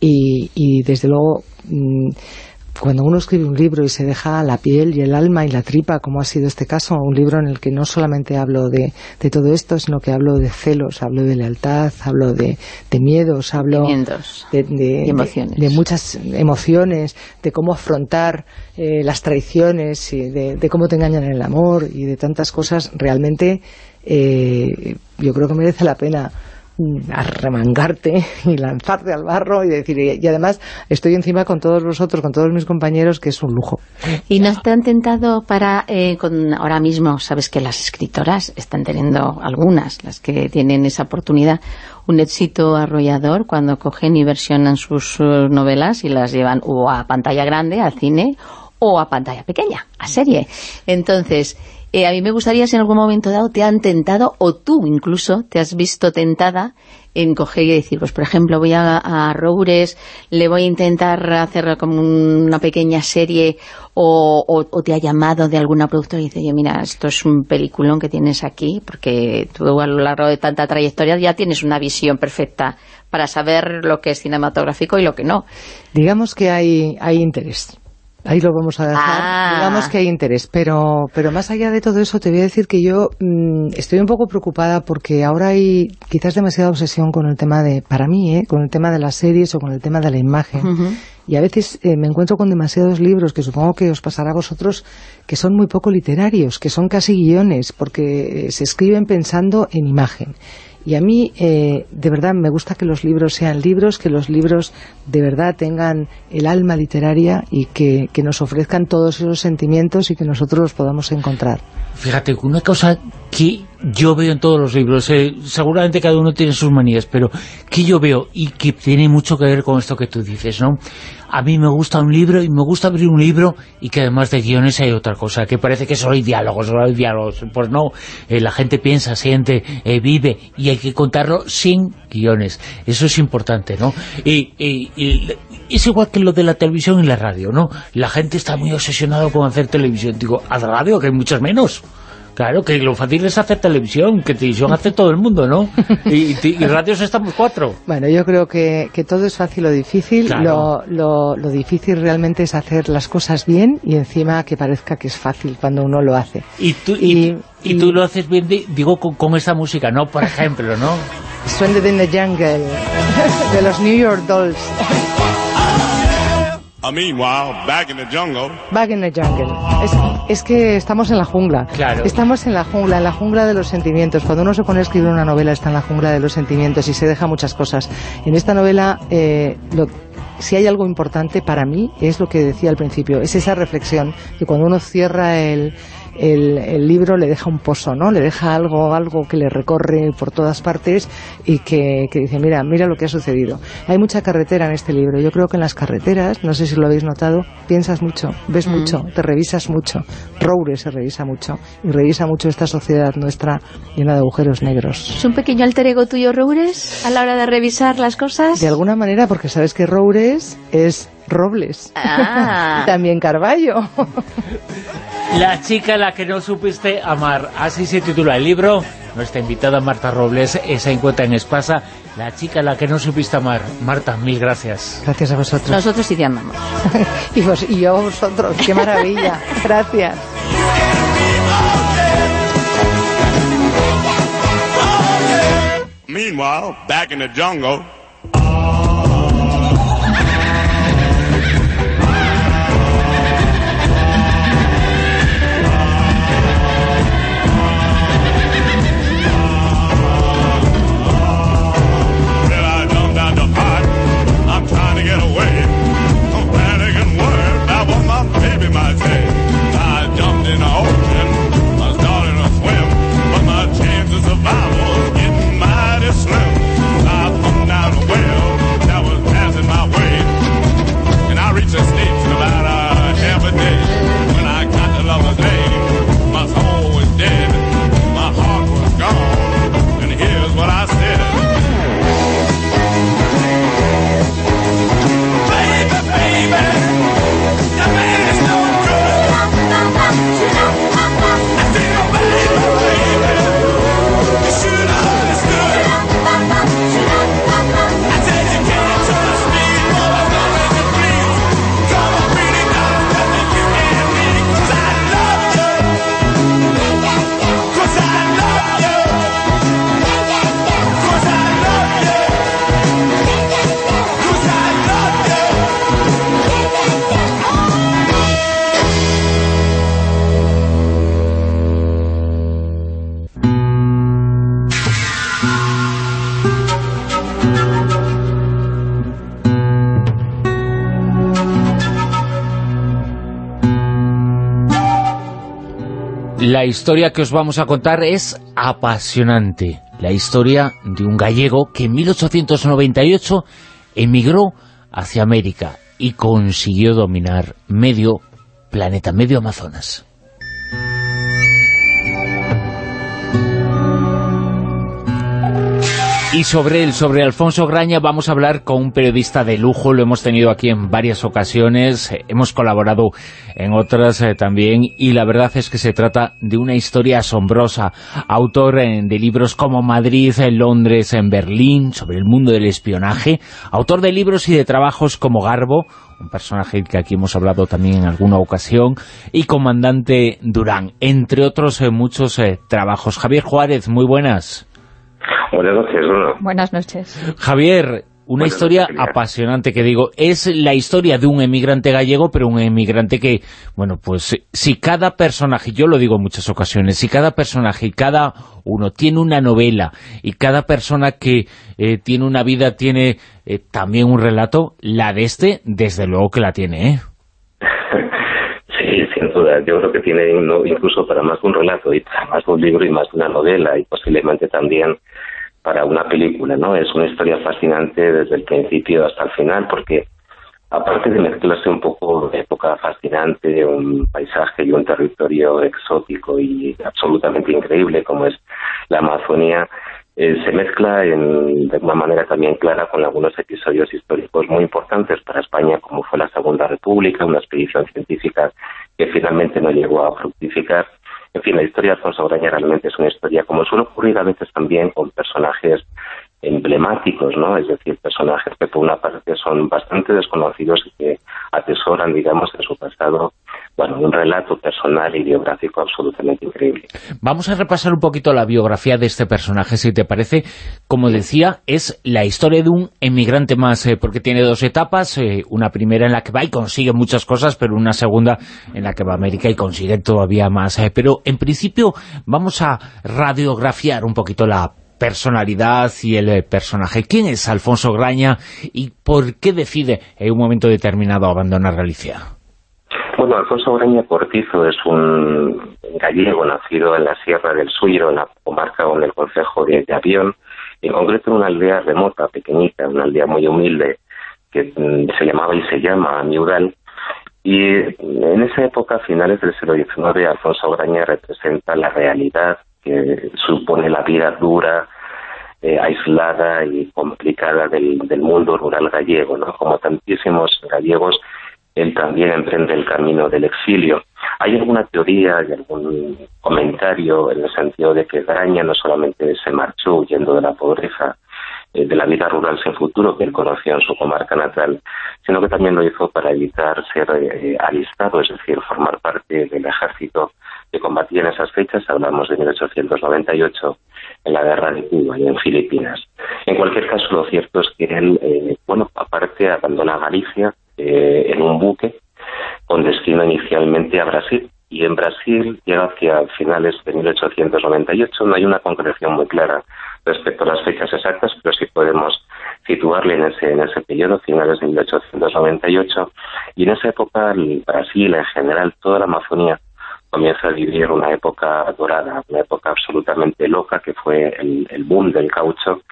Y, y desde luego, mm, cuando uno escribe un libro y se deja la piel y el alma y la tripa, como ha sido este caso, un libro en el que no solamente hablo de, de todo esto, sino que hablo de celos, hablo de lealtad, hablo de, de miedos, hablo de, de- emociones. de- muchas emociones, de cómo afrontar eh, las traiciones, y de, cómo te engañan en el amor y de tantas cosas, realmente eh, yo creo que merece la pena arremangarte y lanzarte al barro y decir, y, además estoy encima con todos vosotros, con todos mis compañeros, que es un lujo. ¿Y no te han tentado para, eh, con, ahora mismo, sabes que las escritoras están teniendo algunas, las que tienen esa oportunidad, un éxito arrollador cuando cogen y versionan sus eh, novelas y las llevan o a pantalla grande, al cine, o a pantalla pequeña, a serie. Entonces, eh, a mí me gustaría si en algún momento dado te han tentado, o tú incluso te has visto tentada en coger y decir, pues por ejemplo, voy a, a Roures, le voy a intentar hacer como una pequeña serie, o, te ha llamado de alguna productora y dice, mira, esto es un peliculón que tienes aquí, porque tú a lo largo de tanta trayectoria ya tienes una visión perfecta para saber lo que es cinematográfico y lo que no. Digamos que hay, hay interés. Ahí lo vamos a dejar. Ah. Digamos que hay interés. Pero, pero más allá de todo eso, te voy a decir que yo mm, estoy un poco preocupada porque ahora hay quizás demasiada obsesión con el tema de, para mí, ¿eh? con el tema de las series o con el tema de la imagen. Y a veces eh, me encuentro con demasiados libros que supongo que os pasará a vosotros que son muy poco literarios, que son casi guiones, porque eh, se escriben pensando en imagen. Y a mí, eh, de verdad, me gusta que los libros sean libros, que los libros de verdad tengan el alma literaria y que, que nos ofrezcan todos esos sentimientos y que nosotros los podamos encontrar. Fíjate, una cosa que yo veo en todos los libros, eh, seguramente cada uno tiene sus manías, pero que yo veo y que tiene mucho que ver con esto que tú dices, ¿no? A mí me gusta un libro y me gusta abrir un libro y que además de guiones hay otra cosa, que parece que solo hay diálogos, solo hay diálogos. Pues no, eh, la gente piensa, siente, eh, vive y hay que contarlo sin guiones. Eso es importante, ¿no? Y, es igual que lo de la televisión y la radio, ¿no? La gente está muy obsesionada con hacer televisión. Digo, haz radio, que hay muchas menos. Claro, que lo fácil es hacer televisión, que televisión hace todo el mundo, ¿no? Y, y, y radios estamos cuatro. Bueno, yo creo que, que todo es fácil o difícil. Claro. Lo, lo, lo difícil realmente es hacer las cosas bien y encima que parezca que es fácil cuando uno lo hace. Y tú, y, y tú lo haces bien, di- digo, con, con esta música, ¿no? Por ejemplo, ¿no? Stranded in the Jungle, de los New York Dolls. Meanwhile, back in the jungle. Back in the Jungle. Es, es que estamos en la jungla. Claro. Estamos en la jungla, en la jungla de los sentimientos. Cuando uno se pone a escribir una novela está en la jungla de los sentimientos y se deja muchas cosas. En esta novela, eh, lo- si hay algo importante para mí, es lo que decía al principio, es esa reflexión, que cuando uno cierra el, el, el libro le deja un pozo, ¿no? Le deja algo, algo que le recorre por todas partes y que, que dice, mira, mira lo que ha sucedido. Hay mucha carretera en este libro. Yo creo que en las carreteras, no sé si lo habéis notado, piensas mucho, ves Mm. mucho, te revisas mucho. Roure se revisa mucho y revisa mucho esta sociedad nuestra llena de agujeros negros. ¿Es un pequeño alter ego tuyo, Roures, a la hora de revisar las cosas? De alguna manera, porque sabes que Roures es Robles. Ah. También Carballo. La chica a la que no supiste amar, así se titula el libro. Nuestra invitada Marta Robles se encuentra en Espasa. La chica a la que no supiste amar. Marta, mil gracias. Gracias a vosotros. Nosotros sí te amamos. y, vos, y yo a vosotros. Qué maravilla. Gracias. Meanwhile, back in the jungle. La historia que os vamos a contar es apasionante. La historia de un gallego que en 1898 emigró hacia América y consiguió dominar medio planeta, medio Amazonas. Y sobre él, sobre Alfonso Graña, vamos a hablar con un periodista de lujo, lo hemos tenido aquí en varias ocasiones, eh, hemos colaborado en otras eh, también, y la verdad es que se trata de una historia asombrosa. Autor eh, de libros como Madrid, en Londres, en Berlín, sobre el mundo del espionaje, autor de libros y de trabajos como Garbo, un personaje que aquí hemos hablado también en alguna ocasión, y Comandante Durán, entre otros eh, muchos eh, trabajos. Javier Juárez, muy buenas. Buenas noches, Bruno. Buenas noches. Javier, una Buenas historia noches, apasionante que digo, es la historia de un emigrante gallego, pero un emigrante que, bueno, pues si cada personaje, yo lo digo en muchas ocasiones, si cada personaje y cada uno tiene una novela y cada persona que eh, tiene una vida tiene eh, también un relato, la de este, desde luego que la tiene, ¿eh? Yo creo que tiene incluso para más de un relato y para más de un libro y más de una novela y posiblemente también para una película, ¿no? Es una historia fascinante desde el principio hasta el final porque aparte de mezclarse un poco de época fascinante, un paisaje y un territorio exótico y absolutamente increíble como es la Amazonía, eh, se mezcla en- de una manera también clara con algunos episodios históricos muy importantes para España, como fue la Segunda República, una expedición científica que finalmente no llegó a fructificar. En fin, la historia de Alfonso Graña realmente es una historia, como suele ocurrir a veces también con personajes emblemáticos, ¿no? Es decir, personajes que por una parte son bastante desconocidos y que atesoran, digamos, en su pasado, bueno, un relato personal y biográfico absolutamente increíble. Vamos a repasar un poquito la biografía de este personaje, si te parece. Como decía, es la historia de un emigrante más, eh, porque tiene dos etapas, eh, una primera en la que va y consigue muchas cosas, pero una segunda en la que va a América y consigue todavía más. eh. Pero en principio vamos a radiografiar un poquito la personalidad y el personaje. ¿Quién es Alfonso Graña y por qué decide en un momento determinado abandonar Galicia? Alfonso Graña Cortizo es un gallego nacido en la Sierra del Suiro, en la comarca o en el concejo de, Avión, en concreto en una aldea remota, pequeñita, una aldea muy humilde, que mm, se llamaba y se llama Miudal. Y en esa época, a finales del siglo XIX, Alfonso Graña representa la realidad que supone la vida dura, eh, aislada y complicada del, del mundo rural gallego, ¿no? Como tantísimos gallegos, él también emprende el camino del exilio. Hay alguna teoría y algún comentario en el sentido de que Graña no solamente se marchó huyendo de la pobreza, eh, de la vida rural sin futuro que él conoció en su comarca natal, sino que también lo hizo para evitar ser eh, alistado, es decir, formar parte del ejército que combatía en esas fechas, hablamos de 1898, en la guerra de Cuba y en Filipinas. En cualquier caso, lo cierto es que él, eh, bueno, aparte abandona Galicia eh, en un buque con destino inicialmente a Brasil. Y en Brasil llega hacia finales de 1898. No hay una concreción muy clara respecto a las fechas exactas, pero sí podemos situarle en ese, en periodo, finales de 1898. Y en esa época, el Brasil, en general, toda la Amazonía, comienza a vivir una época dorada, una época absolutamente loca, que fue el boom del caucho.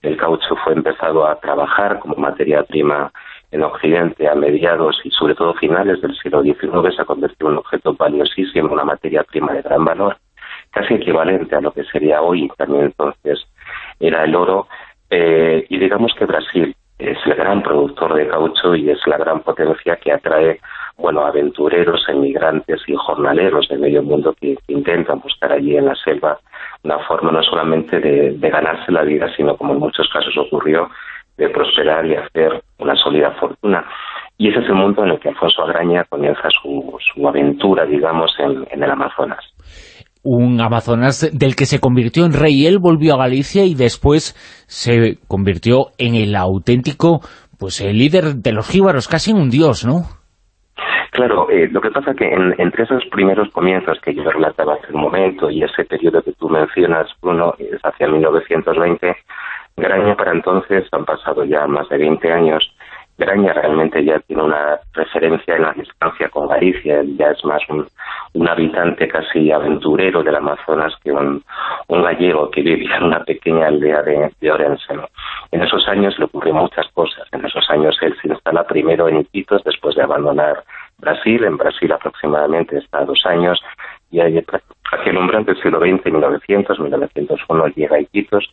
El caucho fue empezado a trabajar como materia prima en Occidente a mediados y sobre todo finales del siglo XIX se ha convertido en un objeto valiosísimo, una materia prima de gran valor, casi equivalente a lo que sería hoy, también entonces era el oro, eh, y digamos que Brasil es el gran productor de caucho y es la gran potencia que atrae bueno, aventureros, emigrantes y jornaleros de medio mundo que, intentan buscar allí en la selva una forma no solamente de ganarse la vida, sino como en muchos casos ocurrió, de prosperar y hacer una sólida fortuna. Y ese es el mundo en el que Alfonso Agraña comienza su, su aventura, digamos, en, en el Amazonas. un Amazonas del que se convirtió en rey. Él volvió a Galicia y después se convirtió en el auténtico pues el líder de los jíbaros, casi en un dios, ¿no? Claro, eh, lo que pasa que en, entre esos primeros comienzos que yo relataba hace un momento y ese periodo que tú mencionas, Bruno, es hacia 1920, Graña para entonces han pasado ya más de 20 años, Graña realmente ya tiene una referencia en la distancia con Galicia, ya es más un, un habitante casi aventurero del Amazonas que un, un gallego que vivía en una pequeña aldea de, de Orense. En esos años le ocurren muchas cosas. En esos años él se instala primero en Iquitos después de abandonar Brasil. En Brasil aproximadamente está dos años y ahí hacia el umbral del siglo XX, 1900, 1901 llega Iquitos.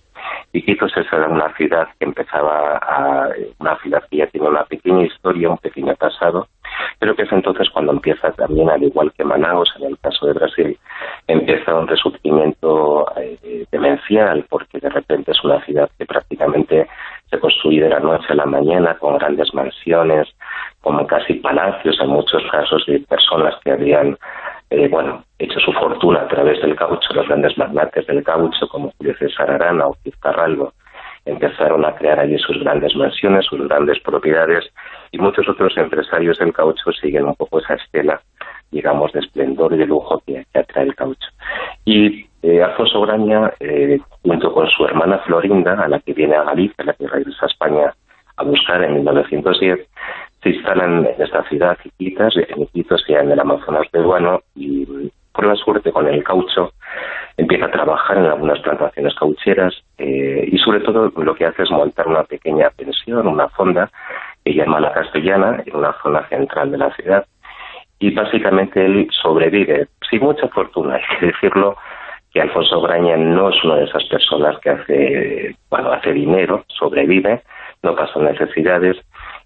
Iquitos es una ciudad que empezaba a, una ciudad que ya tiene una pequeña historia, un pequeño pasado, pero que es entonces cuando empieza también, al igual que Manaus, en el caso de Brasil, empieza un resurgimiento eh, demencial, porque de repente es una ciudad que prácticamente se construye de la noche a la mañana con grandes mansiones, como casi palacios en muchos casos de personas que habían eh, bueno, hecho su fortuna a través del caucho, los grandes magnates del caucho como Julio César Arana o Carralbo, empezaron a crear allí sus grandes mansiones, sus grandes propiedades y muchos otros empresarios del caucho siguen un poco esa estela, digamos, de esplendor y de lujo que, que atrae el caucho. Y eh, Alfonso Graña, eh, junto con su hermana Florinda, a la que viene a Galicia, a la que regresa a España a buscar en 1910, se instalan en esta ciudad, Iquitas, en Iquitos, ya en el Amazonas peruano, y por la suerte con el caucho empieza a trabajar en algunas plantaciones caucheras eh, y sobre todo lo que hace es montar una pequeña pensión, una fonda que llama La Castellana, en una zona central de la ciudad, y básicamente él sobrevive, sin mucha fortuna, hay que decirlo, que Alfonso Graña no es una de esas personas que hace, bueno, hace dinero, sobrevive, no pasa necesidades,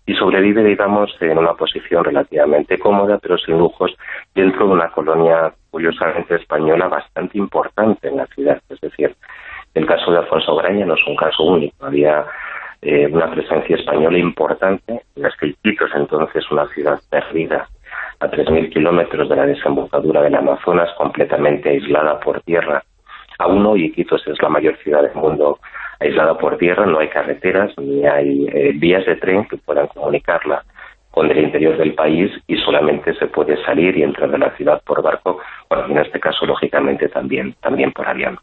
y sobrevive, digamos, en una posición relativamente cómoda, pero sin lujos, dentro de una colonia curiosamente española bastante importante en la ciudad. Es decir, el caso de Alfonso Graña no es un caso único. Había eh, una presencia española importante. Las que Iquitos, entonces, una ciudad perdida a 3.000 kilómetros de la desembocadura del Amazonas, completamente aislada por tierra. Aún hoy Iquitos es la mayor ciudad del mundo aislada por tierra, no hay carreteras ni hay eh, vías de tren que puedan comunicarla con el interior del país y solamente se puede salir y entrar de la ciudad por barco, bueno, en este caso, lógicamente, también, también por avión.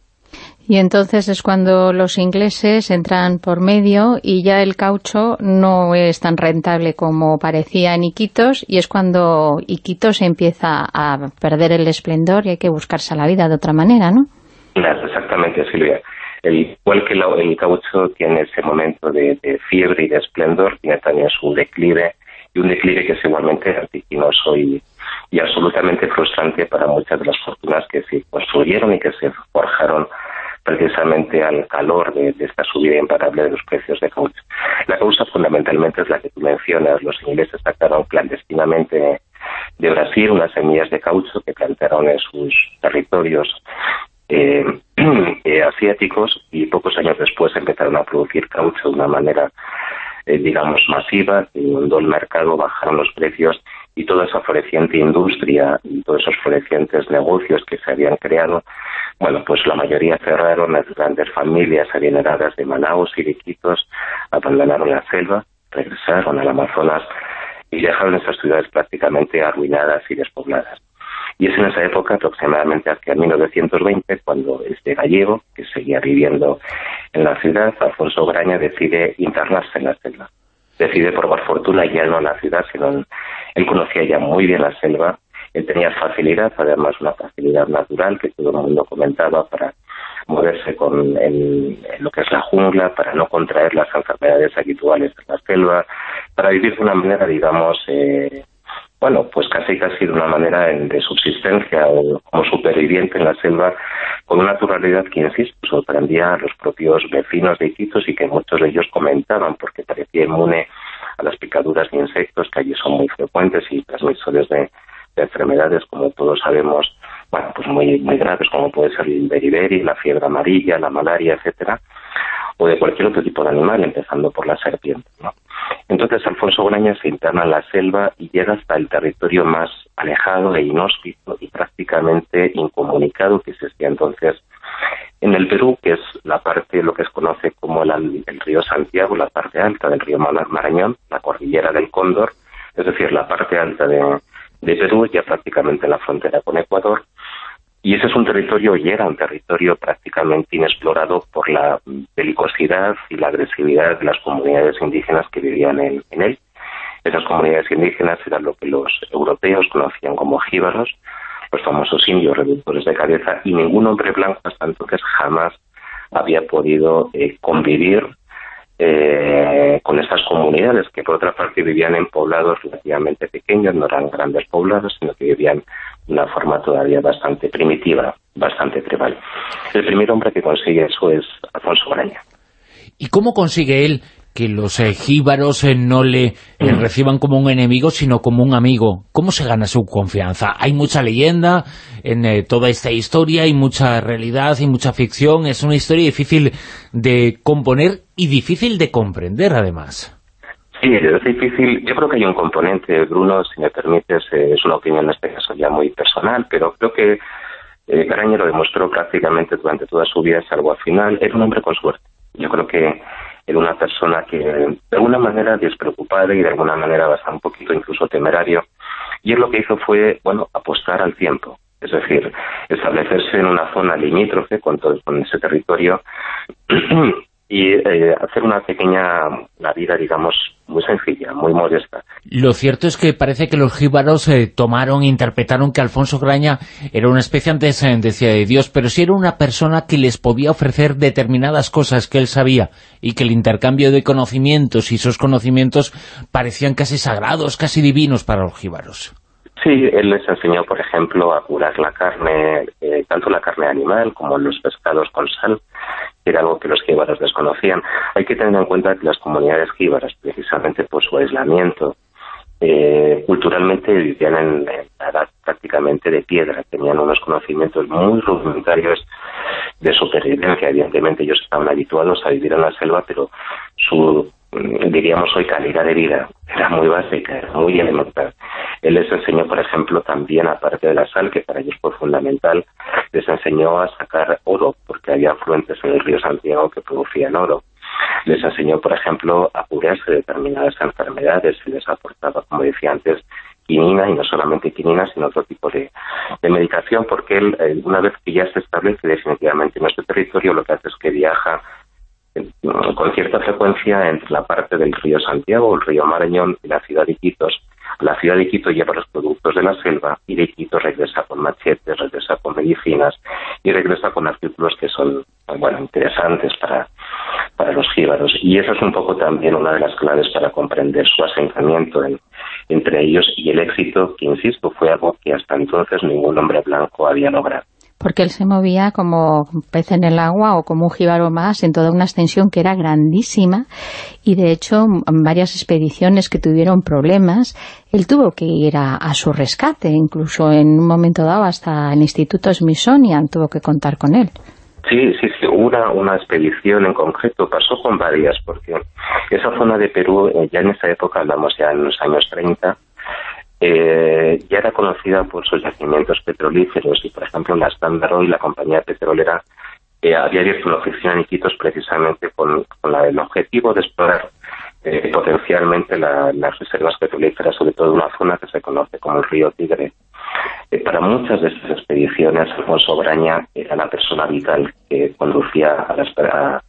Y entonces es cuando los ingleses entran por medio y ya el caucho no es tan rentable como parecía en Iquitos y es cuando Iquitos empieza a perder el esplendor y hay que buscarse la vida de otra manera, ¿no? Claro, exactamente, Silvia. El, igual que la- el caucho tiene ese momento de, de fiebre y de esplendor, tiene también su declive, y un declive que es igualmente vertiginoso y, y absolutamente frustrante para muchas de las fortunas que se construyeron y que se forjaron precisamente al calor de, de esta subida imparable de los precios de caucho. La causa fundamentalmente es la que tú mencionas. Los ingleses sacaron clandestinamente de Brasil unas semillas de caucho que plantaron en sus territorios eh, eh, asiáticos y pocos años después empezaron a producir caucho de una manera, eh, digamos, masiva, inundó el mercado, bajaron los precios y toda esa floreciente industria y todos esos florecientes negocios que se habían creado, bueno, pues la mayoría cerraron, las grandes familias adineradas de Manaus y de Iquitos abandonaron la selva, regresaron al Amazonas y dejaron esas ciudades prácticamente arruinadas y despobladas. Y es en esa época, aproximadamente hacia 1920, cuando este gallego, que seguía viviendo en la ciudad, Alfonso Graña, decide internarse en la selva. Decide probar fortuna ya no en la ciudad, sino en... Él conocía ya muy bien la selva, él tenía facilidad, además una facilidad natural que todo el mundo comentaba para moverse con en lo que es la jungla, para no contraer las enfermedades habituales de la selva, para vivir de una manera, digamos, eh, bueno, pues casi casi de una manera de subsistencia o como superviviente en la selva, con una naturalidad que, insisto, sorprendía a los propios vecinos de Iquitos y que muchos de ellos comentaban porque parecía inmune a las picaduras de insectos que allí son muy frecuentes y transmisores de, de enfermedades, como todos sabemos, bueno, pues muy, muy graves, como puede ser el beriberi, la fiebre amarilla, la malaria, etcétera, o de cualquier otro tipo de animal, empezando por la serpiente, ¿no? Entonces Alfonso Graña se interna en la selva y llega hasta el territorio más alejado e inhóspito y prácticamente incomunicado que existía entonces en el Perú, que es la parte, lo que se conoce como el, río Santiago, la parte alta del río Mara- Marañón, la cordillera del Cóndor, es decir, la parte alta de, de Perú, ya prácticamente en la frontera con Ecuador, y ese es un territorio, y era un territorio prácticamente inexplorado por la belicosidad y la agresividad de las comunidades indígenas que vivían en, él. Esas comunidades indígenas eran lo que los europeos conocían como jíbaros, los famosos indios reductores de cabeza, y ningún hombre blanco hasta entonces jamás había podido eh, convivir eh, con estas comunidades, que por otra parte vivían en poblados relativamente pequeños, no eran grandes poblados, sino que vivían de una forma todavía bastante primitiva, bastante tribal. El primer hombre que consigue eso es Alfonso Braña. ¿Y cómo consigue él que los jíbaros eh, no le eh, reciban como un enemigo, sino como un amigo? ¿Cómo se gana su confianza? Hay mucha leyenda en eh, toda esta historia, hay mucha realidad y mucha ficción. Es una historia difícil de componer y difícil de comprender, además. Sí, es difícil. Yo creo que hay un componente, Bruno, si me permites, es una opinión en este caso ya muy personal, pero creo que eh, Caraño lo demostró prácticamente durante toda su vida, salvo al final, era un hombre con suerte. Yo creo que era una persona que, de alguna manera, despreocupada y de alguna manera bastante un poquito incluso temerario, y él lo que hizo fue, bueno, apostar al tiempo. Es decir, establecerse en una zona limítrofe con, todo, con ese territorio y eh, hacer una pequeña, una vida, digamos, muy sencilla, muy modesta. Lo cierto es que parece que los jíbaros eh, tomaron, interpretaron que Alfonso Graña era una especie antes eh, decía de Dios, pero sí era una persona que les podía ofrecer determinadas cosas que él sabía y que el intercambio de conocimientos y esos conocimientos parecían casi sagrados, casi divinos para los jíbaros. Sí, él les enseñó, por ejemplo, a curar la carne, eh, tanto la carne animal como los pescados con sal, era algo que los jíbaros desconocían. Hay que tener en cuenta que las comunidades jíbaras, precisamente por su aislamiento, eh, culturalmente vivían en, la edad prácticamente de piedra, tenían unos conocimientos muy rudimentarios de supervivencia. Evidentemente ellos estaban habituados a vivir en la selva, pero su diríamos hoy calidad de vida era muy básica, era muy elemental. Él les enseñó, por ejemplo, también, aparte de la sal, que para ellos fue fundamental, les enseñó a sacar oro, porque había afluentes en el río Santiago que producían oro. Les enseñó, por ejemplo, a curarse de determinadas enfermedades y les aportaba, como decía antes, quinina, y no solamente quinina, sino otro tipo de, de medicación, porque él, eh, una vez que ya se establece definitivamente en nuestro territorio, lo que hace es que viaja con cierta frecuencia entre la parte del río Santiago, el río Marañón y la ciudad de Iquitos. La ciudad de Quito lleva los productos de la selva y de Quito regresa con machetes, regresa con medicinas y regresa con artículos que son bueno interesantes para, para los jíbaros. Y esa es un poco también una de las claves para comprender su asentamiento en- entre ellos y el éxito, que insisto, fue algo que hasta entonces ningún hombre blanco había logrado. Porque él se movía como pez en el agua o como un jíbaro más en toda una extensión que era grandísima. Y de hecho en varias expediciones que tuvieron problemas él tuvo que ir a, a su rescate. Incluso en un momento dado hasta el Instituto Smithsonian tuvo que contar con él. Sí, sí, sí, una, una expedición en concreto, pasó con varias, porque esa zona de Perú, eh, ya en esa época, hablamos ya en los años 30, eh, ya era conocida por sus yacimientos petrolíferos y, por ejemplo, la Standard Oil, la compañía petrolera, eh, había abierto una oficina en Iquitos precisamente con, con la- el objetivo de explorar eh, potencialmente la- las reservas petrolíferas, sobre todo en una zona que se conoce como el río Tigre. Eh, para muchas de estas expediciones, Alfonso Braña era la persona vital que conducía a las, a-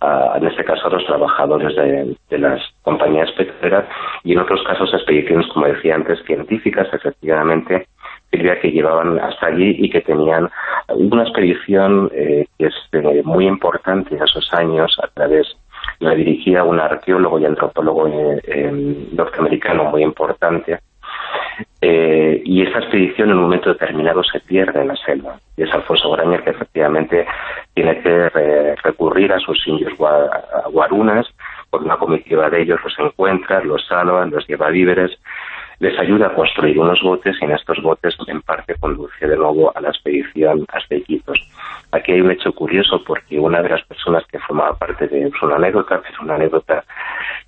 a- en este caso a los trabajadores de, las compañías petroleras y en otros casos expediciones, como decía antes, científicas, efectivamente, que llevaban hasta allí y que tenían una expedición eh, que es eh, muy importante en esos años a través la dirigía un arqueólogo y antropólogo eh, eh, norteamericano muy importante eh, y esa expedición en un momento determinado se pierde en la selva. Y es Alfonso Braña que efectivamente tiene que re- recurrir a sus indios guarunas, por una comitiva de ellos los encuentra, los salva, los lleva víveres, les ayuda a construir unos botes y en estos botes en parte conduce de nuevo a la expedición hasta Iquitos. Aquí hay un hecho curioso porque una de las personas que formaba parte de es una anécdota, es una anécdota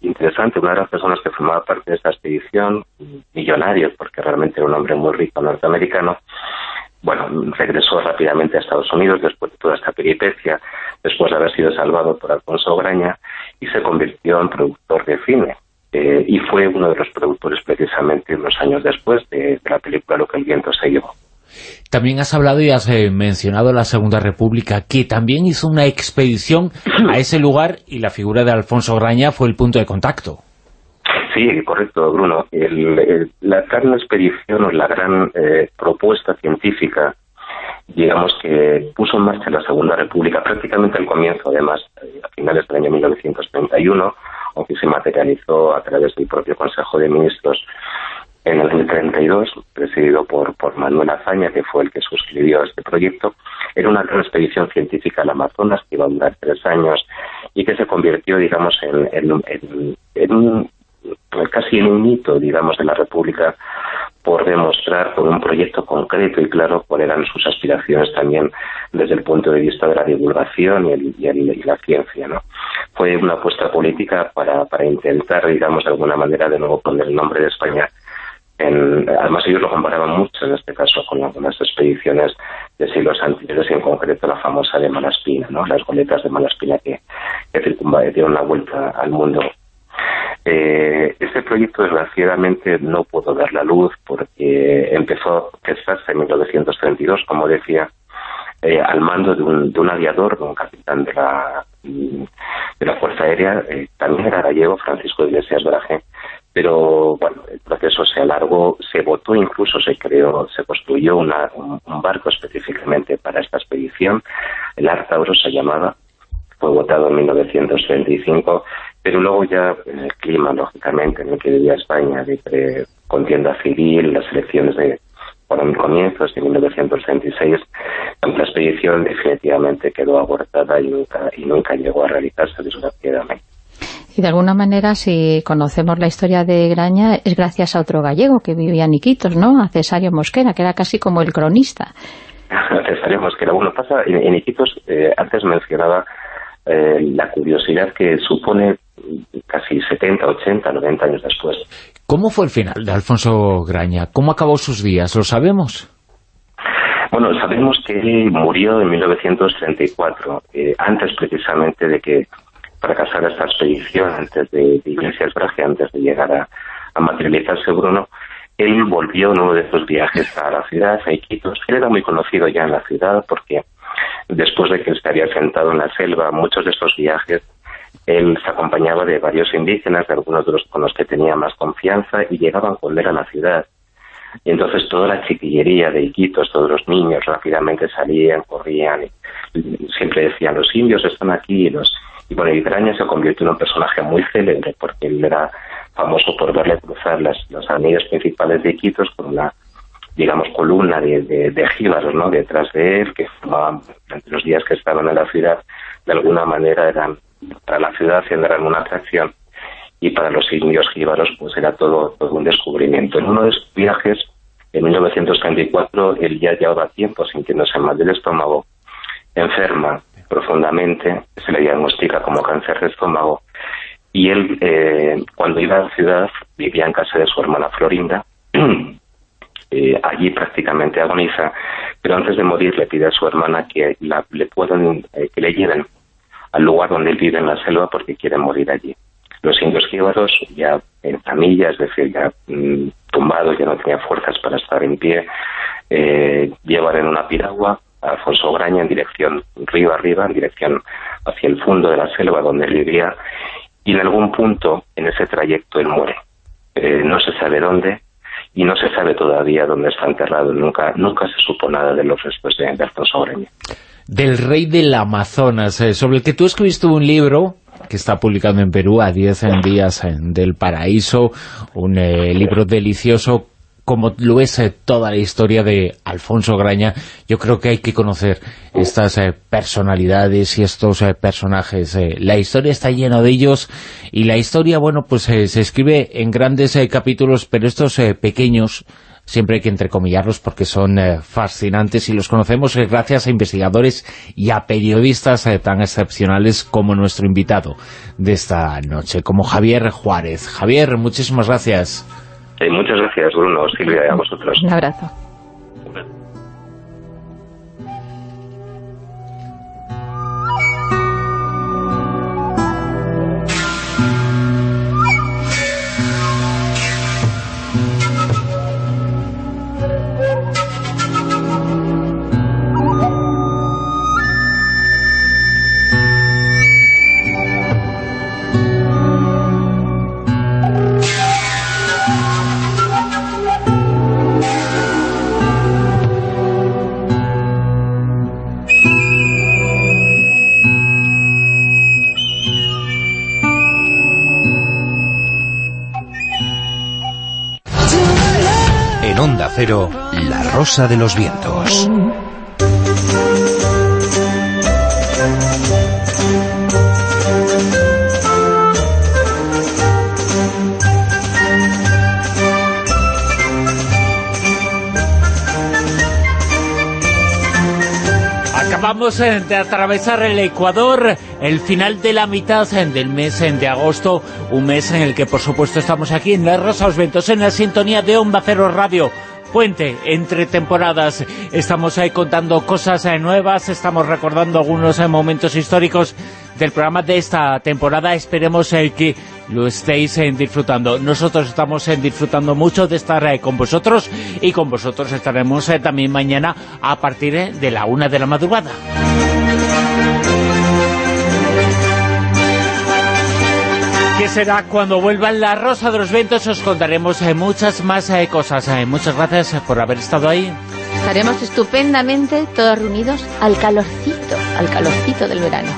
interesante, una de las personas que formaba parte de esta expedición, millonario, porque realmente era un hombre muy rico norteamericano, bueno, regresó rápidamente a Estados Unidos después de toda esta peripecia, después de haber sido salvado por Alfonso Graña, y se convirtió en productor de cine. Eh, y fue uno de los productores precisamente unos años después de, de la película Lo que el viento se llevó. También has hablado y has eh, mencionado la Segunda República, que también hizo una expedición a ese lugar y la figura de Alfonso Graña fue el punto de contacto. Sí, correcto, Bruno. El- el- la gran expedición o la gran eh, propuesta científica, digamos que puso en marcha la Segunda República prácticamente al comienzo, además, eh, a finales del año 1931, aunque se materializó a través del propio Consejo de Ministros en el año 32, presidido por, por Manuel Azaña, que fue el que suscribió este proyecto, era una gran expedición científica al Amazonas que iba a durar tres años y que se convirtió, digamos, en, en- en- en un casi en un hito, digamos, de la República por demostrar con un proyecto concreto y claro cuáles eran sus aspiraciones también desde el punto de vista de la divulgación y, el- y la ciencia, ¿no? Fue una apuesta política para, intentar, digamos, de alguna manera de nuevo poner el nombre de España en- además ellos lo comparaban mucho en este caso con, las expediciones de siglos anteriores y en concreto la famosa de Malaspina, ¿no? las goletas de Malaspina que, que dieron la vuelta al mundo. Eh, este proyecto desgraciadamente no pudo ver la luz porque empezó a gestarse en 1932, como decía, eh, al mando de un, de un aviador, de un capitán de la, de la Fuerza Aérea, eh, también era gallego, Francisco Iglesias Braje, pero bueno, el proceso se alargó, se votó, incluso se creó, se construyó una- un, un barco específicamente para esta expedición, el Artauro se llamaba, fue votado en 1935, pero luego ya en el clima, lógicamente, en el que vivía España, pre- contienda civil, las elecciones de fueron comienzos de 1936, la expedición definitivamente quedó abortada y nunca, y nunca llegó a realizarse desgraciadamente. Y de alguna manera, si conocemos la historia de Graña, es gracias a otro gallego que vivía en Iquitos, ¿no? A Cesario Mosquera, que era casi como el cronista. Sabemos que bueno pasa en, en Iquitos, eh, antes mencionaba eh, la curiosidad que supone casi 70, 80, 90 años después. ¿Cómo fue el final de Alfonso Graña? ¿Cómo acabó sus días? ¿Lo sabemos? Bueno, sabemos que él murió en 1934, eh, antes precisamente de que fracasara esta expedición, antes de, de Iglesias Braje, antes de llegar a, a materializarse Bruno. Él volvió en uno de esos viajes a la ciudad, a Iquitos. Él era muy conocido ya en la ciudad porque después de que estaría sentado en la selva, muchos de estos viajes él se acompañaba de varios indígenas, de algunos de los con los que tenía más confianza, y llegaban con él a la ciudad. Y entonces toda la chiquillería de Iquitos, todos los niños rápidamente salían, corrían, y siempre decían, los indios están aquí, y los... Y bueno, se convirtió en un personaje muy célebre, porque él era famoso por verle cruzar las, las principales de Iquitos con una, digamos, columna de, de, de jíbaros, ¿no?, detrás de él, que formaban, durante los días que estaban en la ciudad, de alguna manera eran, para la ciudad eran una atracción, y para los indios jíbaros pues era todo, todo un descubrimiento. En uno de sus viajes, en 1934, él ya llevaba tiempo sintiéndose mal del estómago, enferma profundamente, se le diagnostica como cáncer de estómago, y él, eh, cuando iba a la ciudad, vivía en casa de su hermana Florinda, eh, allí prácticamente agoniza, pero antes de morir le pide a su hermana que le puedan, eh, que le lleven al lugar donde él vive en la selva porque quiere morir allí. Los indios jíbaros ya en camilla, es decir, ya mm, tumbados, ya no tenían fuerzas para estar en pie, eh, llevan en una piragua a Alfonso Graña en dirección río arriba, en dirección hacia el fondo de la selva donde él vivía, y en algún punto en ese trayecto él muere. Eh, no se sabe dónde y no se sabe todavía dónde está enterrado. Nunca nunca se supo nada de los restos de, Alfonso Graña. Del rey del Amazonas, eh, sobre el que tú escribiste un libro que está publicado en Perú a 10 días del paraíso, un eh, libro delicioso como lo es eh, toda la historia de Alfonso Graña, yo creo que hay que conocer estas eh, personalidades y estos eh, personajes. Eh, la historia está llena de ellos y la historia, bueno, pues se escribe en grandes capítulos, pero estos pequeños siempre hay que entrecomillarlos porque son eh, fascinantes y los conocemos gracias a investigadores y a periodistas eh, tan excepcionales como nuestro invitado de esta noche, como Javier Juárez. Javier, muchísimas gracias. Eh, muchas gracias, Bruno, Silvia, y a vosotros. Un abrazo. Cero, La Rosa de los Vientos. Acabamos eh, de atravesar el Ecuador, el final de la mitad eh, del mes eh, de agosto, un mes en el que por supuesto estamos aquí en La Rosa de los Vientos, en la sintonía de Onda Cero Radio. Puente entre temporadas, estamos ahí contando cosas eh, nuevas, estamos recordando algunos eh, momentos históricos del programa de esta temporada, esperemos eh, que lo estéis eh, disfrutando. Nosotros estamos eh, disfrutando mucho de estar eh, con vosotros y con vosotros estaremos eh, también mañana a partir eh, de la una de la madrugada. ¿Qué será cuando vuelvan la Rosa de los Vientos? Os contaremos eh, muchas más eh, cosas. Eh, muchas gracias por haber estado ahí. Estaremos estupendamente todos reunidos al calorcito, al calorcito del verano.